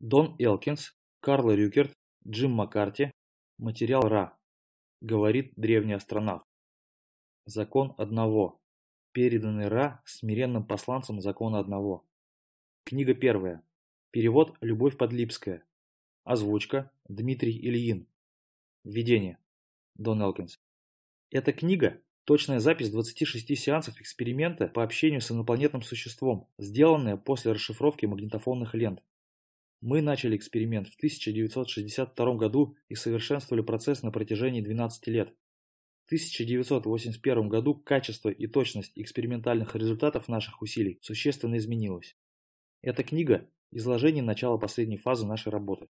Дон Элкинс, Карл Рюкерт, Джим Маккарти. Материал Ра. Говорит древний астронавт. Закон одного. Переданный Ра смиренным посланцем закона одного. Книга первая. Перевод Любовь Подлипская. Озвучка Дмитрий Ильин. Введение. Дон Элкинс. Эта книга – точная запись 26 сеансов эксперимента по общению с инопланетным существом, сделанная после расшифровки магнитофонных лент. Мы начали эксперимент в 1962 году и совершенствовали процесс на протяжении 12 лет. В 1981 году качество и точность экспериментальных результатов наших усилий существенно изменилось. Эта книга – изложение начала последней фазы нашей работы.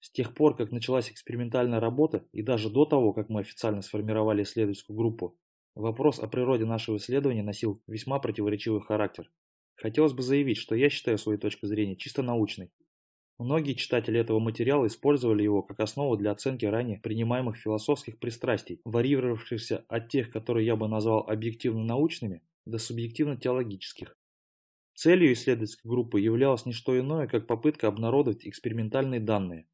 С тех пор, как началась экспериментальная работа, и даже до того, как мы официально сформировали исследовательскую группу, вопрос о природе нашего исследования носил весьма противоречивый характер. Хотелось бы заявить, что я считаю свою точку зрения чисто научной, Многие читатели этого материала использовали его как основу для оценки ранее принимаемых философских пристрастий, варьировавшихся от тех, которые я бы назвал объективно-научными, до субъективно-теологических. Целью исследовательской группы являлось не что иное, как попытка обнародовать экспериментальные данные.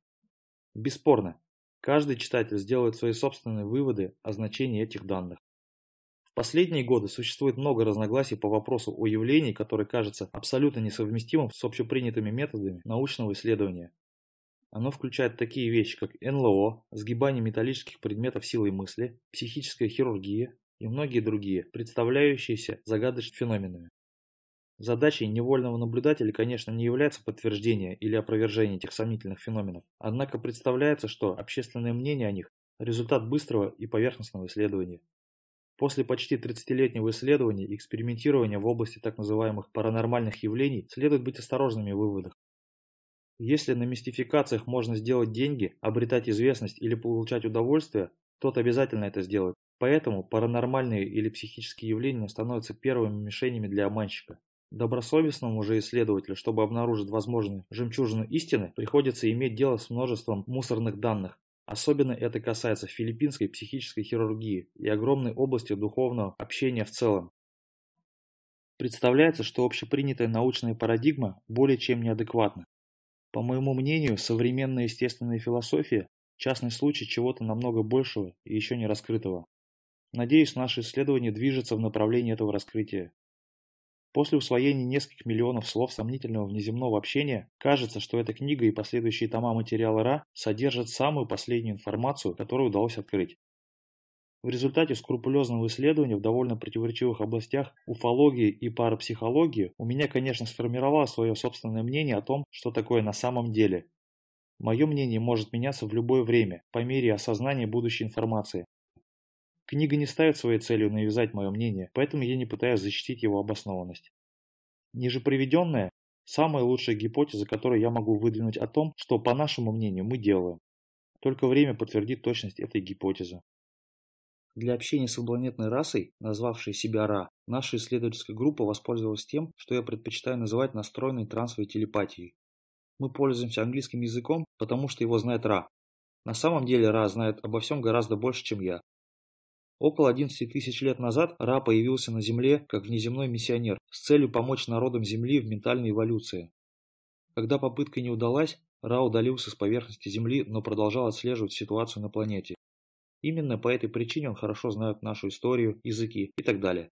Бесспорно, каждый читатель сделает свои собственные выводы о значении этих данных. В последние годы существует много разногласий по вопросу о явлении, которое кажется абсолютно несовместимым с общепринятыми методами научного исследования. Оно включает такие вещи, как НЛО, сгибание металлических предметов силой мысли, психическая хирургия и многие другие, представляющиеся загадочными феноменами. Задачей невольного наблюдателя, конечно, не является подтверждение или опровержение этих сомнительных феноменов, однако представляется, что общественное мнение о них – результат быстрого и поверхностного исследования. После почти 30-летнего исследования и экспериментирования в области так называемых паранормальных явлений следует быть осторожными в выводах. Если на мистификациях можно сделать деньги, обретать известность или получать удовольствие, тот обязательно это сделает. Поэтому паранормальные или психические явления становятся первыми мишенями для обманщика. Добросовестному же исследователю, чтобы обнаружить возможную жемчужину истины, приходится иметь дело с множеством мусорных данных, Особенно это касается филиппинской психической хирургии и огромной области духовного общения в целом. Представляется, что общепринятая научная парадигма более чем неадекватна. По моему мнению, современная естественная философия – частный случай чего-то намного большего и еще не раскрытого. Надеюсь, наше исследование движется в направлении этого раскрытия. После усвоения нескольких миллионов слов сомнительного внеземного общения, кажется, что эта книга и последующие тома материала РА содержат самую последнюю информацию, которую удалось открыть. В результате скрупулезного исследования в довольно противоречивых областях уфологии и парапсихологии у меня, конечно, сформировалось свое собственное мнение о том, что такое на самом деле. Мое мнение может меняться в любое время, по мере осознания будущей информации, Книга не ставит своей целью навязать мое мнение, поэтому я не пытаюсь защитить его обоснованность. Ниже приведенная – самая лучшая гипотеза, которую я могу выдвинуть о том, что, по нашему мнению, мы делаем. Только время подтвердит точность этой гипотезы. Для общения с инопланетной расой, назвавшей себя Ра, наша исследовательская группа воспользовалась тем, что я предпочитаю называть настроенной трансовой телепатией. Мы пользуемся английским языком, потому что его знает Ра. На самом деле Ра знает обо всем гораздо больше, чем я. Около 11 тысяч лет назад Ра появился на Земле как внеземной миссионер с целью помочь народам Земли в ментальной эволюции. Когда попытка не удалась, Ра удалился с поверхности Земли, но продолжал отслеживать ситуацию на планете. Именно по этой причине он хорошо знает нашу историю, языки и так далее.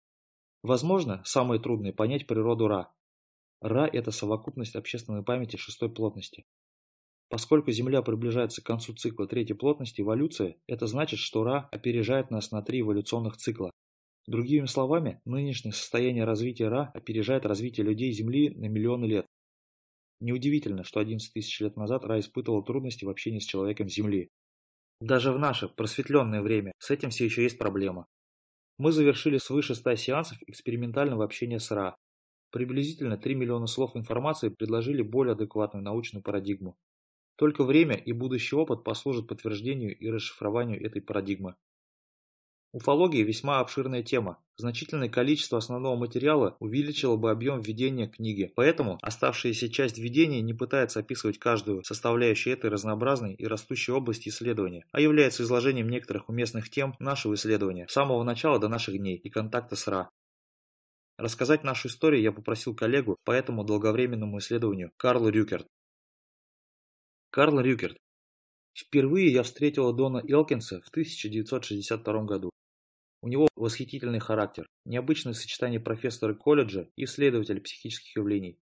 Возможно, самое трудное – понять природу Ра. Ра – это совокупность общественной памяти шестой плотности. Поскольку Земля приближается к концу цикла третьей плотности эволюции, это значит, что Ра опережает нас на три эволюционных цикла. Другими словами, нынешнее состояние развития Ра опережает развитие людей Земли на миллионы лет. Неудивительно, что 11 тысяч лет назад Ра испытывал трудности в общении с человеком Земли. Даже в наше просветленное время с этим все еще есть проблема. Мы завершили свыше 100 сеансов экспериментального общения с Ра. Приблизительно 3 миллиона слов информации предложили более адекватную научную парадигму. Только время и будущий опыт послужат подтверждению и расшифрованию этой парадигмы. Уфология весьма обширная тема. Значительное количество основного материала увеличило бы объем введения книги, поэтому оставшаяся часть введения не пытается описывать каждую составляющую этой разнообразной и растущей области исследования, а является изложением некоторых уместных тем нашего исследования с самого начала до наших дней и контакта с РА. Рассказать нашу историю я попросил коллегу по этому долговременному исследованию Карлу Рюкерт. Карл Рюкерт. Впервые я встретила Дона Элкинса в 1962 году. У него восхитительный характер, необычное сочетание профессора колледжа и исследователя психических явлений.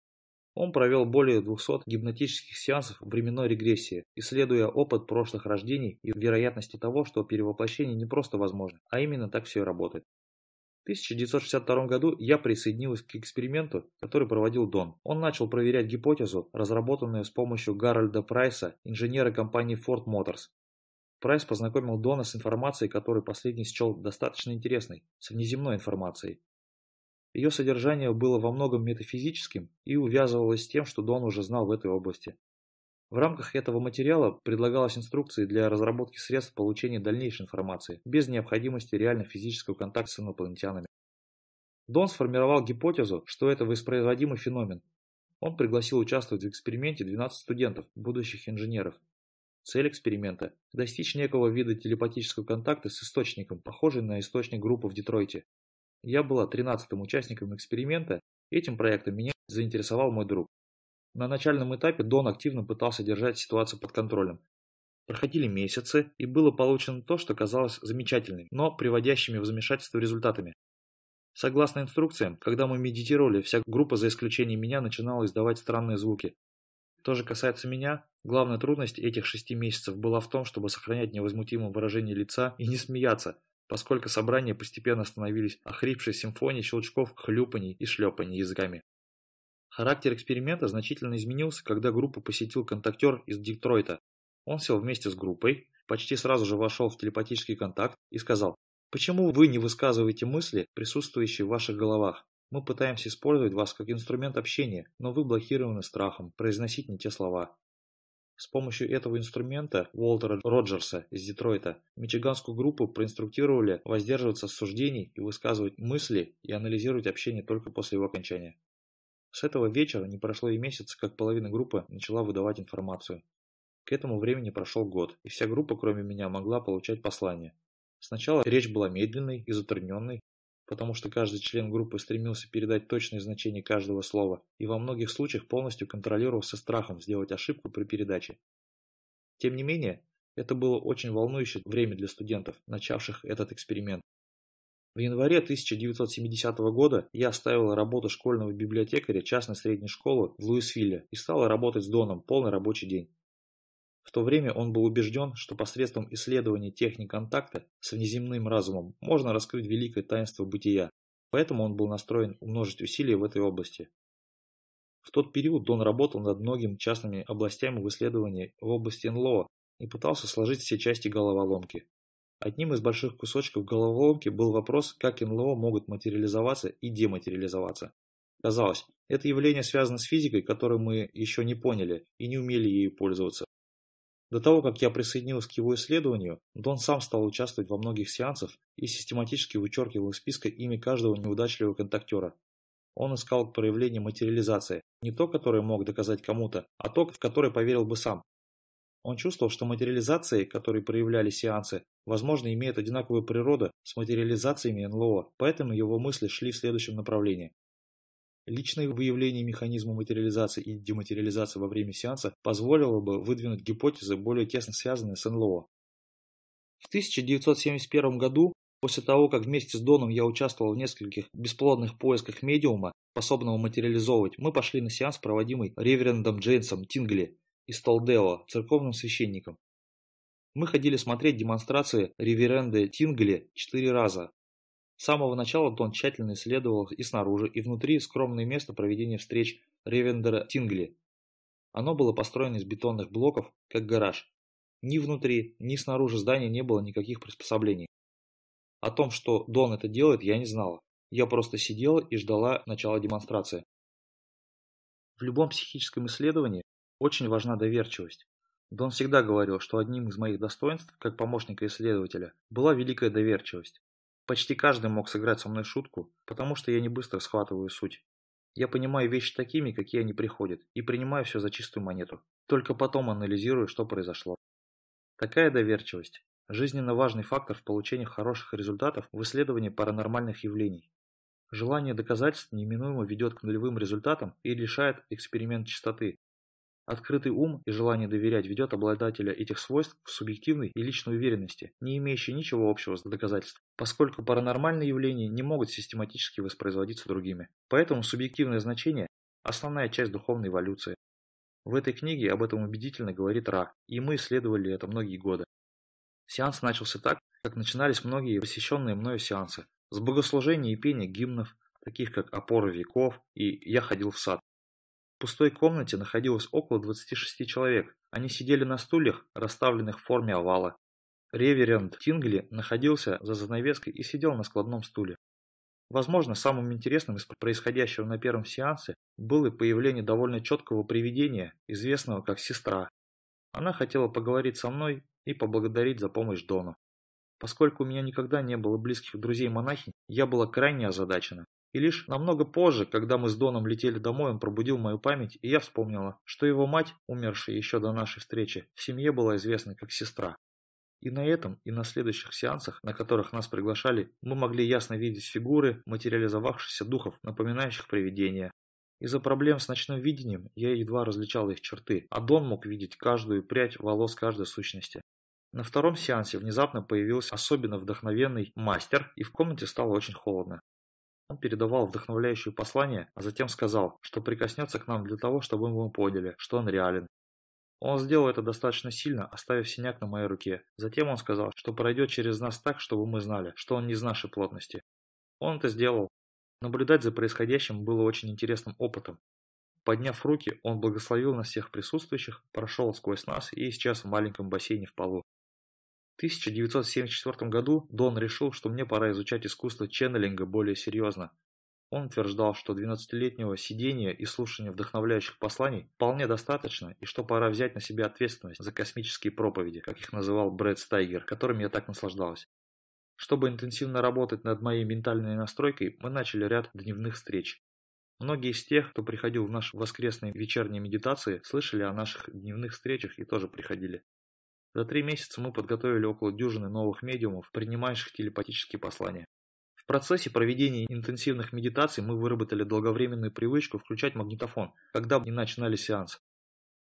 Он провел более 200 гипнотических сеансов временной регрессии, исследуя опыт прошлых рождений и вероятности того, что перевоплощение не просто возможно, а именно так все и работает. В 1962 году я присоединилась к эксперименту, который проводил Дон. Он начал проверять гипотезу, разработанную с помощью Гарольда Прайса, инженера компании Ford Motors. Прайс познакомил Дона с информацией, которую последний счел достаточно интересной, с внеземной информацией. Ее содержание было во многом метафизическим и увязывалось с тем, что Дон уже знал в этой области. В рамках этого материала предлагалась инструкции для разработки средств получения дальнейшей информации, без необходимости реально физического контакта с инопланетянами. Дон сформировал гипотезу, что это воспроизводимый феномен. Он пригласил участвовать в эксперименте 12 студентов, будущих инженеров. Цель эксперимента – достичь некого вида телепатического контакта с источником, похожий на источник группы в Детройте. Я была 13-м участником эксперимента, этим проектом меня заинтересовал мой друг. На начальном этапе Дон активно пытался держать ситуацию под контролем. Проходили месяцы, и было получено то, что казалось замечательным, но приводящими в замешательство результатами. Согласно инструкциям, когда мы медитировали, вся группа, за исключением меня, начинала издавать странные звуки. То же касается меня, главная трудность этих шести месяцев была в том, чтобы сохранять невозмутимое выражение лица и не смеяться, поскольку собрания постепенно становились охрипшей симфонией щелчков, хлюпаний и шлепаний языками. Характер эксперимента значительно изменился, когда группу посетил контактер из Детройта. Он сел вместе с группой, почти сразу же вошел в телепатический контакт и сказал, «Почему вы не высказываете мысли, присутствующие в ваших головах? Мы пытаемся использовать вас как инструмент общения, но вы блокированы страхом произносить не те слова. С помощью этого инструмента Уолтера Роджерса из Детройта мичиганскую группу проинструктировали воздерживаться от суждений и высказывать мысли и анализировать общение только после его окончания. С этого вечера не прошло и месяца, как половина группы начала выдавать информацию. К этому времени прошел год, и вся группа, кроме меня, могла получать послания. Сначала речь была медленной и затрудненной, потому что каждый член группы стремился передать точное значение каждого слова и во многих случаях полностью контролировался страхом сделать ошибку при передаче. Тем не менее, это было очень волнующее время для студентов, начавших этот эксперимент. В январе 1970 года я оставила работу школьного библиотекаря частной средней школы в Луисвилле и стала работать с Доном полный рабочий день. В то время он был убежден, что посредством исследования техник контакта с внеземным разумом можно раскрыть великое таинство бытия, поэтому он был настроен умножить усилия в этой области. В тот период Дон работал над многими частными областями в исследовании в области НЛО и пытался сложить все части головоломки. Одним из больших кусочков головоломки был вопрос, как НЛО могут материализоваться и дематериализоваться. Казалось, это явление связано с физикой, которую мы еще не поняли и не умели ею пользоваться. До того, как я присоединился к его исследованию, Дон сам стал участвовать во многих сеансах и систематически вычеркивал из списка имя каждого неудачливого контактера. Он искал проявление материализации, не то, которое мог доказать кому-то, а то, в которое поверил бы сам. Он чувствовал, что материализации, которые проявляли сеансы, возможно, имеют одинаковую природу с материализациями НЛО, поэтому его мысли шли в следующем направлении. Личное выявление механизма материализации и дематериализации во время сеанса позволило бы выдвинуть гипотезы, более тесно связанные с НЛО. В 1971 году, после того, как вместе с Доном я участвовал в нескольких бесплодных поисках медиума, способного материализовывать, мы пошли на сеанс, проводимый реверендом Джейнсом Тингли из Толдео, церковным священником. Мы ходили смотреть демонстрации реверенда Тингли четыре раза, с самого начала Дон тщательно исследовал и снаружи, и внутри скромное место проведения встреч Ревендера Тингли. Оно было построено из бетонных блоков, как гараж. Ни внутри, ни снаружи здания не было никаких приспособлений. О том, что Дон это делает, я не знала. Я просто сидела и ждала начала демонстрации. В любом психическом исследовании очень важна доверчивость. Дон всегда говорил, что одним из моих достоинств, как помощника исследователя, была великая доверчивость. Почти каждый мог сыграть со мной шутку, потому что я не быстро схватываю суть. Я понимаю вещи такими, какие они приходят, и принимаю все за чистую монету. Только потом анализирую, что произошло. Такая доверчивость – жизненно важный фактор в получении хороших результатов в исследовании паранормальных явлений. Желание доказательств неминуемо ведет к нулевым результатам и лишает эксперимент чистоты. Открытый ум и желание доверять ведет обладателя этих свойств к субъективной и личной уверенности, не имеющей ничего общего с доказательством, поскольку паранормальные явления не могут систематически воспроизводиться другими. Поэтому субъективное значение – основная часть духовной эволюции. В этой книге об этом убедительно говорит Ра, и мы исследовали это многие годы. Сеанс начался так, как начинались многие посещенные мною сеансы, с богослужения и пения гимнов, таких как «Опора веков» и «Я ходил в сад». В пустой комнате находилось около 26 человек. Они сидели на стульях, расставленных в форме овала. Реверенд Тингли находился за занавеской и сидел на складном стуле. Возможно, самым интересным из происходящего на первом сеансе было появление довольно четкого привидения, известного как «Сестра». Она хотела поговорить со мной и поблагодарить за помощь Дону. Поскольку у меня никогда не было близких друзей-монахинь, я была крайне озадачена. И лишь намного позже, когда мы с Доном летели домой, он пробудил мою память, и я вспомнила, что его мать, умершая еще до нашей встречи, в семье была известна как сестра. И на этом, и на следующих сеансах, на которых нас приглашали, мы могли ясно видеть фигуры материализовавшихся духов, напоминающих привидения. Из-за проблем с ночным видением я едва различал их черты, а Дон мог видеть каждую прядь волос каждой сущности. На втором сеансе внезапно появился особенно вдохновенный мастер, и в комнате стало очень холодно. Он передавал вдохновляющее послание, а затем сказал, что прикоснется к нам для того, чтобы мы поняли, что он реален. Он сделал это достаточно сильно, оставив синяк на моей руке. Затем он сказал, что пройдет через нас так, чтобы мы знали, что он не из нашей плотности. Он это сделал. Наблюдать за происходящим было очень интересным опытом. Подняв руки, он благословил нас всех присутствующих, прошел сквозь нас и исчез в маленьком бассейне в полу. 1974 году Дон решил, что мне пора изучать искусство ченнелинга более серьезно. Он утверждал, что 12-летнего сидения и слушания вдохновляющих посланий вполне достаточно, и что пора взять на себя ответственность за космические проповеди, как их называл Брэд Стайгер, которыми я так наслаждалась. Чтобы интенсивно работать над моей ментальной настройкой, мы начали ряд дневных встреч. Многие из тех, кто приходил в наши воскресные вечерние медитации, слышали о наших дневных встречах и тоже приходили. За три месяца мы подготовили около дюжины новых медиумов, принимающих телепатические послания. В процессе проведения интенсивных медитаций мы выработали долговременную привычку включать магнитофон, когда не начинали сеанс.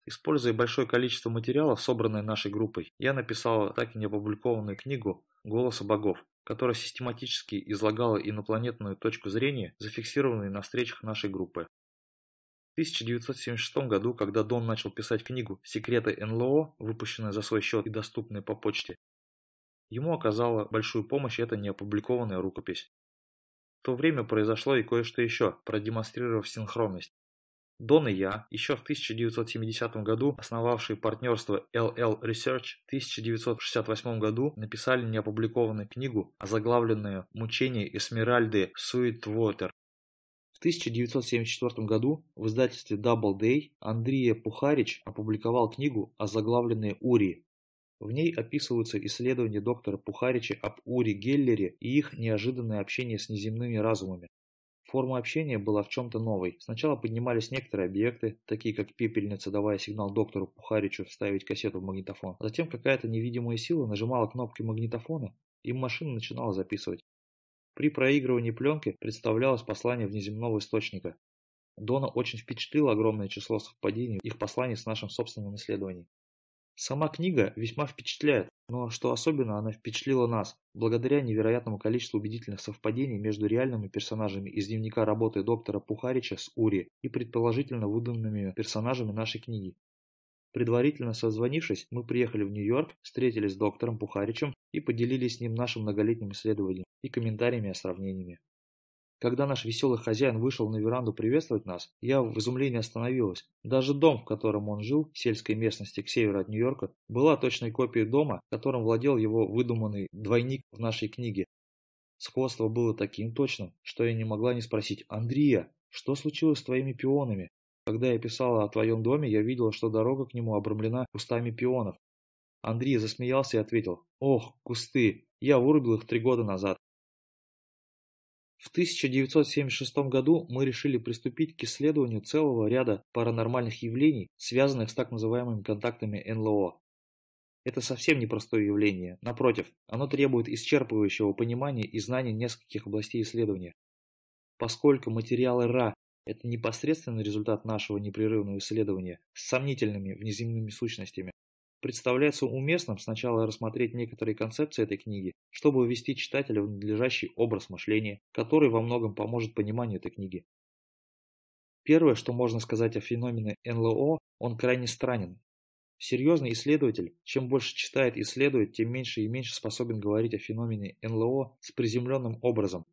Используя большое количество материалов, собранное нашей группой, я написал так и не опубликованную книгу «Голоса богов», которая систематически излагала инопланетную точку зрения, зафиксированную на встречах нашей группы. 1976 году, когда Дон начал писать книгу «Секреты НЛО», выпущенная за свой счет и доступная по почте, ему оказала большую помощь эта неопубликованная рукопись. В то время произошло и кое-что еще, продемонстрировав синхронность. Дон и я, еще в 1970 году основавшие партнерство LL Research, в 1968 году написали неопубликованную книгу, озаглавленную «Мучение Эсмеральды Суитвотер», в 1974 году в издательстве Doubleday Андрей Пухарич опубликовал книгу озаглавленная «Ури». В ней описываются исследования доктора Пухарича об Ури Геллере и их неожиданное общение с неземными разумами. Форма общения была в чем-то новой. Сначала поднимались некоторые объекты, такие как пепельница, давая сигнал доктору Пухаричу вставить кассету в магнитофон. Затем какая-то невидимая сила нажимала кнопки магнитофона, и машина начинала записывать. При проигрывании пленки представлялось послание внеземного источника. Дона очень впечатлило огромное число совпадений их посланий с нашим собственным исследованием. Сама книга весьма впечатляет, но что особенно она впечатлила нас, благодаря невероятному количеству убедительных совпадений между реальными персонажами из дневника работы доктора Пухарича с Ури и предположительно выданными персонажами нашей книги. Предварительно созвонившись, мы приехали в Нью-Йорк, встретились с доктором Пухаричем и поделились с ним нашим многолетним исследованием и комментариями и сравнениями. Когда наш веселый хозяин вышел на веранду приветствовать нас, я в изумлении остановилась. Даже дом, в котором он жил, в сельской местности к северу от Нью-Йорка, была точной копией дома, которым владел его выдуманный двойник в нашей книге. Сходство было таким точным, что я не могла не спросить «Андрия, что случилось с твоими пионами?» Когда я писала о твоем доме, я видела, что дорога к нему обрамлена кустами пионов. Андрей засмеялся и ответил, «Ох, кусты, я вырубил их три года назад». В 1976 году мы решили приступить к исследованию целого ряда паранормальных явлений, связанных с так называемыми контактами НЛО. Это совсем непростое явление, напротив, оно требует исчерпывающего понимания и знаний нескольких областей исследования. Поскольку материалы РА Это непосредственный результат нашего непрерывного исследования с сомнительными внеземными сущностями. Представляется уместным сначала рассмотреть некоторые концепции этой книги, чтобы ввести читателя в надлежащий образ мышления, который во многом поможет пониманию этой книги. Первое, что можно сказать о феномене НЛО, он крайне странен. Серьезный исследователь, чем больше читает и исследует, тем меньше и меньше способен говорить о феномене НЛО с приземленным образом,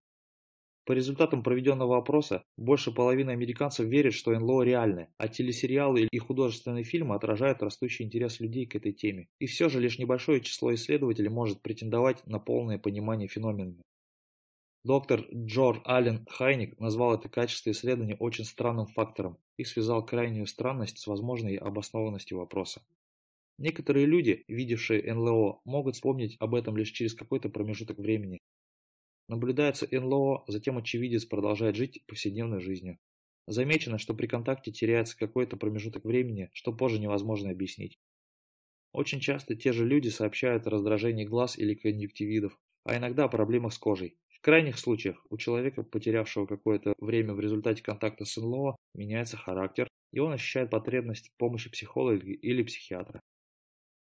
по результатам проведенного опроса, больше половины американцев верят, что НЛО реальны, а телесериалы и художественные фильмы отражают растущий интерес людей к этой теме. И все же лишь небольшое число исследователей может претендовать на полное понимание феномена. Доктор Джор Аллен Хайник назвал это качество исследования очень странным фактором и связал крайнюю странность с возможной обоснованностью вопроса. Некоторые люди, видевшие НЛО, могут вспомнить об этом лишь через какой-то промежуток времени, Наблюдается НЛО, затем очевидец продолжает жить повседневной жизнью. Замечено, что при контакте теряется какой-то промежуток времени, что позже невозможно объяснить. Очень часто те же люди сообщают о раздражении глаз или конъюнктивидов, а иногда о проблемах с кожей. В крайних случаях у человека, потерявшего какое-то время в результате контакта с НЛО, меняется характер, и он ощущает потребность в помощи психолога или психиатра.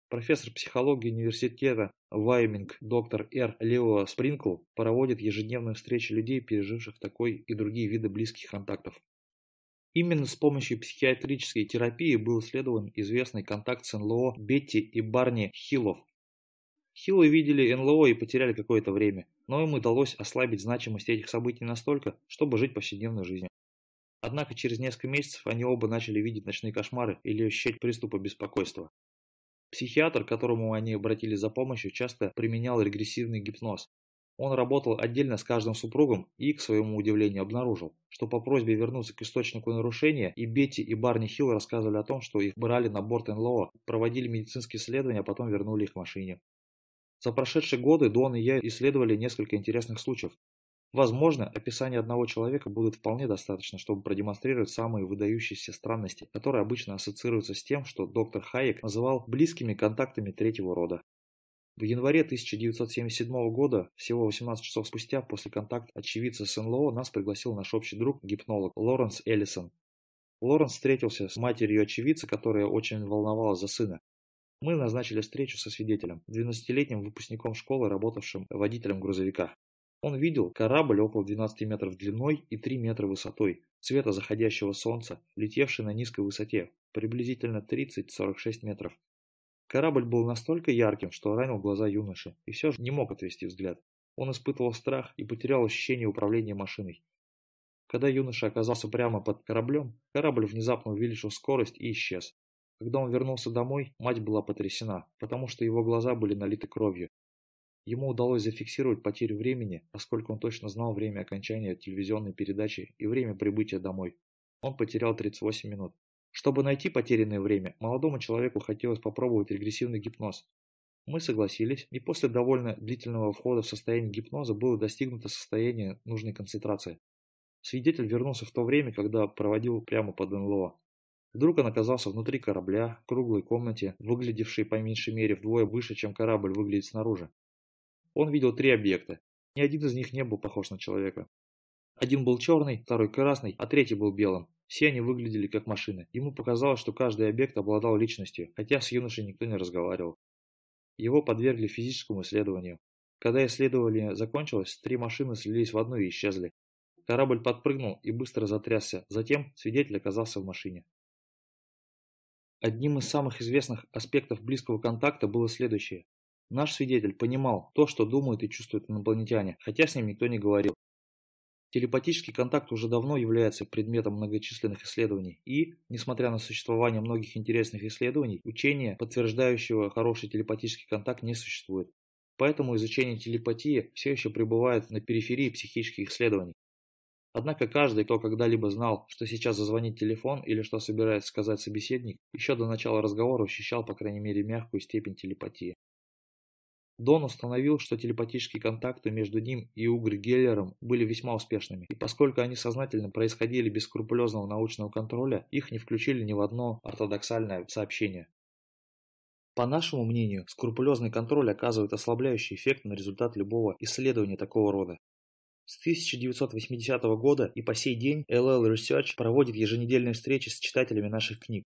Профессор психологии университета Вайминг доктор Р. Лео Спринкл проводит ежедневные встречи людей, переживших такой и другие виды близких контактов. Именно с помощью психиатрической терапии был исследован известный контакт с НЛО Бетти и Барни Хиллов. Хиллы видели НЛО и потеряли какое-то время, но им удалось ослабить значимость этих событий настолько, чтобы жить повседневной жизнью. Однако через несколько месяцев они оба начали видеть ночные кошмары или ощущать приступы беспокойства. Психиатр, к которому они обратились за помощью, часто применял регрессивный гипноз. Он работал отдельно с каждым супругом и, к своему удивлению, обнаружил, что по просьбе вернуться к источнику нарушения и Бетти и Барни Хилл рассказывали о том, что их брали на борт НЛО, проводили медицинские исследования, а потом вернули их машине. За прошедшие годы Дон и я исследовали несколько интересных случаев, Возможно, описание одного человека будет вполне достаточно, чтобы продемонстрировать самые выдающиеся странности, которые обычно ассоциируются с тем, что доктор Хайек называл близкими контактами третьего рода. В январе 1977 года, всего 18 часов спустя после контакта очевидца с НЛО, нас пригласил наш общий друг, гипнолог Лоренс Эллисон. Лоренс встретился с матерью очевидца, которая очень волновалась за сына. Мы назначили встречу со свидетелем, 12-летним выпускником школы, работавшим водителем грузовика. Он видел корабль около 12 метров длиной и 3 метра высотой, цвета заходящего солнца, летевший на низкой высоте, приблизительно 30-46 метров. Корабль был настолько ярким, что ранил глаза юноши, и все же не мог отвести взгляд. Он испытывал страх и потерял ощущение управления машиной. Когда юноша оказался прямо под кораблем, корабль внезапно увеличил скорость и исчез. Когда он вернулся домой, мать была потрясена, потому что его глаза были налиты кровью, Ему удалось зафиксировать потерю времени, поскольку он точно знал время окончания телевизионной передачи и время прибытия домой. Он потерял 38 минут. Чтобы найти потерянное время, молодому человеку хотелось попробовать регрессивный гипноз. Мы согласились, и после довольно длительного входа в состояние гипноза было достигнуто состояние нужной концентрации. Свидетель вернулся в то время, когда проводил прямо под НЛО. Вдруг он оказался внутри корабля, в круглой комнате, выглядевшей по меньшей мере вдвое выше, чем корабль выглядит снаружи. Он видел три объекта. Ни один из них не был похож на человека. Один был черный, второй красный, а третий был белым. Все они выглядели как машины. Ему показалось, что каждый объект обладал личностью, хотя с юношей никто не разговаривал. Его подвергли физическому исследованию. Когда исследование закончилось, три машины слились в одну и исчезли. Корабль подпрыгнул и быстро затрясся. Затем свидетель оказался в машине. Одним из самых известных аспектов близкого контакта было следующее. Наш свидетель понимал то, что думают и чувствуют инопланетяне, хотя с ним никто не говорил. Телепатический контакт уже давно является предметом многочисленных исследований и, несмотря на существование многих интересных исследований, учения, подтверждающего хороший телепатический контакт, не существует. Поэтому изучение телепатии все еще пребывает на периферии психических исследований. Однако каждый, кто когда-либо знал, что сейчас зазвонит телефон или что собирается сказать собеседник, еще до начала разговора ощущал, по крайней мере, мягкую степень телепатии. Дон установил, что телепатические контакты между ним и Угри Геллером были весьма успешными, и поскольку они сознательно происходили без скрупулезного научного контроля, их не включили ни в одно ортодоксальное сообщение. По нашему мнению, скрупулезный контроль оказывает ослабляющий эффект на результат любого исследования такого рода. С 1980 года и по сей день LL Research проводит еженедельные встречи с читателями наших книг.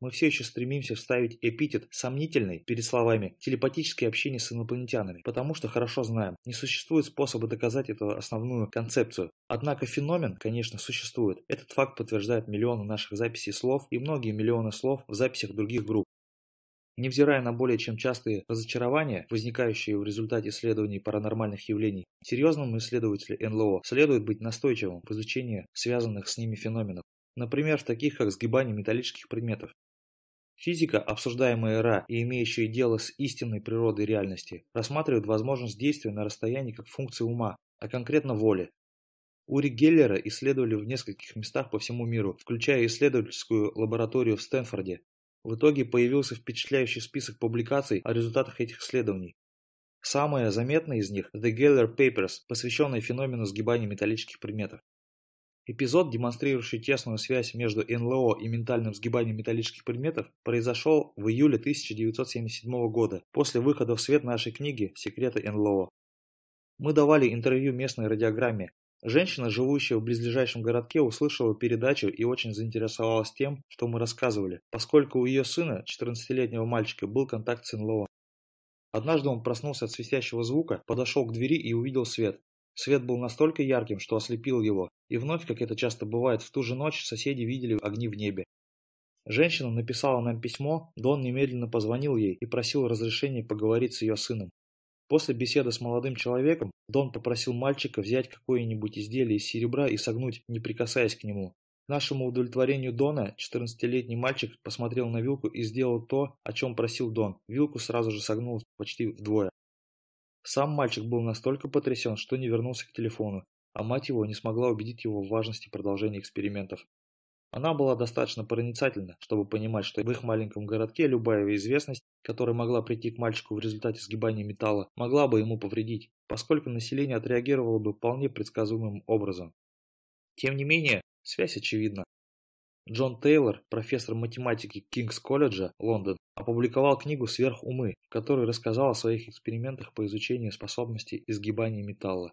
Мы все еще стремимся вставить эпитет «сомнительный» перед словами «телепатическое общение с инопланетянами», потому что хорошо знаем, не существует способа доказать эту основную концепцию. Однако феномен, конечно, существует. Этот факт подтверждает миллионы наших записей слов и многие миллионы слов в записях других групп. Невзирая на более чем частые разочарования, возникающие в результате исследований паранормальных явлений, серьезному исследователю НЛО следует быть настойчивым в изучении связанных с ними феноменов, например, в таких как сгибание металлических предметов. Физика, обсуждаемая РА и имеющая дело с истинной природой реальности, рассматривает возможность действия на расстоянии как функции ума, а конкретно воли. Ури Геллера исследовали в нескольких местах по всему миру, включая исследовательскую лабораторию в Стэнфорде, в итоге появился впечатляющий список публикаций о результатах этих исследований. Самое заметное из них – The Geller Papers, посвященный феномену сгибания металлических предметов. Эпизод, демонстрирующий тесную связь между НЛО и ментальным сгибанием металлических предметов, произошел в июле 1977 года, после выхода в свет нашей книги «Секреты НЛО». Мы давали интервью местной радиограмме, Женщина, живущая в близлежащем городке, услышала передачу и очень заинтересовалась тем, что мы рассказывали, поскольку у ее сына, 14-летнего мальчика, был контакт с НЛО. Однажды он проснулся от свистящего звука, подошел к двери и увидел свет. Свет был настолько ярким, что ослепил его, и вновь, как это часто бывает, в ту же ночь соседи видели огни в небе. Женщина написала нам письмо, Дон немедленно позвонил ей и просил разрешения поговорить с ее сыном. После беседы с молодым человеком Дон попросил мальчика взять какое-нибудь изделие из серебра и согнуть, не прикасаясь к нему. К нашему удовлетворению Дона 14-летний мальчик посмотрел на вилку и сделал то, о чем просил Дон. Вилку сразу же согнул почти вдвое. Сам мальчик был настолько потрясен, что не вернулся к телефону, а мать его не смогла убедить его в важности продолжения экспериментов. Она была достаточно проницательна, чтобы понимать, что в их маленьком городке любая известность, которая могла прийти к мальчику в результате сгибания металла, могла бы ему повредить, поскольку население отреагировало бы вполне предсказуемым образом. Тем не менее, связь очевидна. Джон Тейлор, профессор математики Кингс-колледжа, Лондон, опубликовал книгу «Сверхумы», в которой рассказал о своих экспериментах по изучению способностей изгибания металла.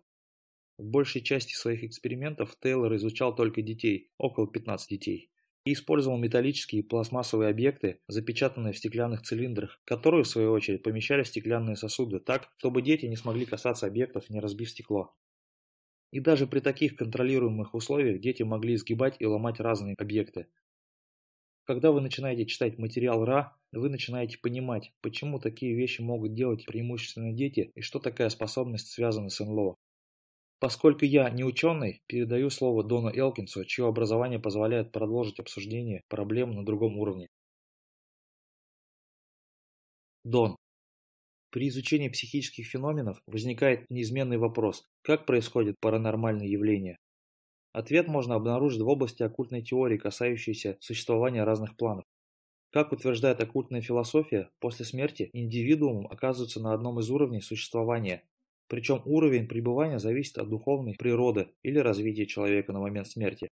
В большей части своих экспериментов Тейлор изучал только детей, около 15 детей, и использовал металлические и пластмассовые объекты, запечатанные в стеклянных цилиндрах, которые, в свою очередь, помещали в стеклянные сосуды так, чтобы дети не смогли касаться объектов, не разбив стекло. И даже при таких контролируемых условиях дети могли изгибать и ломать разные объекты. Когда вы начинаете читать материал РА, вы начинаете понимать, почему такие вещи могут делать преимущественно дети и что такая способность связана с НЛО. Поскольку я не ученый, передаю слово Дону Элкинсу, чье образование позволяет продолжить обсуждение проблем на другом уровне. Дон. При изучении психических феноменов возникает неизменный вопрос, как происходят паранормальные явления. Ответ можно обнаружить в области оккультной теории, касающейся существования разных планов. Как утверждает оккультная философия, после смерти индивидуум оказывается на одном из уровней существования, причем уровень пребывания зависит от духовной природы или развития человека на момент смерти.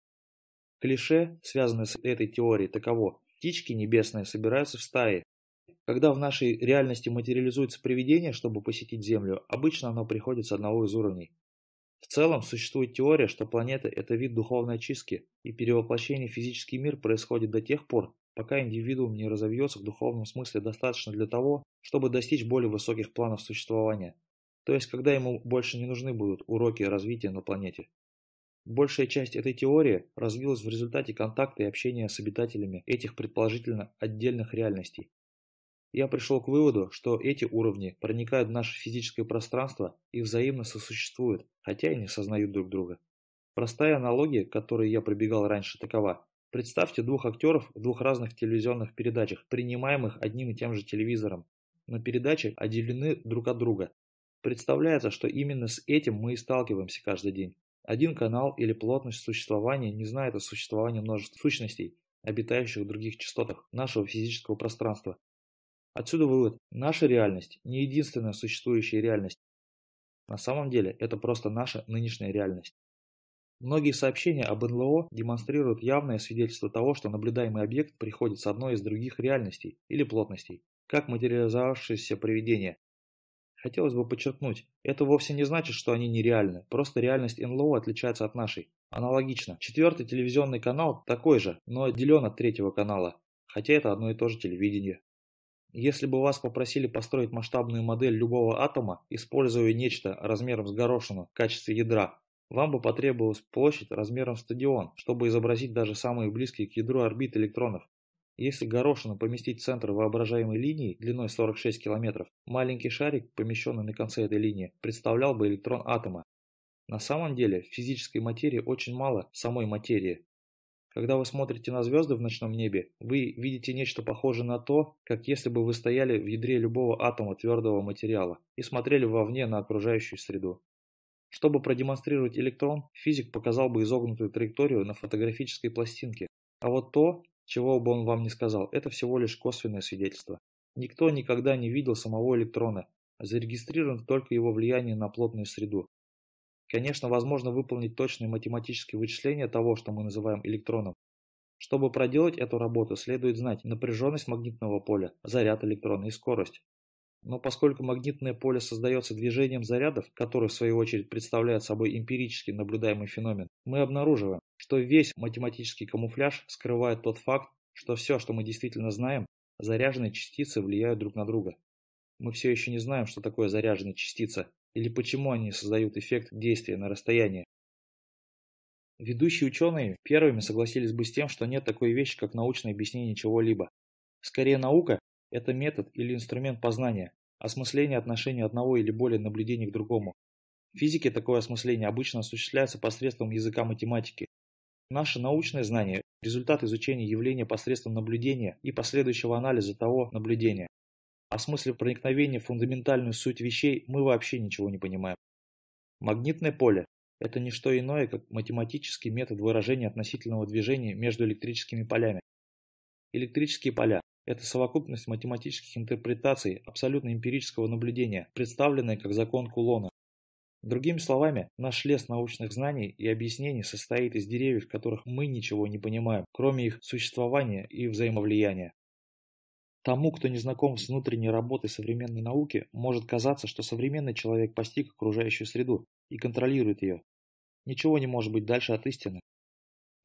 Клише, связанное с этой теорией, таково. Птички небесные собираются в стаи. Когда в нашей реальности материализуется привидение, чтобы посетить Землю, обычно оно приходит с одного из уровней. В целом существует теория, что планета – это вид духовной очистки, и перевоплощение в физический мир происходит до тех пор, пока индивидуум не разовьется в духовном смысле достаточно для того, чтобы достичь более высоких планов существования. То есть, когда ему больше не нужны будут уроки развития на планете. Большая часть этой теории развилась в результате контакта и общения с обитателями этих предположительно отдельных реальностей. Я пришел к выводу, что эти уровни проникают в наше физическое пространство и взаимно сосуществуют, хотя и не сознают друг друга. Простая аналогия, к которой я пробегал раньше, такова. Представьте двух актеров в двух разных телевизионных передачах, принимаемых одним и тем же телевизором. Но передачи отделены друг от друга, Представляется, что именно с этим мы и сталкиваемся каждый день. Один канал или плотность существования не знает о существовании множества сущностей, обитающих в других частотах нашего физического пространства. Отсюда вывод. Наша реальность не единственная существующая реальность. На самом деле это просто наша нынешняя реальность. Многие сообщения об НЛО демонстрируют явное свидетельство того, что наблюдаемый объект приходит с одной из других реальностей или плотностей, как материализовавшееся привидение, Хотелось бы подчеркнуть, это вовсе не значит, что они нереальны, просто реальность НЛО отличается от нашей. Аналогично, четвертый телевизионный канал такой же, но отделен от третьего канала, хотя это одно и то же телевидение. Если бы вас попросили построить масштабную модель любого атома, используя нечто размером с горошину в качестве ядра, вам бы потребовалась площадь размером в стадион, чтобы изобразить даже самые близкие к ядру орбиты электронов. Если горошину поместить в центр воображаемой линии длиной 46 км, маленький шарик, помещенный на конце этой линии, представлял бы электрон атома. На самом деле в физической материи очень мало самой материи. Когда вы смотрите на звезды в ночном небе, вы видите нечто похожее на то, как если бы вы стояли в ядре любого атома твердого материала и смотрели вовне на окружающую среду. Чтобы продемонстрировать электрон, физик показал бы изогнутую траекторию на фотографической пластинке. А вот то, чего бы он вам не сказал, это всего лишь косвенное свидетельство. Никто никогда не видел самого электрона, зарегистрировано только его влияние на плотную среду. Конечно, возможно выполнить точные математические вычисления того, что мы называем электроном. Чтобы проделать эту работу, следует знать напряженность магнитного поля, заряд электрона и скорость. Но поскольку магнитное поле создается движением зарядов, который в свою очередь представляет собой эмпирически наблюдаемый феномен, мы обнаруживаем, что весь математический камуфляж скрывает тот факт, что все, что мы действительно знаем, заряженные частицы влияют друг на друга. Мы все еще не знаем, что такое заряженная частица, или почему они создают эффект действия на расстоянии. Ведущие ученые первыми согласились бы с тем, что нет такой вещи, как научное объяснение чего-либо. Скорее наука это метод или инструмент познания, осмысления отношения одного или более наблюдений к другому. В физике такое осмысление обычно осуществляется посредством языка математики. Наше научное знание – результат изучения явления посредством наблюдения и последующего анализа того наблюдения. О смысле проникновения в фундаментальную суть вещей мы вообще ничего не понимаем. Магнитное поле – это не что иное, как математический метод выражения относительного движения между электрическими полями. Электрические поля это совокупность математических интерпретаций абсолютно эмпирического наблюдения, представленная как закон Кулона. Другими словами, наш лес научных знаний и объяснений состоит из деревьев, в которых мы ничего не понимаем, кроме их существования и взаимовлияния. Тому, кто не знаком с внутренней работой современной науки, может казаться, что современный человек постиг окружающую среду и контролирует ее. Ничего не может быть дальше от истины.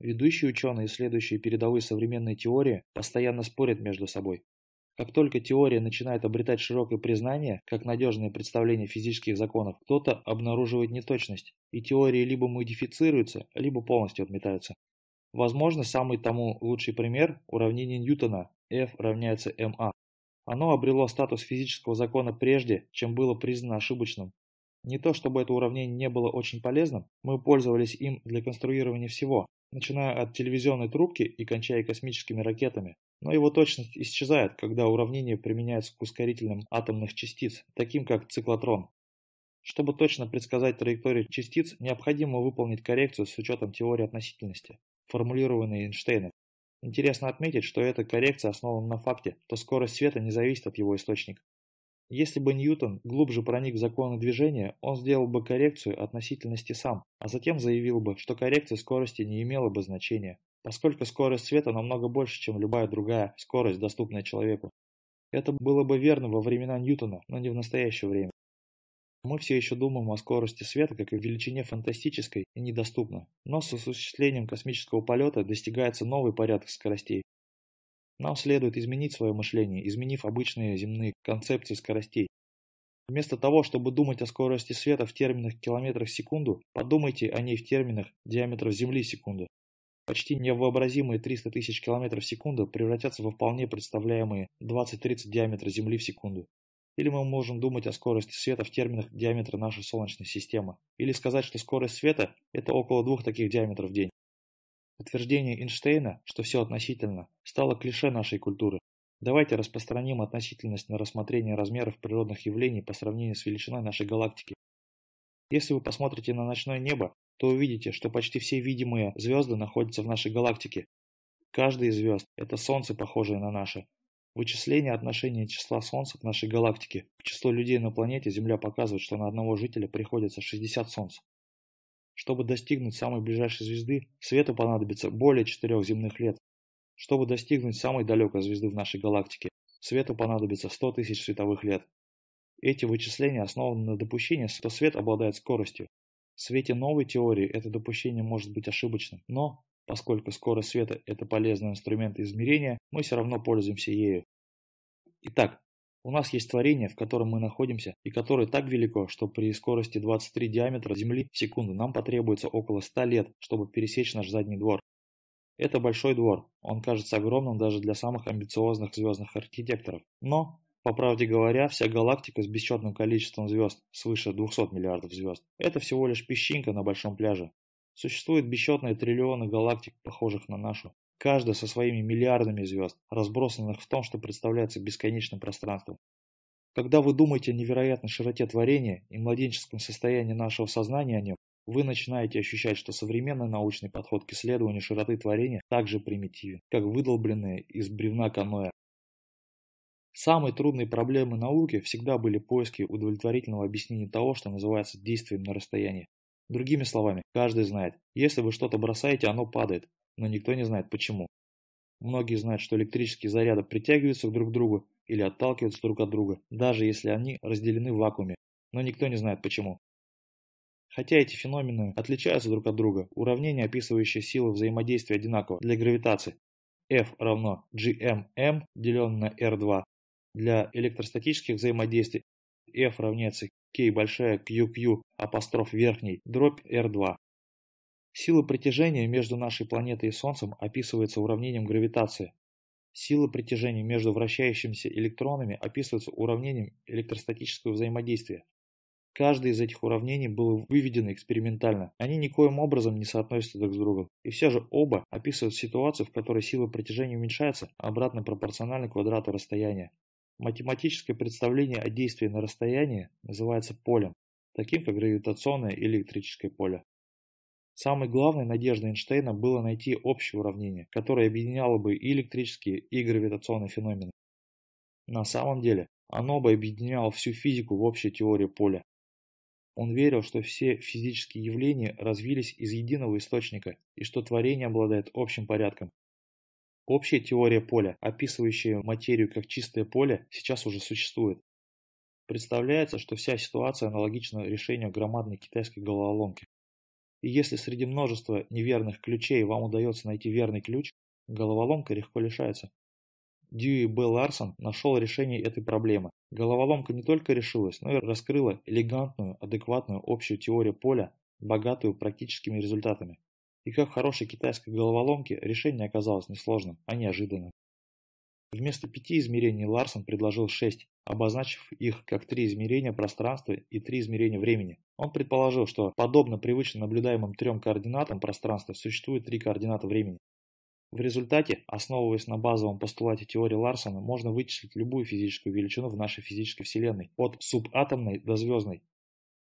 Ведущие ученые, исследующие передовые современные теории, постоянно спорят между собой. Как только теория начинает обретать широкое признание, как надежное представление физических законов, кто-то обнаруживает неточность, и теории либо модифицируются, либо полностью отметаются. Возможно, самый тому лучший пример – уравнение Ньютона F равняется ma. Оно обрело статус физического закона прежде, чем было признано ошибочным. Не то чтобы это уравнение не было очень полезным, мы пользовались им для конструирования всего, начиная от телевизионной трубки и кончая космическими ракетами. Но его точность исчезает, когда уравнение применяется к ускорителям атомных частиц, таким как циклотрон. Чтобы точно предсказать траекторию частиц, необходимо выполнить коррекцию с учетом теории относительности, формулированной Эйнштейном. Интересно отметить, что эта коррекция основана на факте, что скорость света не зависит от его источника. Если бы Ньютон глубже проник в законы движения, он сделал бы коррекцию относительности сам, а затем заявил бы, что коррекция скорости не имела бы значения, поскольку скорость света намного больше, чем любая другая скорость, доступная человеку. Это было бы верно во времена Ньютона, но не в настоящее время. Мы все еще думаем о скорости света как о величине фантастической и недоступной, но с осуществлением космического полета достигается новый порядок скоростей, нам следует изменить свое мышление, изменив обычные земные концепции скоростей. Вместо того, чтобы думать о скорости света в терминах километров в секунду, подумайте о ней в терминах диаметров Земли в секунду. Почти невообразимые 300 тысяч километров в секунду превратятся во вполне представляемые 20-30 диаметра Земли в секунду. Или мы можем думать о скорости света в терминах диаметра нашей Солнечной системы. Или сказать, что скорость света – это около двух таких диаметров в день. Утверждение Эйнштейна, что все относительно, стало клише нашей культуры. Давайте распространим относительность на рассмотрение размеров природных явлений по сравнению с величиной нашей галактики. Если вы посмотрите на ночное небо, то увидите, что почти все видимые звезды находятся в нашей галактике. Каждая из звезд – это Солнце, похожее на наше. Вычисление отношения числа Солнца к нашей галактике к числу людей на планете Земля показывает, что на одного жителя приходится 60 Солнц. Чтобы достигнуть самой ближайшей звезды, свету понадобится более четырех земных лет. Чтобы достигнуть самой далекой звезды в нашей галактике, свету понадобится 100 тысяч световых лет. Эти вычисления основаны на допущении, что свет обладает скоростью. В свете новой теории это допущение может быть ошибочным, но, поскольку скорость света – это полезный инструмент измерения, мы все равно пользуемся ею. Итак, у нас есть творение, в котором мы находимся, и которое так велико, что при скорости 23 диаметра Земли в секунду нам потребуется около 100 лет, чтобы пересечь наш задний двор. Это большой двор, он кажется огромным даже для самых амбициозных звездных архитекторов. Но, по правде говоря, вся галактика с бесчетным количеством звезд, свыше 200 миллиардов звезд, это всего лишь песчинка на большом пляже. Существует бесчетные триллионы галактик, похожих на нашу. Каждая со своими миллиардами звезд, разбросанных в том, что представляется бесконечным пространством. Когда вы думаете о невероятной широте творения и младенческом состоянии нашего сознания о нем, вы начинаете ощущать, что современный научный подход к исследованию широты творения так же примитивен, как выдолбленные из бревна каноэ. Самой трудной проблемой науки всегда были поиски удовлетворительного объяснения того, что называется действием на расстоянии. Другими словами, каждый знает, если вы что-то бросаете, оно падает, но никто не знает почему. Многие знают, что электрические заряды притягиваются друг к другу или отталкиваются друг от друга, даже если они разделены в вакууме, но никто не знает почему. Хотя эти феномены отличаются друг от друга, уравнение, описывающее силы взаимодействия одинаково для гравитации. F равно gmm, деленное на R2. Для электростатических взаимодействий F равняется K большая QQ апостроф верхний, дробь R2. Сила притяжения между нашей планетой и Солнцем описывается уравнением гравитации. Сила притяжения между вращающимися электронами описывается уравнением электростатического взаимодействия. Каждое из этих уравнений было выведено экспериментально. Они никоим образом не соотносятся друг с другом. И все же оба описывают ситуацию, в которой сила притяжения уменьшается, обратно пропорционально квадрату расстояния. Математическое представление о действии на расстоянии называется полем, таким как гравитационное или электрическое поле. Самой главной надеждой Эйнштейна было найти общее уравнение, которое объединяло бы и электрические, и гравитационные феномены. На самом деле, оно бы объединяло всю физику в общей теории поля. Он верил, что все физические явления развились из единого источника и что творение обладает общим порядком. Общая теория поля, описывающая материю как чистое поле, сейчас уже существует. Представляется, что вся ситуация аналогична решению громадной китайской головоломки. И если среди множества неверных ключей вам удается найти верный ключ, головоломка легко решается. Дьюи Б. Ларсон нашел решение этой проблемы. Головоломка не только решилась, но и раскрыла элегантную, адекватную общую теорию поля, богатую практическими результатами. И как в хорошей китайской головоломке, решение оказалось несложным, а неожиданным. Вместо пяти измерений Ларсон предложил шесть, обозначив их как три измерения пространства и три измерения времени. Он предположил, что, подобно привычно наблюдаемым трем координатам пространства, существует три координата времени. В результате, основываясь на базовом постулате теории Ларсона, можно вычислить любую физическую величину в нашей физической Вселенной, от субатомной до звездной.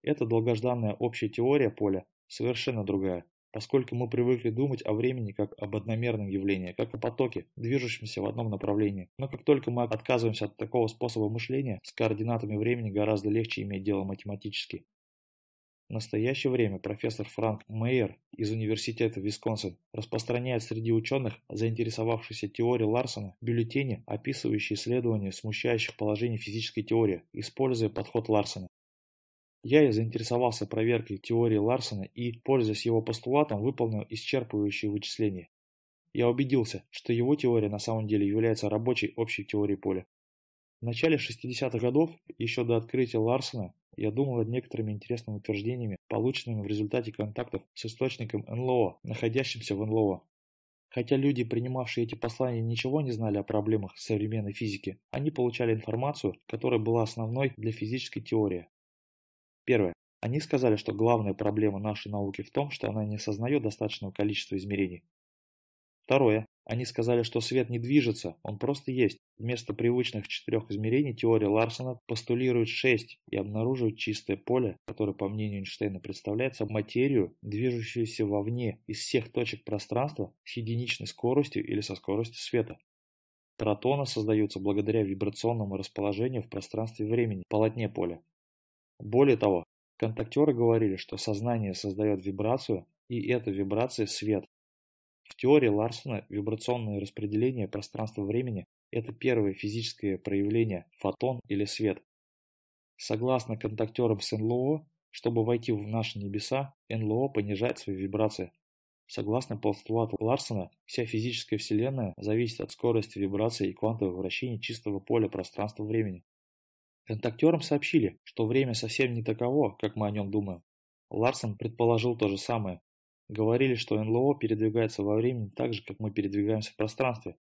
Эта долгожданная общая теория поля совершенно другая, поскольку мы привыкли думать о времени как об одномерном явлении, как о потоке, движущемся в одном направлении. Но как только мы отказываемся от такого способа мышления, с координатами времени гораздо легче иметь дело математически. В настоящее время профессор Франк Мейер из Университета Висконсин распространяет среди ученых, заинтересовавшихся теорией Ларсона, бюллетени, описывающие исследования смущающих положений физической теории, используя подход Ларсона. Я и заинтересовался проверкой теории Ларсона и, пользуясь его постулатом, выполнил исчерпывающие вычисления. Я убедился, что его теория на самом деле является рабочей общей теорией поля. В начале 60-х годов, еще до открытия Ларсона, я думал над некоторыми интересными утверждениями, полученными в результате контактов с источником НЛО, находящимся в НЛО. Хотя люди, принимавшие эти послания, ничего не знали о проблемах современной физики, они получали информацию, которая была основной для физической теории. Первое. Они сказали, что главная проблема нашей науки в том, что она не осознает достаточного количества измерений. Второе. Они сказали, что свет не движется, он просто есть. Вместо привычных четырех измерений теория Ларсона постулирует шесть и обнаруживает чистое поле, которое, по мнению Эйнштейна, представляет собой материю, движущуюся вовне из всех точек пространства с единичной скоростью или со скоростью света. Протоны создаются благодаря вибрационному расположению в пространстве времени, полотне поля. Более того, контактеры говорили, что сознание создает вибрацию, и эта вибрация – свет, в теории Ларсона вибрационное распределение пространства-времени – это первое физическое проявление – фотон или свет. Согласно контактерам с НЛО, чтобы войти в наши небеса, НЛО понижает свои вибрации. Согласно постулату Ларсона, вся физическая вселенная зависит от скорости вибраций и квантовых вращений чистого поля пространства-времени. Контактерам сообщили, что время совсем не таково, как мы о нем думаем. Ларсон предположил то же самое. Говорили, что НЛО передвигается во времени так же, как мы передвигаемся в пространстве.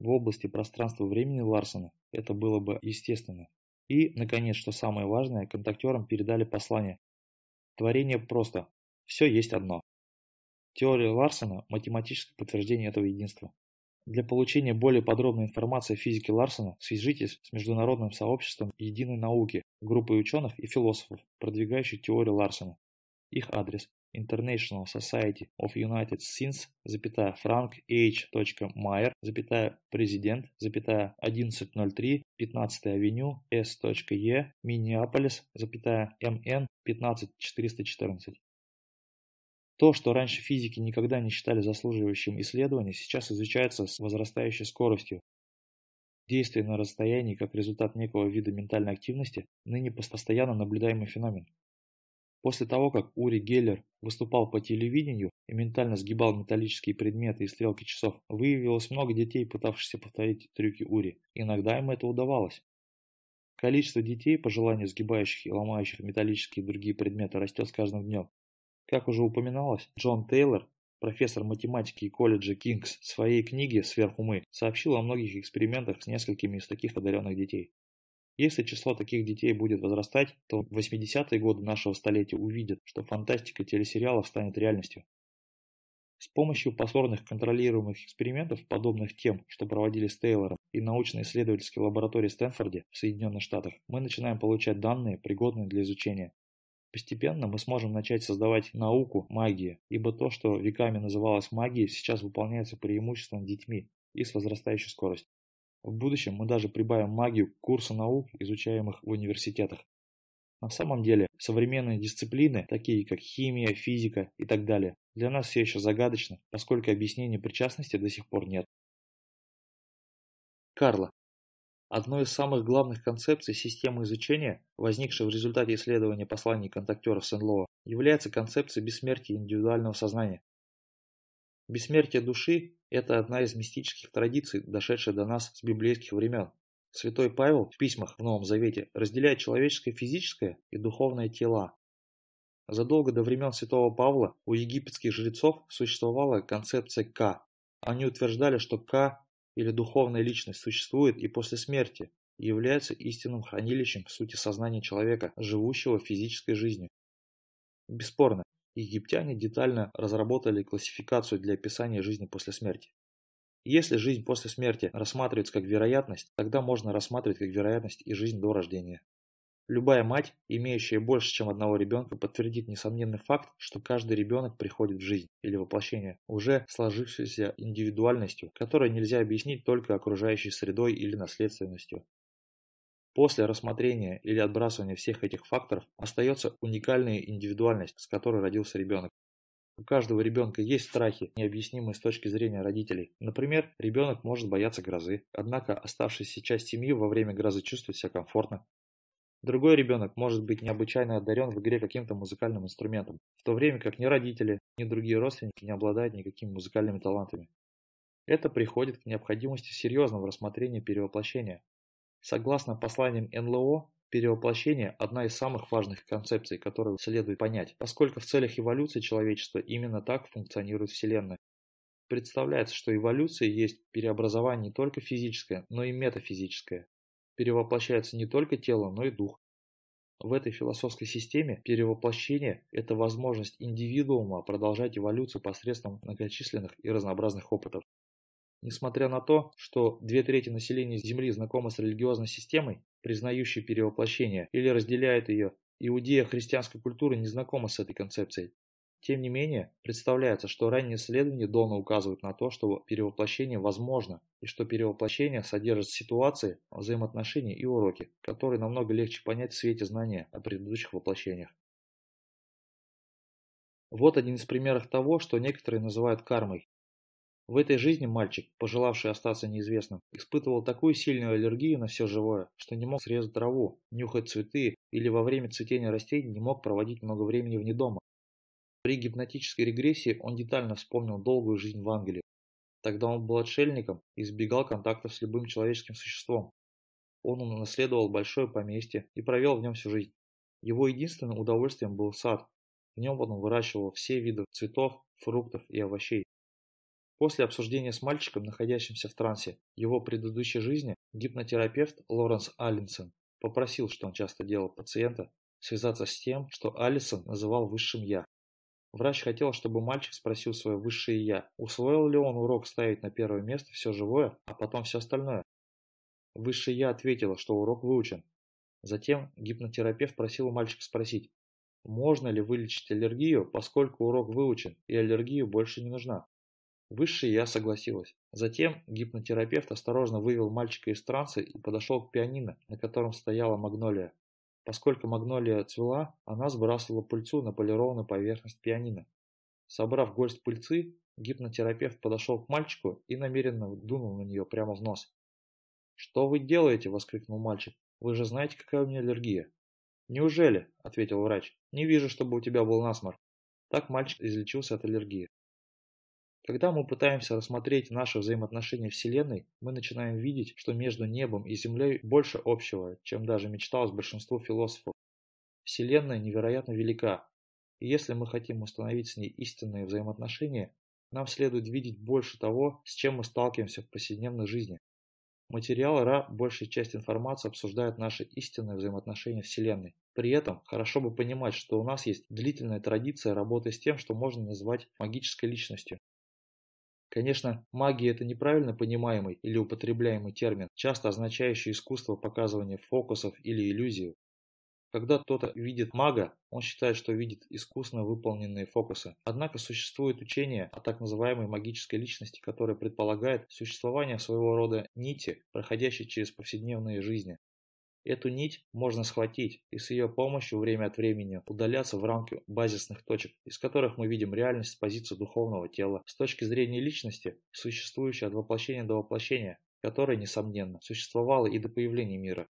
В области пространства-времени Ларсона это было бы естественно. И, наконец, что самое важное, контактерам передали послание. Творение просто. Все есть одно. Теория Ларсона – математическое подтверждение этого единства. Для получения более подробной информации о физике Ларсона свяжитесь с международным сообществом единой науки, группой ученых и философов, продвигающих теорию Ларсона. Их адрес International Society of United Sins, запятая Frank H. Майер, запятая Президент, запятая 1103, 15 авеню, S.E, Миннеаполис, запятая МН 15414. То, что раньше физики никогда не считали заслуживающим исследования, сейчас изучается с возрастающей скоростью. Действие на расстоянии как результат некого вида ментальной активности ныне постоянно наблюдаемый феномен. После того, как Ури Геллер выступал по телевидению и ментально сгибал металлические предметы и стрелки часов, выявилось много детей, пытавшихся повторить трюки Ури. Иногда им это удавалось. Количество детей, по желанию сгибающих и ломающих металлические и другие предметы, растет с каждым днем. Как уже упоминалось, Джон Тейлор, профессор математики колледжа Кингс, в своей книге «Сверхумы» сообщил о многих экспериментах с несколькими из таких одаренных детей. Если число таких детей будет возрастать, то в 80-е годы нашего столетия увидят, что фантастика телесериалов станет реальностью. С помощью повторных контролируемых экспериментов, подобных тем, что проводили с Тейлором и научно-исследовательской лаборатории Стэнфорде в Соединенных Штатах, мы начинаем получать данные, пригодные для изучения Постепенно мы сможем начать создавать науку магии, ибо то, что веками называлось магией, сейчас выполняется преимущественно детьми и с возрастающей скоростью. В будущем мы даже прибавим магию к курсу наук, изучаемых в университетах. На самом деле, современные дисциплины, такие как химия, физика и так далее, для нас все еще загадочны, поскольку объяснения причастности до сих пор нет. Карла. Одной из самых главных концепций системы изучения, возникшей в результате исследования посланий контактеров Сен-Лоа, является концепция бессмертия индивидуального сознания. Бессмертие души – это одна из мистических традиций, дошедшая до нас с библейских времен. Святой Павел в письмах в Новом Завете разделяет человеческое физическое и духовное тела. Задолго до времен святого Павла у египетских жрецов существовала концепция К. Они утверждали, что К или духовная личность существует и после смерти и является истинным хранилищем сути сознания человека, живущего физической жизнью. Бесспорно, египтяне детально разработали классификацию для описания жизни после смерти. Если жизнь после смерти рассматривается как вероятность, тогда можно рассматривать как вероятность и жизнь до рождения. Любая мать, имеющая больше, чем одного ребенка, подтвердит несомненный факт, что каждый ребенок приходит в жизнь или воплощение уже сложившейся индивидуальностью, которую нельзя объяснить только окружающей средой или наследственностью. После рассмотрения или отбрасывания всех этих факторов остается уникальная индивидуальность, с которой родился ребенок. У каждого ребенка есть страхи, необъяснимые с точки зрения родителей. Например, ребенок может бояться грозы, однако оставшаяся часть семьи во время грозы чувствует себя комфортно. Другой ребенок может быть необычайно одарен в игре каким-то музыкальным инструментом, в то время как ни родители, ни другие родственники не обладают никакими музыкальными талантами. Это приходит к необходимости серьезного рассмотрения перевоплощения. Согласно посланиям НЛО, перевоплощение – одна из самых важных концепций, которую следует понять, поскольку в целях эволюции человечества именно так функционирует Вселенная. Представляется, что эволюция есть переобразование не только физическое, но и метафизическое перевоплощается не только тело, но и дух. В этой философской системе перевоплощение – это возможность индивидуума продолжать эволюцию посредством многочисленных и разнообразных опытов. Несмотря на то, что две трети населения Земли знакомы с религиозной системой, признающей перевоплощение, или разделяет ее, иудея христианской культуры не знакома с этой концепцией. Тем не менее, представляется, что ранние исследования Дона указывают на то, что перевоплощение возможно, и что перевоплощение содержит ситуации, взаимоотношения и уроки, которые намного легче понять в свете знания о предыдущих воплощениях. Вот один из примеров того, что некоторые называют кармой. В этой жизни мальчик, пожелавший остаться неизвестным, испытывал такую сильную аллергию на все живое, что не мог срезать траву, нюхать цветы или во время цветения растений не мог проводить много времени вне дома. При гипнотической регрессии он детально вспомнил долгую жизнь в Англии. Тогда он был отшельником и избегал контактов с любым человеческим существом. Он унаследовал большое поместье и провел в нем всю жизнь. Его единственным удовольствием был сад. В нем он выращивал все виды цветов, фруктов и овощей. После обсуждения с мальчиком, находящимся в трансе, его предыдущей жизни, гипнотерапевт Лоренс Аллинсон попросил, что он часто делал пациента, связаться с тем, что Аллисон называл высшим «я». Врач хотел, чтобы мальчик спросил свое высшее «я», усвоил ли он урок ставить на первое место все живое, а потом все остальное. Высшее «я» ответило, что урок выучен. Затем гипнотерапевт просил мальчика спросить, можно ли вылечить аллергию, поскольку урок выучен и аллергия больше не нужна. Высшее я согласилась. Затем гипнотерапевт осторожно вывел мальчика из транса и подошел к пианино, на котором стояла магнолия. Поскольку магнолия цвела, она сбрасывала пыльцу на полированную поверхность пианино. Собрав горсть пыльцы, гипнотерапевт подошел к мальчику и намеренно дунул на нее прямо в нос. «Что вы делаете?» – воскликнул мальчик. «Вы же знаете, какая у меня аллергия». «Неужели?» – ответил врач. «Не вижу, чтобы у тебя был насморк». Так мальчик излечился от аллергии. Когда мы пытаемся рассмотреть наши взаимоотношения Вселенной, мы начинаем видеть, что между небом и Землей больше общего, чем даже мечталось большинству философов. Вселенная невероятно велика, и если мы хотим установить с ней истинные взаимоотношения, нам следует видеть больше того, с чем мы сталкиваемся в повседневной жизни. Материал РА, большая часть информации обсуждает наши истинные взаимоотношения Вселенной. При этом хорошо бы понимать, что у нас есть длительная традиция работы с тем, что можно назвать магической личностью. Конечно, магия – это неправильно понимаемый или употребляемый термин, часто означающий искусство показывания фокусов или иллюзий. Когда кто-то видит мага, он считает, что видит искусно выполненные фокусы. Однако существует учение о так называемой магической личности, которое предполагает существование своего рода нити, проходящей через повседневные жизни. Эту нить можно схватить и с ее помощью время от времени удаляться в рамки базисных точек, из которых мы видим реальность с позиции духовного тела, с точки зрения личности, существующей от воплощения до воплощения, которое, несомненно, существовало и до появления мира.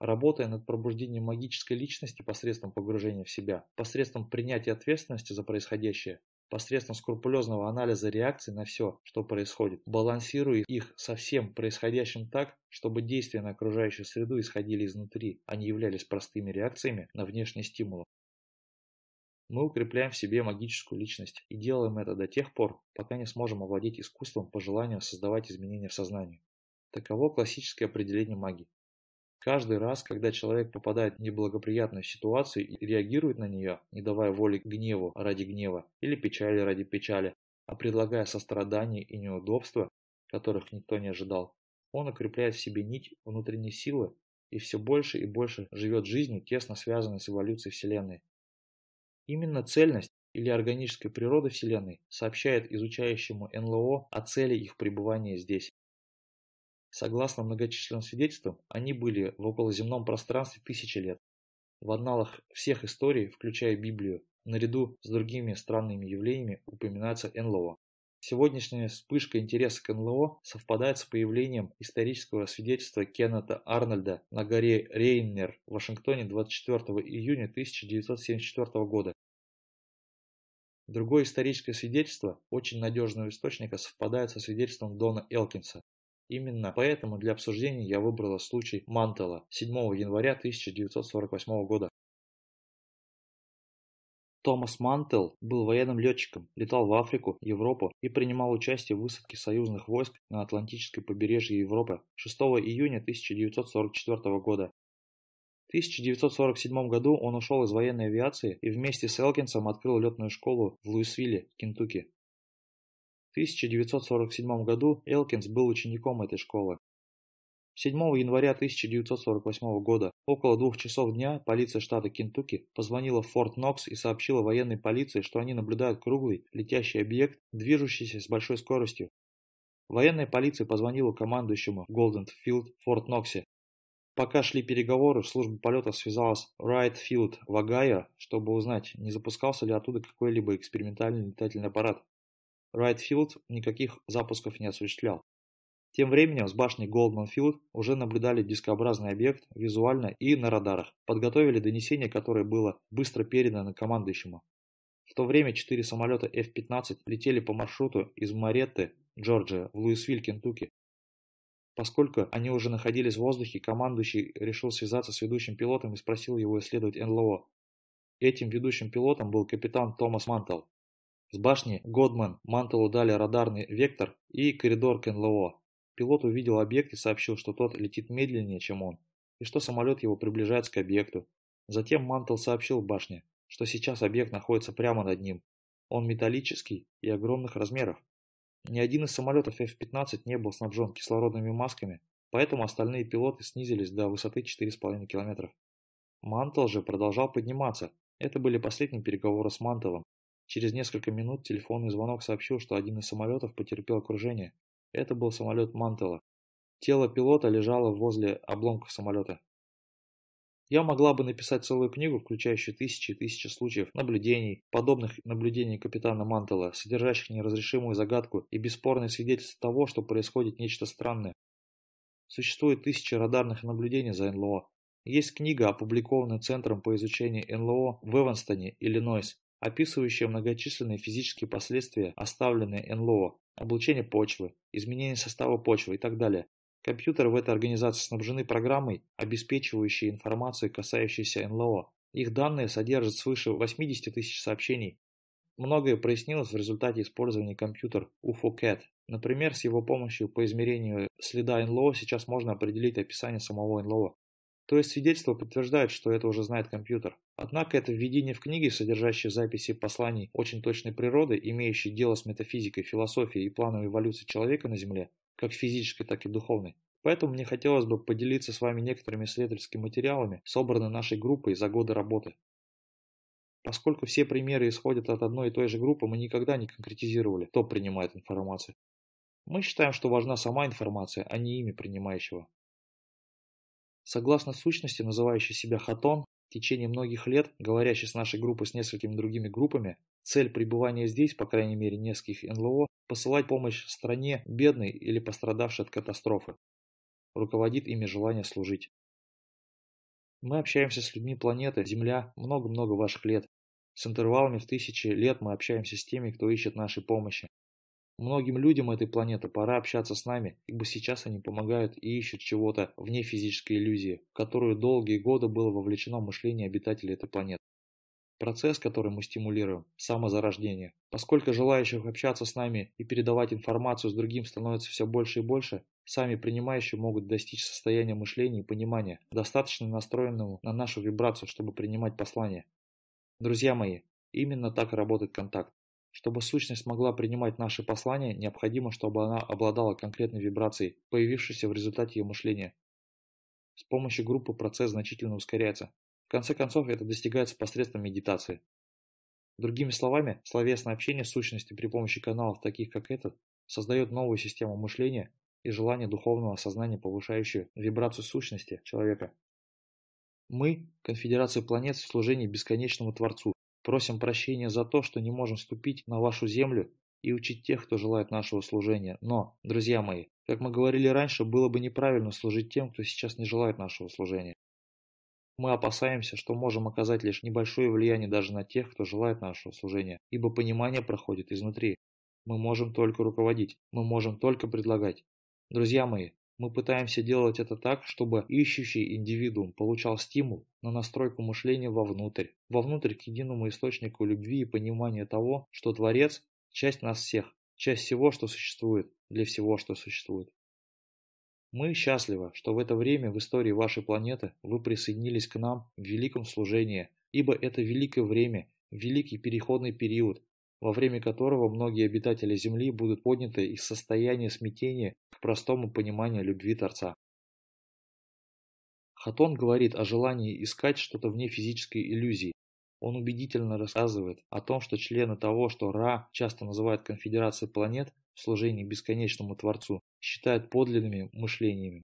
Работая над пробуждением магической личности посредством погружения в себя, посредством принятия ответственности за происходящее, посредством скрупулезного анализа реакций на все, что происходит, балансируя их со всем происходящим так, чтобы действия на окружающую среду исходили изнутри, а не являлись простыми реакциями на внешние стимулы. Мы укрепляем в себе магическую личность и делаем это до тех пор, пока не сможем овладеть искусством по желанию создавать изменения в сознании. Таково классическое определение магии. Каждый раз, когда человек попадает в неблагоприятную ситуацию и реагирует на нее, не давая воли гневу ради гнева или печали ради печали, а предлагая сострадание и неудобства, которых никто не ожидал, он укрепляет в себе нить внутренней силы и все больше и больше живет жизнью, тесно связанной с эволюцией Вселенной. Именно цельность или органическая природа Вселенной сообщает изучающему НЛО о цели их пребывания здесь. Согласно многочисленным свидетельствам, они были в околоземном пространстве тысячи лет. В анналах всех историй, включая Библию, наряду с другими странными явлениями упоминается НЛО. Сегодняшняя вспышка интереса к НЛО совпадает с появлением исторического свидетельства Кеннета Арнольда на горе Рейнер в Вашингтоне 24 июня 1974 года. Другое историческое свидетельство очень надежного источника совпадает со свидетельством Дона Элкинса, Именно поэтому для обсуждения я выбрала случай Мантела 7 января 1948 года. Томас Мантел был военным летчиком, летал в Африку, Европу и принимал участие в высадке союзных войск на Атлантическое побережье Европы 6 июня 1944 года. В 1947 году он ушел из военной авиации и вместе с Элкинсом открыл летную школу в Луисвилле, Кентукки. 1947 году Элкинс был учеником этой школы. 7 января 1948 года, около двух часов дня, полиция штата Кентукки позвонила в Форт Нокс и сообщила военной полиции, что они наблюдают круглый летящий объект, движущийся с большой скоростью. Военная полиция позвонила командующему Голденфилд в Форт Ноксе. Пока шли переговоры, служба полетов связалась с Райтфилд в Огайо, чтобы узнать, не запускался ли оттуда какой-либо экспериментальный летательный аппарат. Райтфилд никаких запусков не осуществлял. Тем временем с башни Голдман-Филд уже наблюдали дискообразный объект визуально и на радарах, подготовили донесение, которое было быстро передано командующему. В то время четыре самолета F-15 летели по маршруту из Маретты, Джорджия, в Луисвиль, Кентукки. Поскольку они уже находились в воздухе, командующий решил связаться с ведущим пилотом и спросил его исследовать НЛО. Этим ведущим пилотом был капитан Томас Мантел. С башни Годман Мантелу дали радарный вектор и коридор к НЛО. Пилот увидел объект и сообщил, что тот летит медленнее, чем он, и что самолет его приближается к объекту. Затем Мантел сообщил башне, что сейчас объект находится прямо над ним. Он металлический и огромных размеров. Ни один из самолетов F-15 не был снабжен кислородными масками, поэтому остальные пилоты снизились до высоты 4,5 км. Мантел же продолжал подниматься. Это были последние переговоры с Мантелом. Через несколько минут телефонный звонок сообщил, что один из самолетов потерпел крушение. Это был самолет Мантела. Тело пилота лежало возле обломков самолета. Я могла бы написать целую книгу, включающую тысячи и тысячи случаев наблюдений, подобных наблюдений капитана Мантела, содержащих неразрешимую загадку и бесспорное свидетельство того, что происходит нечто странное. Существует тысячи радарных наблюдений за НЛО. Есть книга, опубликованная Центром по изучению НЛО в Эванстоне, Иллинойс, описывающая многочисленные физические последствия оставленные НЛО, облучение почвы, изменение состава почвы и так далее. Компьютеры в этой организации снабжены программой, обеспечивающей информацию, касающейся НЛО. Их данные содержат свыше 80 тысяч сообщений. Многое прояснилось в результате использования компьютер UFOCAT. Например, с его помощью по измерению следа НЛО сейчас можно определить описание самого НЛО. То есть свидетельство подтверждает, что это уже знает компьютер. Однако это введение в книги, содержащие записи посланий очень точной природы, имеющие дело с метафизикой, философией и планом эволюции человека на Земле, как физической, так и духовной. Поэтому мне хотелось бы поделиться с вами некоторыми исследовательскими материалами, собранными нашей группой за годы работы. Поскольку все примеры исходят от одной и той же группы, мы никогда не конкретизировали, кто принимает информацию. Мы считаем, что важна сама информация, а не имя принимающего. Согласно сущности, называющей себя Хатон, в течение многих лет, говорящей с нашей группой с несколькими другими группами, цель пребывания здесь, по крайней мере нескольких НЛО, посылать помощь стране, бедной или пострадавшей от катастрофы. Руководит ими желание служить. Мы общаемся с людьми планеты, Земля, много-много ваших лет. С интервалами в тысячи лет мы общаемся с теми, кто ищет нашей помощи. Многим людям этой планеты пора общаться с нами, ибо сейчас они помогают и ищут чего-то вне физической иллюзии, в которую долгие годы было вовлечено мышление обитателей этой планеты. Процесс, который мы стимулируем – самозарождение. Поскольку желающих общаться с нами и передавать информацию с другим становится все больше и больше, сами принимающие могут достичь состояния мышления и понимания, достаточно настроенного на нашу вибрацию, чтобы принимать послания. Друзья мои, именно так работает контакт. Чтобы сущность могла принимать наши послания, необходимо, чтобы она обладала конкретной вибрацией, появившейся в результате ее мышления. С помощью группы процесс значительно ускоряется. В конце концов, это достигается посредством медитации. Другими словами, словесное общение с сущностью при помощи каналов, таких как этот, создает новую систему мышления и желание духовного сознания, повышающую вибрацию сущности человека. Мы – конфедерация планет в служении бесконечному Творцу, Просим прощения за то, что не можем вступить на вашу землю и учить тех, кто желает нашего служения. Но, друзья мои, как мы говорили раньше, было бы неправильно служить тем, кто сейчас не желает нашего служения. Мы опасаемся, что можем оказать лишь небольшое влияние даже на тех, кто желает нашего служения, ибо понимание проходит изнутри. Мы можем только руководить, мы можем только предлагать. Друзья мои, мы пытаемся делать это так, чтобы ищущий индивидуум получал стимул на настройку мышления вовнутрь, вовнутрь к единому источнику любви и понимания того, что Творец – часть нас всех, часть всего, что существует, для всего, что существует. Мы счастливы, что в это время в истории вашей планеты вы присоединились к нам в великом служении, ибо это великое время, великий переходный период, во время которого многие обитатели Земли будут подняты из состояния смятения простому пониманию любви Творца. Хатон говорит о желании искать что-то вне физической иллюзии. Он убедительно рассказывает о том, что члены того, что Ра часто называют конфедерацией планет в служении бесконечному Творцу, считают подлинными мышлениями.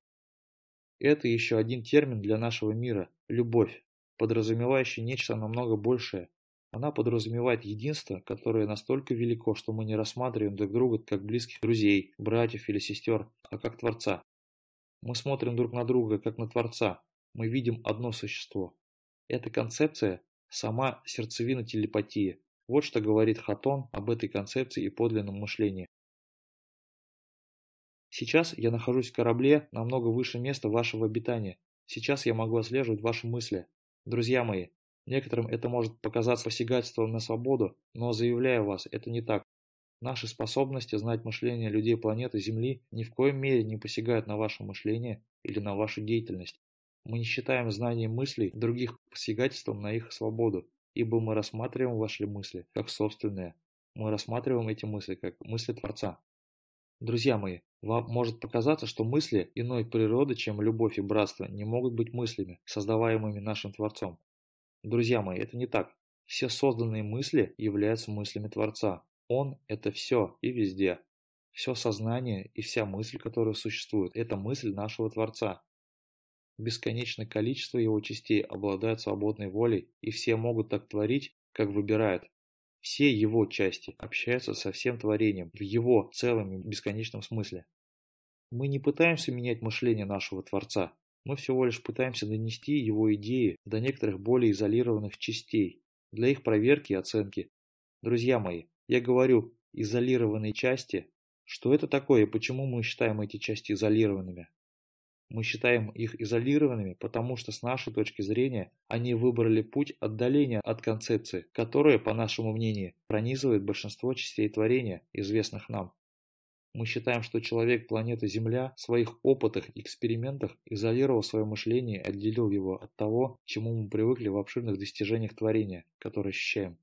Это еще один термин для нашего мира – любовь, подразумевающий нечто намного большее, Она подразумевает единство, которое настолько велико, что мы не рассматриваем друг друга как близких друзей, братьев или сестер, а как Творца. Мы смотрим друг на друга как на Творца, мы видим одно существо. Эта концепция – сама сердцевина телепатии. Вот что говорит Хатон об этой концепции и подлинном мышлении. Сейчас я нахожусь в корабле намного выше места вашего обитания. Сейчас я могу отслеживать ваши мысли. Друзья мои, некоторым это может показаться посягательством на свободу, но заявляю вас, это не так. Наши способности знать мышление людей планеты Земли ни в коем мере не посягают на ваше мышление или на вашу деятельность. Мы не считаем знание мыслей других посягательством на их свободу, ибо мы рассматриваем ваши мысли как собственные. Мы рассматриваем эти мысли как мысли Творца. Друзья мои, вам может показаться, что мысли иной природы, чем любовь и братство, не могут быть мыслями, создаваемыми нашим Творцом. Друзья мои, это не так. Все созданные мысли являются мыслями Творца. Он – это все и везде. Все сознание и вся мысль, которая существует – это мысль нашего Творца. Бесконечное количество его частей обладают свободной волей, и все могут так творить, как выбирают. Все его части общаются со всем творением в его целом и бесконечном смысле. Мы не пытаемся менять мышление нашего Творца, мы всего лишь пытаемся донести его идеи до некоторых более изолированных частей, для их проверки и оценки. Друзья мои, я говорю изолированные части. Что это такое и почему мы считаем эти части изолированными? Мы считаем их изолированными, потому что с нашей точки зрения они выбрали путь отдаления от концепции, которая, по нашему мнению, пронизывает большинство частей творения, известных нам. Мы считаем, что человек планеты Земля в своих опытах и экспериментах изолировал свое мышление и отделил его от того, чему мы привыкли в обширных достижениях творения, которые ощущаем.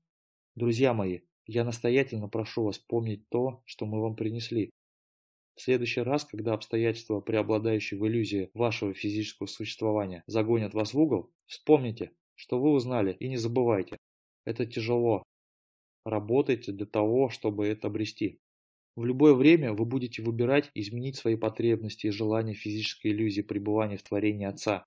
Друзья мои, я настоятельно прошу вас помнить то, что мы вам принесли, в следующий раз, когда обстоятельства, преобладающие в иллюзии вашего физического существования, загонят вас в угол, вспомните, что вы узнали, и не забывайте. Это тяжело. Работайте для того, чтобы это обрести. В любое время вы будете выбирать изменить свои потребности и желания физической иллюзии пребывания в творении Отца.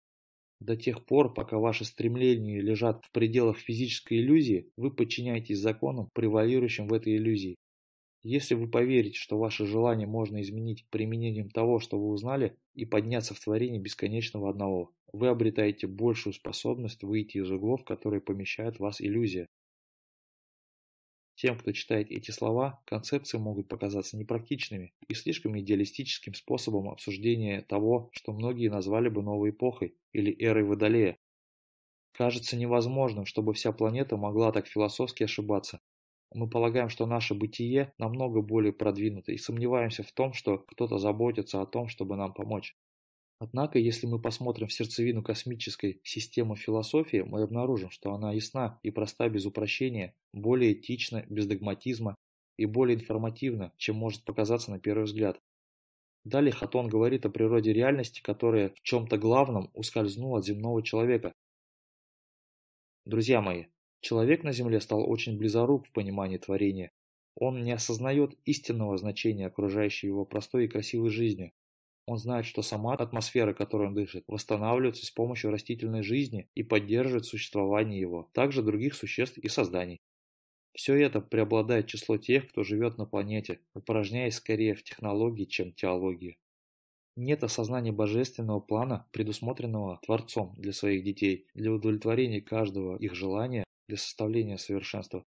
До тех пор, пока ваши стремления лежат в пределах физической иллюзии, вы подчиняетесь законам, превалирующим в этой иллюзии. Если вы поверите, что ваше желание можно изменить применением того, что вы узнали, и подняться в творение бесконечного одного, вы обретаете большую способность выйти из углов, которые помещают вас иллюзия. Тем, кто читает эти слова, концепции могут показаться непрактичными и слишком идеалистическим способом обсуждения того, что многие назвали бы новой эпохой или эрой Водолея. Кажется невозможным, чтобы вся планета могла так философски ошибаться, мы полагаем, что наше бытие намного более продвинуто и сомневаемся в том, что кто-то заботится о том, чтобы нам помочь. Однако, если мы посмотрим в сердцевину космической системы философии, мы обнаружим, что она ясна и проста без упрощения, более этична, без догматизма и более информативна, чем может показаться на первый взгляд. Далее Хатон говорит о природе реальности, которая в чем-то главном ускользнула от земного человека. Друзья мои, Человек на Земле стал очень близорук в понимании творения. Он не осознает истинного значения окружающей его простой и красивой жизни. Он знает, что сама атмосфера, которой он дышит, восстанавливается с помощью растительной жизни и поддерживает существование его, также других существ и созданий. Все это преобладает число тех, кто живет на планете, упражняясь скорее в технологии, чем теологии. Нет осознания божественного плана, предусмотренного Творцом для своих детей, для удовлетворения каждого их желания для составления совершенства.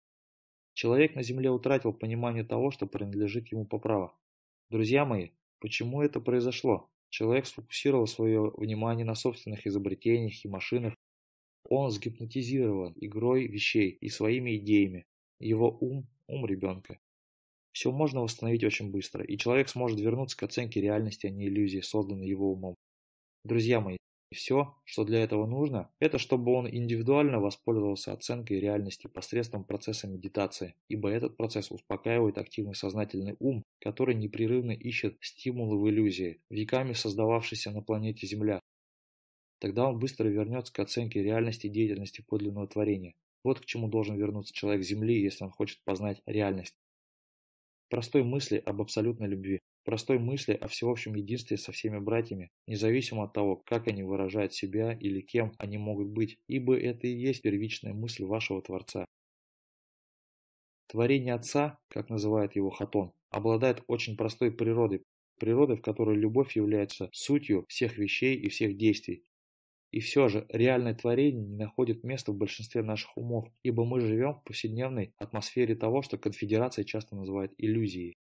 Человек на Земле утратил понимание того, что принадлежит ему по праву. Друзья мои, почему это произошло? Человек сфокусировал свое внимание на собственных изобретениях и машинах. Он сгипнотизирован игрой вещей и своими идеями. Его ум – ум ребенка. Все можно восстановить очень быстро, и человек сможет вернуться к оценке реальности, а не иллюзии, созданной его умом. Друзья мои, и все, что для этого нужно, это чтобы он индивидуально воспользовался оценкой реальности посредством процесса медитации, ибо этот процесс успокаивает активный сознательный ум, который непрерывно ищет стимулы в иллюзии, веками создававшейся на планете Земля. Тогда он быстро вернется к оценке реальности деятельности подлинного творения. Вот к чему должен вернуться человек Земли, если он хочет познать реальность. Простой мысли об абсолютной любви простой мысли о всеобщем единстве со всеми братьями, независимо от того, как они выражают себя или кем они могут быть, ибо это и есть первичная мысль вашего Творца. Творение Отца, как называет его Хатон, обладает очень простой природой, природой, в которой любовь является сутью всех вещей и всех действий. И все же реальное творение не находит места в большинстве наших умов, ибо мы живем в повседневной атмосфере того, что конфедерация часто называет иллюзией.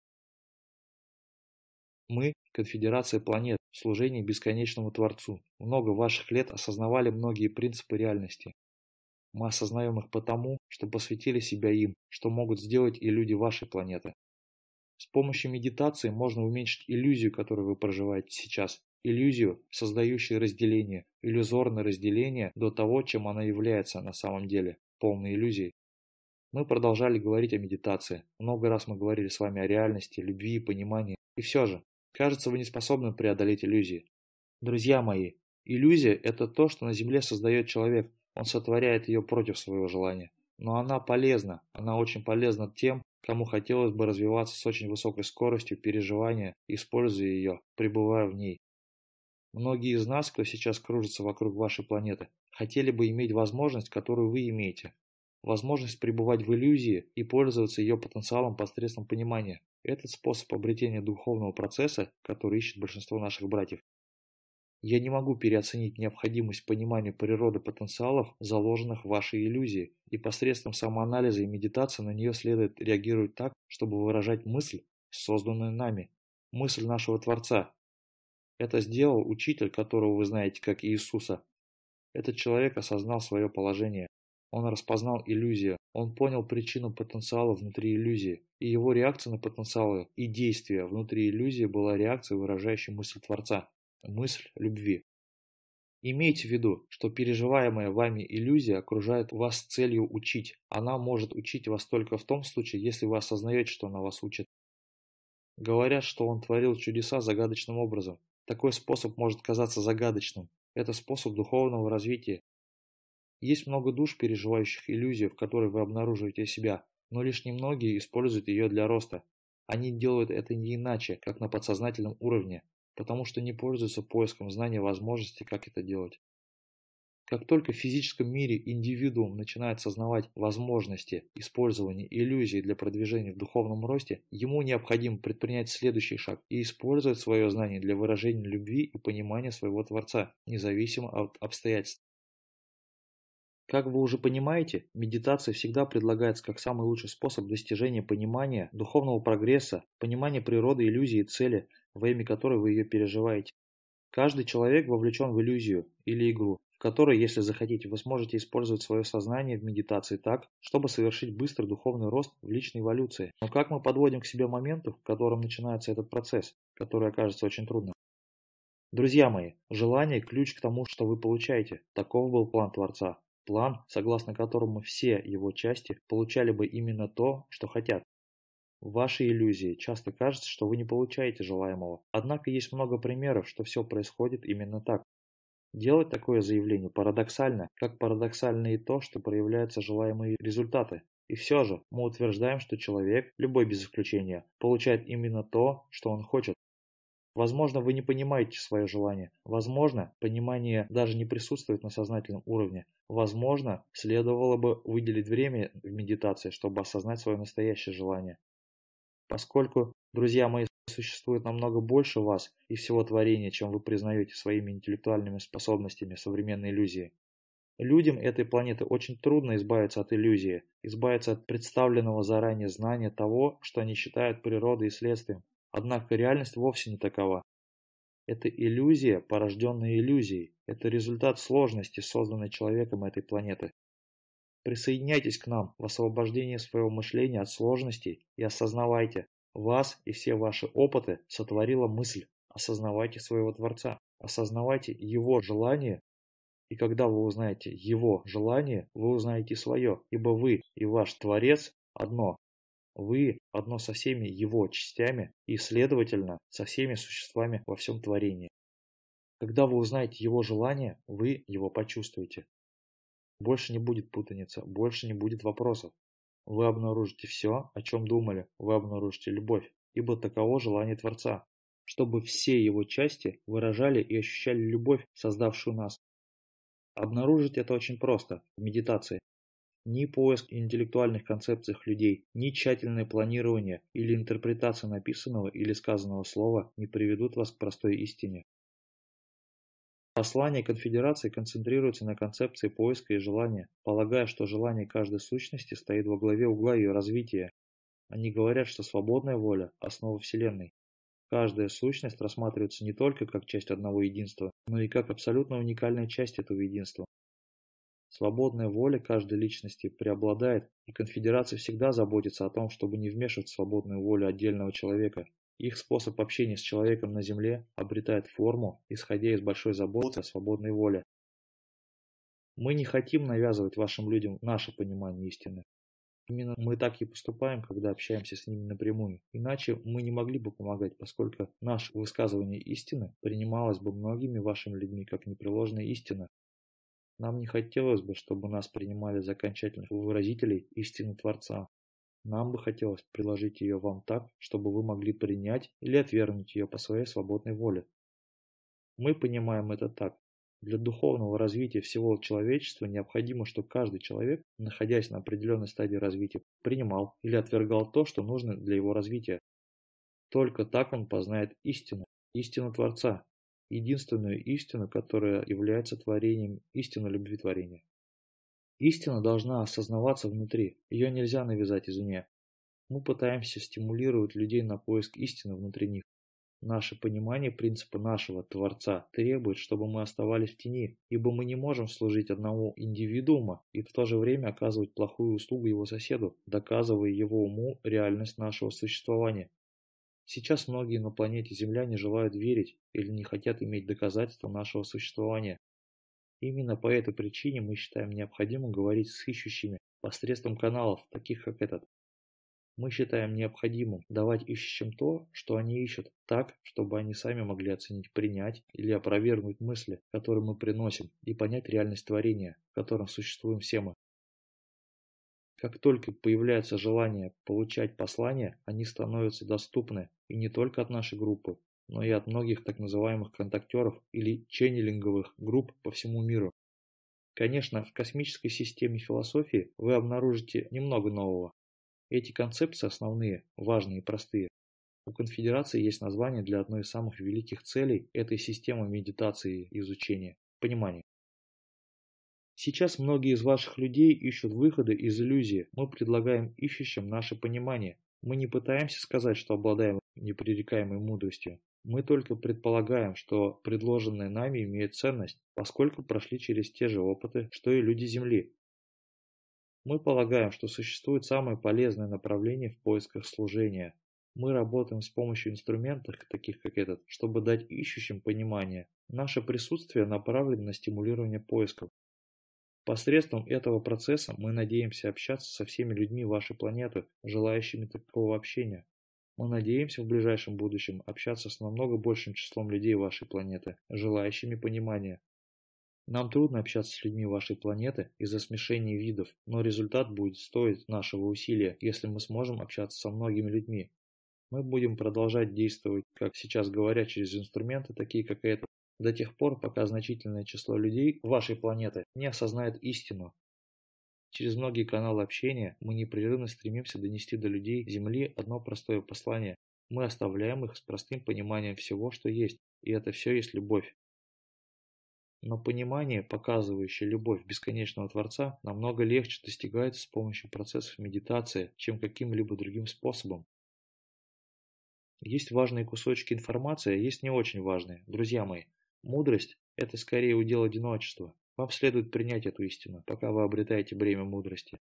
Мы – конфедерация планет, в бесконечному Творцу. Много ваших лет осознавали многие принципы реальности. Мы осознаем их потому, что посвятили себя им, что могут сделать и люди вашей планеты. С помощью медитации можно уменьшить иллюзию, которую вы проживаете сейчас, иллюзию, создающую разделение, иллюзорное разделение до того, чем она является на самом деле, полной иллюзией. Мы продолжали говорить о медитации. Много раз мы говорили с вами о реальности, любви и понимании. И все же, кажется, вы не способны преодолеть иллюзии. Друзья мои, иллюзия – это то, что на Земле создает человек. Он сотворяет ее против своего желания. Но она полезна. Она очень полезна тем, кому хотелось бы развиваться с очень высокой скоростью переживания, используя ее, пребывая в ней. Многие из нас, кто сейчас кружится вокруг вашей планеты, хотели бы иметь возможность, которую вы имеете. Возможность пребывать в иллюзии и пользоваться ее потенциалом посредством понимания. Этот способ обретения духовного процесса, который ищет большинство наших братьев. Я не могу переоценить необходимость понимания природы потенциалов, заложенных в вашей иллюзии, и посредством самоанализа и медитации на нее следует реагировать так, чтобы выражать мысль, созданную нами, мысль нашего Творца. Это сделал учитель, которого вы знаете как Иисуса. Этот человек осознал свое положение. Он распознал иллюзию, он понял причину потенциала внутри иллюзии, и его реакция на потенциалы и действия внутри иллюзии была реакцией, выражающей мысль Творца мысль любви. Имейте в виду, что переживаемая вами иллюзия окружает вас с целью учить. Она может учить вас только в том случае, если вы осознаете, что она вас учит. Говорят, что он творил чудеса загадочным образом. Такой способ может казаться загадочным. Это способ духовного развития. Есть много душ, переживающих иллюзию, в которой вы обнаруживаете себя, но лишь немногие используют ее для роста. Они делают это не иначе, как на подсознательном уровне, потому что не пользуются поиском знания возможности, как это делать. Как только в физическом мире индивидуум начинает сознавать возможности использования иллюзий для продвижения в духовном росте, ему необходимо предпринять следующий шаг и использовать свое знание для выражения любви и понимания своего Творца, независимо от обстоятельств. Как вы уже понимаете, медитация всегда предлагается как самый лучший способ достижения понимания, духовного прогресса, понимания природы, иллюзии и цели, во имя которой вы ее переживаете. Каждый человек вовлечен в иллюзию или игру, в которой, если захотите, вы сможете использовать свое сознание в медитации так, чтобы совершить быстрый духовный рост в личной эволюции. Но как мы подводим к себе моменту, в котором начинается этот процесс, который окажется очень трудным? Друзья мои, желание – ключ к тому, что вы получаете. Таков был план Творца. План, согласно которому все его части получали бы именно то, что хотят. В вашей иллюзии часто кажется, что вы не получаете желаемого, однако есть много примеров, что все происходит именно так. Делать такое заявление парадоксально, как парадоксально и то, что проявляются желаемые результаты. И все же мы утверждаем, что человек, любой без исключения, получает именно то, что он хочет. Возможно, вы не понимаете свое желание. Возможно, понимание даже не присутствует на сознательном уровне. Возможно, следовало бы выделить время в медитации, чтобы осознать свое настоящее желание. Поскольку, друзья мои, существует намного больше вас и всего творения, чем вы признаете своими интеллектуальными способностями современной иллюзии. Людям этой планеты очень трудно избавиться от иллюзии, избавиться от представленного заранее знания того, что они считают природой и следствием. Однако реальность вовсе не такова. Это иллюзия, порожденная иллюзией. Это результат сложности, созданной человеком этой планеты. Присоединяйтесь к нам в освобождении своего мышления от сложностей и осознавайте, вас и все ваши опыты сотворила мысль. Осознавайте своего Творца, осознавайте Его желание, и когда вы узнаете Его желание, вы узнаете свое, ибо вы и ваш Творец одно. Вы одно со всеми Его частями и, следовательно, со всеми существами во всем творении. Когда вы узнаете Его желание, вы его почувствуете. Больше не будет путаницы, больше не будет вопросов. Вы обнаружите все, о чем думали, вы обнаружите любовь, ибо таково желание Творца, чтобы все его части выражали и ощущали любовь, создавшую нас. Обнаружить это очень просто, в медитации. Ни поиск интеллектуальных концепций людей, ни тщательное планирование или интерпретация написанного или сказанного слова не приведут вас к простой истине. Послание конфедерации концентрируется на концепции поиска и желания, полагая, что желание каждой сущности стоит во главе угла ее развития. Они говорят, что свободная воля – основа Вселенной. Каждая сущность рассматривается не только как часть одного единства, но и как абсолютно уникальная часть этого единства. Свободная воля каждой личности преобладает, и конфедерация всегда заботится о том, чтобы не вмешивать свободную волю отдельного человека. Их способ общения с человеком на Земле обретает форму, исходя из большой заботы о свободной воле. Мы не хотим навязывать вашим людям наше понимание истины. Именно мы так и поступаем, когда общаемся с ними напрямую. Иначе мы не могли бы помогать, поскольку наше высказывание истины принималось бы многими вашими людьми как непреложная истина. Нам не хотелось бы, чтобы нас принимали за окончательных выразителей истины Творца. Нам бы хотелось приложить ее вам так, чтобы вы могли принять или отвергнуть ее по своей свободной воле. Мы понимаем это так. Для духовного развития всего человечества необходимо, чтобы каждый человек, находясь на определенной стадии развития, принимал или отвергал то, что нужно для его развития. Только так он познает истину, истину Творца, единственную истину, которая является творением, истину любви творения. Истина должна осознаваться внутри, ее нельзя навязать извне. Мы пытаемся стимулировать людей на поиск истины внутри них. Наше понимание принципа нашего Творца требует, чтобы мы оставались в тени, ибо мы не можем служить одному индивидуума и в то же время оказывать плохую услугу его соседу, доказывая его уму реальность нашего существования. Сейчас многие на планете Земля не желают верить или не хотят иметь доказательства нашего существования. Именно по этой причине мы считаем необходимым говорить с ищущими посредством каналов, таких как этот. Мы считаем необходимым давать ищущим то, что они ищут, так, чтобы они сами могли оценить, принять или опровергнуть мысли, которые мы приносим, и понять реальность творения, в котором существуем все мы. Как только появляется желание получать послания, они становятся доступны и не только от нашей группы, но и от многих так называемых контактеров или ченнелинговых групп по всему миру. Конечно, в космической системе философии вы обнаружите немного нового, эти концепции основные, важные и простые. У конфедерации есть название для одной из самых великих целей этой системы медитации и изучения – понимания. Сейчас многие из ваших людей ищут выходы из иллюзии. Мы предлагаем ищущим наше понимание. Мы не пытаемся сказать, что обладаем непререкаемой мудростью. Мы только предполагаем, что предложенное нами имеет ценность, поскольку прошли через те же опыты, что и люди Земли. Мы полагаем, что существует самое полезное направление в поисках служения. Мы работаем с помощью инструментов, таких как этот, чтобы дать ищущим понимание. Наше присутствие направлено на стимулирование поисков. Посредством этого процесса мы надеемся общаться со всеми людьми вашей планеты, желающими такого общения. Мы надеемся в ближайшем будущем общаться с намного большим числом людей вашей планеты, желающими понимания. Нам трудно общаться с людьми вашей планеты из-за смешения видов, но результат будет стоить нашего усилия, если мы сможем общаться со многими людьми. Мы будем продолжать действовать, как сейчас говорят, через инструменты, такие как этот, до тех пор, пока значительное число людей вашей планеты не осознает истину. Через многие каналы общения мы непрерывно стремимся донести до людей Земли одно простое послание. Мы оставляем их с простым пониманием всего, что есть, и это все есть любовь. Но понимание, показывающее любовь бесконечного Творца, намного легче достигается с помощью процессов медитации, чем каким-либо другим способом. Есть важные кусочки информации, а есть не очень важные. Друзья мои, мудрость – это скорее удел одиночества. Вам следует принять эту истину, пока вы обретаете бремя мудрости.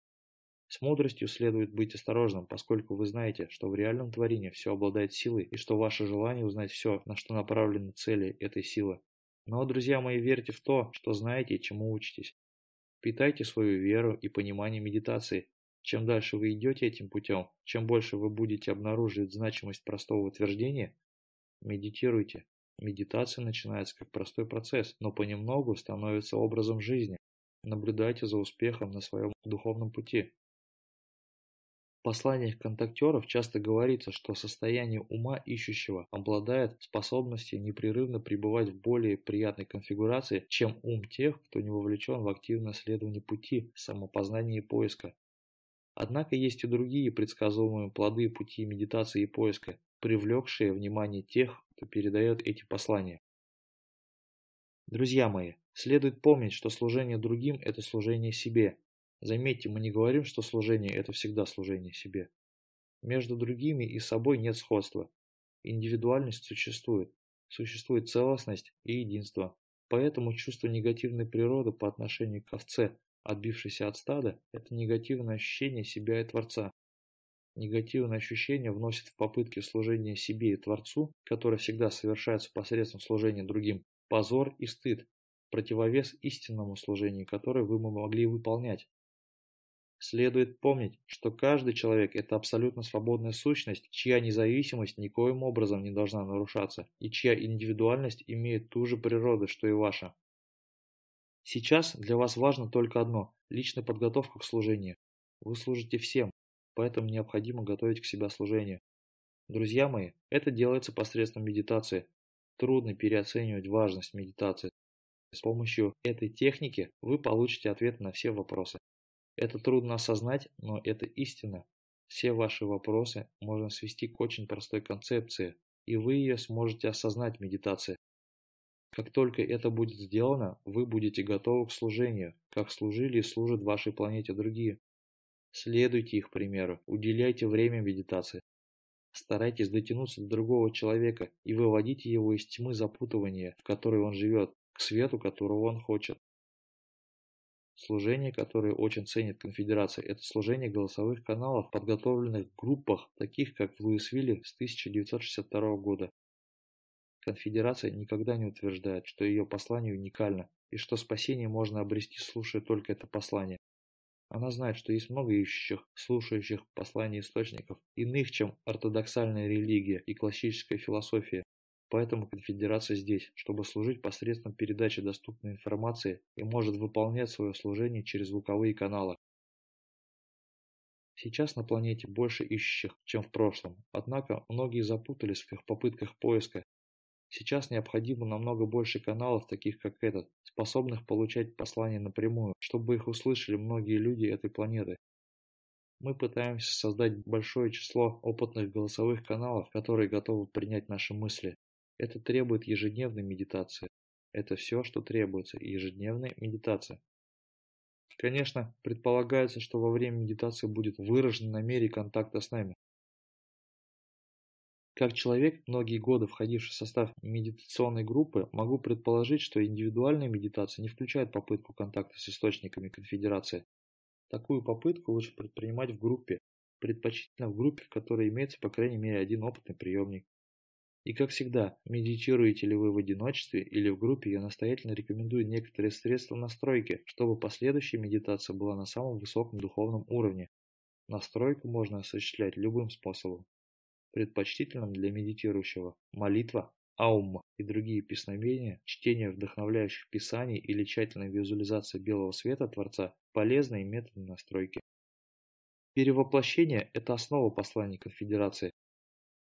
С мудростью следует быть осторожным, поскольку вы знаете, что в реальном творении все обладает силой, и что ваше желание узнать все, на что направлены цели этой силы, но, друзья мои, верьте в то, что знаете и чему учитесь. Питайте свою веру и понимание медитации. Чем дальше вы идете этим путем, чем больше вы будете обнаруживать значимость простого утверждения, медитируйте. Медитация начинается как простой процесс, но понемногу становится образом жизни. Наблюдайте за успехом на своем духовном пути. В посланиях контактеров часто говорится, что состояние ума ищущего обладает способностью непрерывно пребывать в более приятной конфигурации, чем ум тех, кто не вовлечен в активное следование пути, самопознания и поиска. Однако есть и другие предсказуемые плоды пути медитации и поиска, привлекшие внимание тех, кто передает эти послания. Друзья мои, следует помнить, что служение другим – это служение себе, Заметьте, мы не говорим, что служение – это всегда служение себе. Между другими и собой нет сходства. Индивидуальность существует. Существует целостность и единство. Поэтому чувство негативной природы по отношению к овце, отбившейся от стада, это негативное ощущение себя и Творца. Негативное ощущение вносит в попытки служения себе и Творцу, которое всегда совершается посредством служения другим, позор и стыд, противовес истинному служению, которое вы могли выполнять. Следует помнить, что каждый человек – это абсолютно свободная сущность, чья независимость никоим образом не должна нарушаться, и чья индивидуальность имеет ту же природу, что и ваша. Сейчас для вас важно только одно – личная подготовка к служению. Вы служите всем, поэтому необходимо готовить к себя служение. Друзья мои, это делается посредством медитации. Трудно переоценивать важность медитации. С помощью этой техники вы получите ответы на все вопросы. Это трудно осознать, но это истина. Все ваши вопросы можно свести к очень простой концепции, и вы ее сможете осознать в медитации. Как только это будет сделано, вы будете готовы к служению, как служили и служат вашей планете другие. Следуйте их примеру, уделяйте время медитации. Старайтесь дотянуться до другого человека и выводите его из тьмы запутывания, в которой он живет, к свету, которого он хочет. Служение, которое очень ценит конфедерация, это служение голосовых каналов, подготовленных в группах, таких как в Луисвилле с 1962 года. Конфедерация никогда не утверждает, что ее послание уникально, и что спасение можно обрести, слушая только это послание. Она знает, что есть много ищущих, слушающих послания источников, иных, чем ортодоксальная религия и классическая философия, Поэтому конфедерация здесь, чтобы служить посредством передачи доступной информации и может выполнять свое служение через звуковые каналы. Сейчас на планете больше ищущих, чем в прошлом, однако многие запутались в их попытках поиска. Сейчас необходимо намного больше каналов, таких как этот, способных получать послания напрямую, чтобы их услышали многие люди этой планеты. Мы пытаемся создать большое число опытных голосовых каналов, которые готовы принять наши мысли, это требует ежедневной медитации. Это все, что требуется, ежедневная медитация. Конечно, предполагается, что во время медитации будет выражен намерение контакта с нами. Как человек, многие годы входивший в состав медитационной группы, могу предположить, что индивидуальная медитация не включает попытку контакта с источниками конфедерации. Такую попытку лучше предпринимать в группе, предпочтительно в группе, в которой имеется по крайней мере один опытный приемник. И как всегда, медитируете ли вы в одиночестве или в группе, я настоятельно рекомендую некоторые средства настройки, чтобы последующая медитация была на самом высоком духовном уровне. Настройку можно осуществлять любым способом. Предпочтительным для медитирующего – молитва, аум и другие песнопения, чтение вдохновляющих писаний или тщательная визуализация белого света Творца – полезные методы настройки. Перевоплощение – это основа послания конфедерации,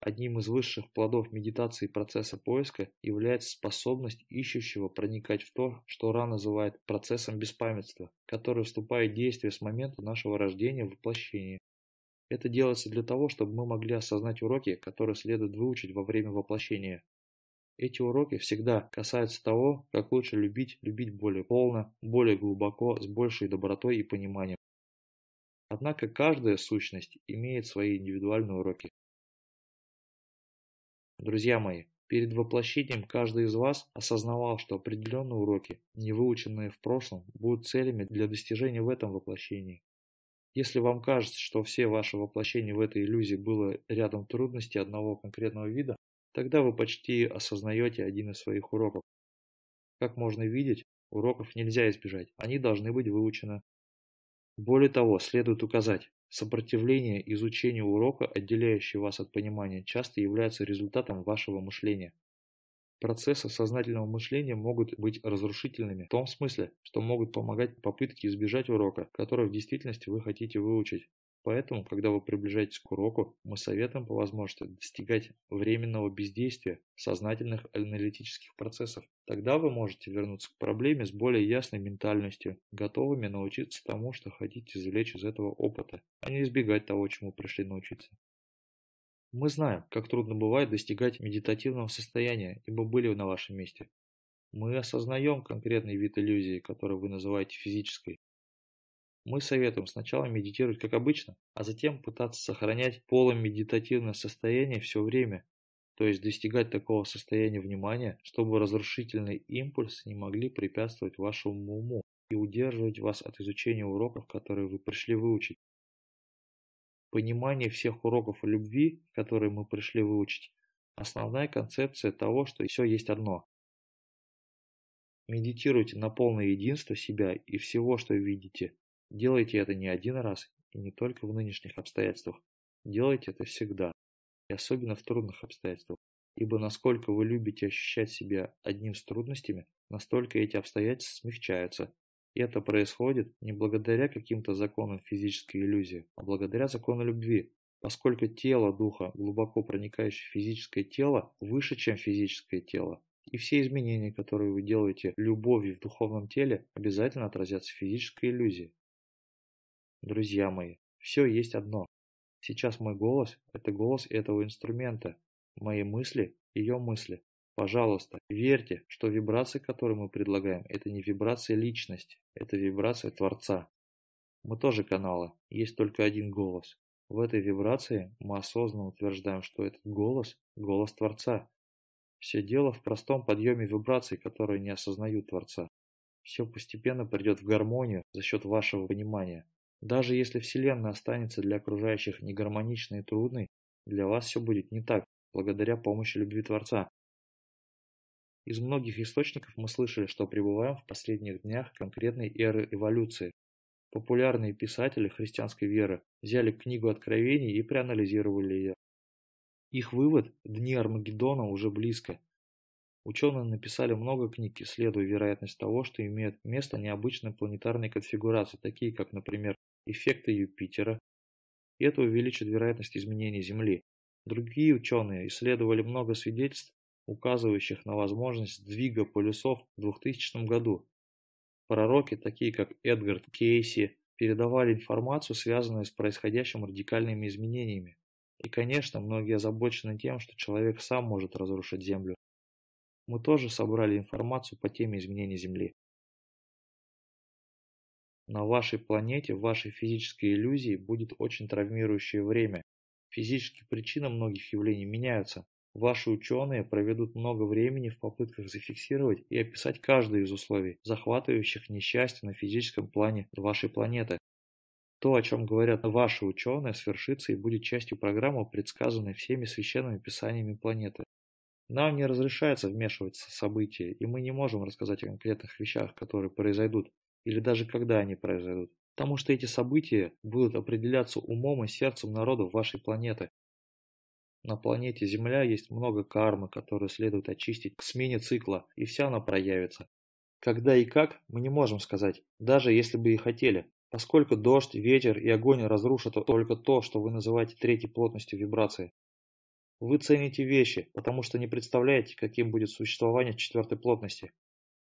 Одним из высших плодов медитации процесса поиска является способность ищущего проникать в то, что Ра называет процессом беспамятства, который вступает в действие с момента нашего рождения в воплощении. Это делается для того, чтобы мы могли осознать уроки, которые следует выучить во время воплощения. Эти уроки всегда касаются того, как лучше любить, любить более полно, более глубоко, с большей добротой и пониманием. Однако каждая сущность имеет свои индивидуальные уроки. Друзья мои, перед воплощением каждый из вас осознавал, что определенные уроки, не выученные в прошлом, будут целями для достижения в этом воплощении. Если вам кажется, что все ваши воплощения в этой иллюзии было рядом трудностей одного конкретного вида, тогда вы почти осознаете один из своих уроков. Как можно видеть, уроков нельзя избежать, они должны быть выучены. Более того, следует указать, Сопротивление изучению урока, отделяющий вас от понимания, часто является результатом вашего мышления. Процессы сознательного мышления могут быть разрушительными в том смысле, что могут помогать попытке избежать урока, который в действительности вы хотите выучить. Поэтому, когда вы приближаетесь к уроку, мы советуем по возможности достигать временного бездействия сознательных аналитических процессов. Тогда вы можете вернуться к проблеме с более ясной ментальностью, готовыми научиться тому, что хотите извлечь из этого опыта, а не избегать того, чему пришли научиться. Мы знаем, как трудно бывает достигать медитативного состояния, ибо были на вашем месте. Мы осознаем конкретный вид иллюзии, который вы называете физической, мы советуем сначала медитировать как обычно, а затем пытаться сохранять полумедитативное состояние все время, то есть достигать такого состояния внимания, чтобы разрушительные импульсы не могли препятствовать вашему уму и удерживать вас от изучения уроков, которые вы пришли выучить. Понимание всех уроков любви, которые мы пришли выучить, основная концепция того, что все есть одно. Медитируйте на полное единство себя и всего, что видите, Делайте это не один раз и не только в нынешних обстоятельствах. Делайте это всегда, и особенно в трудных обстоятельствах. Ибо насколько вы любите ощущать себя одним с трудностями, настолько эти обстоятельства смягчаются. Это происходит не благодаря каким-то законам физической иллюзии, а благодаря закону любви. Поскольку тело духа, глубоко проникающее в физическое тело, выше, чем физическое тело, и все изменения, которые вы делаете любовью в духовном теле, обязательно отразятся в физической иллюзии. Друзья мои, все есть одно. Сейчас мой голос – это голос этого инструмента, мои мысли – ее мысли. Пожалуйста, верьте, что вибрации, которые мы предлагаем, это не вибрация личности, это вибрация Творца. Мы тоже каналы, есть только один голос. В этой вибрации мы осознанно утверждаем, что этот голос – голос Творца. Все дело в простом подъеме вибраций, которые не осознают Творца. Все постепенно придет в гармонию за счет вашего понимания. Даже если Вселенная останется для окружающих негармоничной и трудной, для вас все будет не так, благодаря помощи любви Творца. Из многих источников мы слышали, что пребываем в последних днях конкретной эры эволюции. Популярные писатели христианской веры взяли книгу Откровений и проанализировали ее. Их вывод – дни Армагеддона уже близко. Ученые написали много книг, исследуя вероятность того, что имеют место необычные планетарные конфигурации, такие как, например, эффекта Юпитера. И это увеличит вероятность изменений Земли. Другие ученые исследовали много свидетельств, указывающих на возможность сдвига полюсов в 2000 году. Пророки, такие как Эдгард Кейси, передавали информацию, связанную с происходящими радикальными изменениями. И, конечно, многие озабочены тем, что человек сам может разрушить Землю. Мы тоже собрали информацию по теме изменений Земли. На вашей планете, в вашей физической иллюзии будет очень травмирующее время. Физические причины многих явлений меняются. Ваши ученые проведут много времени в попытках зафиксировать и описать каждое из условий, захватывающих несчастье на физическом плане вашей планеты. То, о чем говорят ваши ученые, свершится и будет частью программы, предсказанной всеми священными писаниями планеты. Нам не разрешается вмешиваться в события, и мы не можем рассказать о конкретных вещах, которые произойдут, или даже когда они произойдут. Потому что эти события будут определяться умом и сердцем народов вашей планеты. На планете Земля есть много кармы, которую следует очистить к смене цикла, и вся она проявится. Когда и как, мы не можем сказать, даже если бы и хотели, поскольку дождь, ветер и огонь разрушат только то, что вы называете третьей плотностью вибрации. Вы цените вещи, потому что не представляете, каким будет существование четвертой плотности.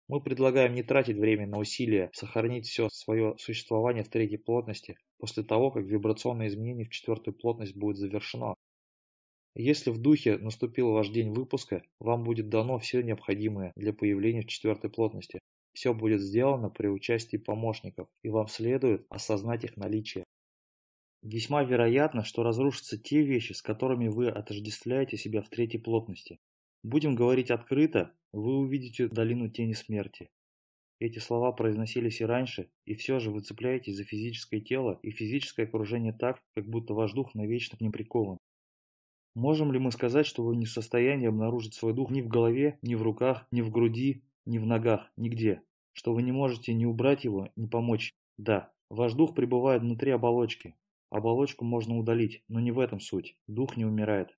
Мы предлагаем не тратить время на усилия сохранить все свое существование в третьей плотности после того, как вибрационное изменение в четвертую плотность будет завершено. Если в духе наступил ваш день выпуска, вам будет дано все необходимое для появления в четвертой плотности. Все будет сделано при участии помощников, и вам следует осознать их наличие. Весьма вероятно, что разрушатся те вещи, с которыми вы отождествляете себя в третьей плотности. Будем говорить открыто, вы увидите долину тени смерти. Эти слова произносились и раньше, и все же вы цепляетесь за физическое тело и физическое окружение так, как будто ваш дух навечно ним прикован. Можем ли мы сказать, что вы не в состоянии обнаружить свой дух ни в голове, ни в руках, ни в груди, ни в ногах, нигде? Что вы не можете ни убрать его, ни помочь? Да, ваш дух пребывает внутри оболочки. Оболочку можно удалить, но не в этом суть. Дух не умирает.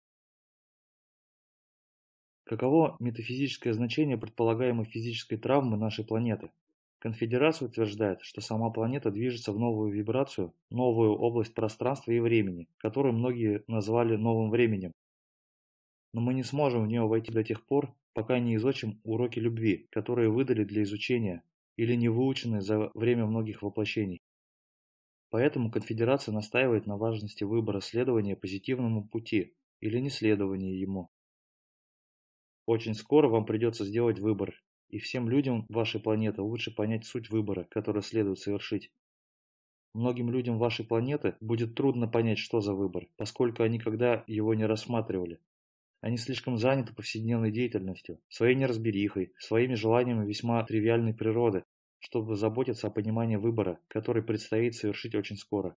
Каково метафизическое значение предполагаемой физической травмы нашей планеты? Конфедерация утверждает, что сама планета движется в новую вибрацию, новую область пространства и времени, которую многие назвали новым временем. Но мы не сможем в нее войти до тех пор, пока не изучим уроки любви, которые выдали для изучения или не выучены за время многих воплощений. Поэтому конфедерация настаивает на важности выбора следования позитивному пути или неследования ему. Очень скоро вам придется сделать выбор, и всем людям вашей планеты лучше понять суть выбора, который следует совершить. Многим людям вашей планеты будет трудно понять, что за выбор, поскольку они никогда его не рассматривали. Они слишком заняты повседневной деятельностью, своей неразберихой, своими желаниями весьма тривиальной природы, чтобы заботиться о понимании выбора, который предстоит совершить очень скоро.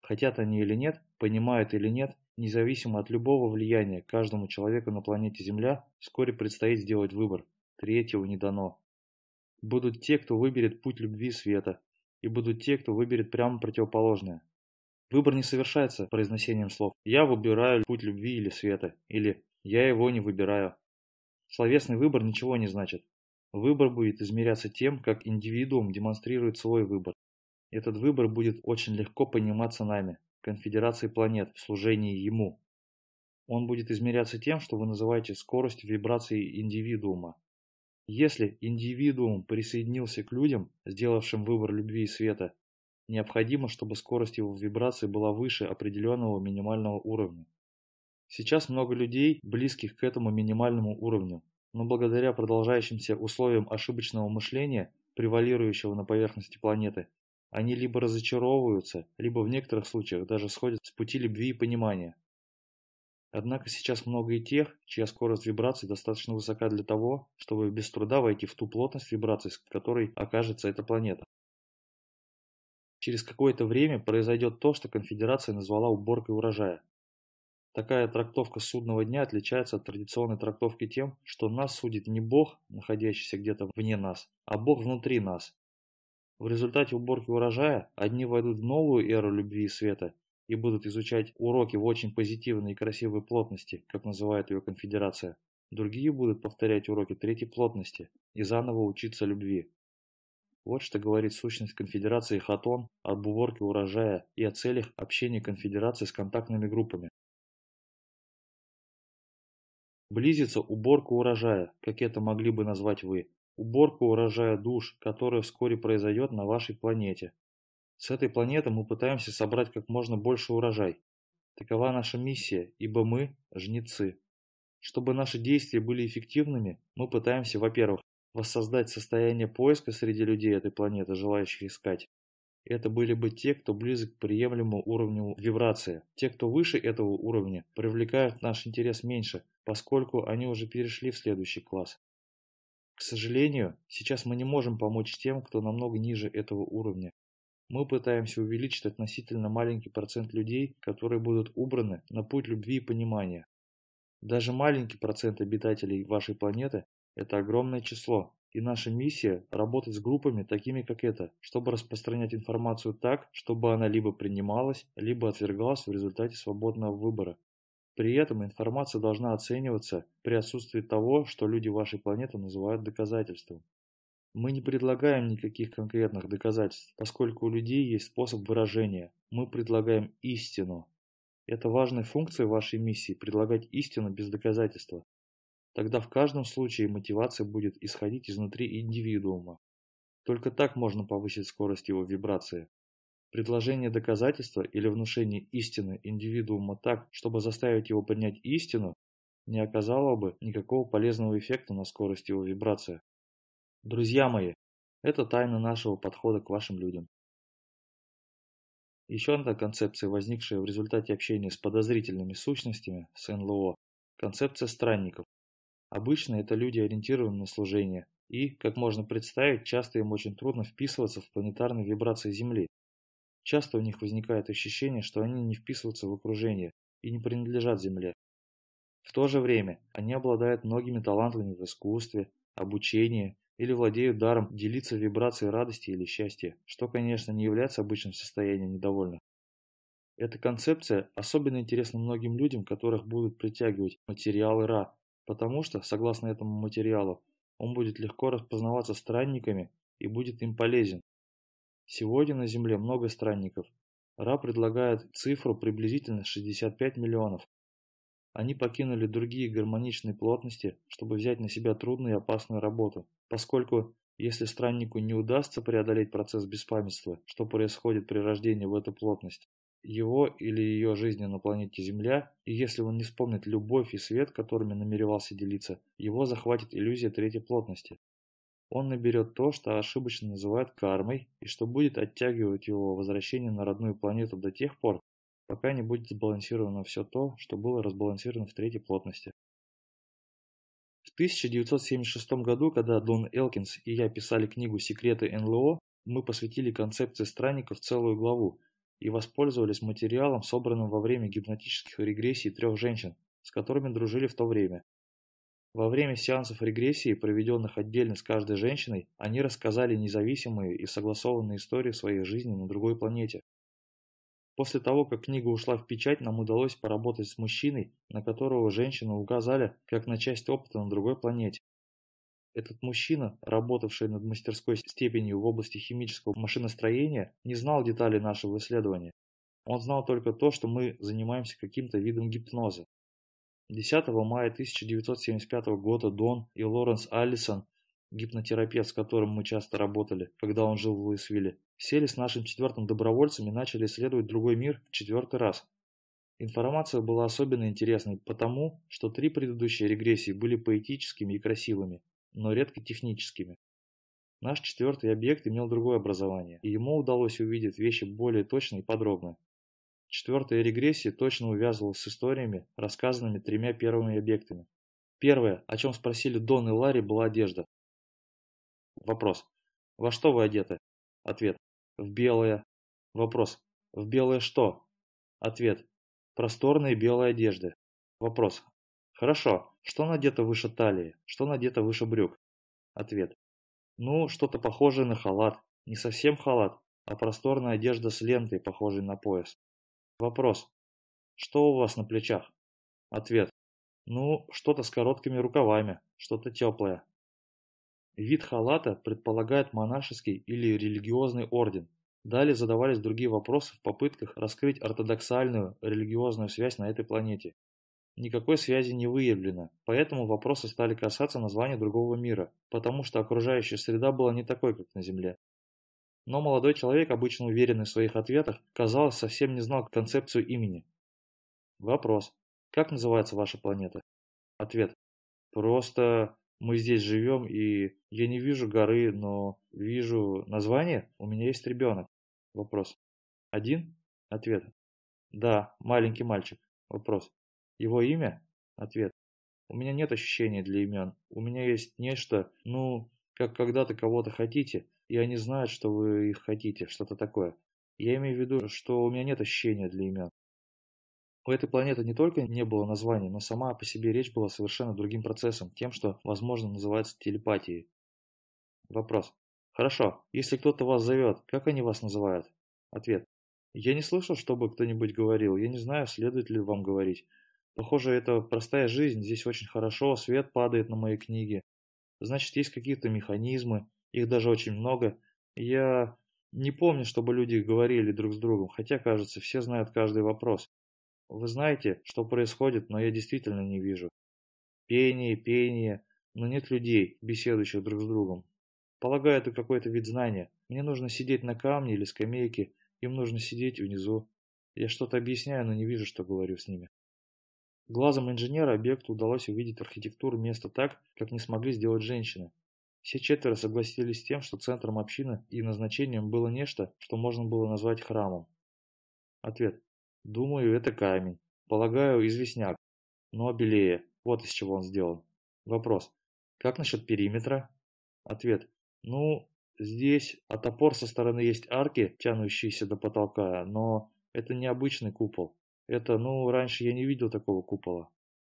Хотят они или нет, понимают или нет, независимо от любого влияния каждому человеку на планете Земля, вскоре предстоит сделать выбор. Третьего не дано. Будут те, кто выберет путь любви и света, и будут те, кто выберет прямо противоположное. Выбор не совершается произношением слов «я выбираю путь любви или света» или «я его не выбираю». Словесный выбор ничего не значит. Выбор будет измеряться тем, как индивидуум демонстрирует свой выбор. Этот выбор будет очень легко пониматься нами, конфедерацией планет, в служении ему. Он будет измеряться тем, что вы называете скоростью вибрации индивидуума. Если индивидуум присоединился к людям, сделавшим выбор любви и света, необходимо, чтобы скорость его вибрации была выше определенного минимального уровня. Сейчас много людей, близких к этому минимальному уровню, но благодаря продолжающимся условиям ошибочного мышления, превалирующего на поверхности планеты, они либо разочаровываются, либо в некоторых случаях даже сходят с пути любви и понимания. Однако сейчас много и тех, чья скорость вибраций достаточно высока для того, чтобы без труда войти в ту плотность вибраций, с которой окажется эта планета. Через какое-то время произойдет то, что конфедерация назвала уборкой урожая. Такая трактовка судного дня отличается от традиционной трактовки тем, что нас судит не Бог, находящийся где-то вне нас, а Бог внутри нас. В результате уборки урожая одни войдут в новую эру любви и света и будут изучать уроки в очень позитивной и красивой плотности, как называет ее конфедерация. Другие будут повторять уроки третьей плотности и заново учиться любви. Вот что говорит сущность конфедерации Хатон об уборке урожая и о целях общения конфедерации с контактными группами. Близится уборка урожая, как это могли бы назвать вы. Уборка урожая душ, которая вскоре произойдет на вашей планете. С этой планеты мы пытаемся собрать как можно больше урожай. Такова наша миссия, ибо мы – жнецы. Чтобы наши действия были эффективными, мы пытаемся, во-первых, воссоздать состояние поиска среди людей этой планеты, желающих искать. Это были бы те, кто близок к приемлемому уровню вибрации. Те, кто выше этого уровня, привлекают наш интерес меньше, поскольку они уже перешли в следующий класс. К сожалению, сейчас мы не можем помочь тем, кто намного ниже этого уровня. Мы пытаемся увеличить относительно маленький процент людей, которые будут убраны на путь любви и понимания. Даже маленький процент обитателей вашей планеты – это огромное число, и наша миссия – работать с группами, такими как эта, чтобы распространять информацию так, чтобы она либо принималась, либо отвергалась в результате свободного выбора. При этом информация должна оцениваться при отсутствии того, что люди вашей планеты называют доказательством. Мы не предлагаем никаких конкретных доказательств, поскольку у людей есть способ выражения. Мы предлагаем истину. Это важная функция вашей миссии – предлагать истину без доказательства. Тогда в каждом случае мотивация будет исходить изнутри индивидуума. Только так можно повысить скорость его вибрации. Предложение доказательства или внушение истины индивидуума так, чтобы заставить его принять истину, не оказало бы никакого полезного эффекта на скорость его вибрации. Друзья мои, это тайна нашего подхода к вашим людям. Еще одна концепция, возникшая в результате общения с подозрительными сущностями с НЛО, концепция странников. Обычно это люди ориентированы на служение, и, как можно представить, часто им очень трудно вписываться в планетарные вибрации Земли. Часто у них возникает ощущение, что они не вписываются в окружение и не принадлежат Земле. В то же время они обладают многими талантами в искусстве, обучении или владеют даром делиться вибрацией радости или счастья, что, конечно, не является обычным состоянием недовольных. Эта концепция особенно интересна многим людям, которых будут притягивать материалы Ра, потому что, согласно этому материалу, он будет легко распознаваться странниками и будет им полезен. Сегодня на Земле много странников. Ра предлагает цифру приблизительно 65 миллионов. Они покинули другие гармоничные плотности, чтобы взять на себя трудную и опасную работу, поскольку если страннику не удастся преодолеть процесс беспамятства, что происходит при рождении в эту плотность, его или ее жизни на планете Земля, и если он не вспомнит любовь и свет, которыми намеревался делиться, его захватит иллюзия третьей плотности. Он наберет то, что ошибочно называют кармой, и что будет оттягивать его возвращение на родную планету до тех пор, пока не будет сбалансировано все то, что было разбалансировано в третьей плотности. В 1976 году, когда Дон Элкинс и я писали книгу «Секреты НЛО», мы посвятили концепции странников целую главу и воспользовались материалом, собранным во время гипнотических регрессий трех женщин, с которыми дружили в то время. Во время сеансов регрессии, проведенных отдельно с каждой женщиной, они рассказали независимые и согласованные истории своей жизни на другой планете. После того, как книга ушла в печать, нам удалось поработать с мужчиной, на которого женщины указали как на часть опыта на другой планете. Этот мужчина, работавший над мастерской степенью в области химического машиностроения, не знал деталей нашего исследования. Он знал только то, что мы занимаемся каким-то видом гипноза. 10 мая 1975 года Дон и Лоренс Аллисон, гипнотерапевт, с которым мы часто работали, когда он жил в Луисвилле, Сели с нашим четвертым добровольцем и начали исследовать другой мир в четвертый раз. Информация была особенно интересной потому, что три предыдущие регрессии были поэтическими и красивыми, но редко техническими. Наш четвертый объект имел другое образование, и ему удалось увидеть вещи более точно и подробно. Четвертая регрессия точно увязывалась с историями, рассказанными тремя первыми объектами. Первое, о чем спросили Дон и Ларри, была одежда. Вопрос. Во что вы одеты? Ответ. В белое. Вопрос. В белое что? Ответ. Просторные белые одежды. Вопрос. Хорошо. Что надето выше талии? Что надето выше брюк? Ответ. Ну, что-то похожее на халат. Не совсем халат, а просторная одежда с лентой, похожей на пояс. Вопрос. Что у вас на плечах? Ответ. Ну, что-то с короткими рукавами, что-то теплое. Вид халата предполагает монашеский или религиозный орден. Далее задавались другие вопросы в попытках раскрыть ортодоксальную религиозную связь на этой планете. Никакой связи не выявлено, поэтому вопросы стали касаться названия другого мира, потому что окружающая среда была не такой, как на Земле. Но молодой человек, обычно уверенный в своих ответах, казалось, совсем не знал концепцию имени. Вопрос. Как называется ваша планета? Ответ. Просто мы здесь живем, и я не вижу горы, но вижу название. У меня есть ребенок. Вопрос. Один? Ответ. Да, маленький мальчик. Вопрос. Его имя? Ответ. У меня нет ощущения для имен. У меня есть нечто, ну, как когда-то кого-то хотите, и они знают, что вы их хотите, что-то такое. Я имею в виду, что у меня нет ощущения для имен. У этой планеты не только не было названия, но сама по себе речь была совершенно другим процессом, тем, что, возможно, называется телепатией. Вопрос. Хорошо, если кто-то вас зовет, как они вас называют? Ответ. Я не слышал, чтобы кто-нибудь говорил, я не знаю, следует ли вам говорить. Похоже, это простая жизнь, здесь очень хорошо, свет падает на мои книги. Значит, есть какие-то механизмы, их даже очень много. Я не помню, чтобы люди говорили друг с другом, хотя, кажется, все знают каждый вопрос. Вы знаете, что происходит, но я действительно не вижу. Пение, пение, но нет людей, беседующих друг с другом. Полагаю, это какой-то вид знания. Мне нужно сидеть на камне или скамейке, им нужно сидеть внизу. Я что-то объясняю, но не вижу, что говорю с ними. Глазом инженера объекту удалось увидеть архитектуру места так, как не смогли сделать женщины. Все четверо согласились с тем, что центром общины и назначением было нечто, что можно было назвать храмом. Ответ. Думаю, это камень. Полагаю, известняк. Но белее. Вот из чего он сделан. Вопрос. Как насчет периметра? Ответ. Ну, здесь от опор со стороны есть арки, тянущиеся до потолка, но это не обычный купол. Это, ну, раньше я не видел такого купола.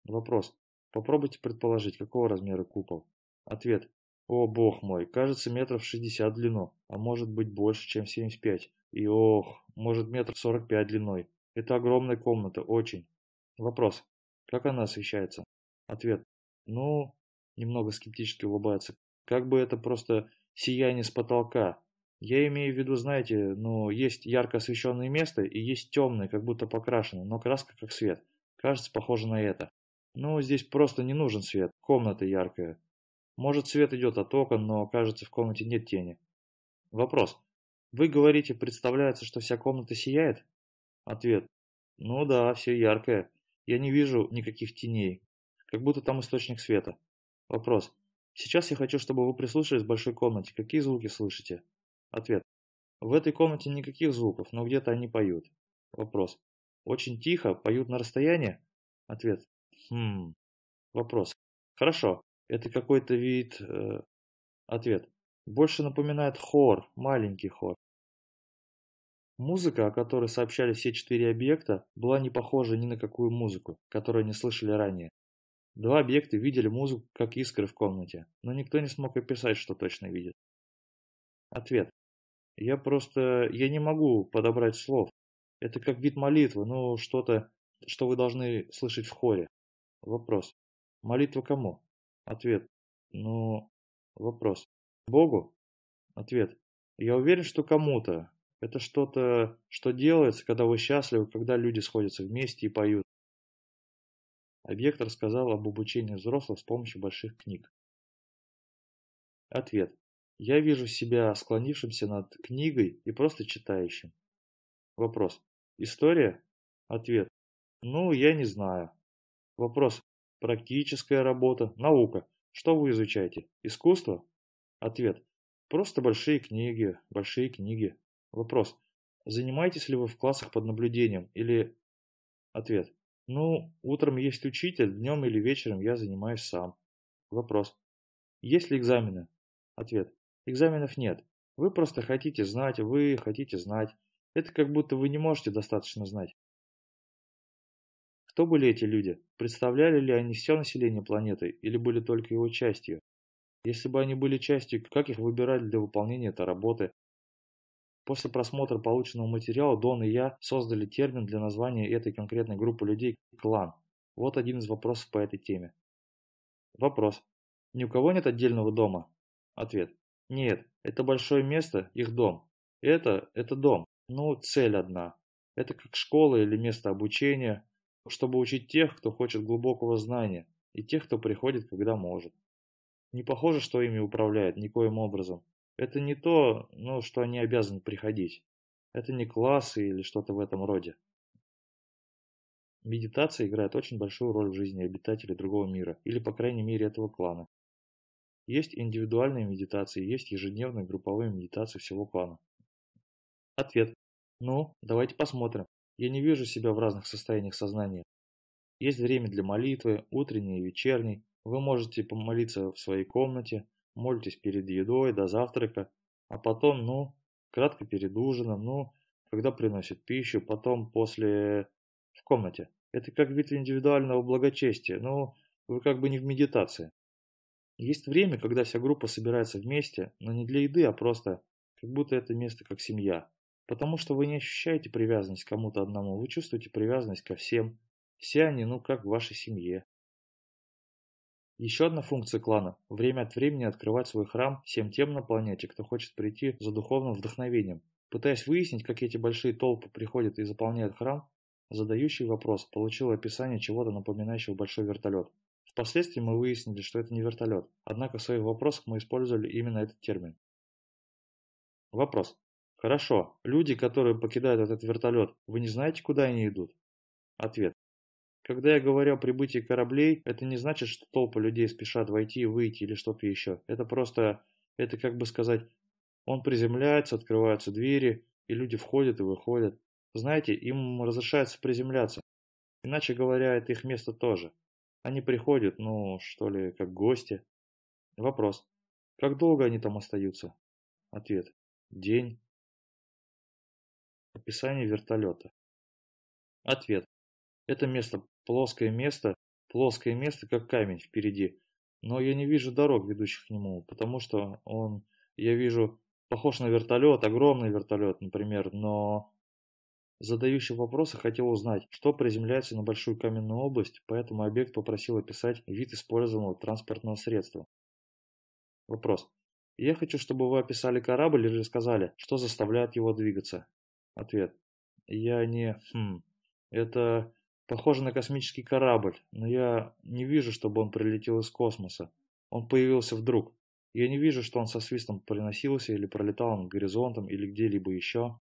Вопрос. Попробуйте предположить, какого размера купол. Ответ. О, бог мой, кажется метров 60 в а может быть больше, чем 75. И ох, может метр 45 длиной. Это огромная комната, очень. Вопрос. Как она освещается? Ответ. Ну, немного скептически улыбается. Как бы это просто сияние с потолка. Я имею в виду, знаете, ну, есть ярко освещенное место и есть темное, как будто покрашенное, но краска как свет. Кажется, похоже на это. Ну, здесь просто не нужен свет, комната яркая. Может, свет идет от окон, но, кажется, в комнате нет тени. Вопрос. Вы говорите, представляется, что вся комната сияет? Ответ. Ну да, все яркое. Я не вижу никаких теней, как будто там источник света. Вопрос. Сейчас я хочу, чтобы вы прислушались в большой комнате. Какие звуки слышите? Ответ. В этой комнате никаких звуков, но где-то они поют. Вопрос. Очень тихо, поют на расстоянии? Ответ. Хм. Вопрос. Хорошо. Это какой-то вид... Э... Ответ. Больше напоминает хор, маленький хор. Музыка, о которой сообщали все четыре объекта, была не похожа ни на какую музыку, которую они слышали ранее. Два объекта видели музыку как искры в комнате, но никто не смог описать, что точно видит. Ответ. Я просто... Я не могу подобрать слов. Это как вид молитвы, ну что-то, что вы должны слышать в хоре. Вопрос. Молитва кому? Ответ. Ну... Вопрос. Богу? Ответ. Я уверен, что кому-то. Это что-то, что делается, когда вы счастливы, когда люди сходятся вместе и поют. Объект рассказал об обучении взрослых с помощью больших книг. Ответ. Я вижу себя склонившимся над книгой и просто читающим. Вопрос. История? Ответ. Ну, я не знаю. Вопрос. Практическая работа, наука. Что вы изучаете? Искусство? Ответ. Просто большие книги, большие книги. Вопрос. Занимаетесь ли вы в классах под наблюдением или... Ответ. Ну, утром есть учитель, днем или вечером я занимаюсь сам. Вопрос. Есть ли экзамены? Ответ. Экзаменов нет. Вы просто хотите знать, вы хотите знать. Это как будто вы не можете достаточно знать. Кто были эти люди? Представляли ли они все население планеты или были только его частью? Если бы они были частью, как их выбирали для выполнения этой работы? После просмотра полученного материала Дон и я создали термин для названия этой конкретной группы людей – клан. Вот один из вопросов по этой теме. Вопрос. Ни у кого нет отдельного дома? Ответ. Нет, это большое место, их дом. Это, это дом. Ну, цель одна. Это как школа или место обучения, чтобы учить тех, кто хочет глубокого знания, и тех, кто приходит, когда может. Не похоже, что ими управляет никоим образом. Это не то, ну, что они обязаны приходить. Это не классы или что-то в этом роде. Медитация играет очень большую роль в жизни обитателей другого мира, или по крайней мере этого клана. Есть индивидуальные медитации, есть ежедневные групповые медитации всего клана. Ответ. Ну, давайте посмотрим. Я не вижу себя в разных состояниях сознания. Есть время для молитвы, утренней и вечерней. Вы можете помолиться в своей комнате, молитесь перед едой, до завтрака, а потом, ну, кратко перед ужином, ну, когда приносит пищу, потом после... в комнате. Это как вид индивидуального благочестия, но вы как бы не в медитации. Есть время, когда вся группа собирается вместе, но не для еды, а просто как будто это место как семья. Потому что вы не ощущаете привязанность к кому-то одному, вы чувствуете привязанность ко всем. Все они, ну, как в вашей семье. Еще одна функция клана – время от времени открывать свой храм всем тем на планете, кто хочет прийти за духовным вдохновением. Пытаясь выяснить, как эти большие толпы приходят и заполняют храм, задающий вопрос получил описание чего-то напоминающего большой вертолет. Впоследствии мы выяснили, что это не вертолет, однако в своих вопросах мы использовали именно этот термин. Вопрос. Хорошо, люди, которые покидают этот вертолет, вы не знаете, куда они идут? Ответ. Когда я говорю о прибытии кораблей, это не значит, что толпы людей спешат войти, выйти или что-то еще. Это просто, это как бы сказать, он приземляется, открываются двери, и люди входят и выходят. Знаете, им разрешается приземляться. Иначе говоря, это их место тоже. Они приходят, ну, что ли, как гости. Вопрос. Как долго они там остаются? Ответ. День. Описание вертолета. Ответ. Это место Плоское место, плоское место, как камень впереди. Но я не вижу дорог, ведущих к нему, потому что он, я вижу, похож на вертолет, огромный вертолет, например, но задающий вопросы хотел узнать, что приземляется на большую каменную область, поэтому объект попросил описать вид использованного транспортного средства. Вопрос. Я хочу, чтобы вы описали корабль или рассказали, что заставляет его двигаться. Ответ. Я не... Хм... Это похоже на космический корабль, но я не вижу, чтобы он прилетел из космоса. Он появился вдруг. Я не вижу, что он со свистом приносился или пролетал над горизонтом или где-либо еще.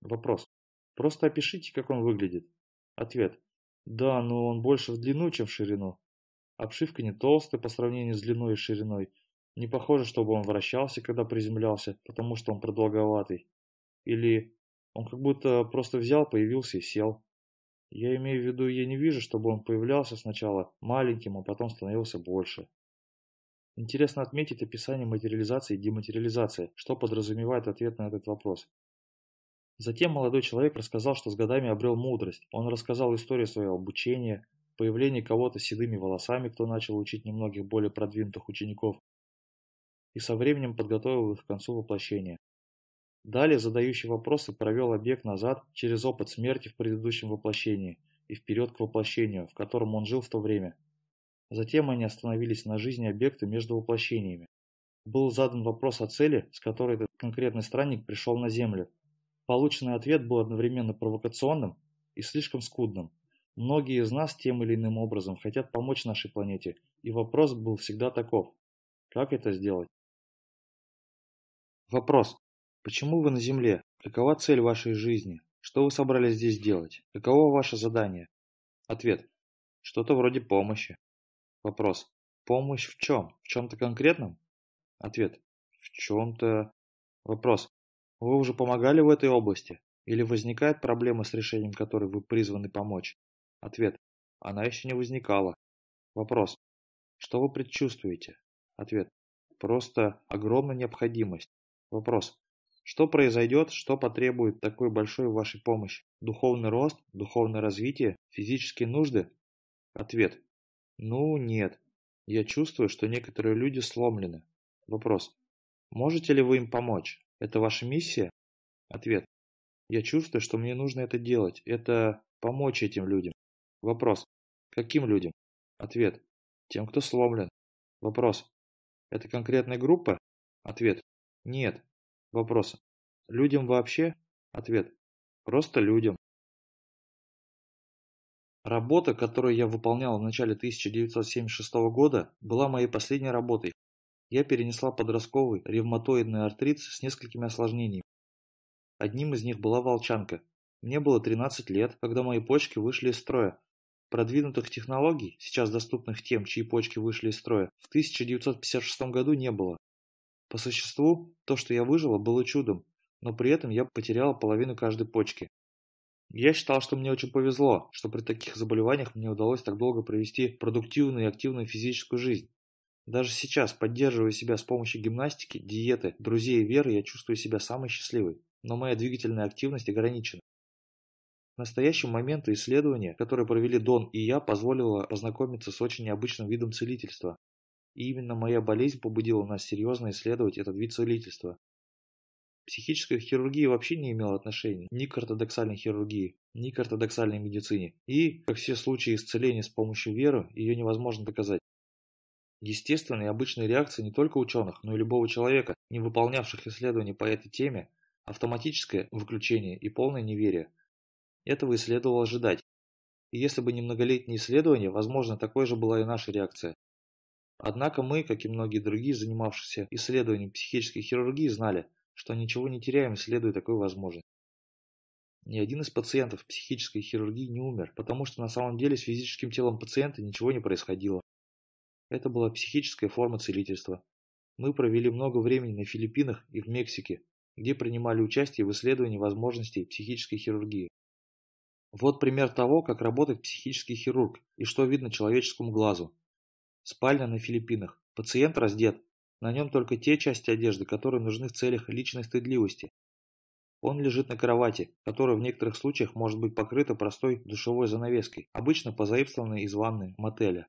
Вопрос. Просто опишите, как он выглядит. Ответ. Да, но он больше в длину, чем в ширину. Обшивка не толстая по сравнению с длиной и шириной. Не похоже, чтобы он вращался, когда приземлялся, потому что он продолговатый. Или он как будто просто взял, появился и сел. Я имею в виду, я не вижу, чтобы он появлялся сначала маленьким, а потом становился больше. Интересно отметить описание материализации и дематериализации, что подразумевает ответ на этот вопрос. Затем молодой человек рассказал, что с годами обрел мудрость. Он рассказал историю своего обучения, появления кого-то с седыми волосами, кто начал учить немногих более продвинутых учеников, и со временем подготовил их к концу воплощения. Далее задающий вопросы провел объект назад через опыт смерти в предыдущем воплощении и вперед к воплощению, в котором он жил в то время. Затем они остановились на жизни объекта между воплощениями. Был задан вопрос о цели, с которой этот конкретный странник пришел на Землю. Полученный ответ был одновременно провокационным и слишком скудным. Многие из нас тем или иным образом хотят помочь нашей планете, и вопрос был всегда таков. Как это сделать? Вопрос. Почему вы на Земле? Какова цель вашей жизни? Что вы собрались здесь делать? Каково ваше задание? Ответ. Что-то вроде помощи. Вопрос. Помощь в чем? В чем-то конкретном? Ответ. В чем-то... Вопрос. Вы уже помогали в этой области? Или возникает проблема, с решением которой вы призваны помочь? Ответ. Она еще не возникала. Вопрос. Что вы предчувствуете? Ответ. Просто огромная необходимость. Вопрос. Что произойдет, что потребует такой большой вашей помощи? Духовный рост, духовное развитие, физические нужды? Ответ. Ну, нет. Я чувствую, что некоторые люди сломлены. Вопрос. Можете ли вы им помочь? Это ваша миссия? Ответ. Я чувствую, что мне нужно это делать. Это помочь этим людям. Вопрос. Каким людям? Ответ. Тем, кто сломлен. Вопрос. Это конкретная группа? Ответ. Нет. Вопрос. Людям вообще? Ответ. Просто людям. Работа, которую я выполнял в начале 1976 года, была моей последней работой. Я перенесла подростковый ревматоидный артрит с несколькими осложнениями. Одним из них была волчанка. Мне было 13 лет, когда мои почки вышли из строя. Продвинутых технологий, сейчас доступных тем, чьи почки вышли из строя, в 1956 году не было. По существу, то, что я выжила, было чудом, но при этом я потеряла половину каждой почки. Я считал, что мне очень повезло, что при таких заболеваниях мне удалось так долго провести продуктивную и активную физическую жизнь. Даже сейчас, поддерживая себя с помощью гимнастики, диеты, друзей и веры, я чувствую себя самой счастливой, но моя двигательная активность ограничена. В настоящий момент исследования, которые провели Дон и я, позволило познакомиться с очень необычным видом целительства. И именно моя болезнь побудила нас серьезно исследовать этот вид целительства. Психическая хирургия вообще не имела отношения ни к ортодоксальной хирургии, ни к ортодоксальной медицине. И, как все случаи исцеления с помощью веры, ее невозможно доказать. Естественной и обычной реакцией не только ученых, но и любого человека, не выполнявших исследований по этой теме, автоматическое выключение и полное неверие. Этого и следовало ожидать. И если бы не многолетние исследования, возможно, такой же была и наша реакция. Однако мы, как и многие другие, занимавшиеся исследованием психической хирургии, знали – что ничего не теряем, исследуя такую возможность. Ни один из пациентов психической хирургии не умер, потому что на самом деле с физическим телом пациента ничего не происходило. Это была психическая форма целительства. Мы провели много времени на Филиппинах и в Мексике, где принимали участие в исследовании возможностей психической хирургии. Вот пример того, как работает психический хирург и что видно человеческому глазу. Спальня на Филиппинах. Пациент раздет, на нем только те части одежды, которые нужны в целях личной стыдливости. Он лежит на кровати, которая в некоторых случаях может быть покрыта простой душевой занавеской, обычно позаимствованной из ванны мотеля.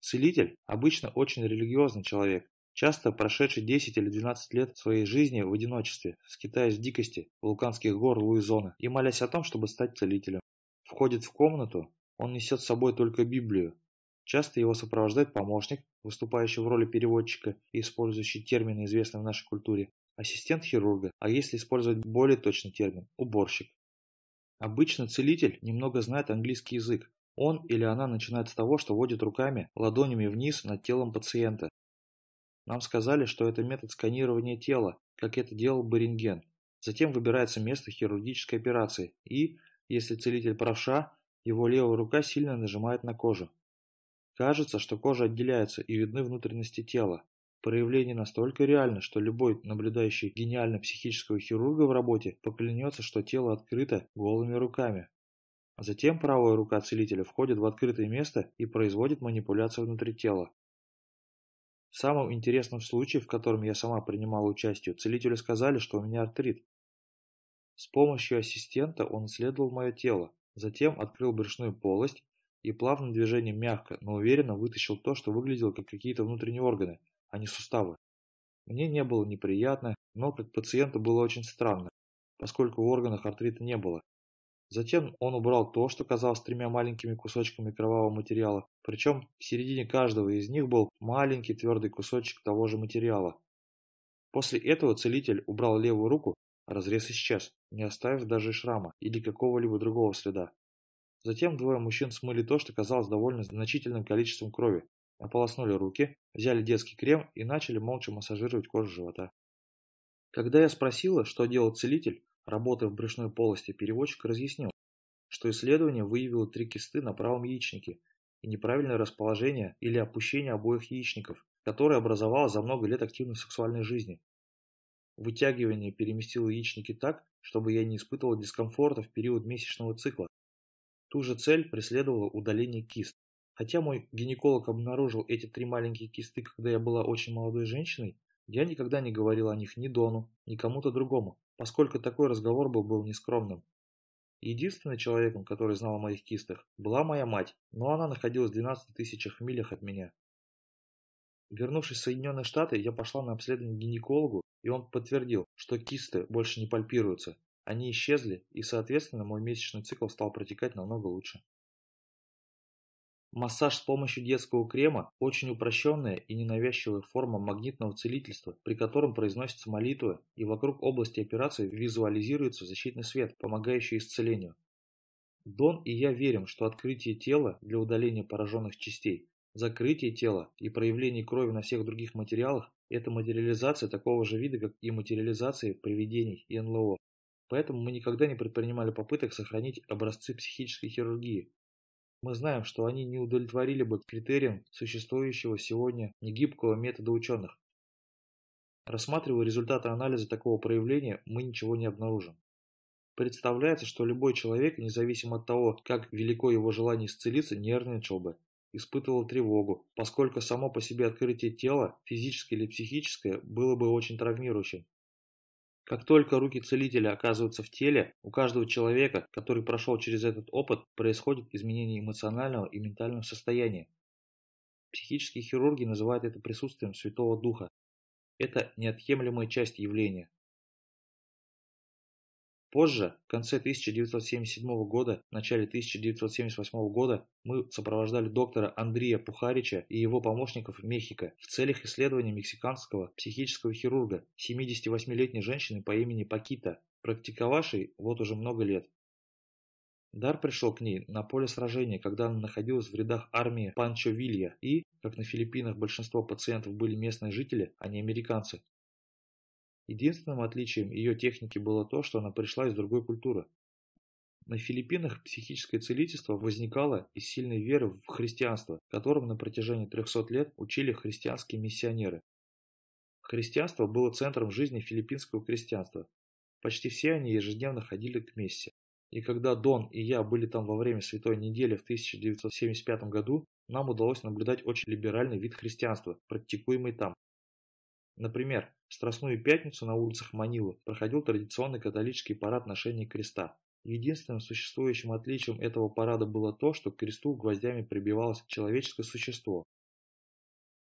Целитель – обычно очень религиозный человек, часто прошедший 10 или 12 лет своей жизни в одиночестве, скитаясь в дикости вулканских гор Луизона и молясь о том, чтобы стать целителем. Входит в комнату, он несет с собой только Библию, Часто его сопровождает помощник, выступающий в роли переводчика и использующий термины, известные в нашей культуре, ассистент хирурга, а если использовать более точный термин – уборщик. Обычно целитель немного знает английский язык. Он или она начинает с того, что водит руками, ладонями вниз над телом пациента. Нам сказали, что это метод сканирования тела, как это делал бы рентген. Затем выбирается место хирургической операции и, если целитель правша, его левая рука сильно нажимает на кожу. Кажется, что кожа отделяется и видны внутренности тела. Проявление настолько реально, что любой, наблюдающий гениально психического хирурга в работе, поклянется, что тело открыто голыми руками. А затем правая рука целителя входит в открытое место и производит манипуляцию внутри тела. В самом интересном случае, в котором я сама принимала участие, целителю сказали, что у меня артрит. С помощью ассистента он исследовал мое тело, затем открыл брюшную полость и плавным движением мягко, но уверенно вытащил то, что выглядело как какие-то внутренние органы, а не суставы. Мне не было неприятно, но как пациенту было очень странно, поскольку в органах артрита не было. Затем он убрал то, что казалось тремя маленькими кусочками кровавого материала, причем в середине каждого из них был маленький твердый кусочек того же материала. После этого целитель убрал левую руку, разрез исчез, не оставив даже шрама или какого-либо другого следа. Затем двое мужчин смыли то, что казалось довольно значительным количеством крови, ополоснули руки, взяли детский крем и начали молча массажировать кожу живота. Когда я спросила, что делал целитель, работая в брюшной полости, переводчик разъяснил, что исследование выявило три кисты на правом яичнике и неправильное расположение или опущение обоих яичников, которое образовалось за много лет активной сексуальной жизни. Вытягивание переместило яичники так, чтобы я не испытывал дискомфорта в период месячного цикла. Ту же цель преследовало удаление кист. Хотя мой гинеколог обнаружил эти три маленькие кисты, когда я была очень молодой женщиной, я никогда не говорил о них ни Дону, ни кому-то другому, поскольку такой разговор был, был нескромным. Единственным человеком, который знал о моих кистах, была моя мать, но она находилась в 12 тысячах милях от меня. Вернувшись в Соединенные Штаты, я пошла на обследование к гинекологу, и он подтвердил, что кисты больше не пальпируются. Они исчезли, и, соответственно, мой месячный цикл стал протекать намного лучше. Массаж с помощью детского крема – очень упрощенная и ненавязчивая форма магнитного целительства, при котором произносится молитва, и вокруг области операции визуализируется защитный свет, помогающий исцелению. Дон и я верим, что открытие тела для удаления пораженных частей Закрытие тела и проявление крови на всех других материалах – это материализация такого же вида, как и материализация привидений и НЛО. Поэтому мы никогда не предпринимали попыток сохранить образцы психической хирургии. Мы знаем, что они не удовлетворили бы критериям существующего сегодня негибкого метода ученых. Рассматривая результаты анализа такого проявления, мы ничего не обнаружим. Представляется, что любой человек, независимо от того, как велико его желание исцелиться, нервничал бы, испытывал тревогу, поскольку само по себе открытие тела, физическое или психическое, было бы очень травмирующим. Как только руки целителя оказываются в теле, у каждого человека, который прошел через этот опыт, происходит изменение эмоционального и ментального состояния. Психические хирурги называют это присутствием Святого Духа. Это неотъемлемая часть явления. Позже, в конце 1977 года, начале 1978 года, мы сопровождали доктора Андрея Пухарича и его помощников в Мехико в целях исследования мексиканского психического хирурга, 78-летней женщины по имени Пакита, практиковавшей вот уже много лет. Дар пришел к ней на поле сражения, когда она находилась в рядах армии Панчо Вилья и, как на Филиппинах большинство пациентов были местные жители, а не американцы, Единственным отличием ее техники было то, что она пришла из другой культуры. На Филиппинах психическое целительство возникало из сильной веры в христианство, которым на протяжении 300 лет учили христианские миссионеры. Христианство было центром жизни филиппинского крестьянства. Почти все они ежедневно ходили к мессе. И когда Дон и я были там во время Святой недели в 1975 году, нам удалось наблюдать очень либеральный вид христианства, практикуемый там. Например, в Страстную Пятницу на улицах Манилы проходил традиционный католический парад ношения креста. Единственным существующим отличием этого парада было то, что к кресту гвоздями прибивалось человеческое существо.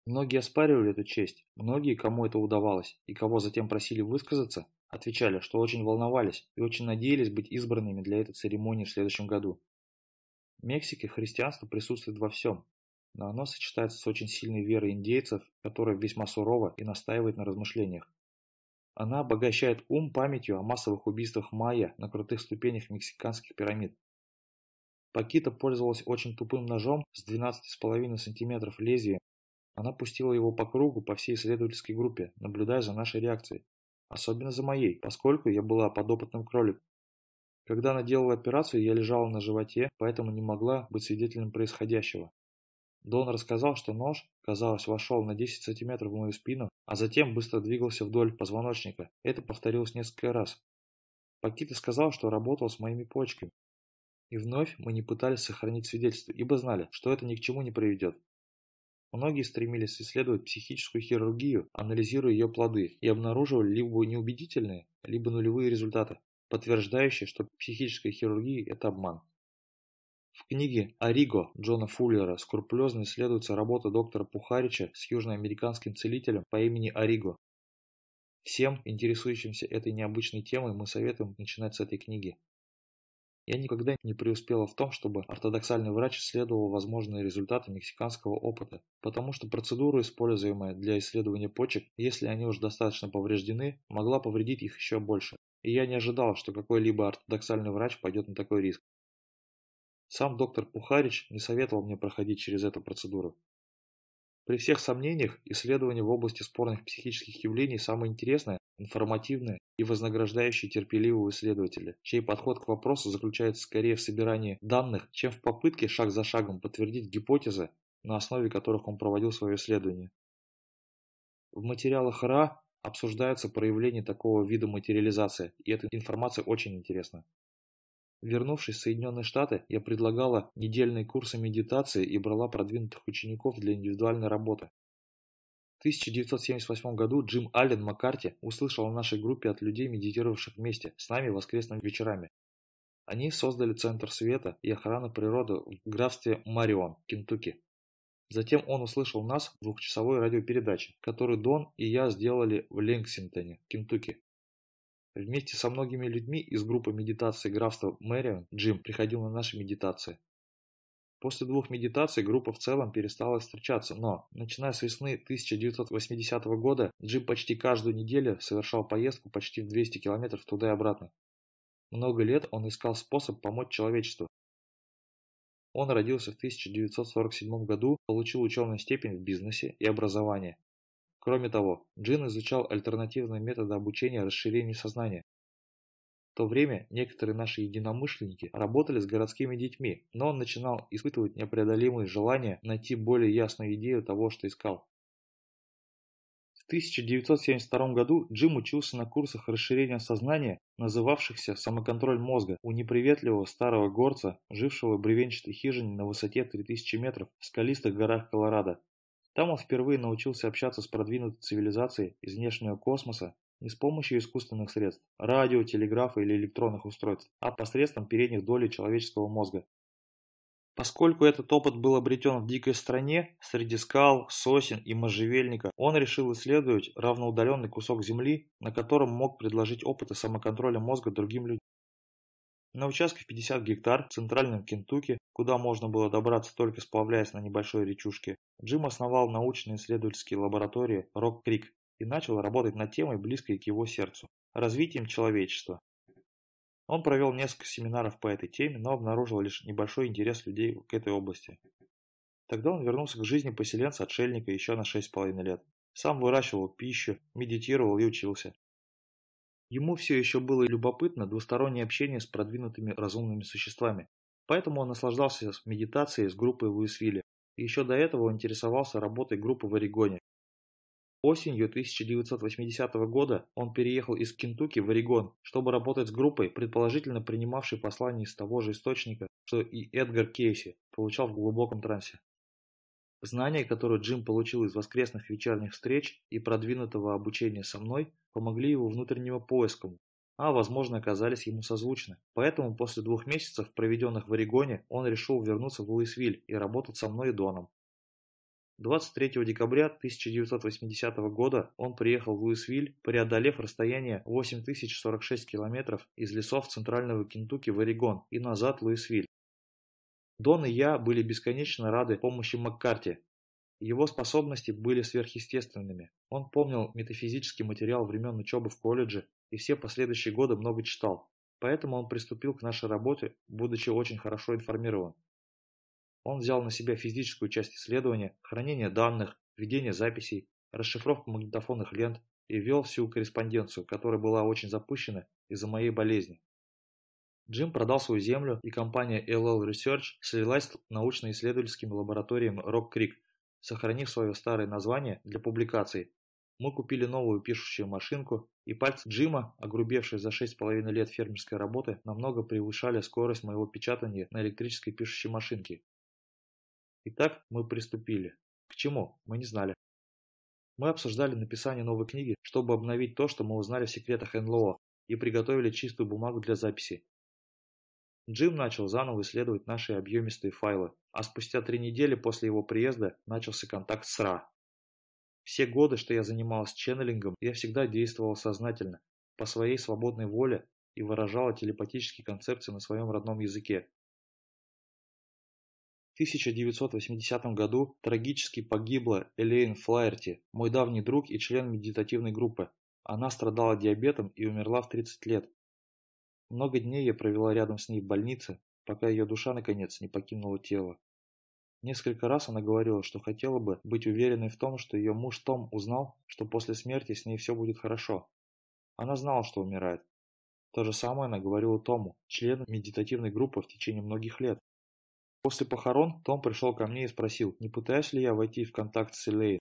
Многие оспаривали эту честь, многие, кому это удавалось, и кого затем просили высказаться, отвечали, что очень волновались и очень надеялись быть избранными для этой церемонии в следующем году. В Мексике христианство присутствует во всем. Но оно сочетается с очень сильной верой индейцев, которая весьма сурова и настаивает на размышлениях. Она обогащает ум памятью о массовых убийствах майя на крутых ступенях мексиканских пирамид. Пакита пользовалась очень тупым ножом с 12,5 см лезвием. Она пустила его по кругу по всей исследовательской группе, наблюдая за нашей реакцией. Особенно за моей, поскольку я была подопытным кроликом. Когда она делала операцию, я лежала на животе, поэтому не могла быть свидетелем происходящего. Дон рассказал, что нож, казалось, вошел на 10 сантиметров в мою спину, а затем быстро двигался вдоль позвоночника. Это повторилось несколько раз. Пакита сказал, что работал с моими почками. И вновь мы не пытались сохранить свидетельство, ибо знали, что это ни к чему не приведет. Многие стремились исследовать психическую хирургию, анализируя ее плоды, и обнаруживали либо неубедительные, либо нулевые результаты, подтверждающие, что психическая хирургия – это обман. В книге «Ориго» Джона Фуллера скрупулезно исследуется работа доктора Пухарича с южноамериканским целителем по имени Ориго. Всем, интересующимся этой необычной темой, мы советуем начинать с этой книги. Я никогда не преуспела в том, чтобы ортодоксальный врач исследовал возможные результаты мексиканского опыта, потому что процедура, используемая для исследования почек, если они уже достаточно повреждены, могла повредить их еще больше. И я не ожидал, что какой-либо ортодоксальный врач пойдет на такой риск. Сам доктор Пухарич не советовал мне проходить через эту процедуру. При всех сомнениях, исследование в области спорных психических явлений самое интересное, информативное и вознаграждающее терпеливого исследователя, чей подход к вопросу заключается скорее в собирании данных, чем в попытке шаг за шагом подтвердить гипотезы, на основе которых он проводил свое исследование. В материалах РА обсуждаются проявления такого вида материализации, и эта информация очень интересна. Вернувшись в Соединенные Штаты, я предлагала недельные курсы медитации и брала продвинутых учеников для индивидуальной работы. В 1978 году Джим Аллен Маккарти услышал о нашей группе от людей, медитировавших вместе с нами воскресными вечерами. Они создали Центр света и охраны природы в графстве Марион, Кентукки. Затем он услышал нас в двухчасовой радиопередаче, которую Дон и я сделали в Лексингтоне, Кентукки. Вместе со многими людьми из группы медитации графства Мэрион Джим приходил на наши медитации. После двух медитаций группа в целом перестала встречаться, но, начиная с весны 1980 года, Джим почти каждую неделю совершал поездку почти в 200 километров туда и обратно. Много лет он искал способ помочь человечеству. Он родился в 1947 году, получил ученую степень в бизнесе и образовании, Кроме того, Джин изучал альтернативные методы обучения расширению сознания. В то время некоторые наши единомышленники работали с городскими детьми, но он начинал испытывать непреодолимые желания найти более ясную идею того, что искал. В 1972 году Джим учился на курсах расширения сознания, называвшихся «Самоконтроль мозга» у неприветливого старого горца, жившего в бревенчатой хижине на высоте 3000 метров в скалистых горах Колорадо. Там он впервые научился общаться с продвинутой цивилизацией из внешнего космоса не с помощью искусственных средств, радио, телеграфа или электронных устройств, а посредством передних долей человеческого мозга. Поскольку этот опыт был обретен в дикой стране, среди скал, сосен и можжевельника, он решил исследовать равноудаленный кусок земли, на котором мог предложить опыты самоконтроля мозга другим людям. На участке в 50 гектар в центральном Кентукки, куда можно было добраться только сплавляясь на небольшой речушке, Джим основал научные исследовательские лаборатории Рок-Крик и начал работать над темой, близкой к его сердцу – развитием человечества. Он провел несколько семинаров по этой теме, но обнаружил лишь небольшой интерес людей к этой области. Тогда он вернулся к жизни поселенца-отшельника еще на 6,5 лет. Сам выращивал пищу, медитировал и учился. Ему все еще было любопытно двустороннее общение с продвинутыми разумными существами, поэтому он наслаждался медитацией с группой в Уисвилле. И еще до этого интересовался работой группы в Орегоне. Осенью 1980 года он переехал из Кентукки в Орегон, чтобы работать с группой, предположительно принимавшей послание из того же источника, что и Эдгар Кейси получал в глубоком трансе. Знания, которые Джим получил из воскресных вечерних встреч и продвинутого обучения со мной, помогли его внутреннему поискам, а, возможно, оказались ему созвучны. Поэтому после двух месяцев, проведенных в Орегоне, он решил вернуться в Луисвиль и работать со мной и Доном. 23 декабря 1980 года он приехал в Луисвиль, преодолев расстояние 8046 километров из лесов центрального Кентукки в Орегон и назад в Луисвиль. Дон и я были бесконечно рады помощи Маккарти. Его способности были сверхъестественными. Он помнил метафизический материал времен учебы в колледже и все последующие годы много читал. Поэтому он приступил к нашей работе, будучи очень хорошо информирован. Он взял на себя физическую часть исследования, хранение данных, ведение записей, расшифровку магнитофонных лент и вел всю корреспонденцию, которая была очень запущена из-за моей болезни. Джим продал свою землю, и компания LL Research слилась с научно-исследовательскими лабораториями Rock Creek, сохранив свое старое название для публикаций. Мы купили новую пишущую машинку, и пальцы Джима, огрубевшие за 6,5 лет фермерской работы, намного превышали скорость моего печатания на электрической пишущей машинке. Итак, мы приступили. К чему? Мы не знали. Мы обсуждали написание новой книги, чтобы обновить то, что мы узнали в секретах НЛО, и приготовили чистую бумагу для записи. Джим начал заново исследовать наши объемистые файлы, а спустя три недели после его приезда начался контакт с Ра. Все годы, что я занималась ченнелингом, я всегда действовал сознательно, по своей свободной воле и выражала телепатические концепции на своем родном языке. В 1980 году трагически погибла Элейн Флаерти, мой давний друг и член медитативной группы. Она страдала диабетом и умерла в 30 лет. Много дней я провела рядом с ней в больнице, пока ее душа наконец не покинула тело. Несколько раз она говорила, что хотела бы быть уверенной в том, что ее муж Том узнал, что после смерти с ней все будет хорошо. Она знала, что умирает. То же самое она говорила Тому, члену медитативной группы в течение многих лет. После похорон Том пришел ко мне и спросил, не пытаюсь ли я войти в контакт с Элей.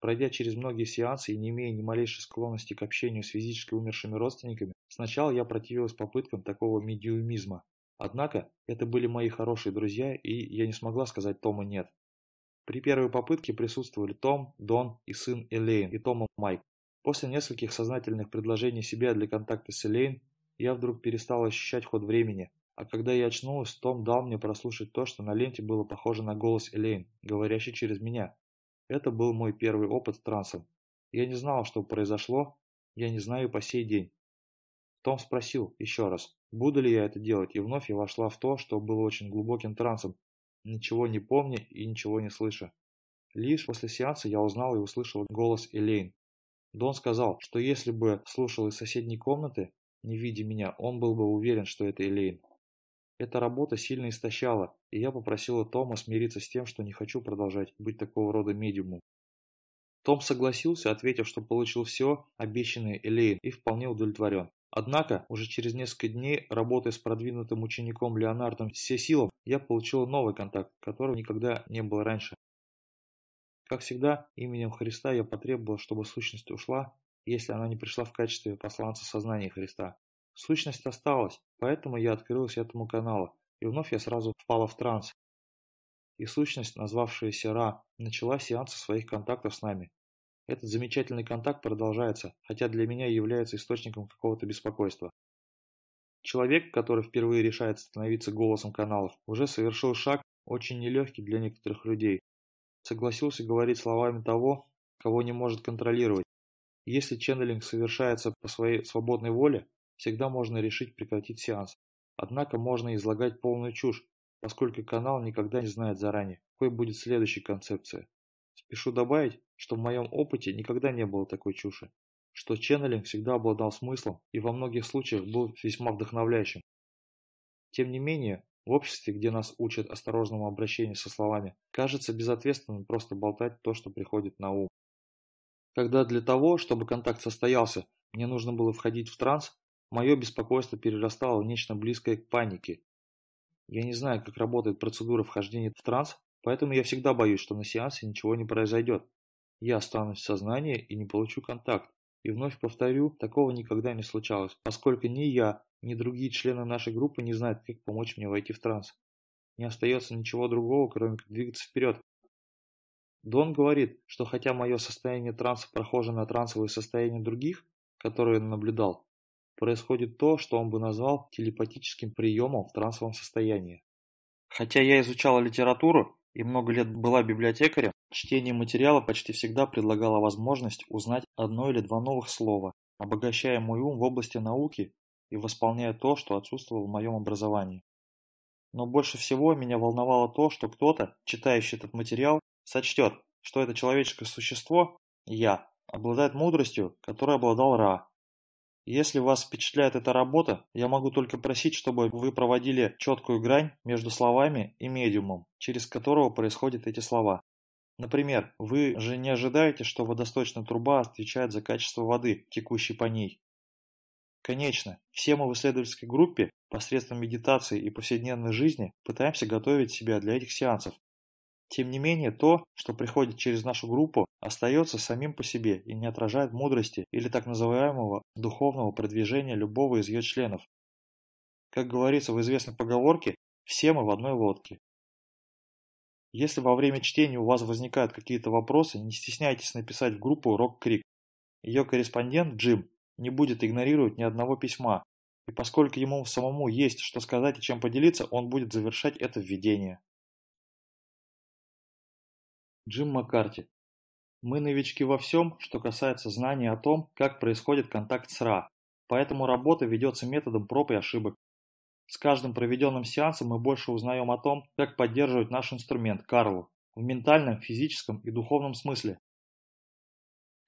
Пройдя через многие сеансы и не имея ни малейшей склонности к общению с физически умершими родственниками, сначала я противилась попыткам такого медиумизма. Однако, это были мои хорошие друзья, и я не смогла сказать Тому «нет». При первой попытке присутствовали Том, Дон и сын Элейн, и Тома Майк. После нескольких сознательных предложений себя для контакта с Элейн, я вдруг перестал ощущать ход времени, а когда я очнулась, Том дал мне прослушать то, что на ленте было похоже на голос Элейн, говорящий через меня. Это был мой первый опыт с трансом. Я не знал, что произошло, я не знаю по сей день. Том спросил еще раз, буду ли я это делать, и вновь я вошла в то, что было очень глубоким трансом, ничего не помня и ничего не слыша. Лишь после сеанса я узнал и услышал голос Элейн. Дон сказал, что если бы слушал из соседней комнаты, не видя меня, он был бы уверен, что это Элейн. Эта работа сильно истощала, и я попросила Тома смириться с тем, что не хочу продолжать быть такого рода медиумом. Том согласился, ответив, что получил все, обещанное Элейн, и вполне удовлетворен. Однако, уже через несколько дней, работая с продвинутым учеником Леонардом Сесилом, я получил новый контакт, которого никогда не было раньше. Как всегда, именем Христа я потребовал, чтобы сущность ушла, если она не пришла в качестве посланца сознания Христа. Сущность осталась, поэтому я открылась этому каналу, и вновь я сразу впала в транс. И сущность, назвавшаяся Ра, начала сеанс своих контактов с нами. Этот замечательный контакт продолжается, хотя для меня является источником какого-то беспокойства. Человек, который впервые решает становиться голосом каналов, уже совершил шаг, очень нелегкий для некоторых людей. Согласился говорить словами того, кого не может контролировать. Если ченнелинг совершается по своей свободной воле, всегда можно решить прекратить сеанс. Однако можно излагать полную чушь, поскольку канал никогда не знает заранее, какой будет следующая концепция. Спешу добавить, что в моем опыте никогда не было такой чуши, что ченнелинг всегда обладал смыслом и во многих случаях был весьма вдохновляющим. Тем не менее, в обществе, где нас учат осторожному обращению со словами, кажется безответственным просто болтать то, что приходит на ум. Когда для того, чтобы контакт состоялся, мне нужно было входить в транс, Мое беспокойство перерастало в нечто близкое к панике. Я не знаю, как работает процедура вхождения в транс, поэтому я всегда боюсь, что на сеансе ничего не произойдет. Я останусь в сознании и не получу контакт. И вновь повторю, такого никогда не случалось, поскольку ни я, ни другие члены нашей группы не знают, как помочь мне войти в транс. Не остается ничего другого, кроме как двигаться вперед. Дон говорит, что хотя мое состояние транса похоже на трансовое состояние других, которые он наблюдал, происходит то, что он бы назвал телепатическим приемом в трансовом состоянии. Хотя я изучала литературу и много лет была библиотекарем, чтение материала почти всегда предлагало возможность узнать одно или два новых слова, обогащая мой ум в области науки и восполняя то, что отсутствовало в моем образовании. Но больше всего меня волновало то, что кто-то, читающий этот материал, сочтет, что это человеческое существо, я, обладает мудростью, которой обладал Ра. Если вас впечатляет эта работа, я могу только просить, чтобы вы проводили четкую грань между словами и медиумом, через которого происходят эти слова. Например, вы же не ожидаете, что водосточная труба отвечает за качество воды, текущей по ней. Конечно, все мы в исследовательской группе посредством медитации и повседневной жизни пытаемся готовить себя для этих сеансов. Тем не менее, то, что приходит через нашу группу, остается самим по себе и не отражает мудрости или так называемого духовного продвижения любого из ее членов. Как говорится в известной поговорке, все мы в одной лодке. Если во время чтения у вас возникают какие-то вопросы, не стесняйтесь написать в группу Rock Creek. Ее корреспондент Джим не будет игнорировать ни одного письма, и поскольку ему самому есть что сказать и чем поделиться, он будет завершать это введение. Джим Маккарти. Мы новички во всем, что касается знания о том, как происходит контакт с РА, поэтому работа ведется методом проб и ошибок. С каждым проведенным сеансом мы больше узнаем о том, как поддерживать наш инструмент Карлу в ментальном, физическом и духовном смысле.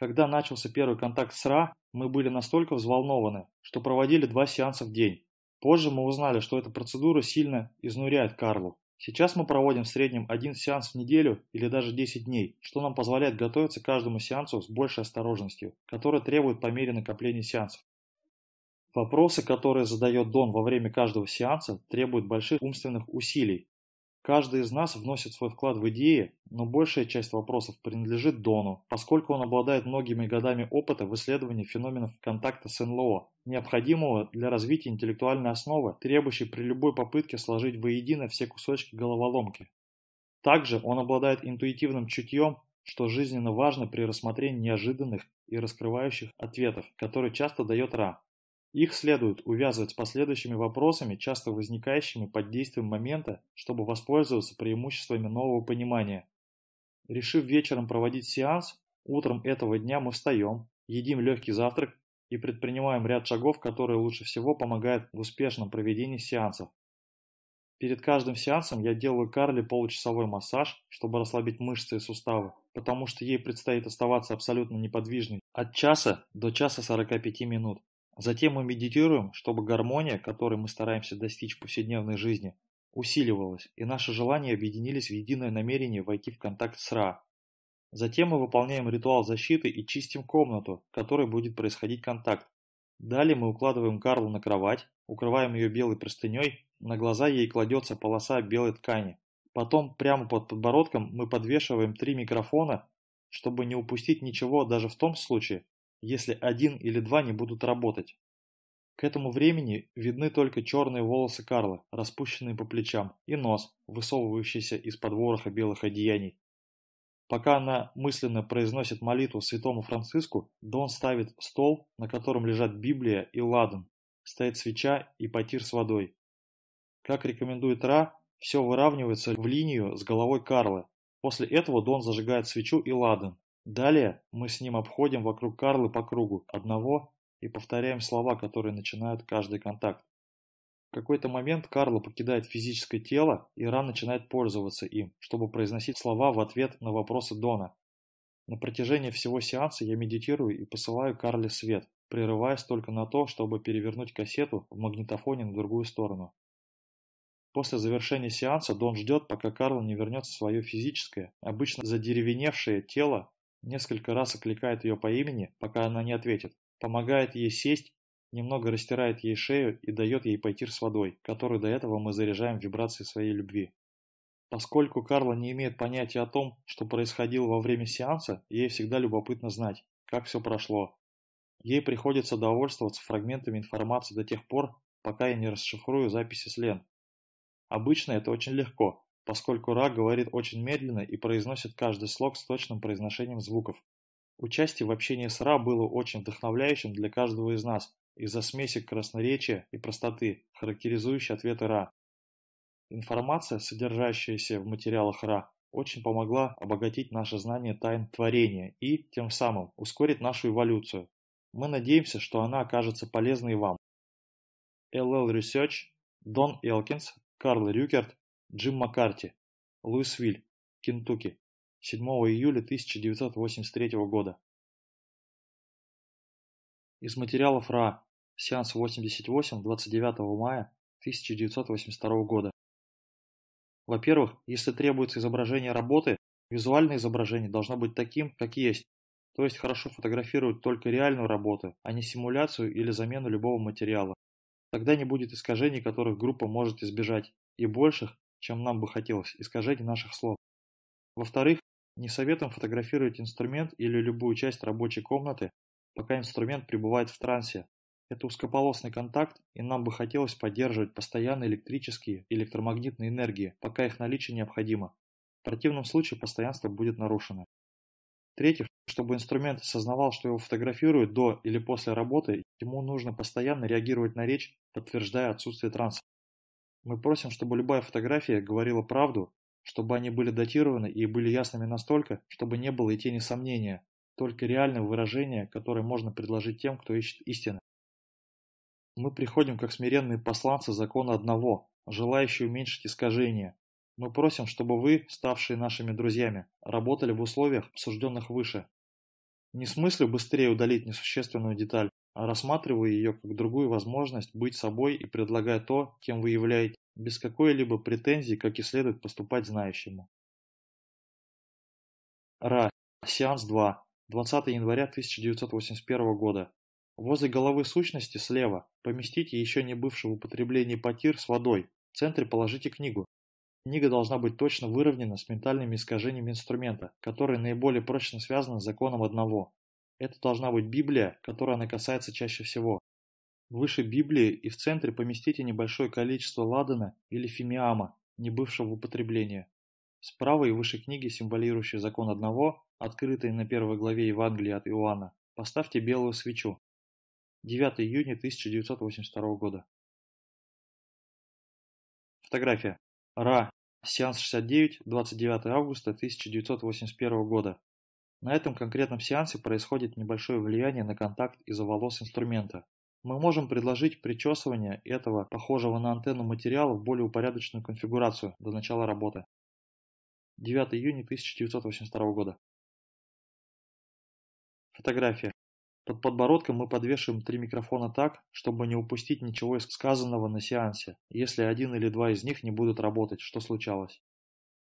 Когда начался первый контакт с Ра, мы были настолько взволнованы, что проводили два сеанса в день. Позже мы узнали, что эта процедура сильно изнуряет Карлу. Сейчас мы проводим в среднем один сеанс в неделю или даже 10 дней, что нам позволяет готовиться к каждому сеансу с большей осторожностью, которая требует по мере накопления сеансов. Вопросы, которые задает Дон во время каждого сеанса, требуют больших умственных усилий. Каждый из нас вносит свой вклад в идеи, но большая часть вопросов принадлежит Дону, поскольку он обладает многими годами опыта в исследовании феноменов контакта с НЛО, необходимого для развития интеллектуальной основы, требующей при любой попытке сложить воедино все кусочки головоломки. Также он обладает интуитивным чутьем, что жизненно важно при рассмотрении неожиданных и раскрывающих ответов, которые часто дает Ра. Их следует увязывать с последующими вопросами, часто возникающими под действием момента, чтобы воспользоваться преимуществами нового понимания. Решив вечером проводить сеанс, утром этого дня мы встаем, едим легкий завтрак и предпринимаем ряд шагов, которые лучше всего помогают в успешном проведении сеансов. Перед каждым сеансом я делаю Карли получасовой массаж, чтобы расслабить мышцы и суставы, потому что ей предстоит оставаться абсолютно неподвижной от часа до часа 45 минут. Затем мы медитируем, чтобы гармония, которой мы стараемся достичь в повседневной жизни, усиливалась, и наши желания объединились в единое намерение войти в контакт с Ра. Затем мы выполняем ритуал защиты и чистим комнату, в которой будет происходить контакт. Далее мы укладываем Карлу на кровать, укрываем ее белой простыней, на глаза ей кладется полоса белой ткани. Потом прямо под подбородком мы подвешиваем три микрофона, чтобы не упустить ничего даже в том случае, если один или два не будут работать. К этому времени видны только черные волосы Карла, распущенные по плечам, и нос, высовывающийся из-под вороха белых одеяний. Пока она мысленно произносит молитву святому Франциску, Дон ставит стол, на котором лежат Библия и ладан, стоит свеча и потир с водой. Как рекомендует Ра, все выравнивается в линию с головой Карла. После этого Дон зажигает свечу и ладан, Далее мы с ним обходим вокруг Карлы по кругу одного и повторяем слова, которые начинают каждый контакт. В какой-то момент Карла покидает физическое тело, и Ран начинает пользоваться им, чтобы произносить слова в ответ на вопросы Дона. На протяжении всего сеанса я медитирую и посылаю Карле свет, прерываясь только на то, чтобы перевернуть кассету в магнитофоне на другую сторону. После завершения сеанса Дон ждет, пока Карла не вернется в свое физическое, обычно задеревеневшее тело Несколько раз окликает ее по имени, пока она не ответит. Помогает ей сесть, немного растирает ей шею и дает ей пойти с водой, которую до этого мы заряжаем вибрацией своей любви. Поскольку Карла не имеет понятия о том, что происходило во время сеанса, ей всегда любопытно знать, как все прошло. Ей приходится довольствоваться фрагментами информации до тех пор, пока я не расшифрую записи с Лен. Обычно это очень легко, поскольку Ра говорит очень медленно и произносит каждый слог с точным произношением звуков. Участие в общении с Ра было очень вдохновляющим для каждого из нас из-за смеси красноречия и простоты, характеризующей ответы Ра. Информация, содержащаяся в материалах Ра, очень помогла обогатить наше знание тайн творения и, тем самым, ускорить нашу эволюцию. Мы надеемся, что она окажется полезной вам. LL Research, Дон Элкинс, Карл Рюкерт, Джим Маккарти, Луисвиль, Кентукки, 7 июля 1983 года. Из материалов РА. Сеанс 88, 29 мая 1982 года. Во-первых, если требуется изображение работы, визуальное изображение должно быть таким, как есть, то есть хорошо фотографировать только реальную работу, а не симуляцию или замену любого материала. Тогда не будет искажений, которых группа может избежать, и больших, чем нам бы хотелось, искажений наших слов. Во-вторых, не советуем фотографировать инструмент или любую часть рабочей комнаты, пока инструмент пребывает в трансе. Это узкополосный контакт, и нам бы хотелось поддерживать постоянные электрические и электромагнитные энергии, пока их наличие необходимо. В противном случае постоянство будет нарушено. В-третьих, чтобы инструмент осознавал, что его фотографируют до или после работы, ему нужно постоянно реагировать на речь, подтверждая отсутствие транса. Мы просим, чтобы любая фотография говорила правду, чтобы они были датированы и были ясными настолько, чтобы не было и тени сомнения, только реальное выражение, которое можно предложить тем, кто ищет истины. Мы приходим как смиренные посланцы закона одного, желающие уменьшить искажения, мы просим, чтобы вы, ставшие нашими друзьями, работали в условиях, обсужденных выше. Не смысле быстрее удалить несущественную деталь, а рассматривая ее как другую возможность быть собой и предлагая то, кем вы являетесь, без какой-либо претензии, как и следует поступать знающему. Ра. Сеанс 2. 20 января 1981 года. Возле головы сущности слева поместите еще не бывший в употреблении потир с водой. В центре положите книгу. Книга должна быть точно выровнена с ментальными искажениями инструмента, которые наиболее прочно связаны с законом одного. Это должна быть Библия, которой она касается чаще всего. Выше Библии и в центре поместите небольшое количество ладана или фимиама, не бывшего в употреблении. Справа и выше книги, символирующие закон одного, открытой на первой главе Евангелия от Иоанна, поставьте белую свечу. 9 июня 1982 года. Фотография. Ра. Сеанс 69, 29 августа 1981 года. На этом конкретном сеансе происходит небольшое влияние на контакт из-за волос инструмента. Мы можем предложить причесывание этого, похожего на антенну материала, в более упорядоченную конфигурацию до начала работы. 9 июня 1982 года. Фотография. Под подбородком мы подвешиваем три микрофона так, чтобы не упустить ничего из сказанного на сеансе, если один или два из них не будут работать, что случалось.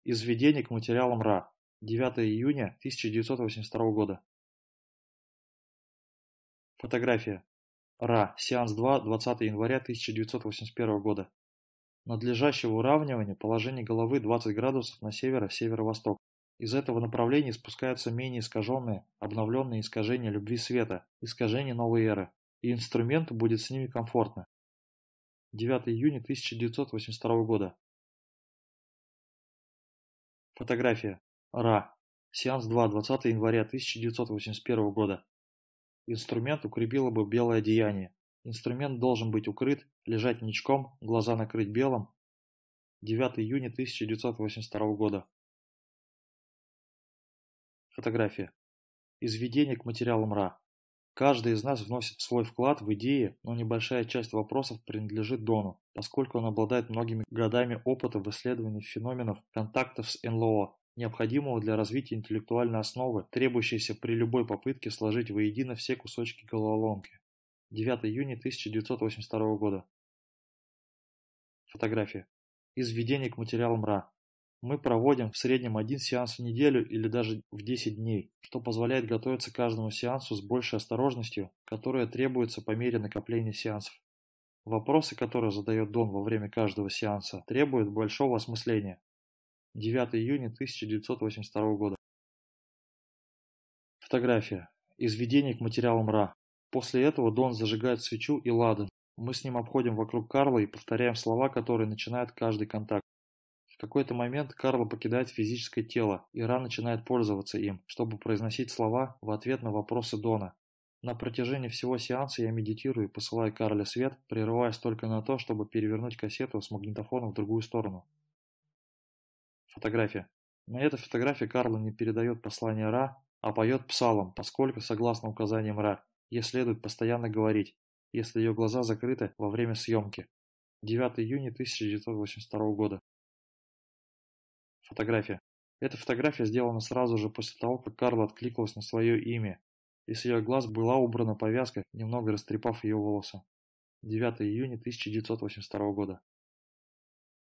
Из введения к материалам РА. 9 июня 1982 года. Фотография. РА. Сеанс 2. 20 января 1981 года. Надлежащего уравнивания положение головы 20 градусов на северо-северо-восток. Из этого направления спускаются менее искаженные, обновленные искажения любви света, искажения новой эры, и инструменту будет с ними комфортно. 9 июня 1982 года. Фотография. РА. Сеанс 2, 20 января 1981 года. Инструмент укрепило бы белое одеяние. Инструмент должен быть укрыт, лежать ничком, глаза накрыть белым. 9 июня 1982 года. Фотография. Изведение к материалам РА. Каждый из нас вносит свой вклад в идеи, но небольшая часть вопросов принадлежит Дону, поскольку он обладает многими годами опыта в исследовании феноменов контактов с НЛО, необходимого для развития интеллектуальной основы, требующейся при любой попытке сложить воедино все кусочки головоломки. 9 июня 1982 года. Фотография. Изведение к материалам РА. Мы проводим в среднем один сеанс в неделю или даже в 10 дней, что позволяет готовиться к каждому сеансу с большей осторожностью, которая требуется по мере накопления сеансов. Вопросы, которые задает Дон во время каждого сеанса, требуют большого осмысления. 9 июня 1982 года. Фотография. Изведение к материалам РА. После этого Дон зажигает свечу и ладан. Мы с ним обходим вокруг Карла и повторяем слова, которые начинают каждый контакт какой-то момент Карла покидает физическое тело, и Ра начинает пользоваться им, чтобы произносить слова в ответ на вопросы Дона. На протяжении всего сеанса я медитирую и посылаю Карле свет, прерываясь только на то, чтобы перевернуть кассету с магнитофона в другую сторону. Фотография. На этой фотографии Карла не передает послание Ра, а поет псалом, поскольку, согласно указаниям Ра, ей следует постоянно говорить, если ее глаза закрыты во время съемки. 9 июня 1982 года. Фотография. Эта фотография сделана сразу же после того, как Карла откликнулась на свое имя, и с ее глаз была убрана повязка, немного растрепав ее волосы. 9 июня 1982 года.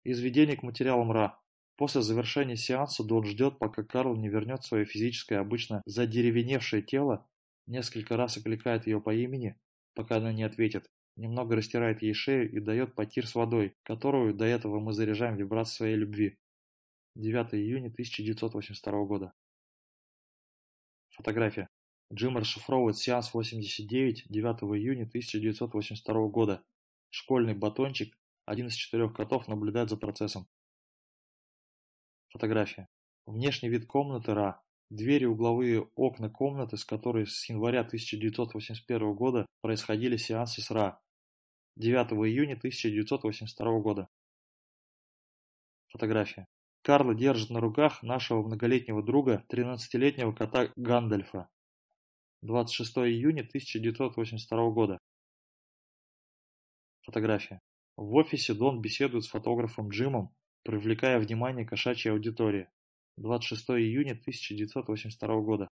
Изведение к материалам РА. После завершения сеанса Дон ждет, пока Карл не вернет свое физическое, обычно задеревеневшее тело, несколько раз окликает ее по имени, пока она не ответит, немного растирает ей шею и дает потир с водой, которую до этого мы заряжаем вибрацией своей любви. 9 июня 1982 года. Фотография. Джим расшифровывает сеанс 89 9 июня 1982 года. Школьный батончик, один из четырех котов, наблюдает за процессом. Фотография. Внешний вид комнаты РА. Двери угловые окна комнаты, с которой с января 1981 года происходили сеансы с РА. 9 июня 1982 года. Фотография. Карла держит на руках нашего многолетнего друга, 13-летнего кота Гандальфа. 26 июня 1982 года. Фотография. В офисе Дон беседует с фотографом Джимом, привлекая внимание кошачьей аудитории. 26 июня 1982 года.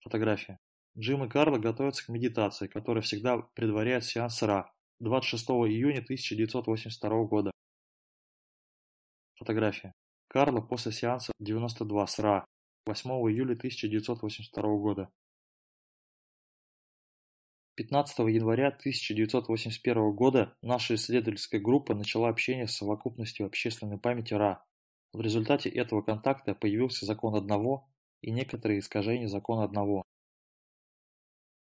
Фотография. Джим и Карла готовятся к медитации, которая всегда предваряет сеанс РА. 26 июня 1982 года. Фотография. Карла после сеанса 92 с РА. 8 июля 1982 года. 15 января 1981 года наша исследовательская группа начала общение с совокупностью общественной памяти РА. В результате этого контакта появился закон одного и некоторые искажения закона одного.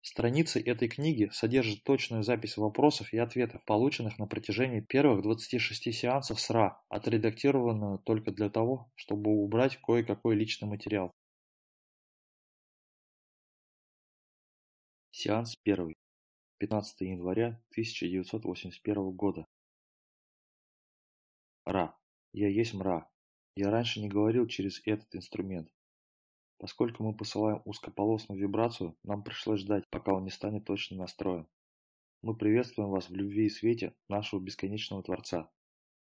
Страницы этой книги содержат точную запись вопросов и ответов, полученных на протяжении первых 26 сеансов СРА, отредактированную только для того, чтобы убрать кое-какой личный материал. Сеанс 1. 15 января 1981 года. Ра. Я есть мра. Я раньше не говорил через этот инструмент. Поскольку мы посылаем узкополосную вибрацию, нам пришлось ждать, пока он не станет точно настроен. Мы приветствуем вас в любви и свете нашего бесконечного Творца.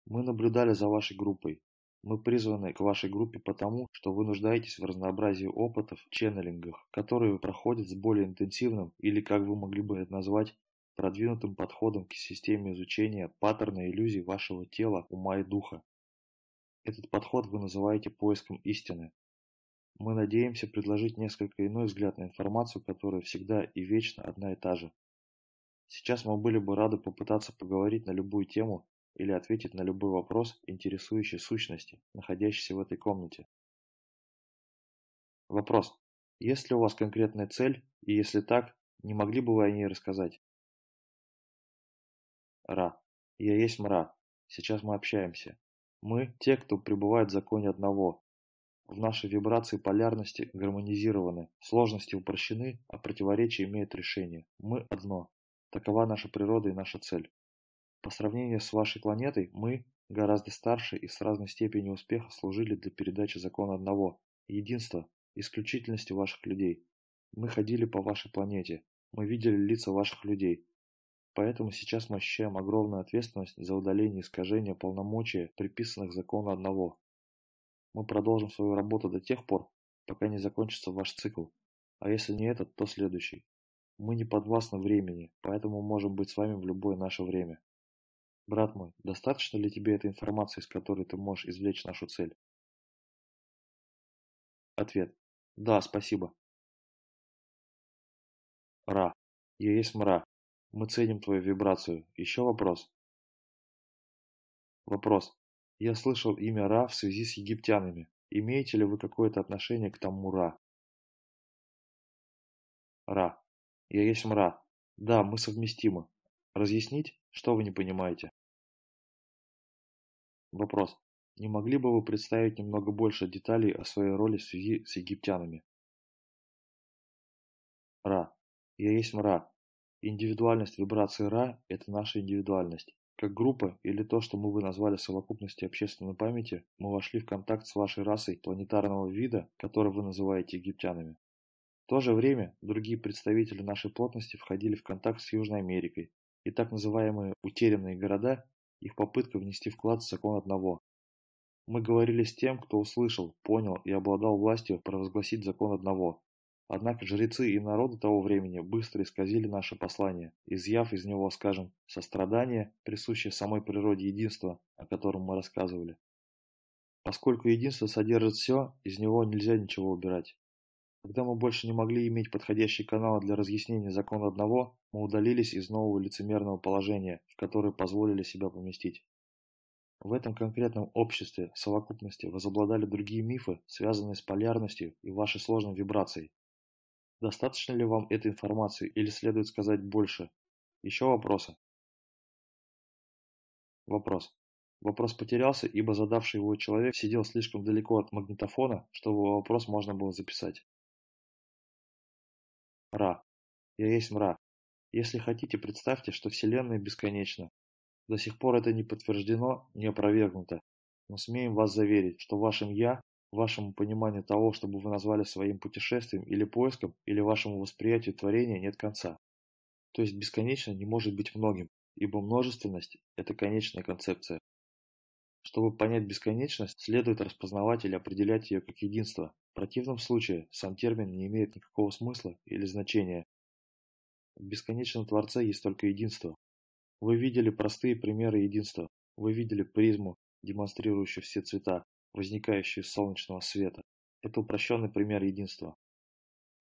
Мы наблюдали за вашей группой. Мы призваны к вашей группе потому, что вы нуждаетесь в разнообразии опытов, ченнелингах, которые проходят с более интенсивным, или как вы могли бы это назвать, продвинутым подходом к системе изучения паттерна иллюзий вашего тела, ума и духа. Этот подход вы называете поиском истины, мы надеемся предложить несколько иной взгляд на информацию, которая всегда и вечно одна и та же. Сейчас мы были бы рады попытаться поговорить на любую тему или ответить на любой вопрос, интересующий сущности, находящейся в этой комнате. Вопрос. Есть ли у вас конкретная цель, и если так, не могли бы вы о ней рассказать? Ра. Я есть мра. Сейчас мы общаемся. Мы – те, кто пребывает в законе одного, в нашей вибрации полярности гармонизированы, сложности упрощены, а противоречия имеют решение. Мы одно. Такова наша природа и наша цель. По сравнению с вашей планетой, мы, гораздо старше и с разной степенью успеха служили для передачи закона одного, единства, исключительности ваших людей. Мы ходили по вашей планете, мы видели лица ваших людей. Поэтому сейчас мы ощущаем огромную ответственность за удаление искажения полномочия, приписанных закону одного. Мы продолжим свою работу до тех пор, пока не закончится ваш цикл. А если не этот, то следующий. Мы не подвластны времени, поэтому можем быть с вами в любое наше время. Брат мой, достаточно ли тебе этой информации, из которой ты можешь извлечь нашу цель? Ответ. Да, спасибо. Ра. Я есть мра. Мы ценим твою вибрацию. Еще вопрос? Вопрос. Я слышал имя Ра в связи с египтянами. Имеете ли вы какое-то отношение к тому Ра? Ра. Я есть Мра. Да, мы совместимы. Разъяснить, что вы не понимаете? Вопрос. Не могли бы вы представить немного больше деталей о своей роли в связи с египтянами? Ра. Я есть Мра. Индивидуальность вибрации Ра – это наша индивидуальность. Как группа, или то, что мы бы назвали совокупностью общественной памяти, мы вошли в контакт с вашей расой планетарного вида, который вы называете египтянами. В то же время другие представители нашей плотности входили в контакт с Южной Америкой, и так называемые утерянные города – их попытка внести вклад в закон одного. Мы говорили с тем, кто услышал, понял и обладал властью провозгласить закон одного. Однако жрецы и народы того времени быстро исказили наше послание, изъяв из него, скажем, сострадание, присущее самой природе единства, о котором мы рассказывали. Поскольку единство содержит все, из него нельзя ничего убирать. Когда мы больше не могли иметь подходящий канал для разъяснения закона одного, мы удалились из нового лицемерного положения, в которое позволили себя поместить. В этом конкретном обществе, совокупности, возобладали другие мифы, связанные с полярностью и вашей сложной вибрацией. Достаточно ли вам этой информации или следует сказать больше? Еще вопросы? Вопрос. Вопрос потерялся, ибо задавший его человек сидел слишком далеко от магнитофона, чтобы вопрос можно было записать. Ра. Я есть мра. Если хотите, представьте, что Вселенная бесконечна, до сих пор это не подтверждено, не опровергнуто. Но смеем вас заверить, что вашим «я», вашему пониманию того, чтобы вы назвали своим путешествием или поиском, или вашему восприятию творения нет конца. То есть бесконечно не может быть многим, ибо множественность – это конечная концепция. Чтобы понять бесконечность, следует распознавать или определять ее как единство. В противном случае сам термин не имеет никакого смысла или значения. В бесконечном Творце есть только единство, вы видели простые примеры единства. Вы видели призму, демонстрирующую все цвета, возникающие из солнечного света. Это упрощенный пример единства.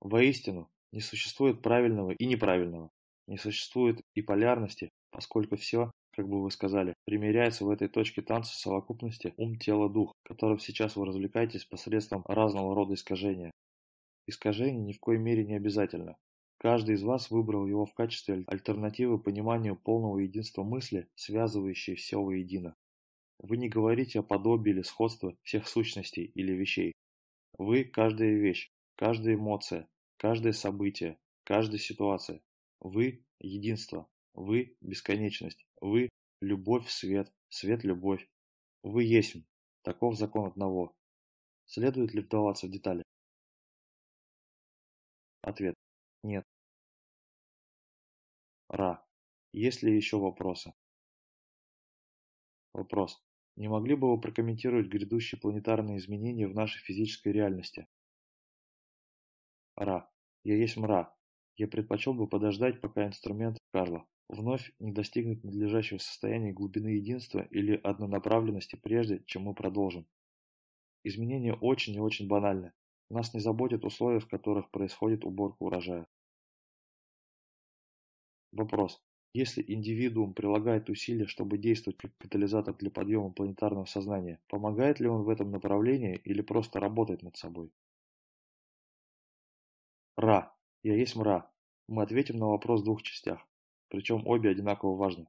Воистину, не существует правильного и неправильного. Не существует и полярности, поскольку все, как бы вы сказали, примеряется в этой точке танца совокупности ум, тело, дух, которым сейчас вы развлекаетесь посредством разного рода искажения. Искажение ни в коей мере не обязательно. Каждый из вас выбрал его в качестве альтернативы пониманию полного единства мысли, связывающей все воедино. Вы не говорите о подобии или сходстве всех сущностей или вещей. Вы – каждая вещь, каждая эмоция, каждое событие, каждая ситуация. Вы – единство, вы – бесконечность, вы – любовь свет, свет – любовь. Вы есть, таков закон одного. Следует ли вдаваться в детали? Ответ. Нет. Ра. Есть ли еще вопросы? Вопрос. Не могли бы вы прокомментировать грядущие планетарные изменения в нашей физической реальности? Ра. Я есть мра. Я предпочел бы подождать, пока инструмент Карла вновь не достигнет надлежащего состояния глубины единства или однонаправленности прежде, чем мы продолжим. Изменения очень и очень банальны. Нас не заботят условия, в которых происходит уборка урожая. Вопрос. Если индивидуум прилагает усилия, чтобы действовать как катализатор для подъема планетарного сознания, помогает ли он в этом направлении или просто работает над собой? Ра. Я есть мра. Мы ответим на вопрос в двух частях, причем обе одинаково важны.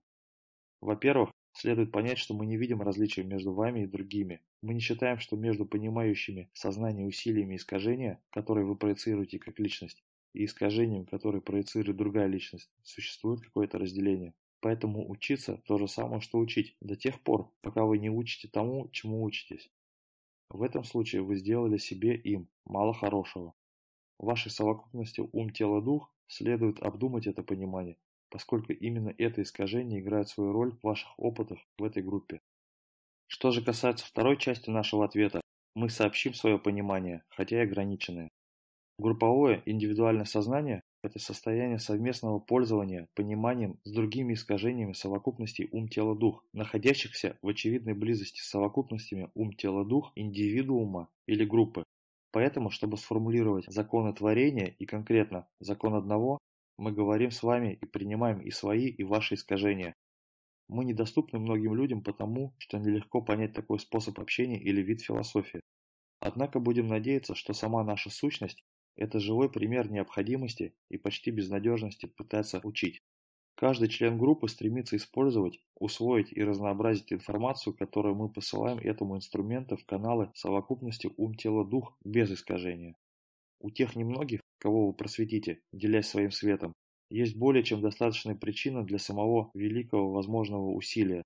Во-первых, следует понять, что мы не видим различия между вами и другими. Мы не считаем, что между понимающими сознание усилиями искажения, которые вы проецируете как личность, и искажением, которое проецирует другая личность, существует какое-то разделение. Поэтому учиться то же самое, что учить, до тех пор, пока вы не учите тому, чему учитесь. В этом случае вы сделали себе им мало хорошего. В вашей совокупности ум, тело, дух следует обдумать это понимание, поскольку именно это искажение играет свою роль в ваших опытах в этой группе. Что же касается второй части нашего ответа, мы сообщим свое понимание, хотя и ограниченное. Групповое индивидуальное сознание – это состояние совместного пользования пониманием с другими искажениями совокупностей ум-тело-дух, находящихся в очевидной близости с совокупностями ум-тело-дух индивидуума или группы. Поэтому, чтобы сформулировать законы творения и конкретно закон одного, мы говорим с вами и принимаем и свои, и ваши искажения. Мы недоступны многим людям потому, что нелегко понять такой способ общения или вид философии. Однако будем надеяться, что сама наша сущность это живой пример необходимости и почти безнадежности пытаться учить. Каждый член группы стремится использовать, усвоить и разнообразить информацию, которую мы посылаем этому инструменту в каналы совокупности ум-тело-дух без искажения. У тех немногих, кого вы просветите, делясь своим светом, есть более чем достаточная причина для самого великого возможного усилия.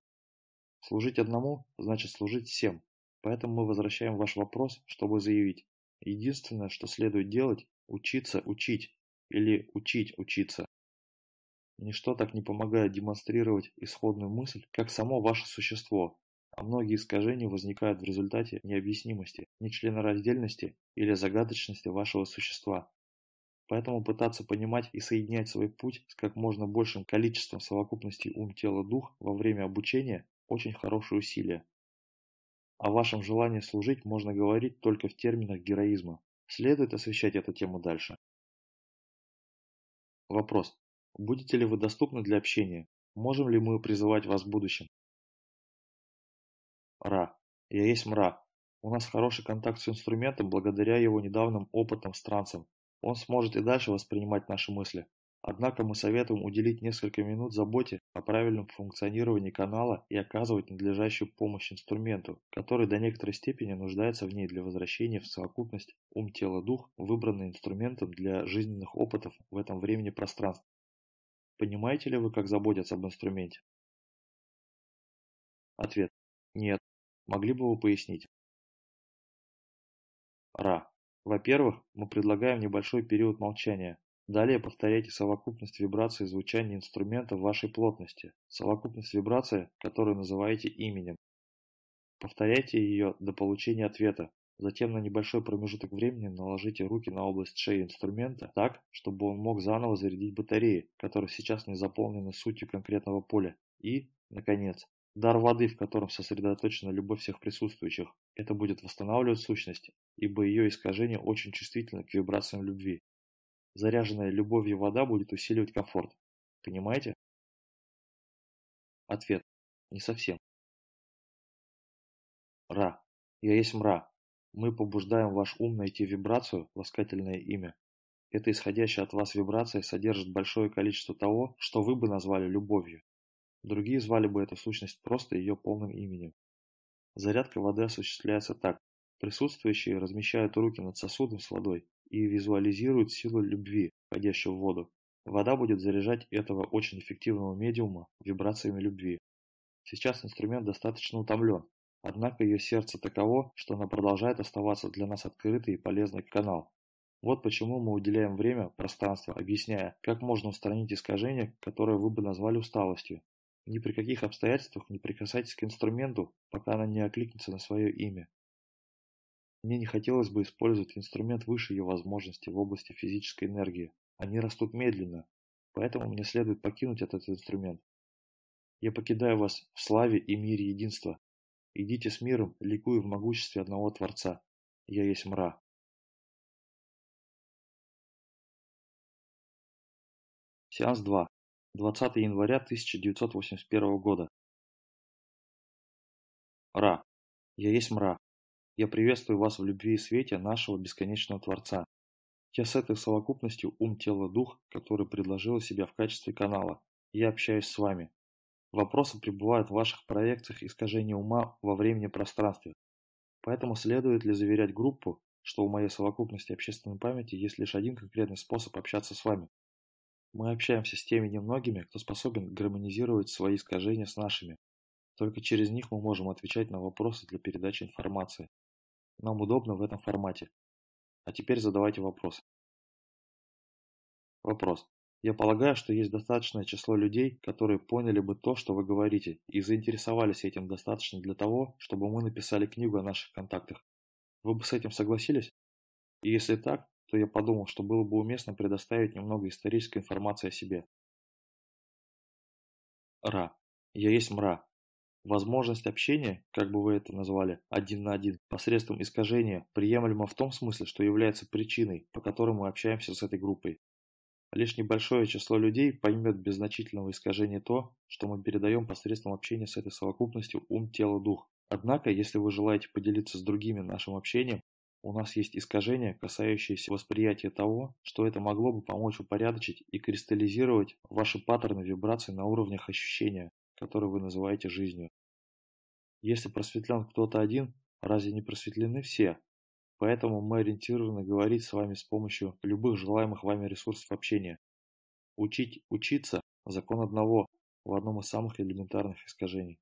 Служить одному значит служить всем, поэтому мы возвращаем ваш вопрос, чтобы заявить, Единственное, что следует делать – учиться учить или учить учиться. ничто так не помогает демонстрировать исходную мысль, как само ваше существо, а многие искажения возникают в результате необъяснимости, нечленораздельности или загадочности вашего существа. Поэтому пытаться понимать и соединять свой путь с как можно большим количеством совокупностей ум-тело-дух во время обучения – очень хорошее усилие. О вашем желании служить можно говорить только в терминах героизма. Следует освещать эту тему дальше. Вопрос. Будете ли вы доступны для общения? Можем ли мы призывать вас в будущем? Ра. Я есть мра. У нас хороший контакт с инструментом благодаря его недавним опытам с трансом. Он сможет и дальше воспринимать наши мысли. Однако мы советуем уделить несколько минут заботе о правильном функционировании канала и оказывать надлежащую помощь инструменту, который до некоторой степени нуждается в ней для возвращения в совокупность ум-тело-дух, выбранный инструментом для жизненных опытов в этом времени-пространстве. Понимаете ли вы, как заботятся об инструменте? Ответ. Нет. Могли бы вы пояснить? Ра. Во-первых, мы предлагаем небольшой период молчания, Далее повторяйте совокупность вибраций звучания инструмента в вашей плотности, совокупность вибраций, которую называете именем. Повторяйте ее до получения ответа. Затем на небольшой промежуток времени наложите руки на область шеи инструмента так, чтобы он мог заново зарядить батареи, которые сейчас не заполнены сутью конкретного поля. И, наконец, дар воды, в котором сосредоточена любовь всех присутствующих. Это будет восстанавливать сущность, ибо ее искажение очень чувствительно к вибрациям любви. Заряженная любовью вода будет усиливать комфорт. Понимаете? Ответ. Не совсем. Ра. Я есть мра. Мы побуждаем ваш ум найти вибрацию, ласкательное имя. Эта исходящая от вас вибрация содержит большое количество того, что вы бы назвали любовью. Другие звали бы эту сущность просто ее полным именем. Зарядка воды осуществляется так. Присутствующие размещают руки над сосудом с водой и визуализирует силу любви, входящую в воду. Вода будет заряжать этого очень эффективного медиума вибрациями любви. Сейчас инструмент достаточно утомлен, однако ее сердце таково, что она продолжает оставаться для нас открытый и полезный канал. Вот почему мы уделяем время, пространство, объясняя, как можно устранить искажение, которое вы бы назвали усталостью. Ни при каких обстоятельствах не прикасайтесь к инструменту, пока она не окликнется на свое имя. Мне не хотелось бы использовать инструмент выше ее возможностей в области физической энергии. Они растут медленно, поэтому мне следует покинуть этот инструмент. Я покидаю вас в славе и мире единства. Идите с миром, ликуя в могуществе одного Творца. Я есть мра. Сеанс 2. 20 января 1981 года. Ра. Я есть мра. Я приветствую вас в любви и свете нашего бесконечного Творца. Я с этой совокупностью ум, тело, дух, который предложил себя в качестве канала. Я общаюсь с вами. Вопросы пребывают в ваших проекциях искажения ума во времени и пространстве. Поэтому следует ли заверять группу, что у моей совокупности общественной памяти есть лишь один конкретный способ общаться с вами? Мы общаемся с теми немногими, кто способен гармонизировать свои искажения с нашими. Только через них мы можем отвечать на вопросы для передачи информации. Нам удобно в этом формате. А теперь задавайте вопрос. Вопрос. Я полагаю, что есть достаточное число людей, которые поняли бы то, что вы говорите, и заинтересовались этим достаточно для того, чтобы мы написали книгу о наших контактах. Вы бы с этим согласились? И если так, то я подумал, что было бы уместно предоставить немного исторической информации о себе. Ра. Я есть мра. Возможность общения, как бы вы это назвали, один на один, посредством искажения, приемлема в том смысле, что является причиной, по которой мы общаемся с этой группой. Лишь небольшое число людей поймет без значительного искажения то, что мы передаем посредством общения с этой совокупностью ум, тело, дух. Однако, если вы желаете поделиться с другими нашим общением, у нас есть искажения, касающиеся восприятия того, что это могло бы помочь упорядочить и кристаллизировать ваши паттерны вибраций на уровнях ощущения, которую вы называете жизнью. Если просветлен кто-то один, разве не просветлены все? Поэтому мы ориентированы говорить с вами с помощью любых желаемых вами ресурсов общения. Учить учиться – закон одного в одном из самых элементарных искажений.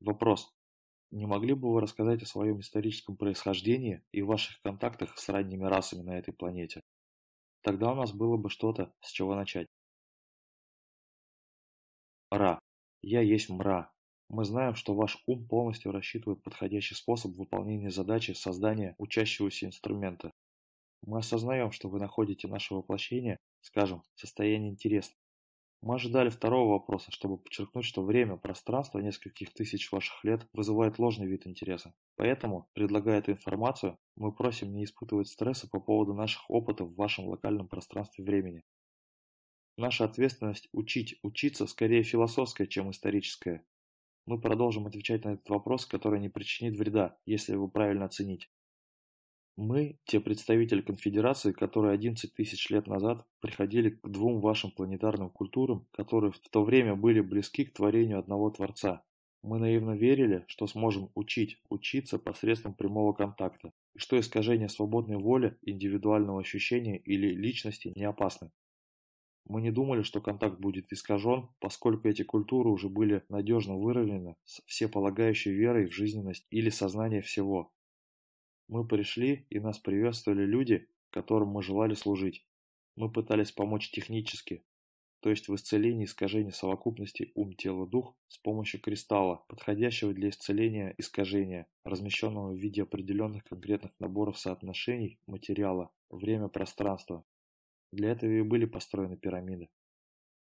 Вопрос. Не могли бы вы рассказать о своем историческом происхождении и ваших контактах с ранними расами на этой планете? Тогда у нас было бы что-то, с чего начать. Ра. Я есть мра. Мы знаем, что ваш ум полностью рассчитывает подходящий способ выполнения задачи создания учащегося инструмента. Мы осознаем, что вы находите наше воплощение, скажем, в состоянии интереса. Мы ожидали второго вопроса, чтобы подчеркнуть, что время, пространство нескольких тысяч ваших лет вызывает ложный вид интереса. Поэтому, предлагая эту информацию, мы просим не испытывать стресса по поводу наших опытов в вашем локальном пространстве времени. Наша ответственность учить, учиться скорее философская, чем историческая. Мы продолжим отвечать на этот вопрос, который не причинит вреда, если его правильно оценить. Мы – те представители конфедерации, которые 11 тысяч лет назад приходили к двум вашим планетарным культурам, которые в то время были близки к творению одного Творца. Мы наивно верили, что сможем учить, учиться посредством прямого контакта, и что искажение свободной воли, индивидуального ощущения или личности не опасны. Мы не думали, что контакт будет искажен, поскольку эти культуры уже были надежно выровнены с всеполагающей верой в жизненность или сознание всего, мы пришли, и нас приветствовали люди, которым мы желали служить. Мы пытались помочь технически, то есть в исцелении искажения совокупности ум-тело-дух с помощью кристалла, подходящего для исцеления искажения, размещенного в виде определенных конкретных наборов соотношений материала, время-пространство. Для этого и были построены пирамиды.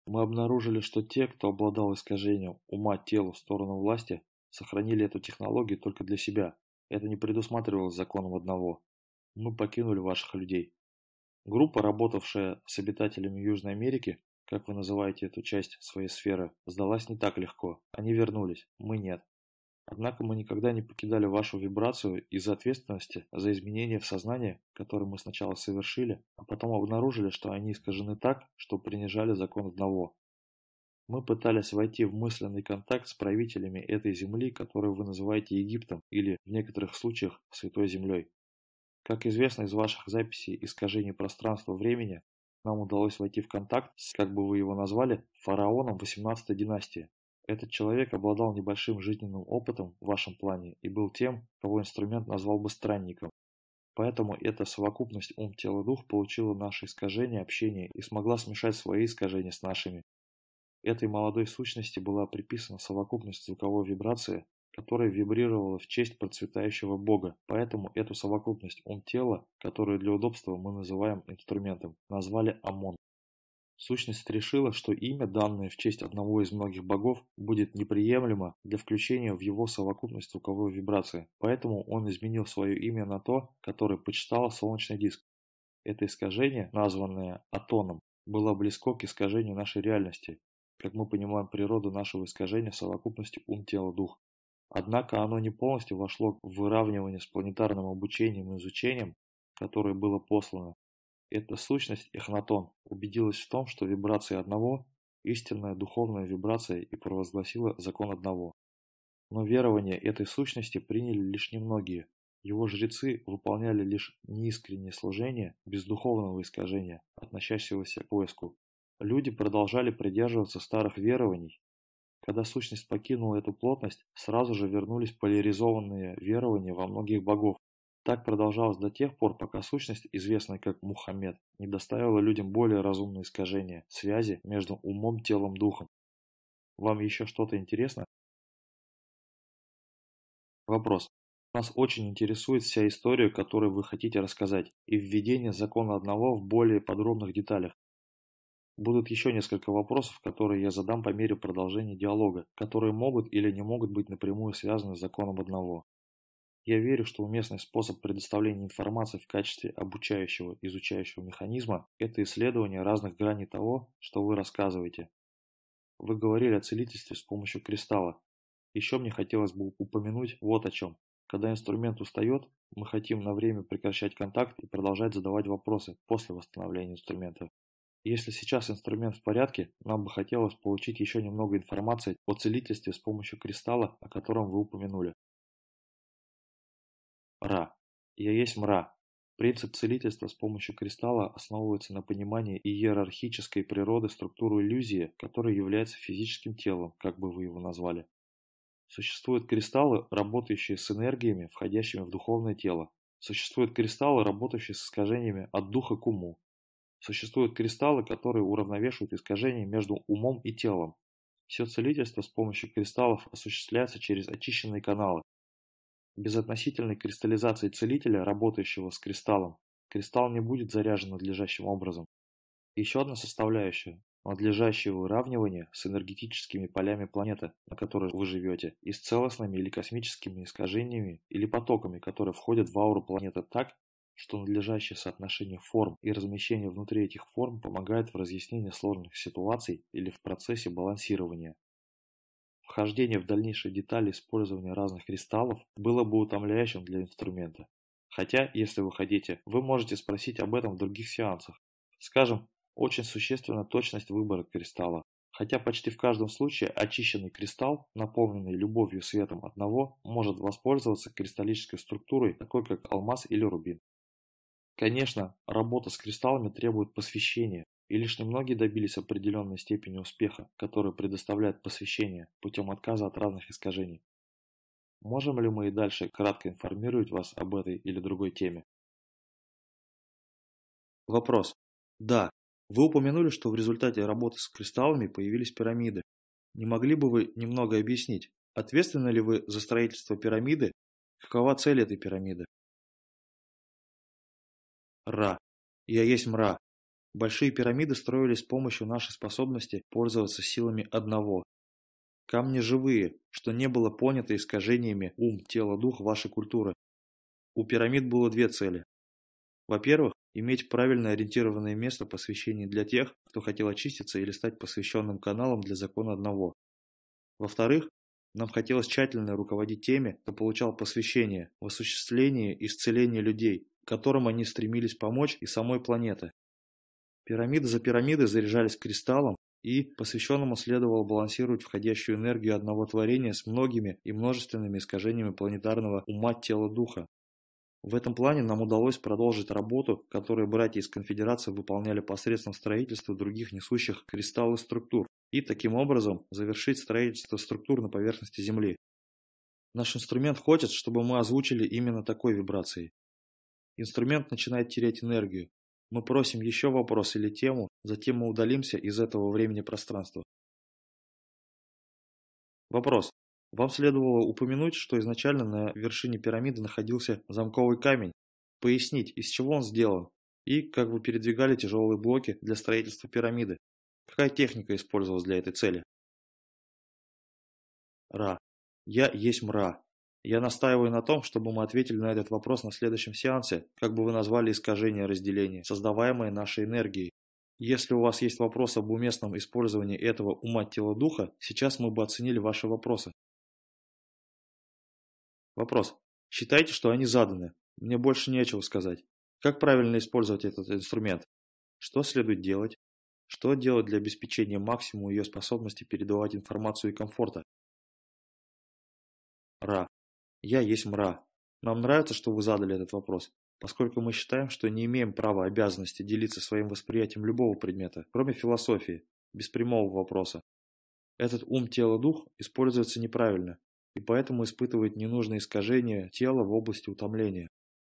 Мы обнаружили, что те, кто обладал искажением ума тела в сторону власти, сохранили эту технологию только для себя, это не предусматривалось законом одного. Мы покинули ваших людей. Группа, работавшая с обитателями Южной Америки, как вы называете эту часть своей сферы, сдалась не так легко. Они вернулись, мы нет. Однако мы никогда не покидали вашу вибрацию из-за ответственности за изменения в сознании, которые мы сначала совершили, а потом обнаружили, что они искажены так, что принижали закон одного. Мы пытались войти в мысленный контакт с правителями этой земли, которую вы называете Египтом или, в некоторых случаях, Святой Землей. Как известно из ваших записей искажений пространства-времени, нам удалось войти в контакт с, как бы вы его назвали, фараоном 18 династии. Этот человек обладал небольшим жизненным опытом в вашем плане и был тем, кого инструмент назвал бы странником. Поэтому эта совокупность ум-тело-дух получила наше искажение общения и смогла смешать свои искажения с нашими, Этой молодой сущности была приписана совокупность звуковой вибрации, которая вибрировала в честь процветающего бога, поэтому эту совокупность ум-тела, которую для удобства мы называем инструментом, назвали Амон. Сущность решила, что имя, данное в честь одного из многих богов, будет неприемлемо для включения в его совокупность звуковой вибрации, поэтому он изменил свое имя на то, которое почитало солнечный диск. Это искажение, названное Атоном, было близко к искажению нашей реальности, как мы понимаем природу нашего искажения совокупности ум-тело-дух. Однако оно не полностью вошло в выравнивание с планетарным обучением и изучением, которое было послано. Эта сущность, Эхнатон, убедилась в том, что вибрация одного – истинная духовная вибрация и провозгласила закон одного. Но верование этой сущности приняли лишь немногие. Его жрецы выполняли лишь неискреннее служение без духовного искажения, относящегося к поиску, Люди продолжали придерживаться старых верований. Когда сущность покинула эту плотность, сразу же вернулись поляризованные верования во многих богов. Так продолжалось до тех пор, пока сущность, известная как Мухаммед, не доставила людям более разумные искажения, связи между умом, телом, духом. Вам еще что-то интересно? Вопрос. Нас очень интересует вся история, которую вы хотите рассказать, и введение закона одного в более подробных деталях. Будут еще несколько вопросов, которые я задам по мере продолжения диалога, которые могут или не могут быть напрямую связаны с законом одного. Я верю, что уместный способ предоставления информации в качестве обучающего, изучающего механизма – это исследование разных граней того, что вы рассказываете. Вы говорили о целительстве с помощью кристалла. Еще мне хотелось бы упомянуть вот о чем. Когда инструмент устает, мы хотим на время прекращать контакт и продолжать задавать вопросы после восстановления инструмента. Если сейчас инструмент в порядке, нам бы хотелось получить еще немного информации о целительстве с помощью кристалла, о котором вы упомянули. Ра. Я есть мра. Принцип целительства с помощью кристалла основывается на понимании иерархической природы структуры иллюзии, которая является физическим телом, как бы вы его назвали. Существуют кристаллы, работающие с энергиями, входящими в духовное тело. Существуют кристаллы, работающие с искажениями от духа к уму. Существуют кристаллы, которые уравновешивают искажения между умом и телом. Все целительство с помощью кристаллов осуществляется через очищенные каналы. Без относительной кристаллизации целителя, работающего с кристаллом, кристалл не будет заряжен надлежащим образом. Еще одна составляющая – надлежащее выравнивание с энергетическими полями планеты, на которой вы живете, и с целостными или космическими искажениями или потоками, которые входят в ауру планеты так, что надлежащее соотношение форм и размещение внутри этих форм помогает в разъяснении сложных ситуаций или в процессе балансирования. Вхождение в дальнейшие детали использования разных кристаллов было бы утомляющим для инструмента. Хотя, если вы хотите, вы можете спросить об этом в других сеансах. Скажем, очень существенна точность выбора кристалла, хотя почти в каждом случае очищенный кристалл, наполненный любовью светом одного, может воспользоваться кристаллической структурой, такой как алмаз или рубин. Конечно, работа с кристаллами требует посвящения, и лишь немногие добились определенной степени успеха, который предоставляет посвящение путем отказа от разных искажений. Можем ли мы и дальше кратко информировать вас об этой или другой теме? Вопрос. Да. Вы упомянули, что в результате работы с кристаллами появились пирамиды. Не могли бы вы немного объяснить, ответственны ли вы за строительство пирамиды? Какова цель этой пирамиды? Ра. Я есть мра. Большие пирамиды строились с помощью нашей способности пользоваться силами одного. Камни живые, что не было понято искажениями ум, тело, дух вашей культуры. У пирамид было две цели. Во-первых, иметь правильно ориентированное место посвящения для тех, кто хотел очиститься или стать посвященным каналом для закона одного. Во-вторых, нам хотелось тщательно руководить теми, кто получал посвящение в осуществлении исцеления людей, которым они стремились помочь и самой планеты. Пирамиды за пирамидой заряжались кристаллом, и посвященному следовало балансировать входящую энергию одного творения с многими и множественными искажениями планетарного ума тела духа. В этом плане нам удалось продолжить работу, которую братья из конфедерации выполняли посредством строительства других несущих кристаллы структур, и таким образом завершить строительство структур на поверхности Земли. Наш инструмент хочет, чтобы мы озвучили именно такой вибрацией. Инструмент начинает терять энергию. Мы просим еще вопрос или тему, затем мы удалимся из этого времени-пространства. Вопрос. Вам следовало упомянуть, что изначально на вершине пирамиды находился замковый камень. Пояснить, из чего он сделан, и как вы передвигали тяжелые блоки для строительства пирамиды. Какая техника использовалась для этой цели? Ра. Я есть мра. Я настаиваю на том, чтобы мы ответили на этот вопрос на следующем сеансе, как бы вы назвали искажение разделения, создаваемое нашей энергией. Если у вас есть вопрос об уместном использовании этого ума тела духа, сейчас мы бы оценили ваши вопросы. Вопрос. Считайте, что они заданы. Мне больше нечего сказать. Как правильно использовать этот инструмент? Что следует делать? Что делать для обеспечения максимума ее способности передавать информацию и комфорта? Ра. Я есть мра. Нам нравится, что вы задали этот вопрос, поскольку мы считаем, что не имеем права обязанности делиться своим восприятием любого предмета, кроме философии, без прямого вопроса. Этот ум, тело, дух используется неправильно, и поэтому испытывает ненужные искажения тела в области утомления.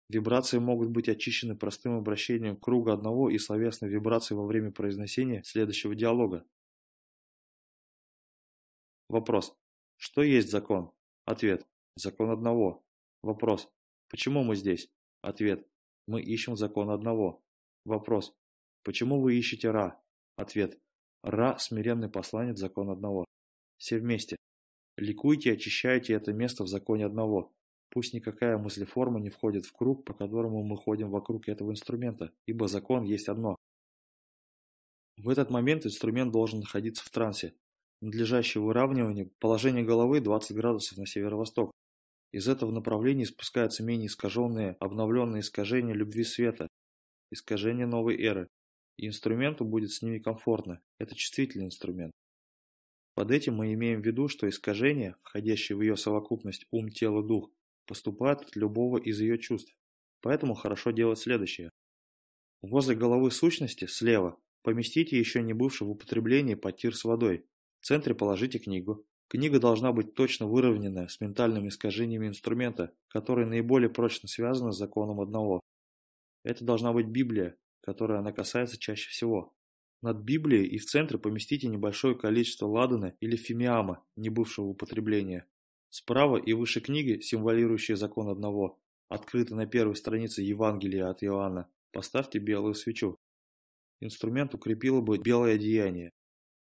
Вибрации могут быть очищены простым обращением круга одного и словесной вибрацией во время произнесения следующего диалога. Вопрос. Что есть закон? Ответ. Закон одного. Вопрос. Почему мы здесь? Ответ. Мы ищем закон одного. Вопрос. Почему вы ищете Ра? Ответ. Ра – смиренный посланец закон одного. Все вместе. Ликуйте очищайте это место в законе одного. Пусть никакая мыслеформа не входит в круг, по которому мы ходим вокруг этого инструмента, ибо закон есть одно. В этот момент инструмент должен находиться в трансе. Надлежащее выравнивание, положение головы 20 градусов на северо-восток, из этого направления спускаются менее искаженные, обновленные искажения любви света, искажения новой эры. И инструменту будет с ними комфортно. Это чувствительный инструмент. Под этим мы имеем в виду, что искажения, входящие в ее совокупность ум, тело, дух, поступают от любого из ее чувств. Поэтому хорошо делать следующее. Возле головы сущности, слева, поместите еще не бывший в употреблении потир с водой. В центре положите книгу. Книга должна быть точно выровненная с ментальными искажениями инструмента, которые наиболее прочно связаны с законом одного. Это должна быть Библия, которой она касается чаще всего. Над Библией и в центре поместите небольшое количество ладана или фимиама, не бывшего употребления. Справа и выше книги, символирующие закон одного, открыты на первой странице Евангелия от Иоанна, поставьте белую свечу. Инструмент укрепило бы белое одеяние.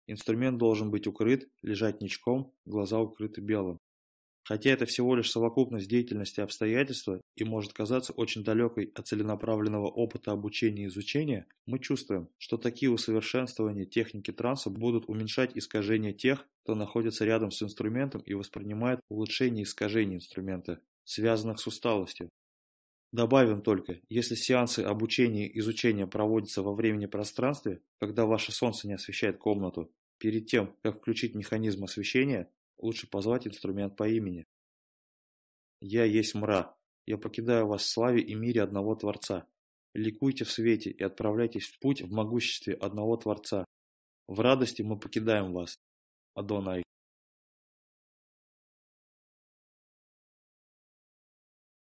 Инструмент должен быть укрыт, лежать ничком, глаза укрыты белым. Хотя это всего лишь совокупность деятельности обстоятельства и может казаться очень далекой от целенаправленного опыта обучения и изучения, мы чувствуем, что такие усовершенствования техники транса будут уменьшать искажения тех, кто находится рядом с инструментом и воспринимает улучшение искажений инструмента, связанных с усталостью. Добавим только, если сеансы обучения и изучения проводятся во времени пространстве, когда ваше солнце не освещает комнату, перед тем, как включить механизм освещения, лучше позвать инструмент по имени. Я есть мра. Я покидаю вас в славе и мире одного Творца. Ликуйте в свете и отправляйтесь в путь в могуществе одного Творца. В радости мы покидаем вас. Адонай.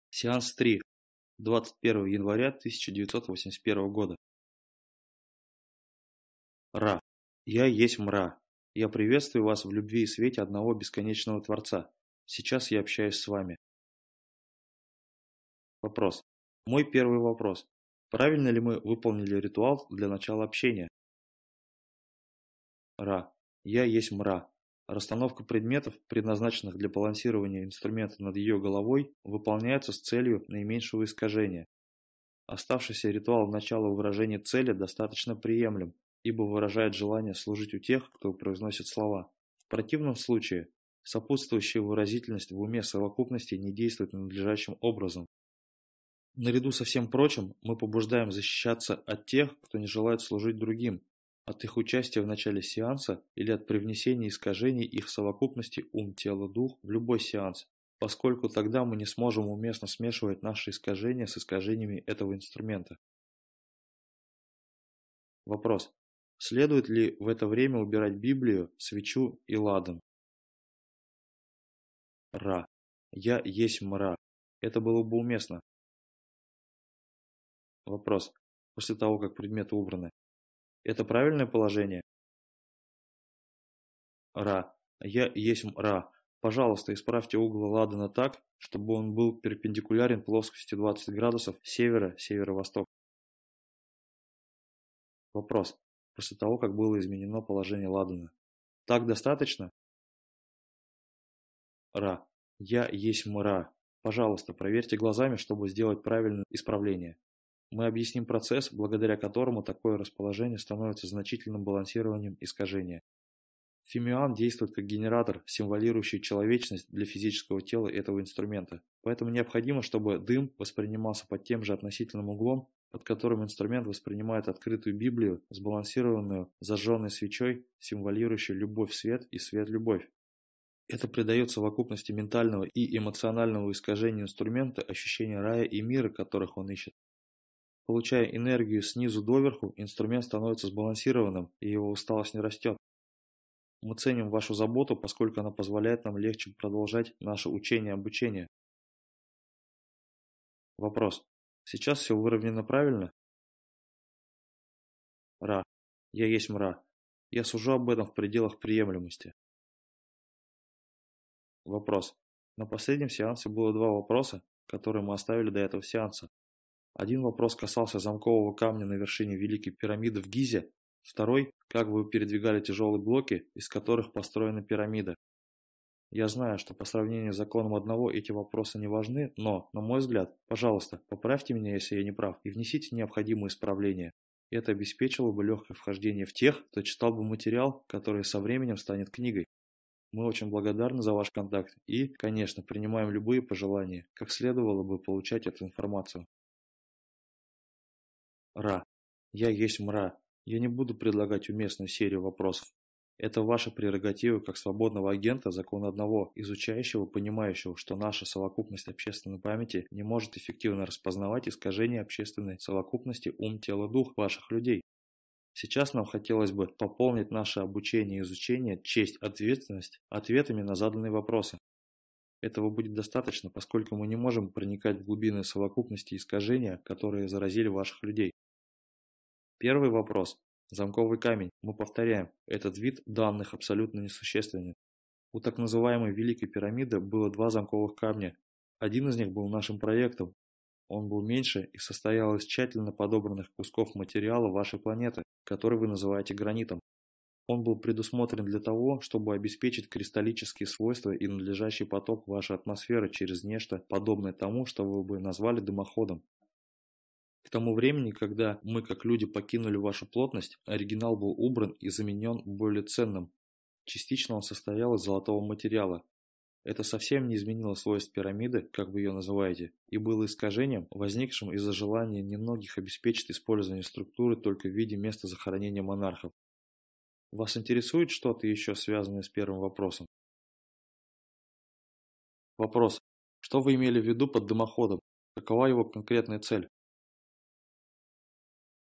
Сеанс 3. 21 января 1981 года. Ра. Я есть мра. Я приветствую вас в любви и свете одного бесконечного Творца. Сейчас я общаюсь с вами. Вопрос. Мой первый вопрос. Правильно ли мы выполнили ритуал для начала общения? Ра. Я есть мра. Расстановка предметов, предназначенных для балансирования инструмента над ее головой, выполняется с целью наименьшего искажения. Оставшийся ритуал начала выражения цели достаточно приемлем, ибо выражает желание служить у тех, кто произносит слова. В противном случае, сопутствующая выразительность в уме совокупности не действует надлежащим образом. Наряду со всем прочим, мы побуждаем защищаться от тех, кто не желает служить другим, от их участия в начале сеанса или от привнесения искажений их совокупности ум, тело, дух в любой сеанс, поскольку тогда мы не сможем уместно смешивать наши искажения с искажениями этого инструмента. Вопрос. Следует ли в это время убирать Библию, свечу и ладан? Ра. Я есть мра. Это было бы уместно. Вопрос. После того, как предметы убраны. Это правильное положение? Ра. Я есть Ра. Пожалуйста, исправьте угол ладана так, чтобы он был перпендикулярен плоскости 20 градусов севера-северо-восток. Вопрос после того, как было изменено положение Ладана. Так достаточно? Ра. Я есть Мра. Пожалуйста, проверьте глазами, чтобы сделать правильное исправление. Мы объясним процесс, благодаря которому такое расположение становится значительным балансированием искажения. Фимиан действует как генератор, символирующий человечность для физического тела этого инструмента. Поэтому необходимо, чтобы дым воспринимался под тем же относительным углом, под которым инструмент воспринимает открытую Библию, сбалансированную зажженной свечой, символирующей любовь-свет и свет-любовь. Это придает совокупности ментального и эмоционального искажения инструмента ощущение рая и мира, которых он ищет. Получая энергию снизу доверху, инструмент становится сбалансированным, и его усталость не растет. Мы ценим вашу заботу, поскольку она позволяет нам легче продолжать наше учение и обучение. Вопрос. Сейчас все выровнено правильно? Ра. Я есть мра. Я сужу об этом в пределах приемлемости. Вопрос. На последнем сеансе было два вопроса, которые мы оставили до этого сеанса. Один вопрос касался замкового камня на вершине Великой пирамиды в Гизе, второй – как вы передвигали тяжелые блоки, из которых построена пирамида. Я знаю, что по сравнению с законом одного эти вопросы не важны, но, на мой взгляд, пожалуйста, поправьте меня, если я не прав, и внесите необходимые исправления. Это обеспечило бы легкое вхождение в тех, кто читал бы материал, который со временем станет книгой. Мы очень благодарны за ваш контакт и, конечно, принимаем любые пожелания, как следовало бы получать эту информацию. Ра. Я есть мра. Я не буду предлагать уместную серию вопросов. Это ваша прерогатива как свободного агента закона одного, изучающего, понимающего, что наша совокупность общественной памяти не может эффективно распознавать искажения общественной совокупности ум, тело, дух ваших людей. Сейчас нам хотелось бы пополнить наше обучение и изучение, честь, ответственность ответами на заданные вопросы. Этого будет достаточно, поскольку мы не можем проникать в глубины совокупности искажения, которые заразили ваших людей. Первый вопрос. Замковый камень, мы повторяем, этот вид данных абсолютно несущественен. У так называемой Великой пирамиды было два замковых камня. Один из них был нашим проектом. Он был меньше и состоял из тщательно подобранных кусков материала вашей планеты, который вы называете гранитом. Он был предусмотрен для того, чтобы обеспечить кристаллические свойства и надлежащий поток вашей атмосферы через нечто, подобное тому, что вы бы назвали дымоходом. К тому времени, когда мы как люди покинули вашу плотность, оригинал был убран и заменен более ценным. Частично он состоял из золотого материала. Это совсем не изменило свойств пирамиды, как вы ее называете, и было искажением, возникшим из-за желания немногих обеспечить использование структуры только в виде места захоронения монархов. Вас интересует что-то еще связанное с первым вопросом? Вопрос. Что вы имели в виду под дымоходом? Какова его конкретная цель?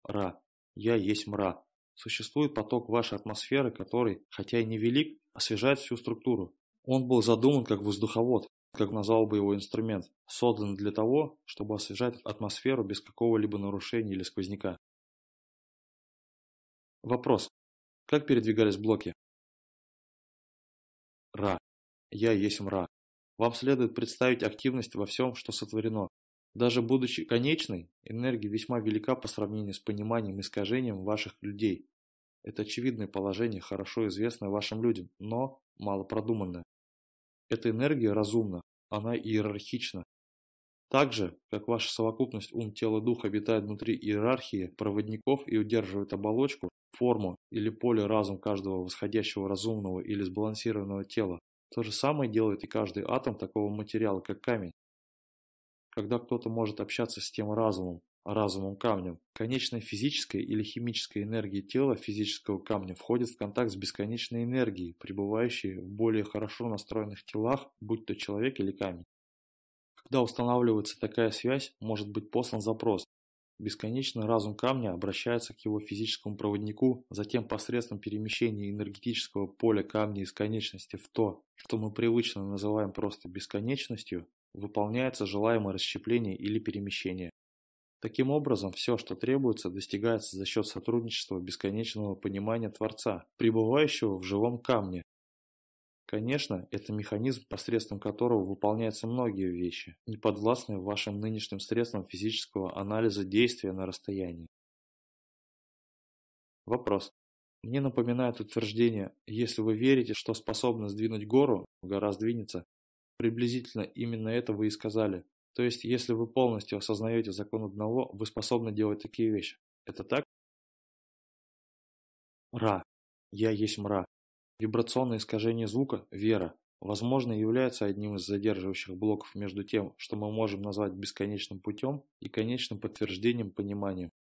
Ра. Я есть мра. Существует поток вашей атмосферы, который, хотя и невелик, освежает всю структуру. Он был задуман как воздуховод, как назвал бы его инструмент, создан для того, чтобы освежать атмосферу без какого-либо нарушения или сквозняка. Вопрос. Как передвигались блоки? Ра. Я есть мра. Вам следует представить активность во всем, что сотворено, даже будучи конечной, энергия весьма велика по сравнению с пониманием и искажением ваших людей. Это очевидное положение, хорошо известное вашим людям, но мало продуманное. Эта энергия разумна, она иерархична. Так же, как ваша совокупность ум, тело, дух обитает внутри иерархии проводников и удерживает оболочку, форму или поле разум каждого восходящего разумного или сбалансированного тела, то же самое делает и каждый атом такого материала, как камень когда кто-то может общаться с тем разумом, разумом камнем. Конечная физическая или химическая энергия тела физического камня входит в контакт с бесконечной энергией, пребывающей в более хорошо настроенных телах, будь то человек или камень. Когда устанавливается такая связь, может быть послан запрос. Бесконечный разум камня обращается к его физическому проводнику, затем посредством перемещения энергетического поля камня из конечности в то, что мы привычно называем просто бесконечностью, выполняется желаемое расщепление или перемещение. Таким образом, все, что требуется, достигается за счет сотрудничества бесконечного понимания Творца, пребывающего в живом камне. Конечно, это механизм, посредством которого выполняются многие вещи, не подвластные вашим нынешним средствам физического анализа действия на расстоянии. Вопрос. Мне напоминает утверждение, если вы верите, что способны сдвинуть гору, гора сдвинется, Приблизительно именно это вы и сказали. То есть, если вы полностью осознаете закон одного, вы способны делать такие вещи. Это так? Ра. Я есть мра. Вибрационное искажение звука – вера. Возможно, является одним из задерживающих блоков между тем, что мы можем назвать бесконечным путем и конечным подтверждением понимания.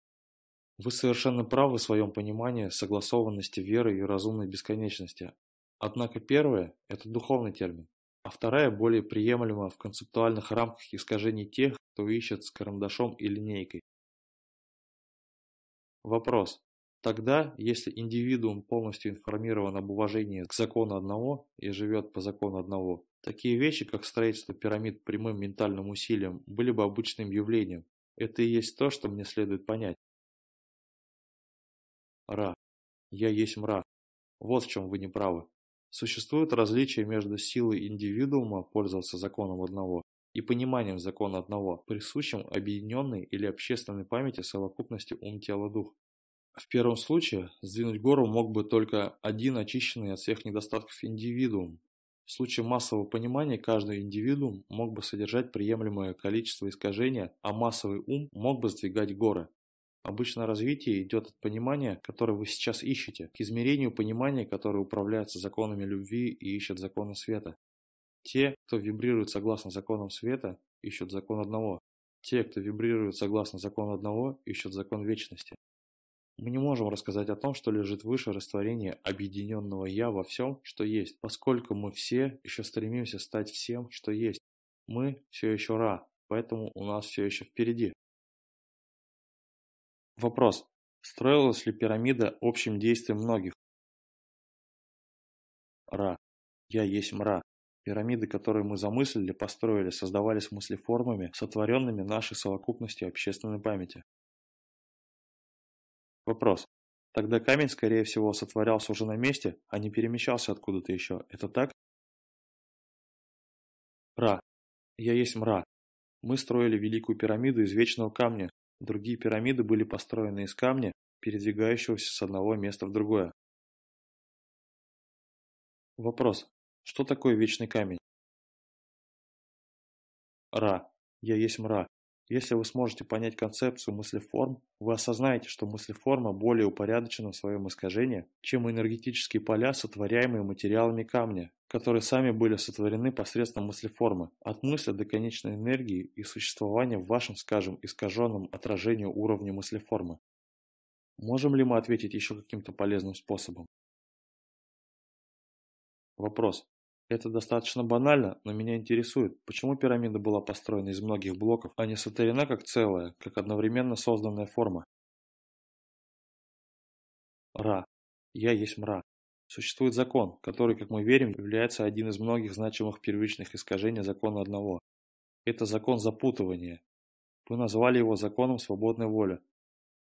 Вы совершенно правы в своем понимании согласованности веры и разумной бесконечности. Однако первое – это духовный термин, а вторая более приемлема в концептуальных рамках искажений тех, кто ищет с карандашом и линейкой. Вопрос. Тогда, если индивидуум полностью информирован об уважении к закону одного и живет по закону одного, такие вещи, как строительство пирамид прямым ментальным усилием, были бы обычным явлением. Это и есть то, что мне следует понять. Ра. Я есть мра. Вот в чем вы не правы. Существует различие между силой индивидуума пользоваться законом одного и пониманием закона одного, присущим объединенной или общественной памяти совокупности ум-тело-дух. В первом случае сдвинуть гору мог бы только один очищенный от всех недостатков индивидуум. В случае массового понимания каждый индивидуум мог бы содержать приемлемое количество искажения, а массовый ум мог бы сдвигать горы. Обычно развитие идет от понимания, которое вы сейчас ищете, к измерению понимания, которое управляется законами любви и ищет законы света. Те, кто вибрирует согласно законам света, ищут закон одного. Те, кто вибрирует согласно закону одного, ищут закон вечности. Мы не можем рассказать о том, что лежит выше растворения объединенного «я» во всем, что есть, поскольку мы все еще стремимся стать всем, что есть. Мы все еще Ра, поэтому у нас все еще впереди. Вопрос: строилась ли пирамида общим действием многих? Ра. Я есть мра. Пирамиды, которые мы замыслили, построили, создавались мыслеформами, сотворенными нашей совокупностью общественной памяти. Вопрос. Тогда камень, скорее всего, сотворялся уже на месте, а не перемещался откуда-то еще. Это так? Ра. Я есть мра. Мы строили Великую пирамиду из вечного камня. Другие пирамиды были построены из камня, передвигающегося с одного места в другое. Вопрос. Что такое вечный камень? Ра. Я есть мра. Если вы сможете понять концепцию мыслеформ, вы осознаете, что мыслеформа более упорядочена в своем искажении, чем энергетические поля, сотворяемые материалами камня, которые сами были сотворены посредством мыслеформы, от мысли до конечной энергии и существования в вашем, скажем, искаженном отражении уровня мыслеформы. Можем ли мы ответить еще каким-то полезным способом? Вопрос. Это достаточно банально, но меня интересует, почему пирамида была построена из многих блоков, а не сотворена как целая, как одновременно созданная форма? Ра. Я есть мра. Существует закон, который, как мы верим, является один из многих значимых первичных искажений закона одного. Это закон запутывания. Вы назвали его законом свободной воли.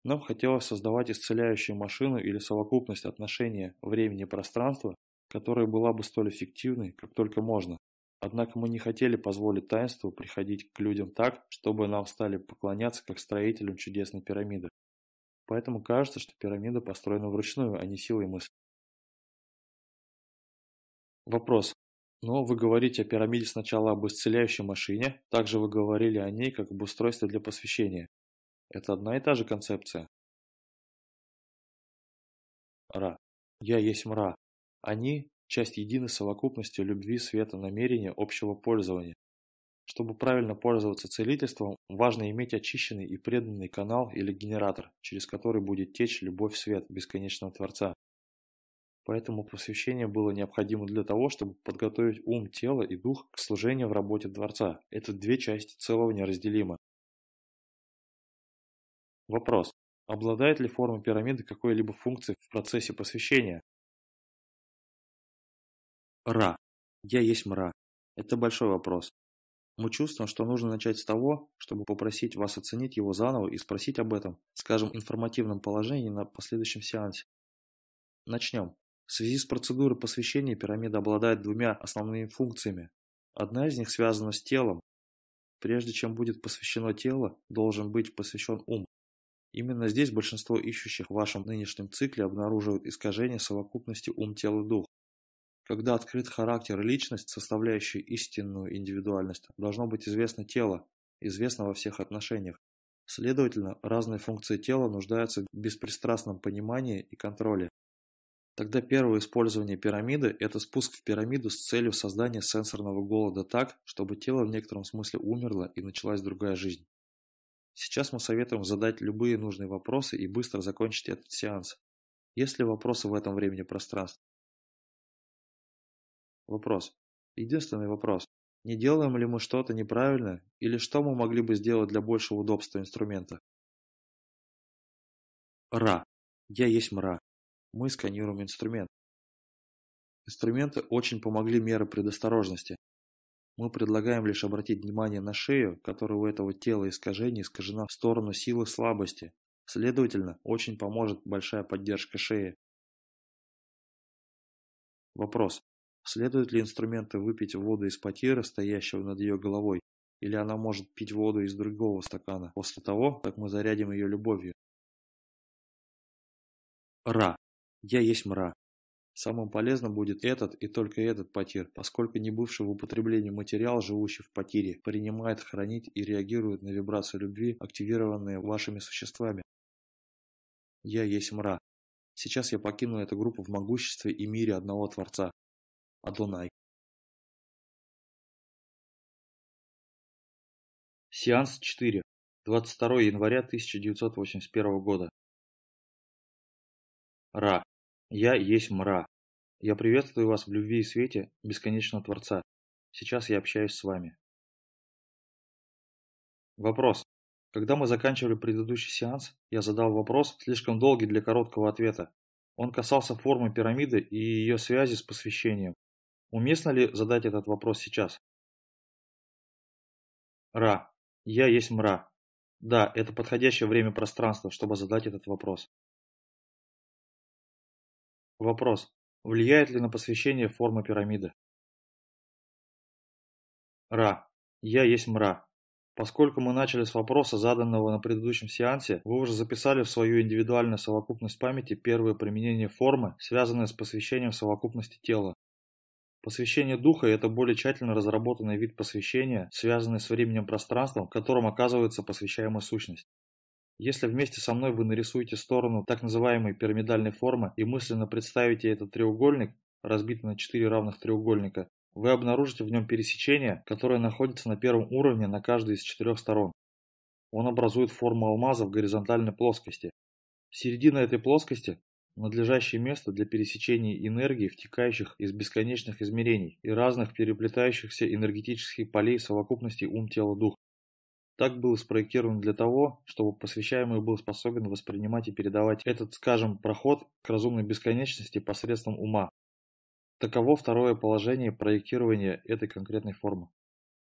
Нам хотелось создавать исцеляющую машину или совокупность отношения времени и пространства, которая была бы столь эффективной, как только можно. Однако мы не хотели позволить таинству приходить к людям так, чтобы нам стали поклоняться как строителям чудесной пирамиды. Поэтому кажется, что пирамида построена вручную, а не силой мысли. Вопрос. Но вы говорите о пирамиде сначала об исцеляющей машине, также вы говорили о ней как об устройстве для посвящения. Это одна и та же концепция? Ра. Я есть мра. Они – часть единой совокупности любви, света, намерения, общего пользования. Чтобы правильно пользоваться целительством, важно иметь очищенный и преданный канал или генератор, через который будет течь любовь-свет бесконечного Творца. Поэтому посвящение было необходимо для того, чтобы подготовить ум, тело и дух к служению в работе Творца. Это две части целого неразделимы. Вопрос. Обладает ли форма пирамиды какой-либо функцией в процессе посвящения? Ра. Я есть мра. Это большой вопрос. Мы чувствуем, что нужно начать с того, чтобы попросить вас оценить его заново и спросить об этом, скажем, информативном положении на последующем сеансе. Начнем. В связи с процедурой посвящения пирамида обладает двумя основными функциями. Одна из них связана с телом. Прежде чем будет посвящено тело, должен быть посвящен ум. Именно здесь большинство ищущих в вашем нынешнем цикле обнаруживают искажение совокупности ум-тело-дух. Когда открыт характер и личность, составляющие истинную индивидуальность, должно быть известно тело, известно во всех отношениях. Следовательно, разные функции тела нуждаются в беспристрастном понимании и контроле. Тогда первое использование пирамиды – это спуск в пирамиду с целью создания сенсорного голода так, чтобы тело в некотором смысле умерло и началась другая жизнь. Сейчас мы советуем задать любые нужные вопросы и быстро закончить этот сеанс. Есть ли вопросы в этом времени пространстве? Вопрос. Единственный вопрос. Не делаем ли мы что-то неправильно, или что мы могли бы сделать для большего удобства инструмента? Ра. Я есть мра. Мы сканируем инструмент. Инструменты очень помогли меры предосторожности. Мы предлагаем лишь обратить внимание на шею, которая у этого тела искажения искажена в сторону силы слабости. Следовательно, очень поможет большая поддержка шеи. Вопрос. Следует ли инструменту выпить воду из потира, стоящего над ее головой, или она может пить воду из другого стакана после того, как мы зарядим ее любовью? Ра. Я есть мра. Самым полезным будет этот и только этот потир, поскольку не бывший в употреблении материал, живущий в потире, принимает, хранит и реагирует на вибрации любви, активированные вашими существами. Я есть мра. Сейчас я покину эту группу в могуществе и мире одного Творца. Адонай. Сеанс 4. 22 января 1981 года. Ра. Я есть мра. Я приветствую вас в любви и свете бесконечного Творца. Сейчас я общаюсь с вами. Вопрос. Когда мы заканчивали предыдущий сеанс, я задал вопрос, слишком долгий для короткого ответа. Он касался формы пирамиды и ее связи с посвящением. Уместно ли задать этот вопрос сейчас? Ра. Я есть мра. Да, это подходящее время пространство, чтобы задать этот вопрос. Вопрос. Влияет ли на посвящение форма пирамиды? Ра. Я есть мра. Поскольку мы начали с вопроса, заданного на предыдущем сеансе, вы уже записали в свою индивидуальную совокупность памяти первое применение формы, связанное с посвящением совокупности тела. Посвящение духа – это более тщательно разработанный вид посвящения, связанный с временем-пространством, в котором оказывается посвящаемая сущность. Если вместе со мной вы нарисуете сторону так называемой пирамидальной формы и мысленно представите этот треугольник, разбитый на четыре равных треугольника, вы обнаружите в нем пересечение, которое находится на первом уровне на каждой из четырех сторон. Он образует форму алмаза в горизонтальной плоскости. Середина этой плоскости – надлежащее место для пересечения энергии, втекающих из бесконечных измерений и разных переплетающихся энергетических полей совокупности ум-тело-дух. Так был спроектирован для того, чтобы посвящаемый был способен воспринимать и передавать этот, скажем, проход к разумной бесконечности посредством ума, Таково второе положение проектирования этой конкретной формы.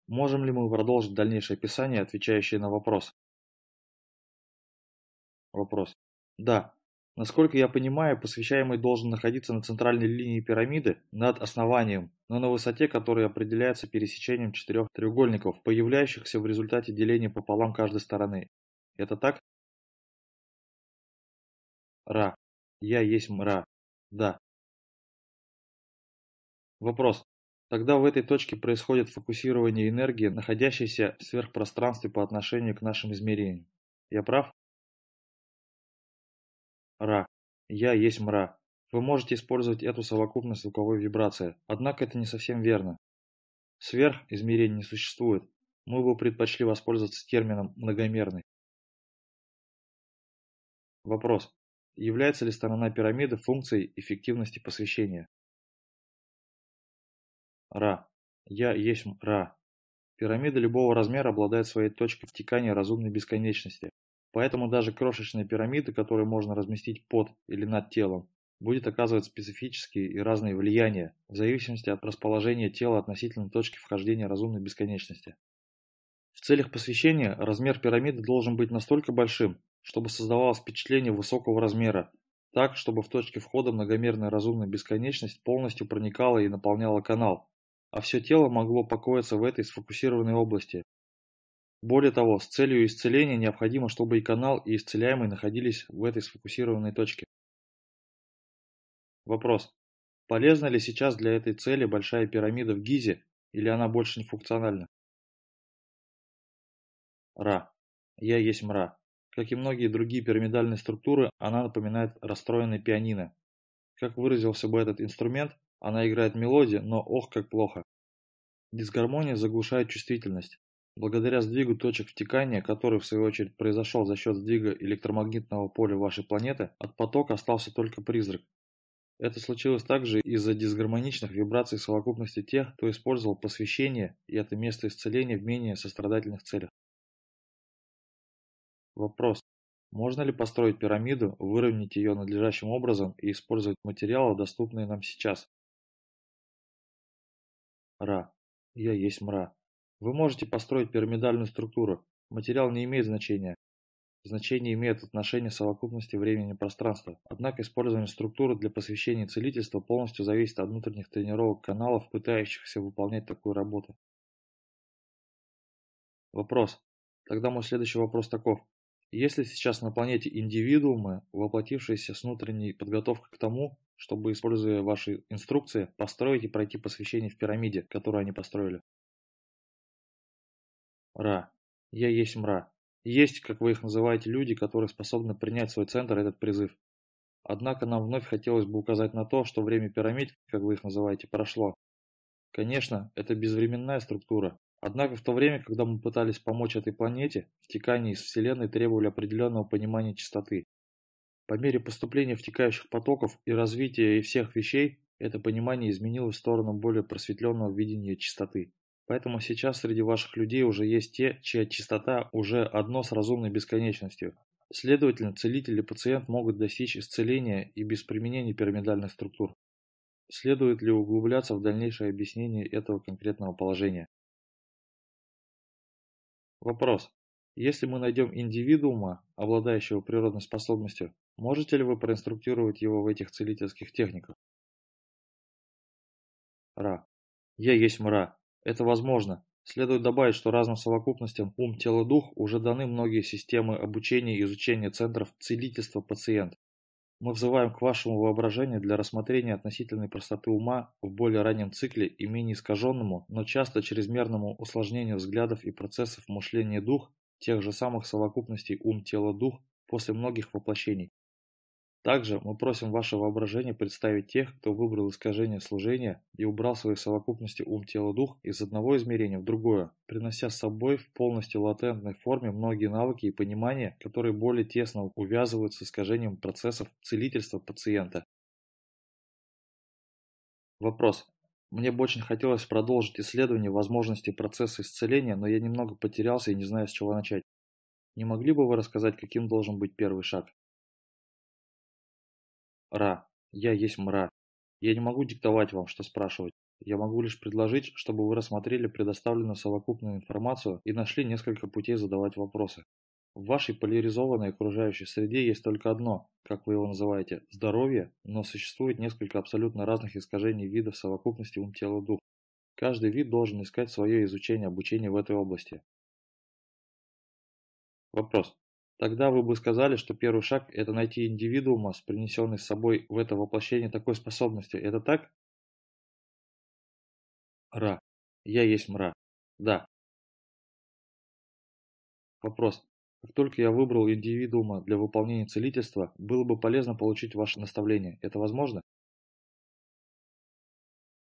Можем ли мы продолжить дальнейшее описание, отвечающее на вопрос? Вопрос. Да. Насколько я понимаю, посвящаемый должен находиться на центральной линии пирамиды над основанием, но на высоте, которая определяется пересечением четырех треугольников, появляющихся в результате деления пополам каждой стороны. Это так? Ра. Я есть мра. Да. Вопрос. Тогда в этой точке происходит фокусирование энергии, находящейся в сверхпространстве по отношению к нашим измерениям. Я прав? Ра. Я есть мра. Вы можете использовать эту совокупность звуковой вибрации, однако это не совсем верно. Сверх измерений не существует. Мы бы предпочли воспользоваться термином многомерный. Вопрос. Является ли сторона пирамиды функцией эффективности посвящения? Ра. Я есть Ра. Пирамида любого размера обладает своей точкой втекания разумной бесконечности. Поэтому даже крошечная пирамида, которую можно разместить под или над телом, будет оказывать специфические и разные влияния, в зависимости от расположения тела относительно точки вхождения разумной бесконечности. В целях посвящения размер пирамиды должен быть настолько большим, чтобы создавалось впечатление высокого размера, так, чтобы в точке входа многомерная разумная бесконечность полностью проникала и наполняла канал, а все тело могло покоиться в этой сфокусированной области. Более того, с целью исцеления необходимо, чтобы и канал, и исцеляемый находились в этой сфокусированной точке. Вопрос. Полезна ли сейчас для этой цели большая пирамида в Гизе, или она больше не функциональна? Ра. Я есть мра. Как и многие другие пирамидальные структуры, она напоминает расстроенный пианино. Как выразился бы этот инструмент, она играет мелодию, но ох как плохо. Дисгармония заглушает чувствительность. Благодаря сдвигу точек втекания, который в свою очередь произошел за счет сдвига электромагнитного поля вашей планеты, от потока остался только призрак. Это случилось также из-за дисгармоничных вибраций совокупности тех, кто использовал посвящение и это место исцеления в менее сострадательных целях. Вопрос. Можно ли построить пирамиду, выровнять ее надлежащим образом и использовать материалы, доступные нам сейчас? Ра. Я есть мра. Вы можете построить пирамидальную структуру. Материал не имеет значения. Значение имеет отношение совокупности времени и пространства. Однако использование структуры для посвящения целительства полностью зависит от внутренних тренировок каналов, пытающихся выполнять такую работу. Вопрос. Тогда мой следующий вопрос таков. Есть ли сейчас на планете индивидуумы, воплотившиеся с внутренней подготовкой к тому, чтобы, используя ваши инструкции, построить и пройти посвящение в пирамиде, которую они построили. Ра. Я есть мра. Есть, как вы их называете, люди, которые способны принять в свой центр этот призыв. Однако нам вновь хотелось бы указать на то, что время пирамид, как вы их называете, прошло. Конечно, это безвременная структура. Однако в то время, когда мы пытались помочь этой планете, втекание из Вселенной требовали определенного понимания частоты. По мере поступления втекающих потоков и развития и всех вещей, это понимание изменилось в сторону более просветленного видения чистоты. Поэтому сейчас среди ваших людей уже есть те, чья чистота уже одно с разумной бесконечностью. Следовательно, целитель и пациент могут достичь исцеления и без применения пирамидальных структур. Следует ли углубляться в дальнейшее объяснение этого конкретного положения? Вопрос. Если мы найдем индивидуума, обладающего природной способностью, Можете ли вы проинструктировать его в этих целительских техниках? Ра. Я есть мра. Это возможно. Следует добавить, что разным совокупностям ум, тело, дух уже даны многие системы обучения и изучения центров целительства пациент. Мы взываем к вашему воображению для рассмотрения относительной простоты ума в более раннем цикле и менее искаженному, но часто чрезмерному усложнению взглядов и процессов мышления дух тех же самых совокупностей ум, тело, дух после многих воплощений. Также мы просим ваше воображение представить тех, кто выбрал искажение служения и убрал свои совокупности ум, тело, дух из одного измерения в другое, принося с собой в полностью латентной форме многие навыки и понимания, которые более тесно увязываются с искажением процессов целительства пациента. Вопрос. Мне бы очень хотелось продолжить исследование возможностей процесса исцеления, но я немного потерялся и не знаю, с чего начать. Не могли бы вы рассказать, каким должен быть первый шаг? Ра. Я есть мра. Я не могу диктовать вам, что спрашивать. Я могу лишь предложить, чтобы вы рассмотрели предоставленную совокупную информацию и нашли несколько путей задавать вопросы. В вашей поляризованной окружающей среде есть только одно, как вы его называете, здоровье, но существует несколько абсолютно разных искажений видов совокупности ум, тело, дух. Каждый вид должен искать свое изучение, обучение в этой области. Вопрос. Тогда вы бы сказали, что первый шаг – это найти индивидуума с принесенной с собой в это воплощение такой способностью. Это так? Ра. Я есть мра. Да. Вопрос. Как только я выбрал индивидуума для выполнения целительства, было бы полезно получить ваше наставление. Это возможно?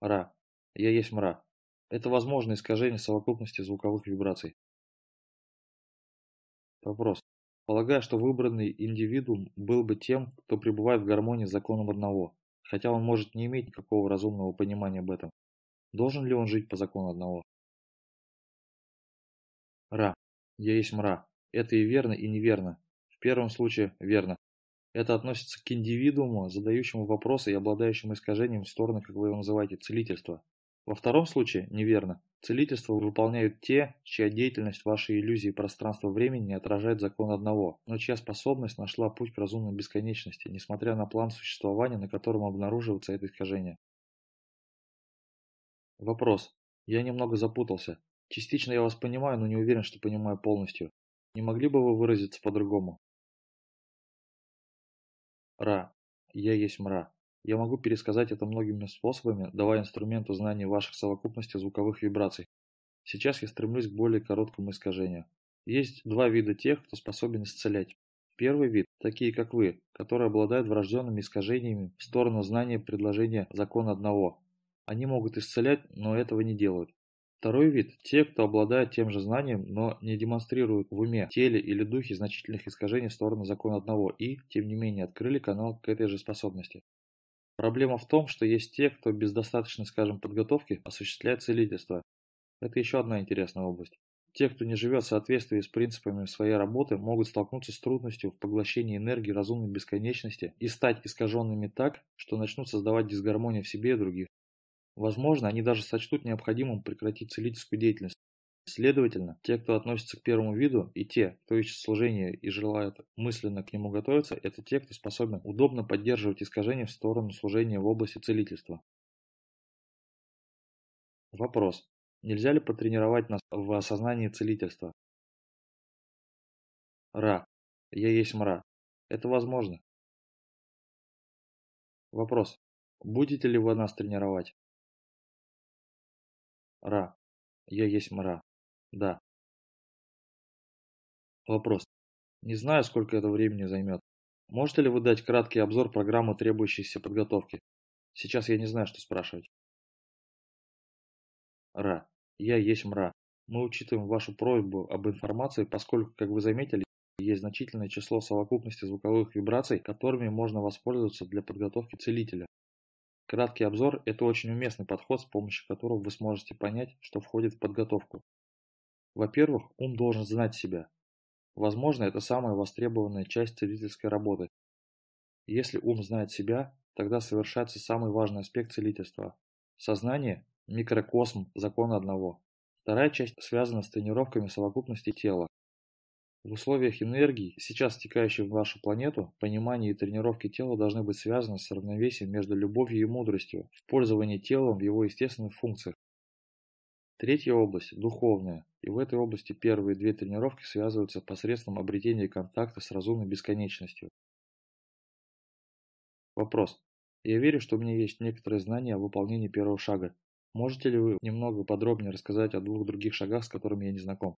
Ра. Я есть мра. Это возможно искажение совокупности звуковых вибраций. Вопрос. Полагаю, что выбранный индивидуум был бы тем, кто пребывает в гармонии с законом одного, хотя он может не иметь никакого разумного понимания об этом. Должен ли он жить по закону одного? Ра. Я есть мра. Это и верно, и неверно. В первом случае верно. Это относится к индивидууму, задающему вопросы и обладающему искажением в сторону, как вы его называете, целительства. Во втором случае неверно. Целительство выполняют те, чья деятельность вашей иллюзии пространства-времени не отражает закон одного, но чья способность нашла путь к разумной бесконечности, несмотря на план существования, на котором обнаруживается это искажение. Вопрос. Я немного запутался. Частично я вас понимаю, но не уверен, что понимаю полностью. Не могли бы вы выразиться по-другому? Ра. Я есть мра. Я могу пересказать это многими способами, давая инструменту знания ваших совокупностей звуковых вибраций. Сейчас я стремлюсь к более короткому искажению. Есть два вида тех, кто способен исцелять. Первый вид – такие как вы, которые обладают врожденными искажениями в сторону знания предложения закона одного. Они могут исцелять, но этого не делают. Второй вид – те, кто обладает тем же знанием, но не демонстрируют в уме, теле или духе значительных искажений в сторону закона одного и, тем не менее, открыли канал к этой же способности. Проблема в том, что есть те, кто без достаточной, скажем, подготовки осуществляет целительство. Это еще одна интересная область. Те, кто не живет в соответствии с принципами своей работы, могут столкнуться с трудностью в поглощении энергии разумной бесконечности и стать искаженными так, что начнут создавать дисгармонию в себе и других. Возможно, они даже сочтут необходимым прекратить целительскую деятельность, Следовательно, те, кто относится к первому виду, и те, кто ищет служение и желает мысленно к нему готовиться, это те, кто способен удобно поддерживать искажения в сторону служения в области целительства. Вопрос. Нельзя ли потренировать нас в осознании целительства? Ра. Я есть мра. Это возможно. Вопрос. Будете ли вы нас тренировать? Ра. Я есть мра. Да. Вопрос. Не знаю, сколько это времени займет. Можете ли вы дать краткий обзор программы требующейся подготовки? Сейчас я не знаю, что спрашивать. Ра. Я есть мра. Мы учитываем вашу просьбу об информации, поскольку, как вы заметили, есть значительное число совокупности звуковых вибраций, которыми можно воспользоваться для подготовки целителя. Краткий обзор – это очень уместный подход, с помощью которого вы сможете понять, что входит в подготовку. Во-первых, ум должен знать себя. Возможно, это самая востребованная часть целительской работы. Если ум знает себя, тогда совершается самый важный аспект целительства. Сознание – микрокосм закона одного. Вторая часть связана с тренировками совокупности тела. В условиях энергии, сейчас стекающей в вашу планету, понимание и тренировки тела должны быть связаны с равновесием между любовью и мудростью в пользовании телом в его естественных функциях. Третья область – духовная, и в этой области первые две тренировки связываются посредством обретения контакта с разумной бесконечностью. Вопрос. Я верю, что у меня есть некоторые знания о выполнении первого шага. Можете ли вы немного подробнее рассказать о двух других шагах, с которыми я не знаком?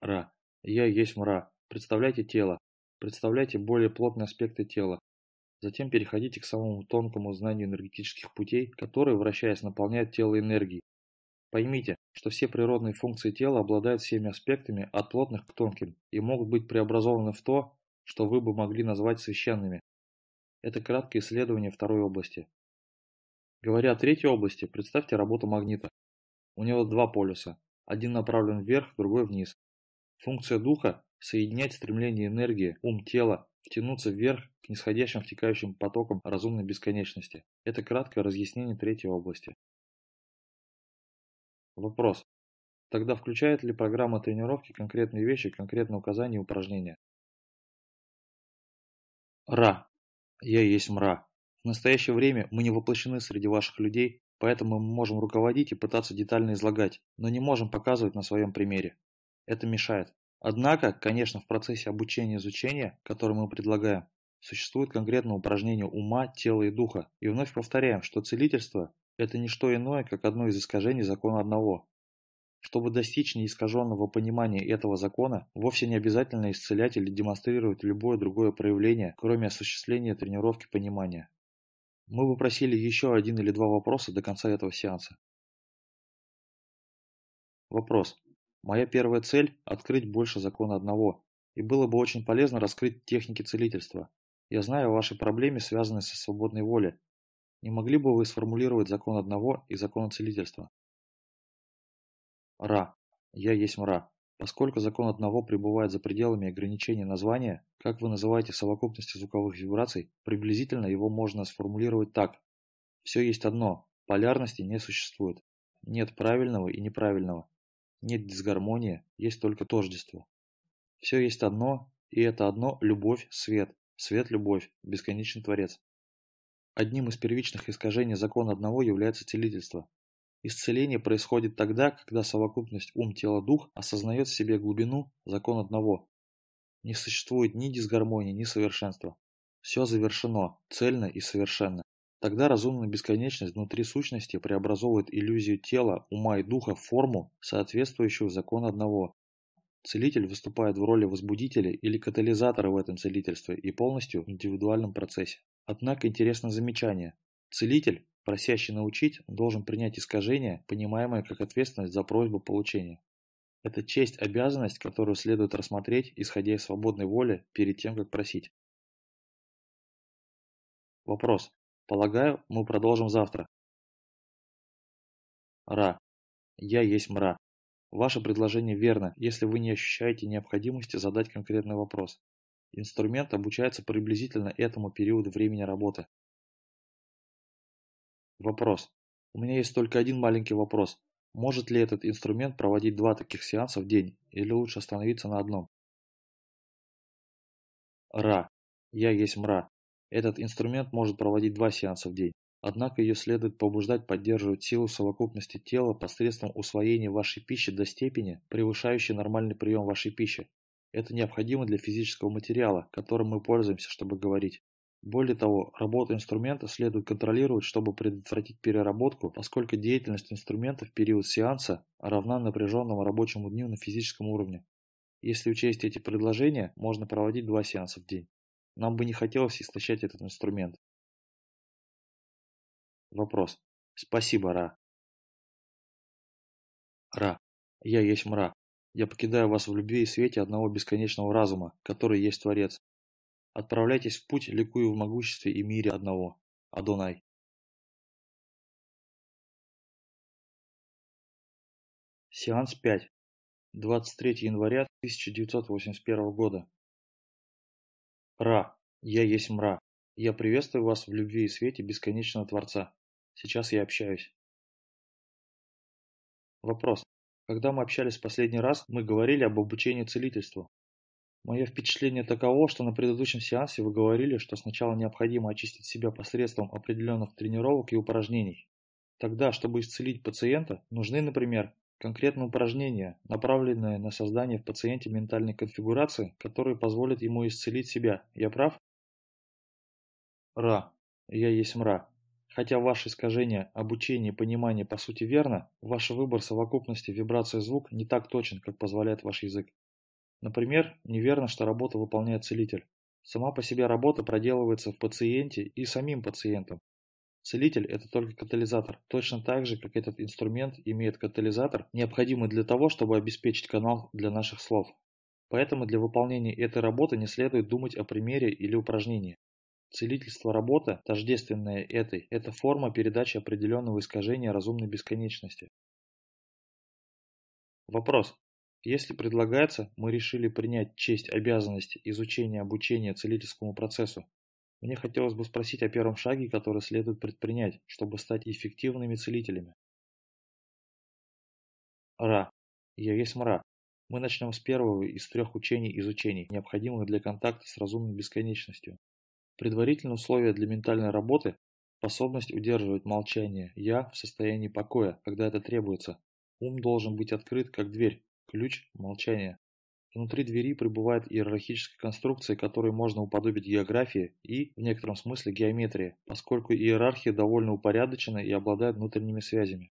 Ра. Я есть мра. Представляйте тело. Представляйте более плотные аспекты тела. Затем переходите к самому тонкому знанию энергетических путей, которые, вращаясь, наполняют тело энергией. Поймите, что все природные функции тела обладают всеми аспектами от плотных к тонким и могут быть преобразованы в то, что вы бы могли назвать священными. Это краткое исследование второй области. Говоря о третьей области, представьте работу магнита. У него два полюса. Один направлен вверх, другой вниз. Функция духа – соединять стремление энергии, ум тела, втянуться вверх к нисходящим втекающим потокам разумной бесконечности. Это краткое разъяснение третьей области. Вопрос. Тогда включает ли программа тренировки конкретные вещи, конкретные указания и упражнения? Ра. Я есть мра. В настоящее время мы не воплощены среди ваших людей, поэтому мы можем руководить и пытаться детально излагать, но не можем показывать на своем примере. Это мешает. Однако, конечно, в процессе обучения и изучения, которое мы предлагаем, существует конкретное упражнение ума, тела и духа. И вновь повторяем, что целительство – это не что иное, как одно из искажений закона одного. Чтобы достичь неискаженного понимания этого закона, вовсе не обязательно исцелять или демонстрировать любое другое проявление, кроме осуществления тренировки понимания. Мы бы просили еще один или два вопроса до конца этого сеанса. Вопрос. Моя первая цель – открыть больше закона одного, и было бы очень полезно раскрыть техники целительства. Я знаю о вашей проблеме, со свободной волей. Не могли бы вы сформулировать закон одного и закон целительства? Ра. Я есть мра. Поскольку закон одного пребывает за пределами ограничения названия, как вы называете совокупности звуковых вибраций, приблизительно его можно сформулировать так. Все есть одно, полярности не существует. Нет правильного и неправильного. Нет дисгармонии, есть только тождество. Все есть одно, и это одно – любовь, свет, свет-любовь, бесконечный Творец. Одним из первичных искажений закона одного является целительство. Исцеление происходит тогда, когда совокупность ум-тело-дух осознает в себе глубину закон одного. Не существует ни дисгармонии, ни совершенства. Все завершено, цельно и совершенно. Тогда разумная бесконечность внутри сущности преобразовывает иллюзию тела, ума и духа в форму, соответствующую закону одного. Целитель выступает в роли возбудителя или катализатора в этом целительстве и полностью в индивидуальном процессе. Однако интересно замечание. Целитель, просящий научить, должен принять искажение, понимаемое как ответственность за просьбу получения. Это честь-обязанность, которую следует рассмотреть, исходя из свободной воли, перед тем, как просить. Вопрос. Полагаю, мы продолжим завтра. Ра. Я есть мра. Ваше предложение верно, если вы не ощущаете необходимости задать конкретный вопрос. Инструмент обучается приблизительно этому периоду времени работы. Вопрос. У меня есть только один маленький вопрос. Может ли этот инструмент проводить два таких сеанса в день, или лучше остановиться на одном? Ра. Я есть мра. Этот инструмент может проводить два сеанса в день. Однако ее следует побуждать поддерживать силу совокупности тела посредством усвоения вашей пищи до степени, превышающей нормальный прием вашей пищи. Это необходимо для физического материала, которым мы пользуемся, чтобы говорить. Более того, работу инструмента следует контролировать, чтобы предотвратить переработку, поскольку деятельность инструмента в период сеанса равна напряженному рабочему дню на физическом уровне. Если учесть эти предложения, можно проводить два сеанса в день. Нам бы не хотелось истощать этот инструмент. Вопрос. Спасибо, Ра. Ра. Я есть мра. Я покидаю вас в любви и свете одного бесконечного разума, который есть Творец. Отправляйтесь в путь, ликуя в могуществе и мире одного. Адонай. Сеанс 5. 23 января 1981 года. Ра, я есть мра. Я приветствую вас в любви и свете бесконечного Творца. Сейчас я общаюсь. Вопрос. Когда мы общались в последний раз, мы говорили об обучении целительству. Мое впечатление таково, что на предыдущем сеансе вы говорили, что сначала необходимо очистить себя посредством определенных тренировок и упражнений. Тогда, чтобы исцелить пациента, нужны, например, конкретные упражнения, направленные на создание в пациенте ментальной конфигурации, которые позволят ему исцелить себя. Я прав? Ра. Я есть мра. Хотя ваше искажение, обучение и понимание по сути верно, ваш выбор совокупности вибрации звук не так точен, как позволяет ваш язык. Например, неверно, что работу выполняет целитель. Сама по себе работа проделывается в пациенте и самим пациентом. Целитель – это только катализатор, точно так же, как этот инструмент имеет катализатор, необходимый для того, чтобы обеспечить канал для наших слов. Поэтому для выполнения этой работы не следует думать о примере или упражнении. Целительство работа, тождественная этой, это форма передачи определенного искажения разумной бесконечности. Вопрос. Если предлагается, мы решили принять честь обязанности изучения обучения целительскому процессу. Мне хотелось бы спросить о первом шаге, который следует предпринять, чтобы стать эффективными целителями. Ра. Я есть мра. Мы начнем с первого из трех учений изучений, необходимых для контакта с разумной бесконечностью. Предварительное условие для ментальной работы – способность удерживать молчание «я» в состоянии покоя, когда это требуется. Ум должен быть открыт, как дверь, ключ – молчание. Внутри двери пребывает иерархическая конструкция, которой можно уподобить географии и, в некотором смысле, геометрии, поскольку иерархия довольно упорядочена и обладает внутренними связями.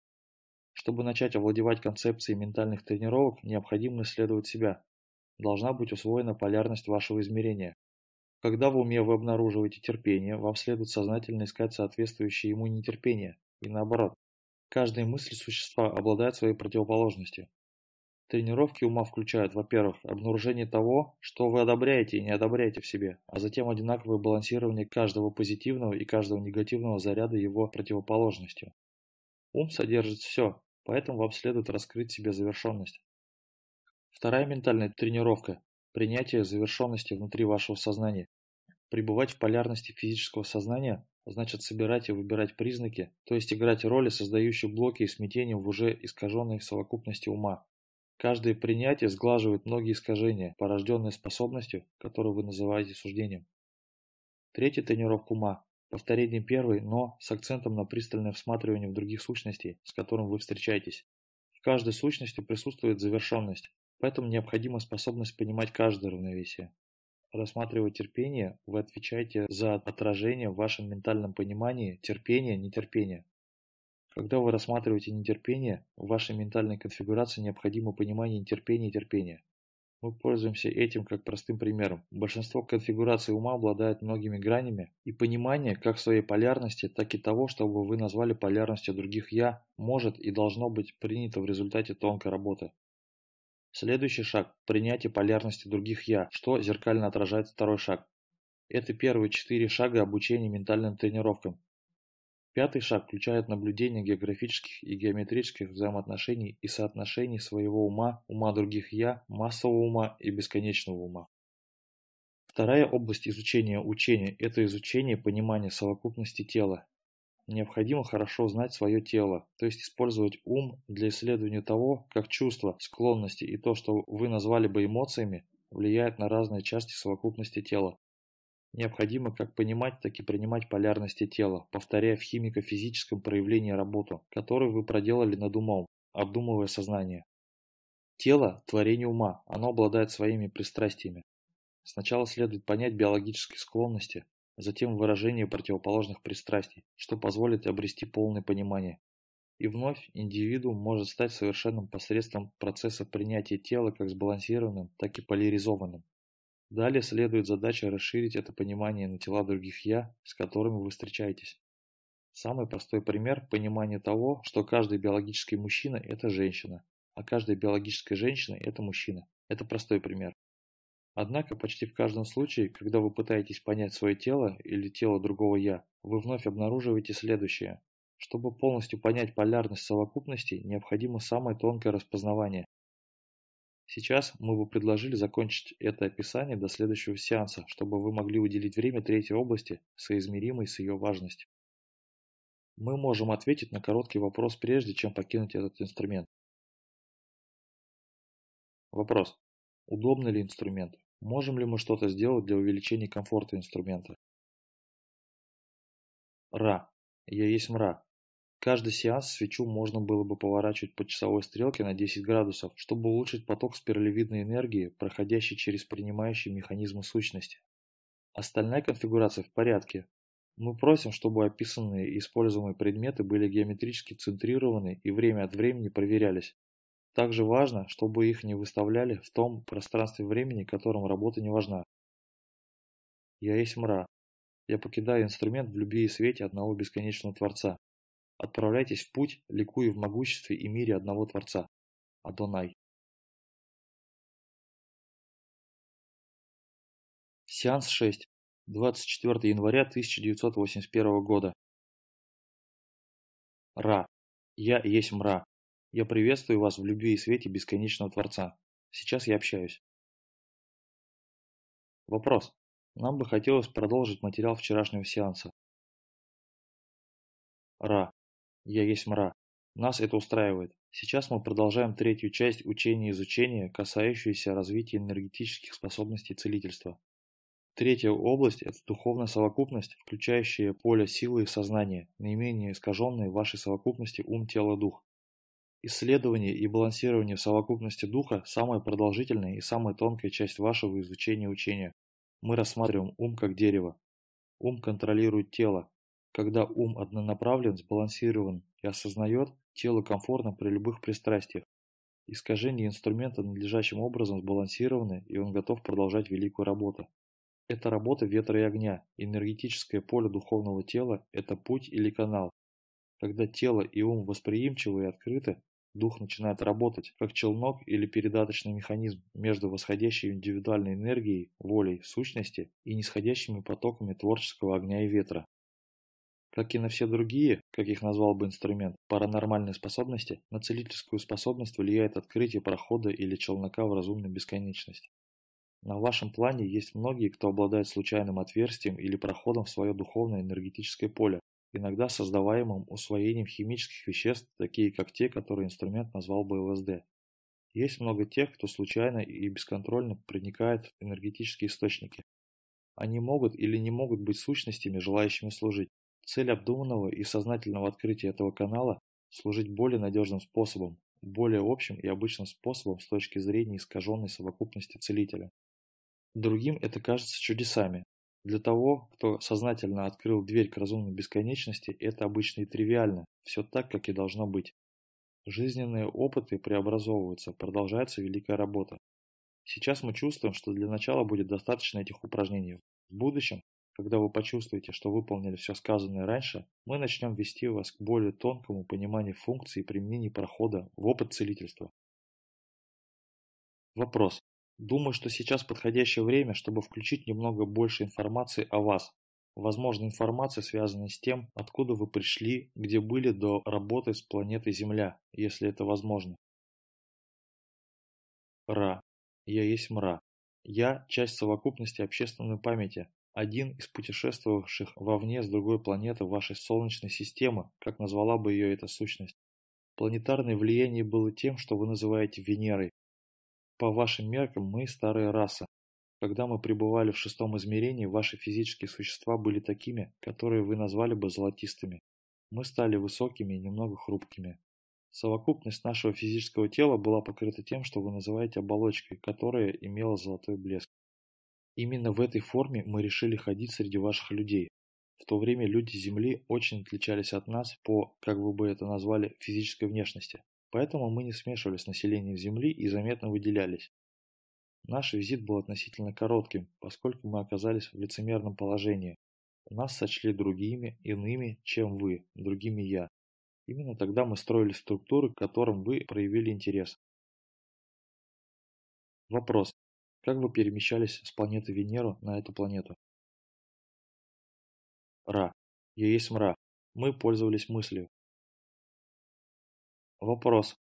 Чтобы начать овладевать концепцией ментальных тренировок, необходимо исследовать себя. Должна быть усвоена полярность вашего измерения. Когда в уме вы обнаруживаете терпение, вам следует сознательно искать соответствующее ему нетерпение, и наоборот. Каждая мысль существа обладает своей противоположностью. Тренировки ума включают, во-первых, обнаружение того, что вы одобряете и не одобряете в себе, а затем одинаковое балансирование каждого позитивного и каждого негативного заряда его противоположностью. Ум содержит все, поэтому вам следует раскрыть себе завершенность. Вторая ментальная тренировка Принятие завершенности внутри вашего сознания. Пребывать в полярности физического сознания значит собирать и выбирать признаки, то есть играть роли, создающие блоки и смятения в уже искаженной совокупности ума. Каждое принятие сглаживает многие искажения, порожденные способностью, которую вы называете суждением. Третья тренировка ума – повторение первой, но с акцентом на пристальное всматривание в других сущностей, с которыми вы встречаетесь. В каждой сущности присутствует завершенность, Поэтому необходима способность понимать каждое равновесие. Рассматривая терпение, вы отвечаете за отражение в вашем ментальном понимании терпения, нетерпения. Когда вы рассматриваете нетерпение, в вашей ментальной конфигурации необходимо понимание нетерпения и терпения. Мы пользуемся этим как простым примером. Большинство конфигураций ума обладает многими гранями, и понимание как своей полярности, так и того, что вы назвали полярностью других «я», может и должно быть принято в результате тонкой работы. Следующий шаг – принятие полярности других «я», что зеркально отражает второй шаг. Это первые четыре шага обучения ментальным тренировкам. Пятый шаг включает наблюдение географических и геометрических взаимоотношений и соотношений своего ума, ума других «я», массового ума и бесконечного ума. Вторая область изучения учения – это изучение понимания совокупности тела, Необходимо хорошо знать свое тело, то есть использовать ум для исследования того, как чувства, склонности и то, что вы назвали бы эмоциями, влияют на разные части совокупности тела. Необходимо как понимать, так и принимать полярности тела, повторяя в химико-физическом проявлении работу, которую вы проделали над умом, обдумывая сознание. Тело – творение ума, оно обладает своими пристрастиями. Сначала следует понять биологические склонности, затем выражение противоположных пристрастий, что позволит обрести полное понимание. И вновь индивидуум может стать совершенным посредством процесса принятия тела как сбалансированным, так и поляризованным. Далее следует задача расширить это понимание на тела других «я», с которыми вы встречаетесь. Самый простой пример – понимание того, что каждый биологический мужчина – это женщина, а каждая биологическая женщина – это мужчина. Это простой пример. Однако почти в каждом случае, когда вы пытаетесь понять свое тело или тело другого «я», вы вновь обнаруживаете следующее. Чтобы полностью понять полярность совокупностей, необходимо самое тонкое распознавание. Сейчас мы бы предложили закончить это описание до следующего сеанса, чтобы вы могли уделить время третьей области, соизмеримой с ее важностью. Мы можем ответить на короткий вопрос прежде, чем покинуть этот инструмент. Вопрос. Удобный ли инструмент? Можем ли мы что-то сделать для увеличения комфорта инструмента? Ра. Я есть мра. Каждый сеанс свечу можно было бы поворачивать по часовой стрелке на 10 градусов, чтобы улучшить поток спиралевидной энергии, проходящий через принимающие механизмы сущности. Остальная конфигурация в порядке. Мы просим, чтобы описанные и используемые предметы были геометрически центрированы и время от времени проверялись. Также важно, чтобы их не выставляли в том пространстве времени, которым работа не важна. Я есть мра. Я покидаю инструмент в любви и свете одного бесконечного Творца. Отправляйтесь в путь, ликуя в могуществе и мире одного Творца. Адонай. Сеанс 6. 24 января 1981 года. Ра. Я есть мра. Я приветствую вас в любви и свете бесконечного Творца. Сейчас я общаюсь. Вопрос. Нам бы хотелось продолжить материал вчерашнего сеанса. Ра. Я есть мра. Нас это устраивает. Сейчас мы продолжаем третью часть учения и изучения, касающуюся развития энергетических способностей целительства. Третья область – это духовная совокупность, включающая поле силы и сознания, наименее искаженные в вашей совокупности ум, тело, дух. Исследование и балансирование в совокупности духа – самая продолжительная и самая тонкая часть вашего изучения учения. Мы рассматриваем ум как дерево. Ум контролирует тело. Когда ум однонаправлен, сбалансирован и осознает, тело комфортно при любых пристрастиях. Искажение инструмента надлежащим образом сбалансированы, и он готов продолжать великую работу. Это работа ветра и огня. Энергетическое поле духовного тела – это путь или канал. Когда тело и ум восприимчивы и открыты, Дух начинает работать, как челнок или передаточный механизм между восходящей индивидуальной энергией, волей, сущности и нисходящими потоками творческого огня и ветра. Как и на все другие, как их назвал бы инструмент, паранормальные способности, на целительскую способность влияет открытие прохода или челнока в разумную бесконечность. На вашем плане есть многие, кто обладает случайным отверстием или проходом в свое духовное энергетическое поле, иногда создаваемым усвоением химических веществ, такие как те, которые инструмент назвал бы ЛСД. Есть много тех, кто случайно и бесконтрольно проникает в энергетические источники. Они могут или не могут быть сущностями, желающими служить. Цель обдуманного и сознательного открытия этого канала – служить более надежным способом, более общим и обычным способом с точки зрения искаженной совокупности целителя. Другим это кажется чудесами, для того, кто сознательно открыл дверь к разумной бесконечности, это обычно и тривиально, все так, как и должно быть. Жизненные опыты преобразовываются, продолжается великая работа. Сейчас мы чувствуем, что для начала будет достаточно этих упражнений. В будущем, когда вы почувствуете, что выполнили все сказанное раньше, мы начнем вести вас к более тонкому пониманию функций и применения прохода в опыт целительства. Вопрос. Думаю, что сейчас подходящее время, чтобы включить немного больше информации о вас. Возможно, информация связана с тем, откуда вы пришли, где были до работы с планетой Земля, если это возможно. Ра. Я есть мра. Я – часть совокупности общественной памяти, один из путешествовавших вовне с другой планеты вашей Солнечной системы, как назвала бы ее эта сущность. Планетарное влияние было тем, что вы называете Венерой, по вашим меркам мы старая раса. Когда мы пребывали в шестом измерении, ваши физические существа были такими, которые вы назвали бы золотистыми. Мы стали высокими и немного хрупкими. Совокупность нашего физического тела была покрыта тем, что вы называете оболочкой, которая имела золотой блеск. Именно в этой форме мы решили ходить среди ваших людей. В то время люди Земли очень отличались от нас по, как вы бы это назвали, физической внешности. Поэтому мы не смешивались с населением Земли и заметно выделялись. Наш визит был относительно коротким, поскольку мы оказались в лицемерном положении. Нас сочли другими, иными, чем вы, другими я. Именно тогда мы строили структуры, к которым вы проявили интерес. Вопрос. Как вы перемещались с планеты Венеру на эту планету? Ра. Я есть мра. Мы пользовались мыслью. Вопрос.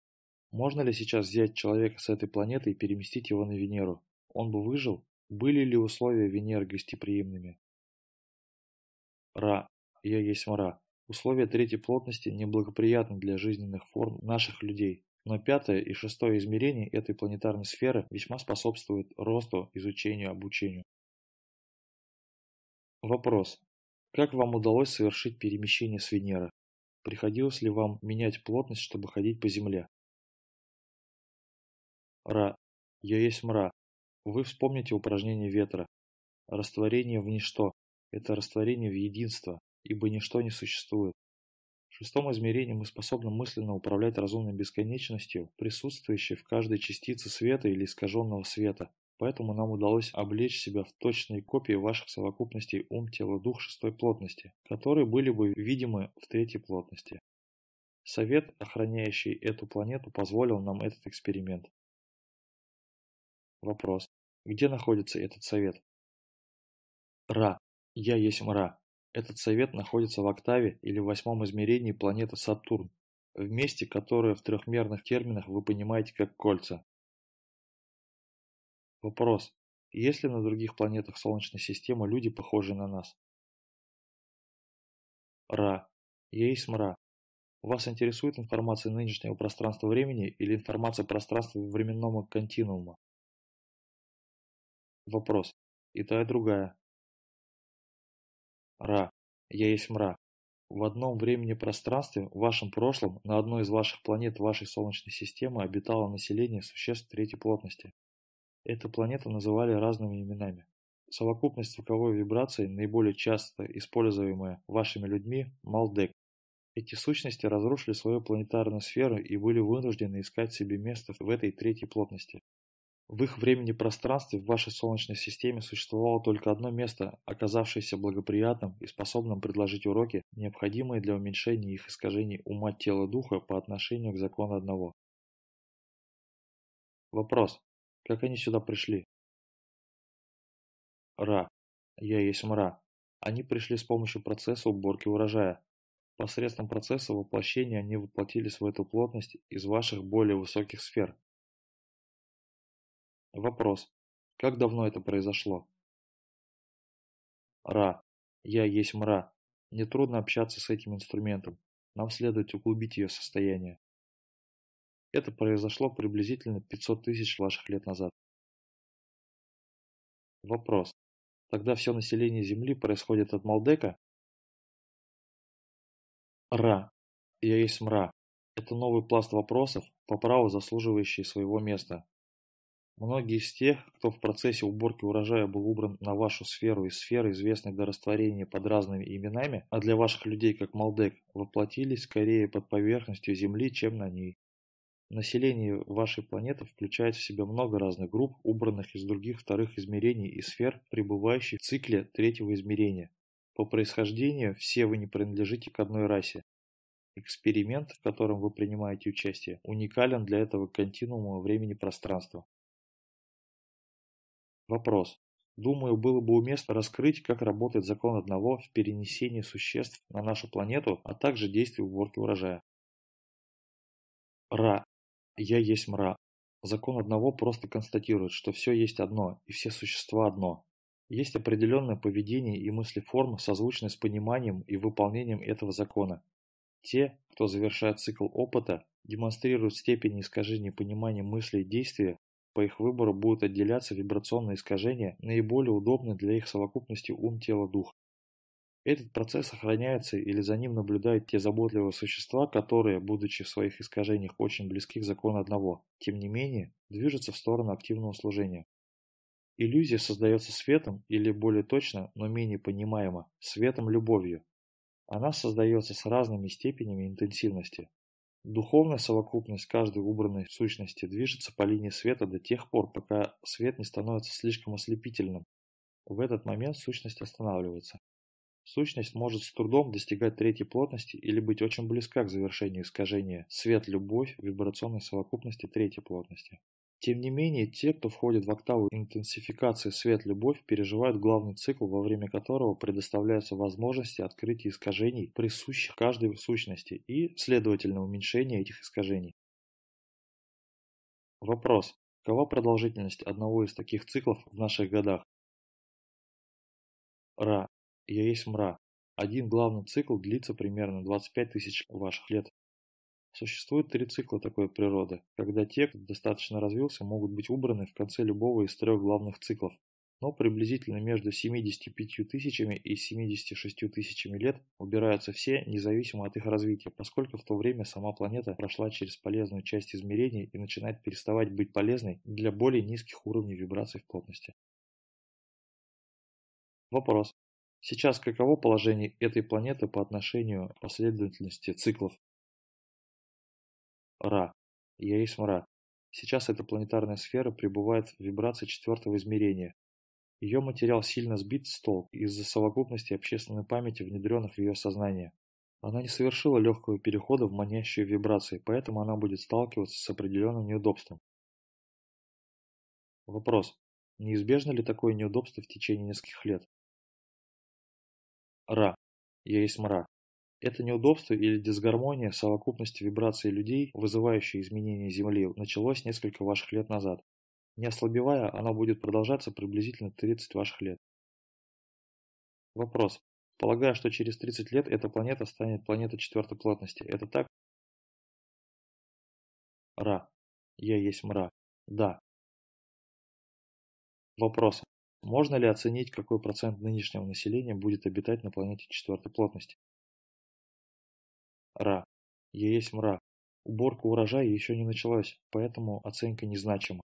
Можно ли сейчас взять человека с этой планеты и переместить его на Венеру? Он бы выжил? Были ли условия Венеры гостеприимными? Ра. Я есть мра. Условия третьей плотности неблагоприятны для жизненных форм наших людей. Но пятое и шестое измерение этой планетарной сферы весьма способствуют росту, изучению, обучению. Вопрос. Как вам удалось совершить перемещение с Венеры? Приходилось ли вам менять плотность, чтобы ходить по Земле? Ра. Я есть мра. Вы вспомните упражнение ветра. Растворение в ничто – это растворение в единство, ибо ничто не существует. В шестом измерении мы способны мысленно управлять разумной бесконечностью, присутствующей в каждой частице света или искаженного света. Поэтому нам удалось облечь себя в точные копии ваших совокупностей ум, тело, дух шестой плотности, которые были бы видимы в третьей плотности. Совет, охраняющий эту планету, позволил нам этот эксперимент. Вопрос. Где находится этот совет? Ра. Я есть Мра. Этот совет находится в октаве или в восьмом измерении планеты Сатурн, в месте, которое в трехмерных терминах вы понимаете как кольца. Вопрос. Есть ли на других планетах Солнечной системы люди, похожие на нас? Ра. Есть Мра. Вас интересует информация нынешнего пространства-времени или информация пространства-временного континуума? Вопрос. И та, и другая. Ра. Я есть мра. В одном времени-пространстве, в вашем прошлом, на одной из ваших планет вашей Солнечной системы обитало население существ третьей плотности. Эту планету называли разными именами. Совокупность звуковой вибрации, наиболее часто используемая вашими людьми, Малдек. Эти сущности разрушили свою планетарную сферу и были вынуждены искать себе место в этой третьей плотности. В их времени-пространстве в вашей Солнечной системе существовало только одно место, оказавшееся благоприятным и способным предложить уроки, необходимые для уменьшения их искажений ума, тела, духа по отношению к закону одного. Вопрос. Как они сюда пришли? Ра. Я есть мра. Они пришли с помощью процесса уборки урожая. Посредством процесса воплощения они воплотились в эту плотность из ваших более высоких сфер. Вопрос. Как давно это произошло? Ра. Я есть мра. Мне трудно общаться с этим инструментом. Нам следует углубить ее состояние. Это произошло приблизительно 500 тысяч ваших лет назад. Вопрос. Тогда все население Земли происходит от Малдека? Ра. Я есть мра. Это новый пласт вопросов, по праву заслуживающий своего места. Многие из тех, кто в процессе уборки урожая был убран на вашу сферу из сферы, известной до растворения под разными именами, а для ваших людей как Малдек, воплотились скорее под поверхностью Земли, чем на ней. Население вашей планеты включает в себя много разных групп, убранных из других вторых измерений и сфер, пребывающих в цикле третьего измерения. По происхождению все вы не принадлежите к одной расе. Эксперимент, в котором вы принимаете участие, уникален для этого континуума времени-пространства. Вопрос. Думаю, было бы уместно раскрыть, как работает закон одного в перенесении существ на нашу планету, а также действий уборки урожая. Ра. Я есть мра. Закон одного просто констатирует, что все есть одно, и все существа одно. Есть определенное поведение и мыслеформы, созвучные с пониманием и выполнением этого закона. Те, кто завершает цикл опыта, демонстрируют степень искажения понимания мысли и действия, по их выбору будут отделяться вибрационные искажения, наиболее удобные для их совокупности ум, тело, дух. Этот процесс сохраняется или за ним наблюдают те заботливые существа, которые, будучи в своих искажениях очень близки к закону одного, тем не менее, движутся в сторону активного служения. Иллюзия создается светом, или более точно, но менее понимаемо, светом-любовью. Она создается с разными степенями интенсивности, Духовная совокупность каждой убранной сущности движется по линии света до тех пор, пока свет не становится слишком ослепительным. В этот момент сущность останавливается. Сущность может с трудом достигать третьей плотности или быть очень близка к завершению искажения свет-любовь вибрационной совокупности третьей плотности. Тем не менее, те, кто входит в октаву интенсификации свет-любовь, переживают главный цикл, во время которого предоставляются возможности открытия искажений, присущих каждой сущности, и, следовательно, уменьшения этих искажений. Вопрос. Какова продолжительность одного из таких циклов в наших годах? Ра. Я есть мра. Один главный цикл длится примерно 25 тысяч ваших лет. Существует три цикла такой природы, когда те, кто достаточно развился, могут быть убраны в конце любого из трех главных циклов. Но приблизительно между 75 тысячами и 76 тысячами лет убираются все, независимо от их развития, поскольку в то время сама планета прошла через полезную часть измерений и начинает переставать быть полезной для более низких уровней вибраций в плотности. Вопрос. Сейчас каково положение этой планеты по отношению к последовательности циклов Ра. Я есть Ра. Сейчас эта планетарная сфера пребывает в вибрации четвертого измерения. Ее материал сильно сбит с толк из-за совокупности общественной памяти, внедренных в ее сознание. Она не совершила легкого перехода в манящие вибрации, поэтому она будет сталкиваться с определенным неудобством. Вопрос. Неизбежно ли такое неудобство в течение нескольких лет? Ра. Я есть мра. Это неудобство или дисгармония совокупности вибраций людей, вызывающие изменения Земли, началось несколько ваших лет назад. Не ослабевая, оно будет продолжаться приблизительно 30 ваших лет. Вопрос. Полагаю, что через 30 лет эта планета станет планетой четвертой плотности. Это так? Ра. Я есть мра. Да. Вопрос. Можно ли оценить, какой процент нынешнего населения будет обитать на планете четвертой плотности? Ра. Я есть мра. Уборка урожая еще не началась, поэтому оценка незначима.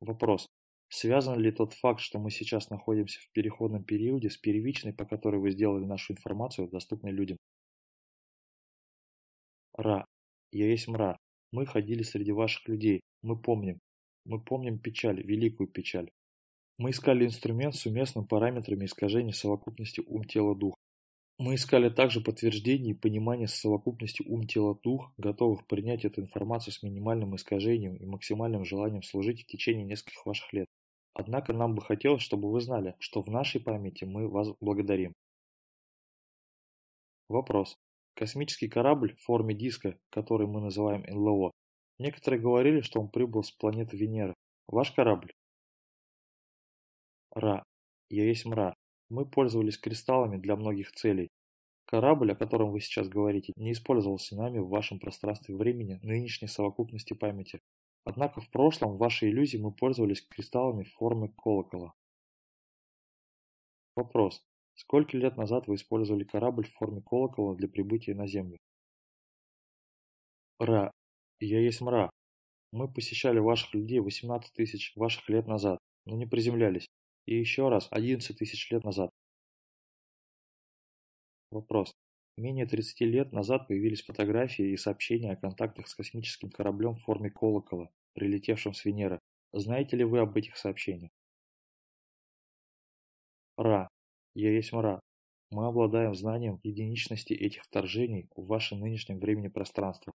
Вопрос. Связан ли тот факт, что мы сейчас находимся в переходном периоде с первичной, по которой вы сделали нашу информацию доступной людям? Ра. Я есть мра. Мы ходили среди ваших людей. Мы помним. Мы помним печаль, великую печаль. Мы искали инструмент с уместным параметрами искажения совокупности ум-тело-дух. Мы искали также подтверждение и понимание совокупности ум-тело-дух, готовых принять эту информацию с минимальным искажением и максимальным желанием служить в течение нескольких ваших лет. Однако нам бы хотелось, чтобы вы знали, что в нашей памяти мы вас благодарим. Вопрос. Космический корабль в форме диска, который мы называем НЛО. Некоторые говорили, что он прибыл с планеты Венера. Ваш корабль? Ра. Я есть мра. Мы пользовались кристаллами для многих целей. Корабль, о котором вы сейчас говорите, не использовался нами в вашем пространстве времени нынешней совокупности памяти. Однако в прошлом в вашей иллюзии мы пользовались кристаллами в форме колокола. Вопрос. Сколько лет назад вы использовали корабль в форме колокола для прибытия на Землю? Ра. Я есть мра. Мы посещали ваших людей 18 тысяч ваших лет назад, но не приземлялись. И еще раз, 11 тысяч лет назад. Вопрос. Менее 30 лет назад появились фотографии и сообщения о контактах с космическим кораблем в форме колокола, прилетевшим с Венеры. Знаете ли вы об этих сообщениях? Ра. Я есть Ра. Мы обладаем знанием единичности этих вторжений в ваше нынешнем времени пространство.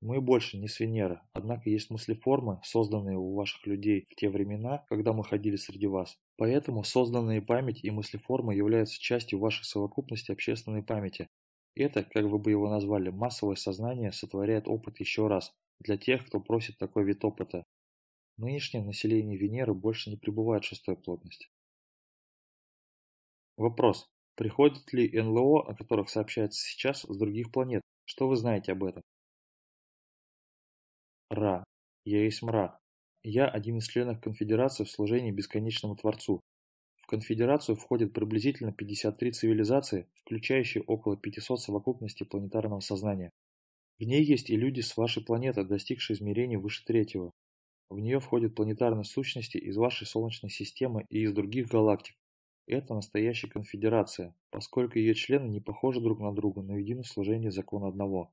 Мы больше не с Венеры, однако есть мыслеформы, созданные у ваших людей в те времена, когда мы ходили среди вас. Поэтому созданные память и мыслеформы являются частью вашей совокупности общественной памяти. Это, как вы бы его назвали, массовое сознание сотворяет опыт еще раз, для тех, кто просит такой вид опыта. Нынешнее население Венеры больше не пребывает в шестой плотности. Вопрос. Приходят ли НЛО, о которых сообщается сейчас, с других планет? Что вы знаете об этом? Ра. Я есть мра. Я один из членов конфедерации в служении бесконечному Творцу. В конфедерацию входит приблизительно 53 цивилизации, включающие около 500 совокупностей планетарного сознания. В ней есть и люди с вашей планеты, достигшие измерений выше третьего. В нее входят планетарные сущности из вашей Солнечной системы и из других галактик. Это настоящая конфедерация, поскольку ее члены не похожи друг на друга, но едины в служении закона одного.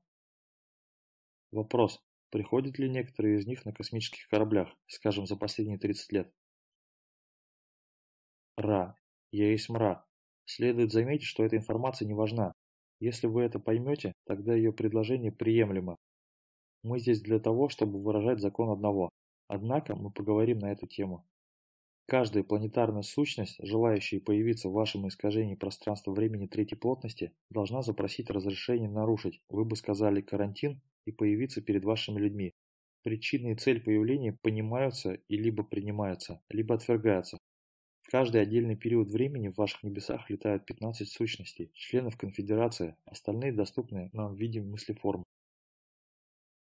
Вопрос. Приходят ли некоторые из них на космических кораблях, скажем, за последние 30 лет? Ра. Я есть мра. Следует заметить, что эта информация не важна. Если вы это поймете, тогда ее предложение приемлемо. Мы здесь для того, чтобы выражать закон одного. Однако мы поговорим на эту тему. Каждая планетарная сущность, желающая появиться в вашем искажении пространства-времени третьей плотности, должна запросить разрешение нарушить, вы бы сказали, карантин и появиться перед вашими людьми. Причина и цель появления понимаются и либо принимаются, либо отвергаются. В каждый отдельный период времени в ваших небесах летают 15 сущностей, членов конфедерации, остальные доступны нам в виде мыслеформ.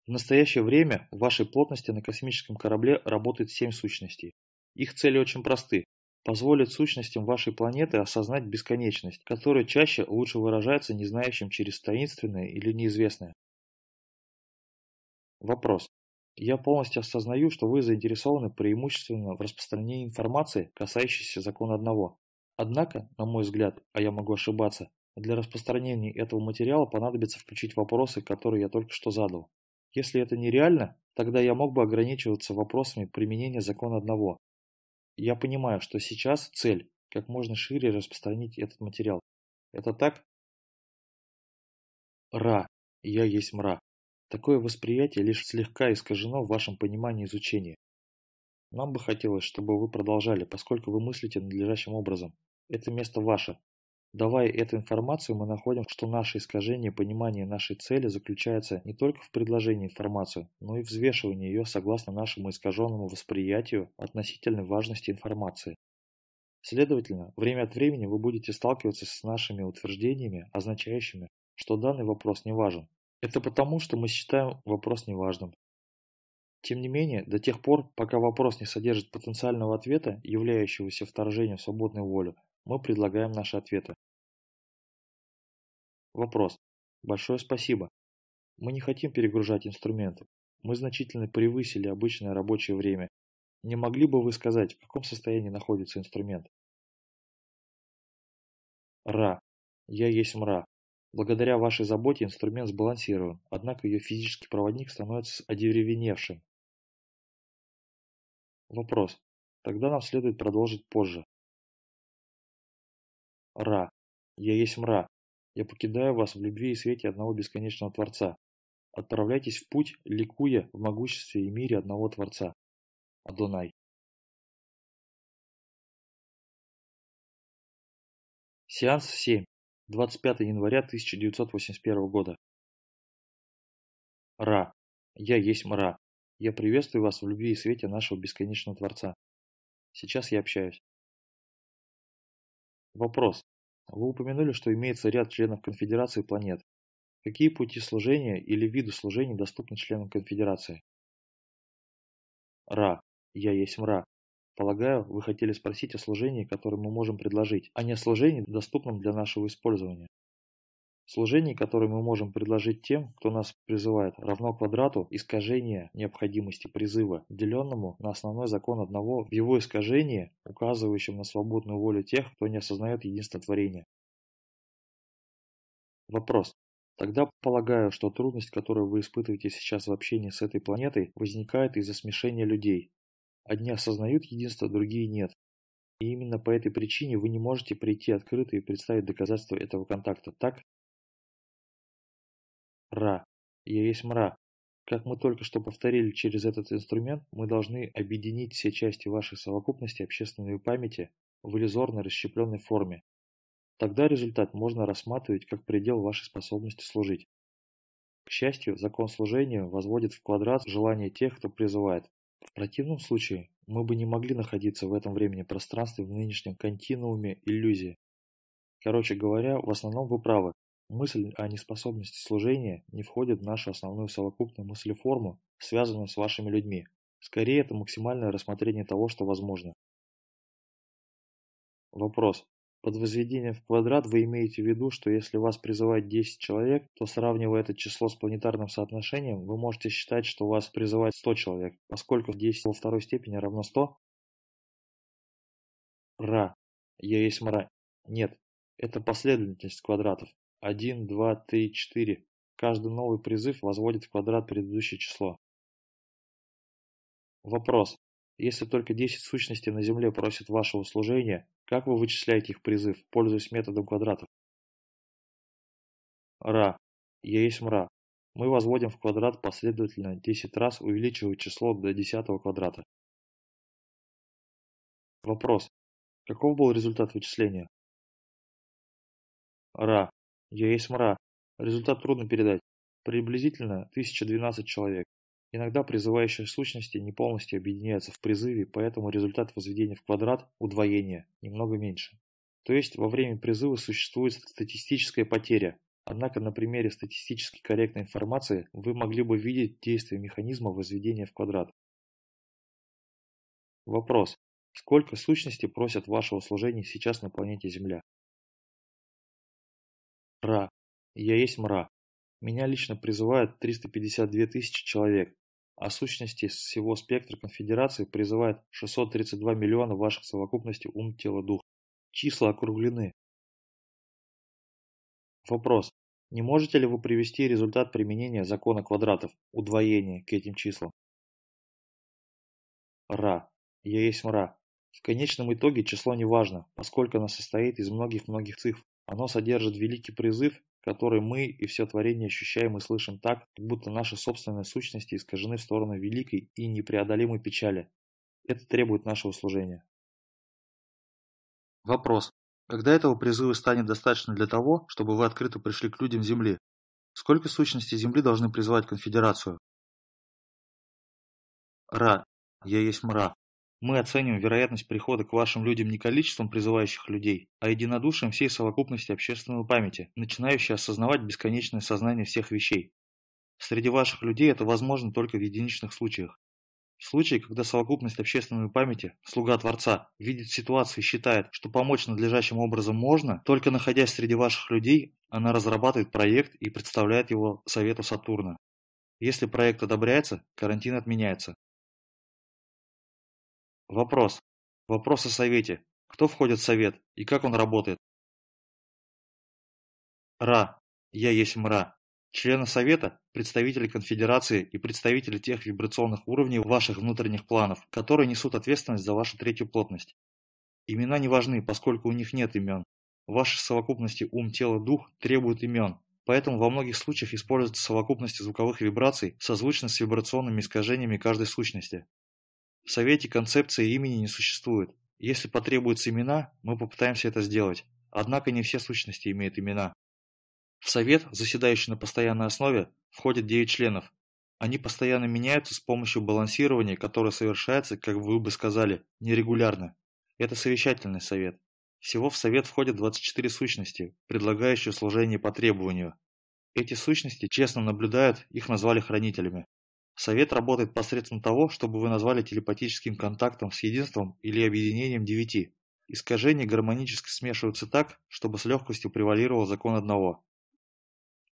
В настоящее время в вашей плотности на космическом корабле работает 7 сущностей. Их цели очень просты. Позволить сущностям вашей планеты осознать бесконечность, которая чаще лучше выражается не знающим через таинственное или неизвестное. Вопрос. Я полностью осознаю, что вы заинтересованы преимущественно в распространении информации, касающейся закона одного. Однако, на мой взгляд, а я могу ошибаться, для распространения этого материала понадобится включить вопросы, которые я только что задал. Если это нереально, тогда я мог бы ограничиваться вопросами применения закона одного. Я понимаю, что сейчас цель – как можно шире распространить этот материал. Это так? Ра. Я есть мра. Такое восприятие лишь слегка искажено в вашем понимании изучения. Нам бы хотелось, чтобы вы продолжали, поскольку вы мыслите надлежащим образом. Это место ваше. Давая эту информацию, мы находим, что наше искажение понимания нашей цели заключается не только в предложении информации, но и взвешивании ее согласно нашему искаженному восприятию относительной важности информации. Следовательно, время от времени вы будете сталкиваться с нашими утверждениями, означающими, что данный вопрос не важен, это потому, что мы считаем вопрос неважным. Тем не менее, до тех пор, пока вопрос не содержит потенциального ответа, являющегося вторжением в свободную волю, мы предлагаем наши ответы. Вопрос. Большое спасибо. Мы не хотим перегружать инструменты. Мы значительно превысили обычное рабочее время. Не могли бы вы сказать, в каком состоянии находится инструмент? Ра. Я есть мра. Благодаря вашей заботе инструмент сбалансирован, однако ее физический проводник становится одеревеневшим. Вопрос. Тогда нам следует продолжить позже. Ра. Я есть мра. Я покидаю вас в любви и свете одного бесконечного Творца. Отправляйтесь в путь, ликуя в могуществе и мире одного Творца. Адонай. Сеанс 7. 25 января 1981 года. Ра. Я есть Ра. Я приветствую вас в любви и свете нашего бесконечного Творца. Сейчас я общаюсь. Вопрос. Вы упомянули, что имеется ряд членов Конфедерации планет. Какие пути служения или виды служений доступны членам Конфедерации? Ра. Я есть Мра. Полагаю, вы хотели спросить о служении, которое мы можем предложить, а не о служении, доступном для нашего использования. Служение, которое мы можем предложить тем, кто нас призывает, равно квадрату искажения необходимости призыва, деленному на основной закон одного в его искажении, указывающем на свободную волю тех, кто не осознает единство творения. Вопрос. Тогда полагаю, что трудность, которую вы испытываете сейчас в общении с этой планетой, возникает из-за смешения людей, Одни осознают единство, другие нет. И именно по этой причине вы не можете прийти открыто и представить доказательства этого контакта, так? Ра. Я есть мра. Как мы только что повторили через этот инструмент, мы должны объединить все части вашей совокупности общественной памяти в иллюзорно расщепленной форме. Тогда результат можно рассматривать как предел вашей способности служить. К счастью, закон служения возводит в квадрат желание тех, кто призывает, в противном случае мы бы не могли находиться в этом времени пространстве в нынешнем континууме иллюзии. Короче говоря, в основном вы правы. Мысль о неспособности служения не входит в нашу основную совокупную мыслеформу, связанную с вашими людьми. Скорее, это максимальное рассмотрение того, что возможно. Вопрос. Под возведением в квадрат вы имеете в виду, что если вас призывает 10 человек, то сравнивая это число с планетарным соотношением, вы можете считать, что вас призывает 100 человек, поскольку 10 во второй степени равно 100? Ра. Я есть мра. Нет. Это последовательность квадратов. 1, 2, 3, 4. Каждый новый призыв возводит в квадрат предыдущее число. Вопрос. Если только 10 сущностей на Земле просят вашего служения, как вы вычисляете их призыв, пользуясь методом квадратов? Ра. Я есть мра. Мы возводим в квадрат последовательно 10 раз, увеличивая число до 10 квадрата. Вопрос. Каков был результат вычисления? Ра. Я есть мра. Результат трудно передать. Приблизительно 1012 человек. Иногда призывающие сущности не полностью объединяются в призыве, поэтому результат возведения в квадрат – удвоение, немного меньше. То есть во время призыва существует статистическая потеря, однако на примере статистически корректной информации вы могли бы видеть действие механизма возведения в квадрат. Вопрос. Сколько сущностей просят вашего служения сейчас на планете Земля? Ра. Я есть мра. Меня лично призывают 352 тысячи человек, а сущности всего спектра конфедерации призывает 632 миллиона ваших совокупности ум, тело, дух. Числа округлены. Вопрос. Не можете ли вы привести результат применения закона квадратов, удвоения к этим числам? Ра. Я есть мра. В конечном итоге число не важно, поскольку оно состоит из многих-многих цифр. Оно содержит великий призыв который мы и все творение ощущаем и слышим так, как будто наши собственные сущности искажены в сторону великой и непреодолимой печали. Это требует нашего служения. Вопрос. Когда этого призыва станет достаточно для того, чтобы вы открыто пришли к людям Земли? Сколько сущностей Земли должны призвать конфедерацию? Ра. Я есть мра. Мы оценим вероятность прихода к вашим людям не количеством призывающих людей, а единодушием всей совокупности общественной памяти, начинающей осознавать бесконечное сознание всех вещей. Среди ваших людей это возможно только в единичных случаях. В случае, когда совокупность общественной памяти, слуга Творца, видит ситуацию и считает, что помочь надлежащим образом можно, только находясь среди ваших людей, она разрабатывает проект и представляет его Совету Сатурна. Если проект одобряется, карантин отменяется. Вопрос. Вопрос о совете. Кто входит в совет и как он работает? Ра. Я есть мра. Члены совета – представители конфедерации и представители тех вибрационных уровней ваших внутренних планов, которые несут ответственность за вашу третью плотность. Имена не важны, поскольку у них нет имен. Ваши совокупности ум, тело, дух требуют имен, поэтому во многих случаях используются совокупности звуковых вибраций, созвучно с вибрационными искажениями каждой сущности. В Совете концепции имени не существует. Если потребуются имена, мы попытаемся это сделать. Однако не все сущности имеют имена. В Совет, заседающий на постоянной основе, входят 9 членов. Они постоянно меняются с помощью балансирования, которое совершается, как вы бы сказали, нерегулярно. Это совещательный совет. Всего в совет входят 24 сущности, предлагающие служение по требованию. Эти сущности честно наблюдают, их назвали хранителями. Совет работает посредством того, чтобы вы назвали телепатическим контактом с единством или объединением девяти. Искажения гармонически смешиваются так, чтобы с легкостью превалировал закон одного.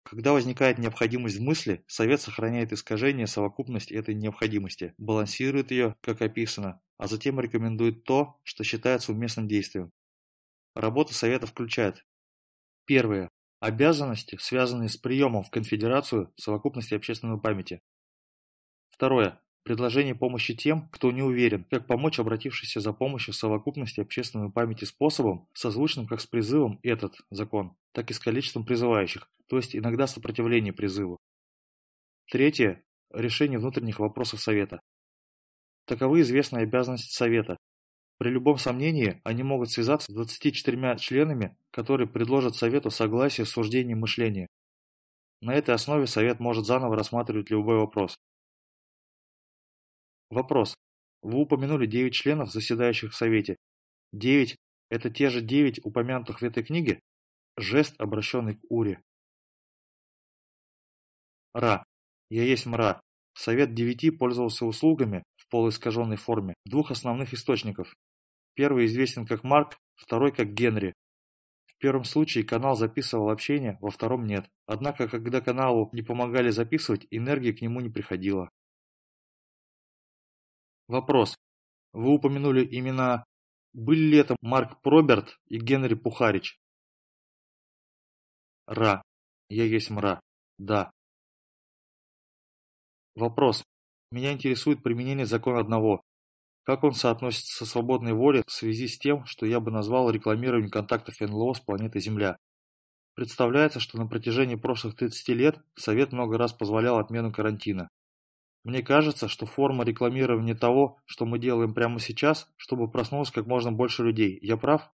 Когда возникает необходимость в мысли, Совет сохраняет искажение совокупность этой необходимости, балансирует ее, как описано, а затем рекомендует то, что считается уместным действием. Работа Совета включает Первое. Обязанности, связанные с приемом в конфедерацию совокупности общественной памяти. Второе. Предложение помощи тем, кто не уверен, как помочь обратившейся за помощью совокупности общественной памяти способом, созвучным как с призывом этот закон, так и с количеством призывающих, то есть иногда сопротивление призыву. Третье. Решение внутренних вопросов Совета. Таковы известные обязанности Совета. При любом сомнении они могут связаться с 24 членами, которые предложат Совету согласие с суждением мышления. На этой основе Совет может заново рассматривать любой вопрос. Вопрос. Вы упомянули 9 членов, заседающих в Совете. 9 – это те же 9 упомянутых в этой книге? Жест, обращенный к Уре. Ра. Я есть мра. Совет девяти пользовался услугами в полуискаженной форме двух основных источников. Первый известен как Марк, второй как Генри. В первом случае канал записывал общение, во втором нет. Однако, когда каналу не помогали записывать, энергия к нему не приходила. Вопрос. Вы упомянули имена. Были ли это Марк Проберт и Генри Пухарич? Ра. Я есть мра. Да. Вопрос. Меня интересует применение закона одного. Как он соотносится со свободной волей в связи с тем, что я бы назвал рекламированием контактов НЛО с планетой Земля? Представляется, что на протяжении прошлых 30 лет Совет много раз позволял отмену карантина. Мне кажется, что форма рекламирования того, что мы делаем прямо сейчас, чтобы проснулось как можно больше людей. Я прав?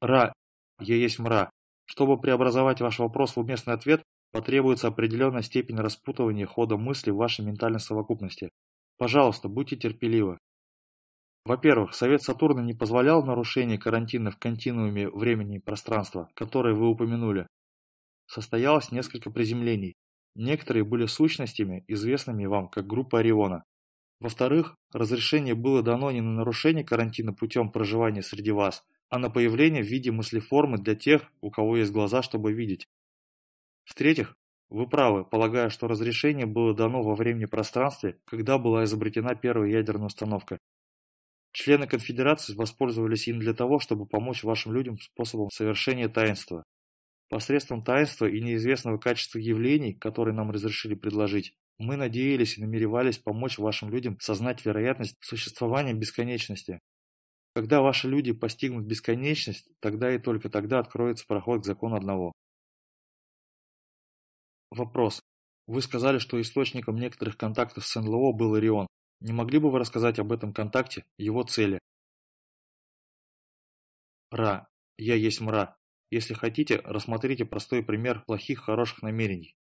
Ра. Я есть мра. Чтобы преобразовать ваш вопрос в уместный ответ, Потребуется определенная степень распутывания хода мысли в вашей ментальной совокупности. Пожалуйста, будьте терпеливы. Во-первых, Совет Сатурна не позволял нарушения карантина в континууме времени и пространства, которые вы упомянули. Состоялось несколько приземлений. Некоторые были сущностями, известными вам как группа Ориона. Во-вторых, разрешение было дано не на нарушение карантина путем проживания среди вас, а на появление в виде мыслеформы для тех, у кого есть глаза, чтобы видеть. В-третьих, вы правы, полагая, что разрешение было дано во времени пространстве, когда была изобретена первая ядерная установка. Члены конфедерации воспользовались им для того, чтобы помочь вашим людям способом совершения таинства. Посредством таинства и неизвестного качества явлений, которые нам разрешили предложить, мы надеялись и намеревались помочь вашим людям сознать вероятность существования бесконечности. Когда ваши люди постигнут бесконечность, тогда и только тогда откроется проход к закону одного. Вопрос. Вы сказали, что источником некоторых контактов с НЛО был Орион. Не могли бы вы рассказать об этом контакте, его цели? Ра. Я есть мра. Если хотите, рассмотрите простой пример плохих хороших намерений.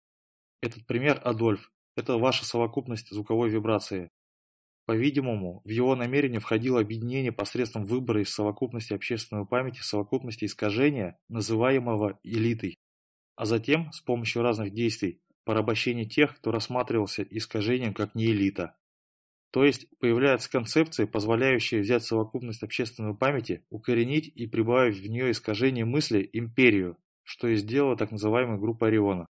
Этот пример Адольф. Это ваша совокупность звуковой вибрации. По-видимому, в его намерение входило объединение посредством выбора из совокупности общественной памяти совокупности искажения, называемого элитой, а затем, с помощью разных действий, порабощение тех, кто рассматривался искажением как не элита. То есть появляется концепция, позволяющая взять совокупность общественной памяти, укоренить и прибавить в нее искажение мысли империю, что и сделала так называемая группа Ориона.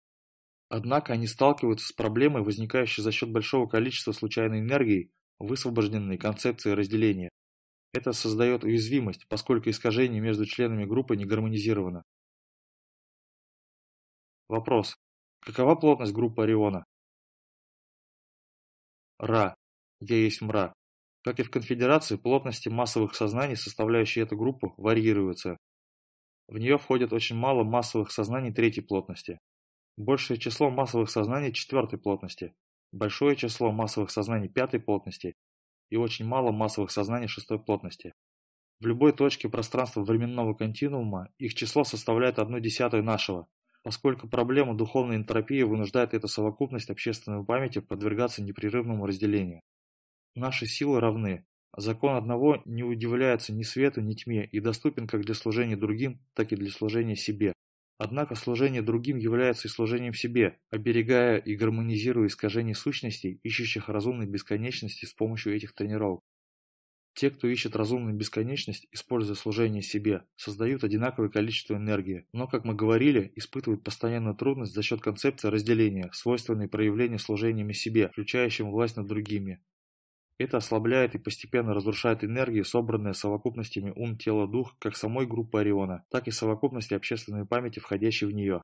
Однако они сталкиваются с проблемой, возникающей за счет большого количества случайной энергии, высвобожденной концепцией разделения. Это создает уязвимость, поскольку искажение между членами группы не гармонизировано. Вопрос. Какова плотность группы Ориона? Ра. Я есть мра. Как и в конфедерации, плотности массовых сознаний, составляющие эту группу, варьируются. В нее входит очень мало массовых сознаний третьей плотности, большее число массовых сознаний четвертой плотности, большое число массовых сознаний пятой плотности и очень мало массовых сознаний шестой плотности. В любой точке пространства временного континуума их число составляет одну десятую нашего, поскольку проблема духовной энтропии вынуждает эту совокупность общественной памяти подвергаться непрерывному разделению. Наши силы равны. Закон одного не удивляется ни свету, ни тьме и доступен как для служения другим, так и для служения себе. Однако служение другим является и служением себе, оберегая и гармонизируя искажения сущностей, ищущих разумной бесконечности с помощью этих тренировок. Те, кто ищет разумную бесконечность, используя служение себе, создают одинаковое количество энергии, но, как мы говорили, испытывают постоянную трудность за счет концепции разделения, свойственной проявлению служениями себе, включающим власть над другими, это ослабляет и постепенно разрушает энергию, собранные совокупностями ум, тело, дух как самой группы Ориона, так и совокупности общественной памяти, входящей в нее.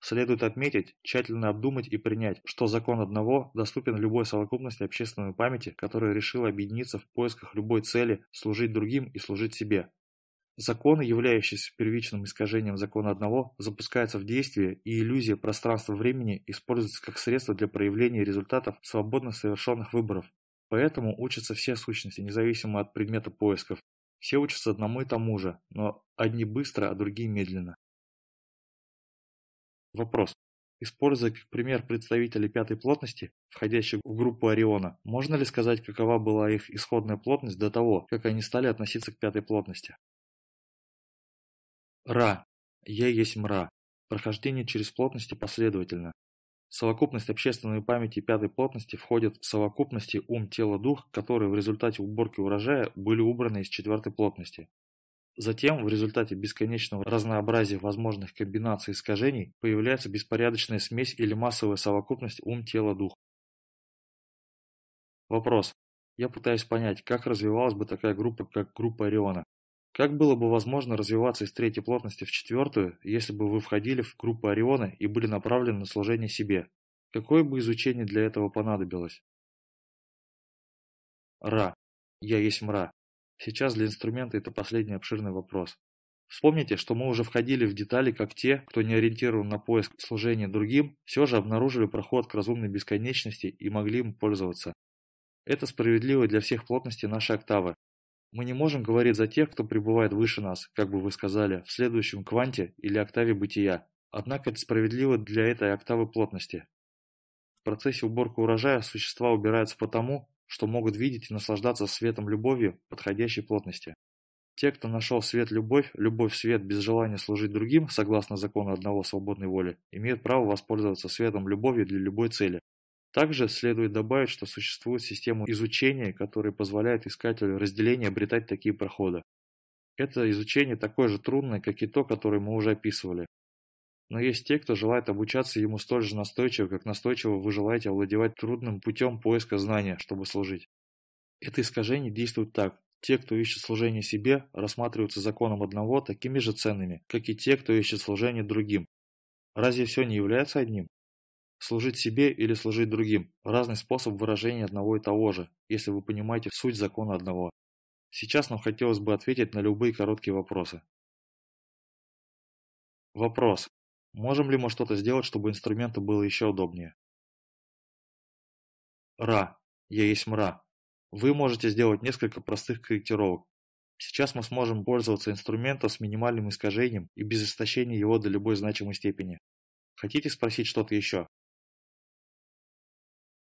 Следует отметить, тщательно обдумать и принять, что закон одного доступен любой совокупности общественной памяти, которая решила объединиться в поисках любой цели, служить другим и служить себе. Законы, являющиеся первичным искажением закона одного, запускаются в действие, и иллюзия пространства-времени используется как средство для проявления результатов свободно совершенных выборов, Поэтому учатся все сущности, независимо от предмета поисков. Все учатся одному и тому же, но одни быстро, а другие медленно. Вопрос. Используя как пример представителей пятой плотности, входящих в группу Ориона, можно ли сказать, какова была их исходная плотность до того, как они стали относиться к пятой плотности? Ра. Я есть мра. Прохождение через плотности последовательно. Совокупность общественной памяти пятой плотности входит в совокупности ум, тело, дух, которые в результате уборки урожая были убраны из четвертой плотности. Затем, в результате бесконечного разнообразия возможных комбинаций искажений, появляется беспорядочная смесь или массовая совокупность ум, тело, дух. Вопрос. Я пытаюсь понять, как развивалась бы такая группа, как группа Ориона. Как было бы возможно развиваться из третьей плотности в четвертую, если бы вы входили в группу Ориона и были направлены на служение себе? Какое бы изучение для этого понадобилось? Ра. Я есть мра. Сейчас для инструмента это последний обширный вопрос. Вспомните, что мы уже входили в детали, как те, кто не ориентирован на поиск служения другим, все же обнаружили проход к разумной бесконечности и могли им пользоваться. Это справедливо для всех плотностей нашей октавы, мы не можем говорить за тех, кто пребывает выше нас, как бы вы сказали, в следующем кванте или октаве бытия. Однако это справедливо для этой октавы плотности. В процессе уборки урожая существа убираются потому, что могут видеть и наслаждаться светом любовью подходящей плотности. Те, кто нашел свет-любовь, любовь-свет без желания служить другим, согласно закону одного свободной воли, имеют право воспользоваться светом-любовью для любой цели. Также следует добавить, что существует система изучения, которая позволяет искателю разделения обретать такие проходы. Это изучение такое же трудное, как и то, которое мы уже описывали. Но есть те, кто желает обучаться ему столь же настойчиво, как настойчиво вы желаете овладевать трудным путем поиска знания, чтобы служить. Это искажение действует так. Те, кто ищет служение себе, рассматриваются законом одного такими же ценными, как и те, кто ищет служение другим. Разве все не является одним? Служить себе или служить другим – разный способ выражения одного и того же, если вы понимаете суть закона одного. Сейчас нам хотелось бы ответить на любые короткие вопросы. Вопрос. Можем ли мы что-то сделать, чтобы инструменту было еще удобнее? Ра. Я есть мра. Вы можете сделать несколько простых корректировок. Сейчас мы сможем пользоваться инструментом с минимальным искажением и без истощения его до любой значимой степени. Хотите спросить что-то еще?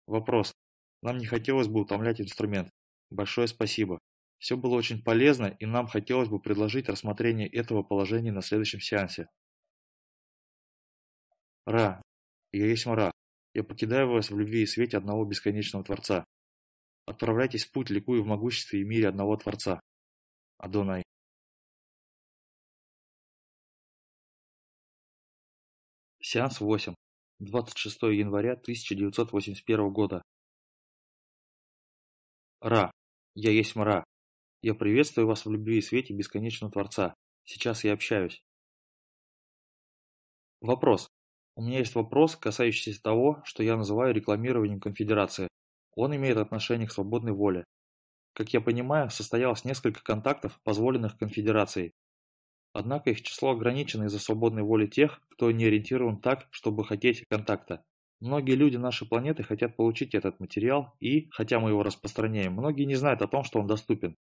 Вопрос. Нам не хотелось бы утомлять инструмент. Большое спасибо. Все было очень полезно, и нам хотелось бы предложить рассмотрение этого положения на следующем сеансе. Ра. Я есть Ра. Я покидаю вас в любви и свете одного бесконечного Творца. Отправляйтесь в путь, ликуя в могуществе и мире одного Творца. Адонай. Сеанс 8. 26 января 1981 года. Ра. Я есть Мра. Я приветствую вас в любви и свете бесконечного Творца. Сейчас я общаюсь. Вопрос. У меня есть вопрос, касающийся того, что я называю рекламированием конфедерации. Он имеет отношение к свободной воле. Как я понимаю, состоялось несколько контактов, позволенных конфедерацией. Однако их число ограничено из-за свободной воли тех, кто не ориентирован так, чтобы хотеть контакта. Многие люди нашей планеты хотят получить этот материал и, хотя мы его распространяем, многие не знают о том, что он доступен.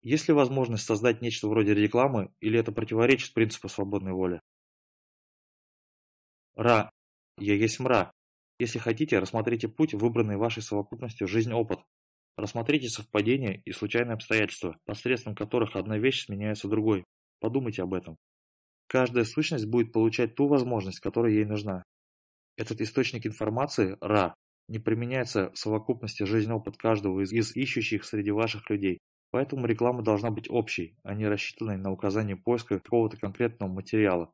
Есть ли возможность создать нечто вроде рекламы, или это противоречит принципу свободной воли? Ра. Я есть мра. Если хотите, рассмотрите путь, выбранный вашей совокупностью жизнь-опыт. Рассмотрите совпадения и случайные обстоятельства, посредством которых одна вещь сменяется другой. Подумайте об этом. Каждая сущность будет получать ту возможность, которая ей нужна. Этот источник информации, Ра, не применяется в совокупности жизненный опыт каждого из, из ищущих среди ваших людей. Поэтому реклама должна быть общей, а не рассчитанной на указание поиска какого-то конкретного материала.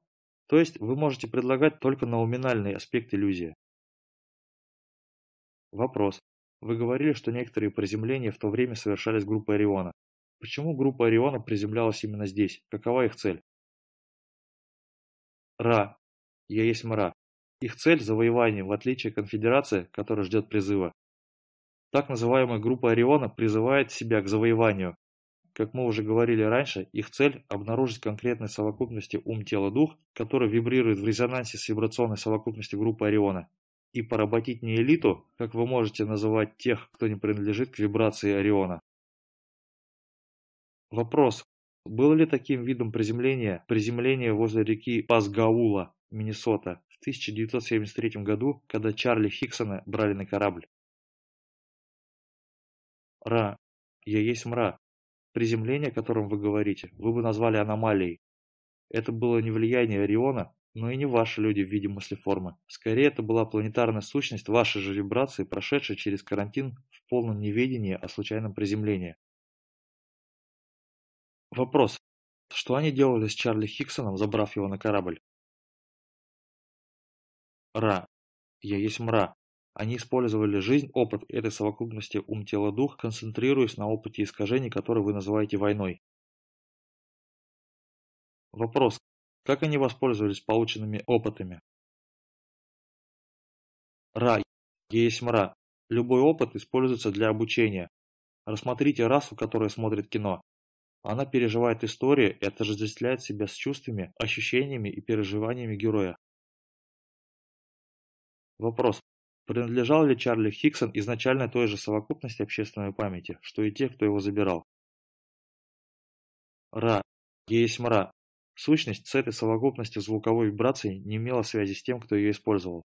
То есть вы можете предлагать только науминальный аспект иллюзии. Вопрос. Вы говорили, что некоторые приземления в то время совершались группой Ориона. Почему группа Ориона приземлялась именно здесь? Какова их цель? Ра. Я есть Мра. Их цель – завоевание, в отличие от конфедерации, которая ждет призыва. Так называемая группа Ориона призывает себя к завоеванию. Как мы уже говорили раньше, их цель – обнаружить конкретные совокупности ум-тело-дух, которые вибрируют в резонансе с вибрационной совокупностью группы Ориона, и поработить не элиту, как вы можете называть тех, кто не принадлежит к вибрации Ориона. Вопрос. Было ли таким видом приземления приземление возле реки Пасгаула, Миннесота, в 1973 году, когда Чарли Хиксона брали на корабль? Ра. Я есть мра. Приземление, о котором вы говорите, вы бы назвали аномалией. Это было не влияние Ориона, но и не ваши люди в виде мыслеформы. Скорее, это была планетарная сущность вашей же вибрации, прошедшая через карантин в полном неведении о случайном приземлении. Вопрос. Что они делали с Чарли Хиксоном, забрав его на корабль? Ра. Я есть мра. Они использовали жизнь, опыт этой совокупности ум-тело-дух, концентрируясь на опыте искажений, которые вы называете войной. Вопрос. Как они воспользовались полученными опытами? Ра. Есть мра. Любой опыт используется для обучения. Рассмотрите расу, которая смотрит кино. Она переживает историю и отождествляет себя с чувствами, ощущениями и переживаниями героя. Вопрос. Принадлежал ли Чарли Хиксон изначально той же совокупности общественной памяти, что и те, кто его забирал? Ра. Есть мра. Сущность с этой совокупностью звуковой вибрации не имела связи с тем, кто ее использовал.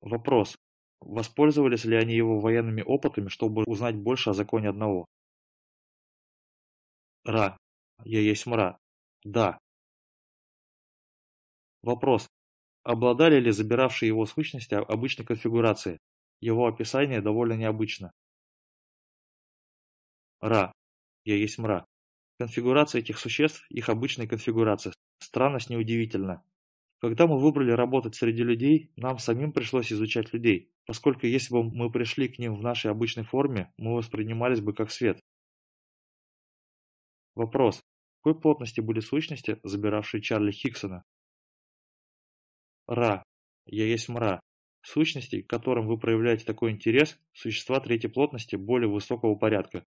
Вопрос. Воспользовались ли они его военными опытами, чтобы узнать больше о законе одного? Ра. Я есть мра. Да. Вопрос. Обладали ли забиравшие его сущности обычной конфигурацией? Его описание довольно необычно. Ра. Я есть мра. Конфигурация этих существ – их обычная конфигурация. Странность неудивительна. Когда мы выбрали работать среди людей, нам самим пришлось изучать людей, поскольку если бы мы пришли к ним в нашей обычной форме, мы воспринимались бы как свет. Вопрос. Какой плотности были сущности, забиравшие Чарли Хиггсона? Ра. Я есть мра. Сущности, к которым вы проявляете такой интерес, существа третьей плотности более высокого порядка.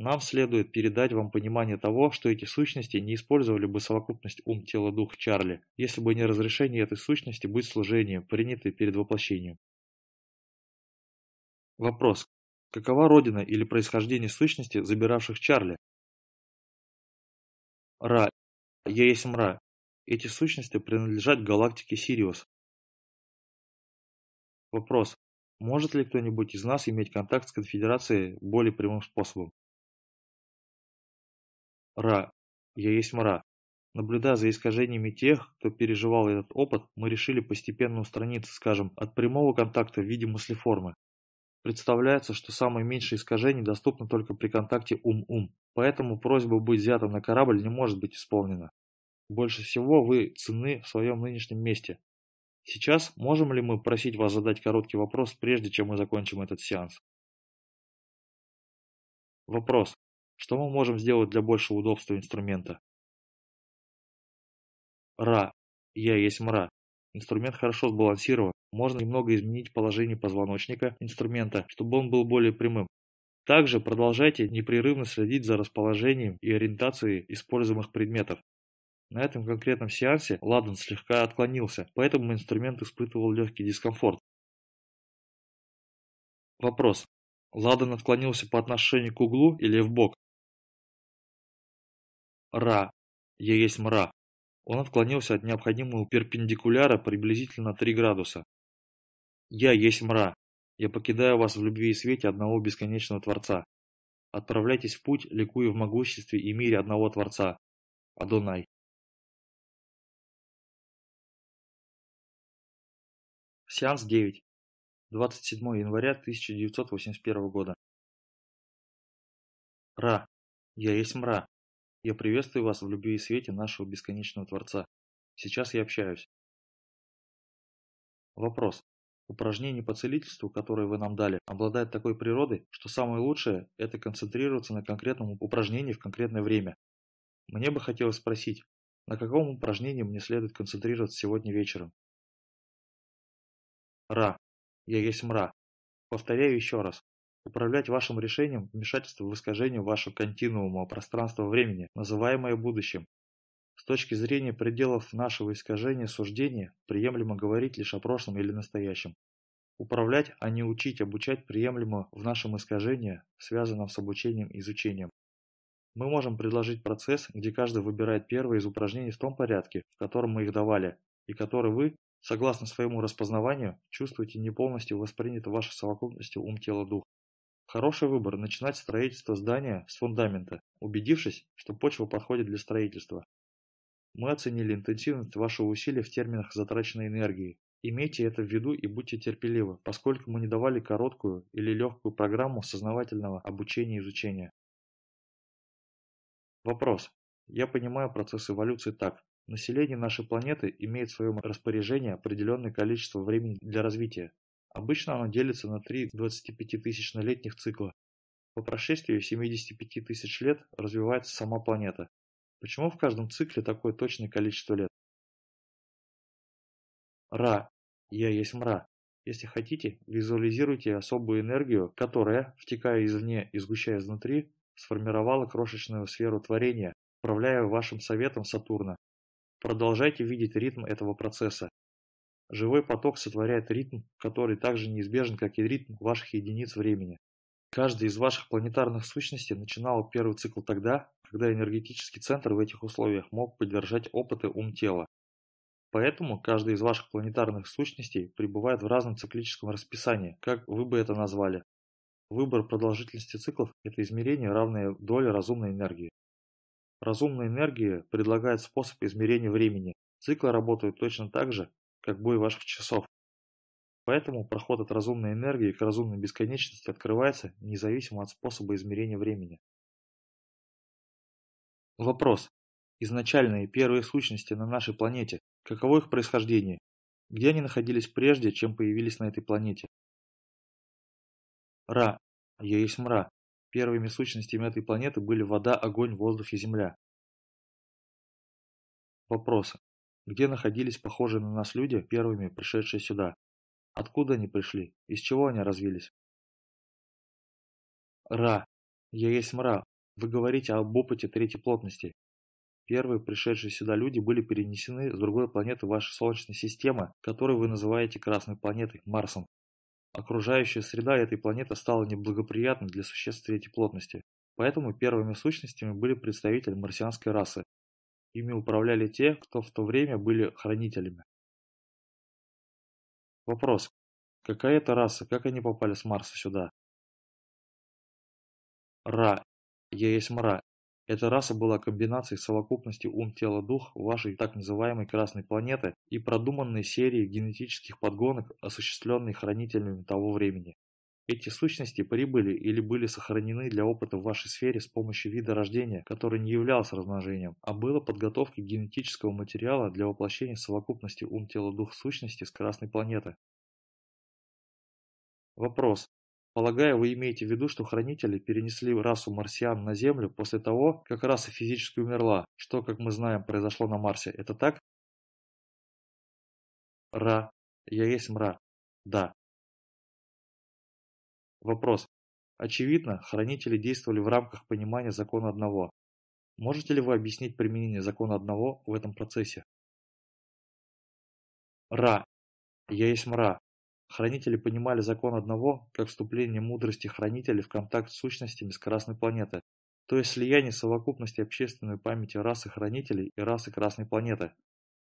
Нам следует передать вам понимание того, что эти сущности не использовали бы совокупность ум, тело, дух Чарли, если бы не разрешение этой сущности быть служением, принятое перед воплощением. Вопрос. Какова родина или происхождение сущности, забиравших Чарли? Ра. Я есть мра. Эти сущности принадлежат галактике Сириус. Вопрос. Может ли кто-нибудь из нас иметь контакт с конфедерацией более прямым способом? Ра. Я есть мра. Наблюдая за искажениями тех, кто переживал этот опыт, мы решили постепенно устраниться, скажем, от прямого контакта в виде мыслеформы. Представляется, что самое меньшее искажение доступно только при контакте ум-ум, поэтому просьба быть взятым на корабль не может быть исполнена. Больше всего вы ценны в своем нынешнем месте. Сейчас можем ли мы просить вас задать короткий вопрос, прежде чем мы закончим этот сеанс? Вопрос. Что мы можем сделать для большего удобства инструмента? Ра. Я есть мра. Инструмент хорошо сбалансирован. Можно немного изменить положение позвоночника инструмента, чтобы он был более прямым. Также продолжайте непрерывно следить за расположением и ориентацией используемых предметов. На этом конкретном сеансе Ладан слегка отклонился, поэтому инструмент испытывал легкий дискомфорт. Вопрос. Ладан отклонился по отношению к углу или в бок? Ра. Я есть мра. Он отклонился от необходимого перпендикуляра приблизительно 3 градуса. Я есть мра. Я покидаю вас в любви и свете одного бесконечного Творца. Отправляйтесь в путь, ликуя в могуществе и мире одного Творца. Адонай. Сеанс 9. 27 января 1981 года. Ра. Я есть мра. Я приветствую вас в любви и свете нашего бесконечного Творца. Сейчас я общаюсь. Вопрос. Упражнение по целительству, которое вы нам дали, обладает такой природой, что самое лучшее – это концентрироваться на конкретном упражнении в конкретное время. Мне бы хотелось спросить, на каком упражнении мне следует концентрироваться сегодня вечером? Ра. Я есть мра. Повторяю еще раз. Управлять вашим решением вмешательство в искажение вашего континуума пространства-времени, называемое будущим. С точки зрения пределов нашего искажения суждения, приемлемо говорить лишь о прошлом или настоящем. Управлять, а не учить, обучать приемлемо в нашем искажении, связанном с обучением и изучением. Мы можем предложить процесс, где каждый выбирает первое из упражнений в том порядке, в котором мы их давали, и который вы, согласно своему распознаванию, чувствуете не полностью воспринято вашей совокупностью ум-тело-дух. Хороший выбор – начинать строительство здания с фундамента, убедившись, что почва подходит для строительства. Мы оценили интенсивность вашего усилия в терминах затраченной энергии. Имейте это в виду и будьте терпеливы, поскольку мы не давали короткую или легкую программу сознавательного обучения и изучения. Вопрос. Я понимаю процесс эволюции так. Население нашей планеты имеет в своем распоряжении определенное количество времени для развития, Обычно оно делится на три 25-тысячнолетних цикла. По прошествии 75 тысяч лет развивается сама планета. Почему в каждом цикле такое точное количество лет? Ра. Я есть мра. Если хотите, визуализируйте особую энергию, которая, втекая извне и сгущая изнутри, сформировала крошечную сферу творения, управляя вашим советом Сатурна. Продолжайте видеть ритм этого процесса, Живой поток сотворяет ритм, который также неизбежен, как и ритм ваших единиц времени. Каждая из ваших планетарных сущностей начинала первый цикл тогда, когда энергетический центр в этих условиях мог поддержать опыты ум-тела. Поэтому каждая из ваших планетарных сущностей пребывает в разном циклическом расписании, как вы бы это назвали. Выбор продолжительности циклов – это измерение, равное доле разумной энергии. Разумная энергия предлагает способ измерения времени. Циклы работают точно так же, как бой ваших часов. Поэтому проход от разумной энергии к разумной бесконечности открывается независимо от способа измерения времени. Вопрос. Изначальные первые сущности на нашей планете, каково их происхождение? Где они находились прежде, чем появились на этой планете? Ра. Я есть мра. Первыми сущностями этой планеты были вода, огонь, воздух и земля. Вопросы. Где находились похожие на нас люди, первыми пришедшие сюда? Откуда они пришли? Из чего они развились? Ра. Я есть мра. Вы говорите об опыте третьей плотности. Первые пришедшие сюда люди были перенесены с другой планеты вашей Солнечной системы, которую вы называете Красной планетой, Марсом. Окружающая среда этой планеты стала неблагоприятной для существ третьей плотности, поэтому первыми сущностями были представители марсианской расы. Ими управляли те, кто в то время были хранителями. Вопрос. Какая это раса, как они попали с Марса сюда? Ра. Я есть мра. Эта раса была комбинацией совокупности ум-тело-дух вашей так называемой Красной планеты и продуманной серии генетических подгонок, осуществленной хранителями того времени. Эти сущности прибыли или были сохранены для опыта в вашей сфере с помощью вида рождения, который не являлся размножением, а было подготовкой генетического материала для воплощения совокупности ум-тело-дух сущности с Красной планеты. Вопрос. Полагаю, вы имеете в виду, что хранители перенесли расу марсиан на Землю после того, как раса физически умерла, что, как мы знаем, произошло на Марсе. Это так? Ра. Я есть мра. Да. Вопрос. Очевидно, хранители действовали в рамках понимания закона одного. Можете ли вы объяснить применение закона одного в этом процессе? Ра. Я есть мра. Хранители понимали закон одного, как вступление мудрости хранителей в контакт с сущностями с Красной планеты, то есть слияние совокупности общественной памяти расы хранителей и расы Красной планеты.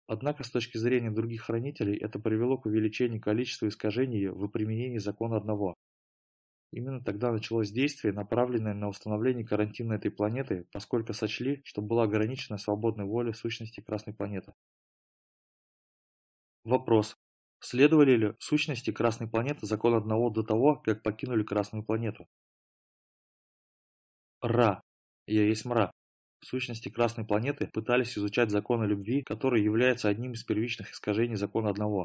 Однако с точки зрения других хранителей это привело к увеличению количества искажений в применении закона одного. Именно тогда началось действие, направленное на установление карантина этой планеты, поскольку сочли, что была ограничена свободной воля сущности Красной планеты. Вопрос. Следовали ли сущности Красной планеты закон одного до того, как покинули Красную планету? Ра. Я есть мра. Сущности Красной планеты пытались изучать законы любви, который является одним из первичных искажений закона одного.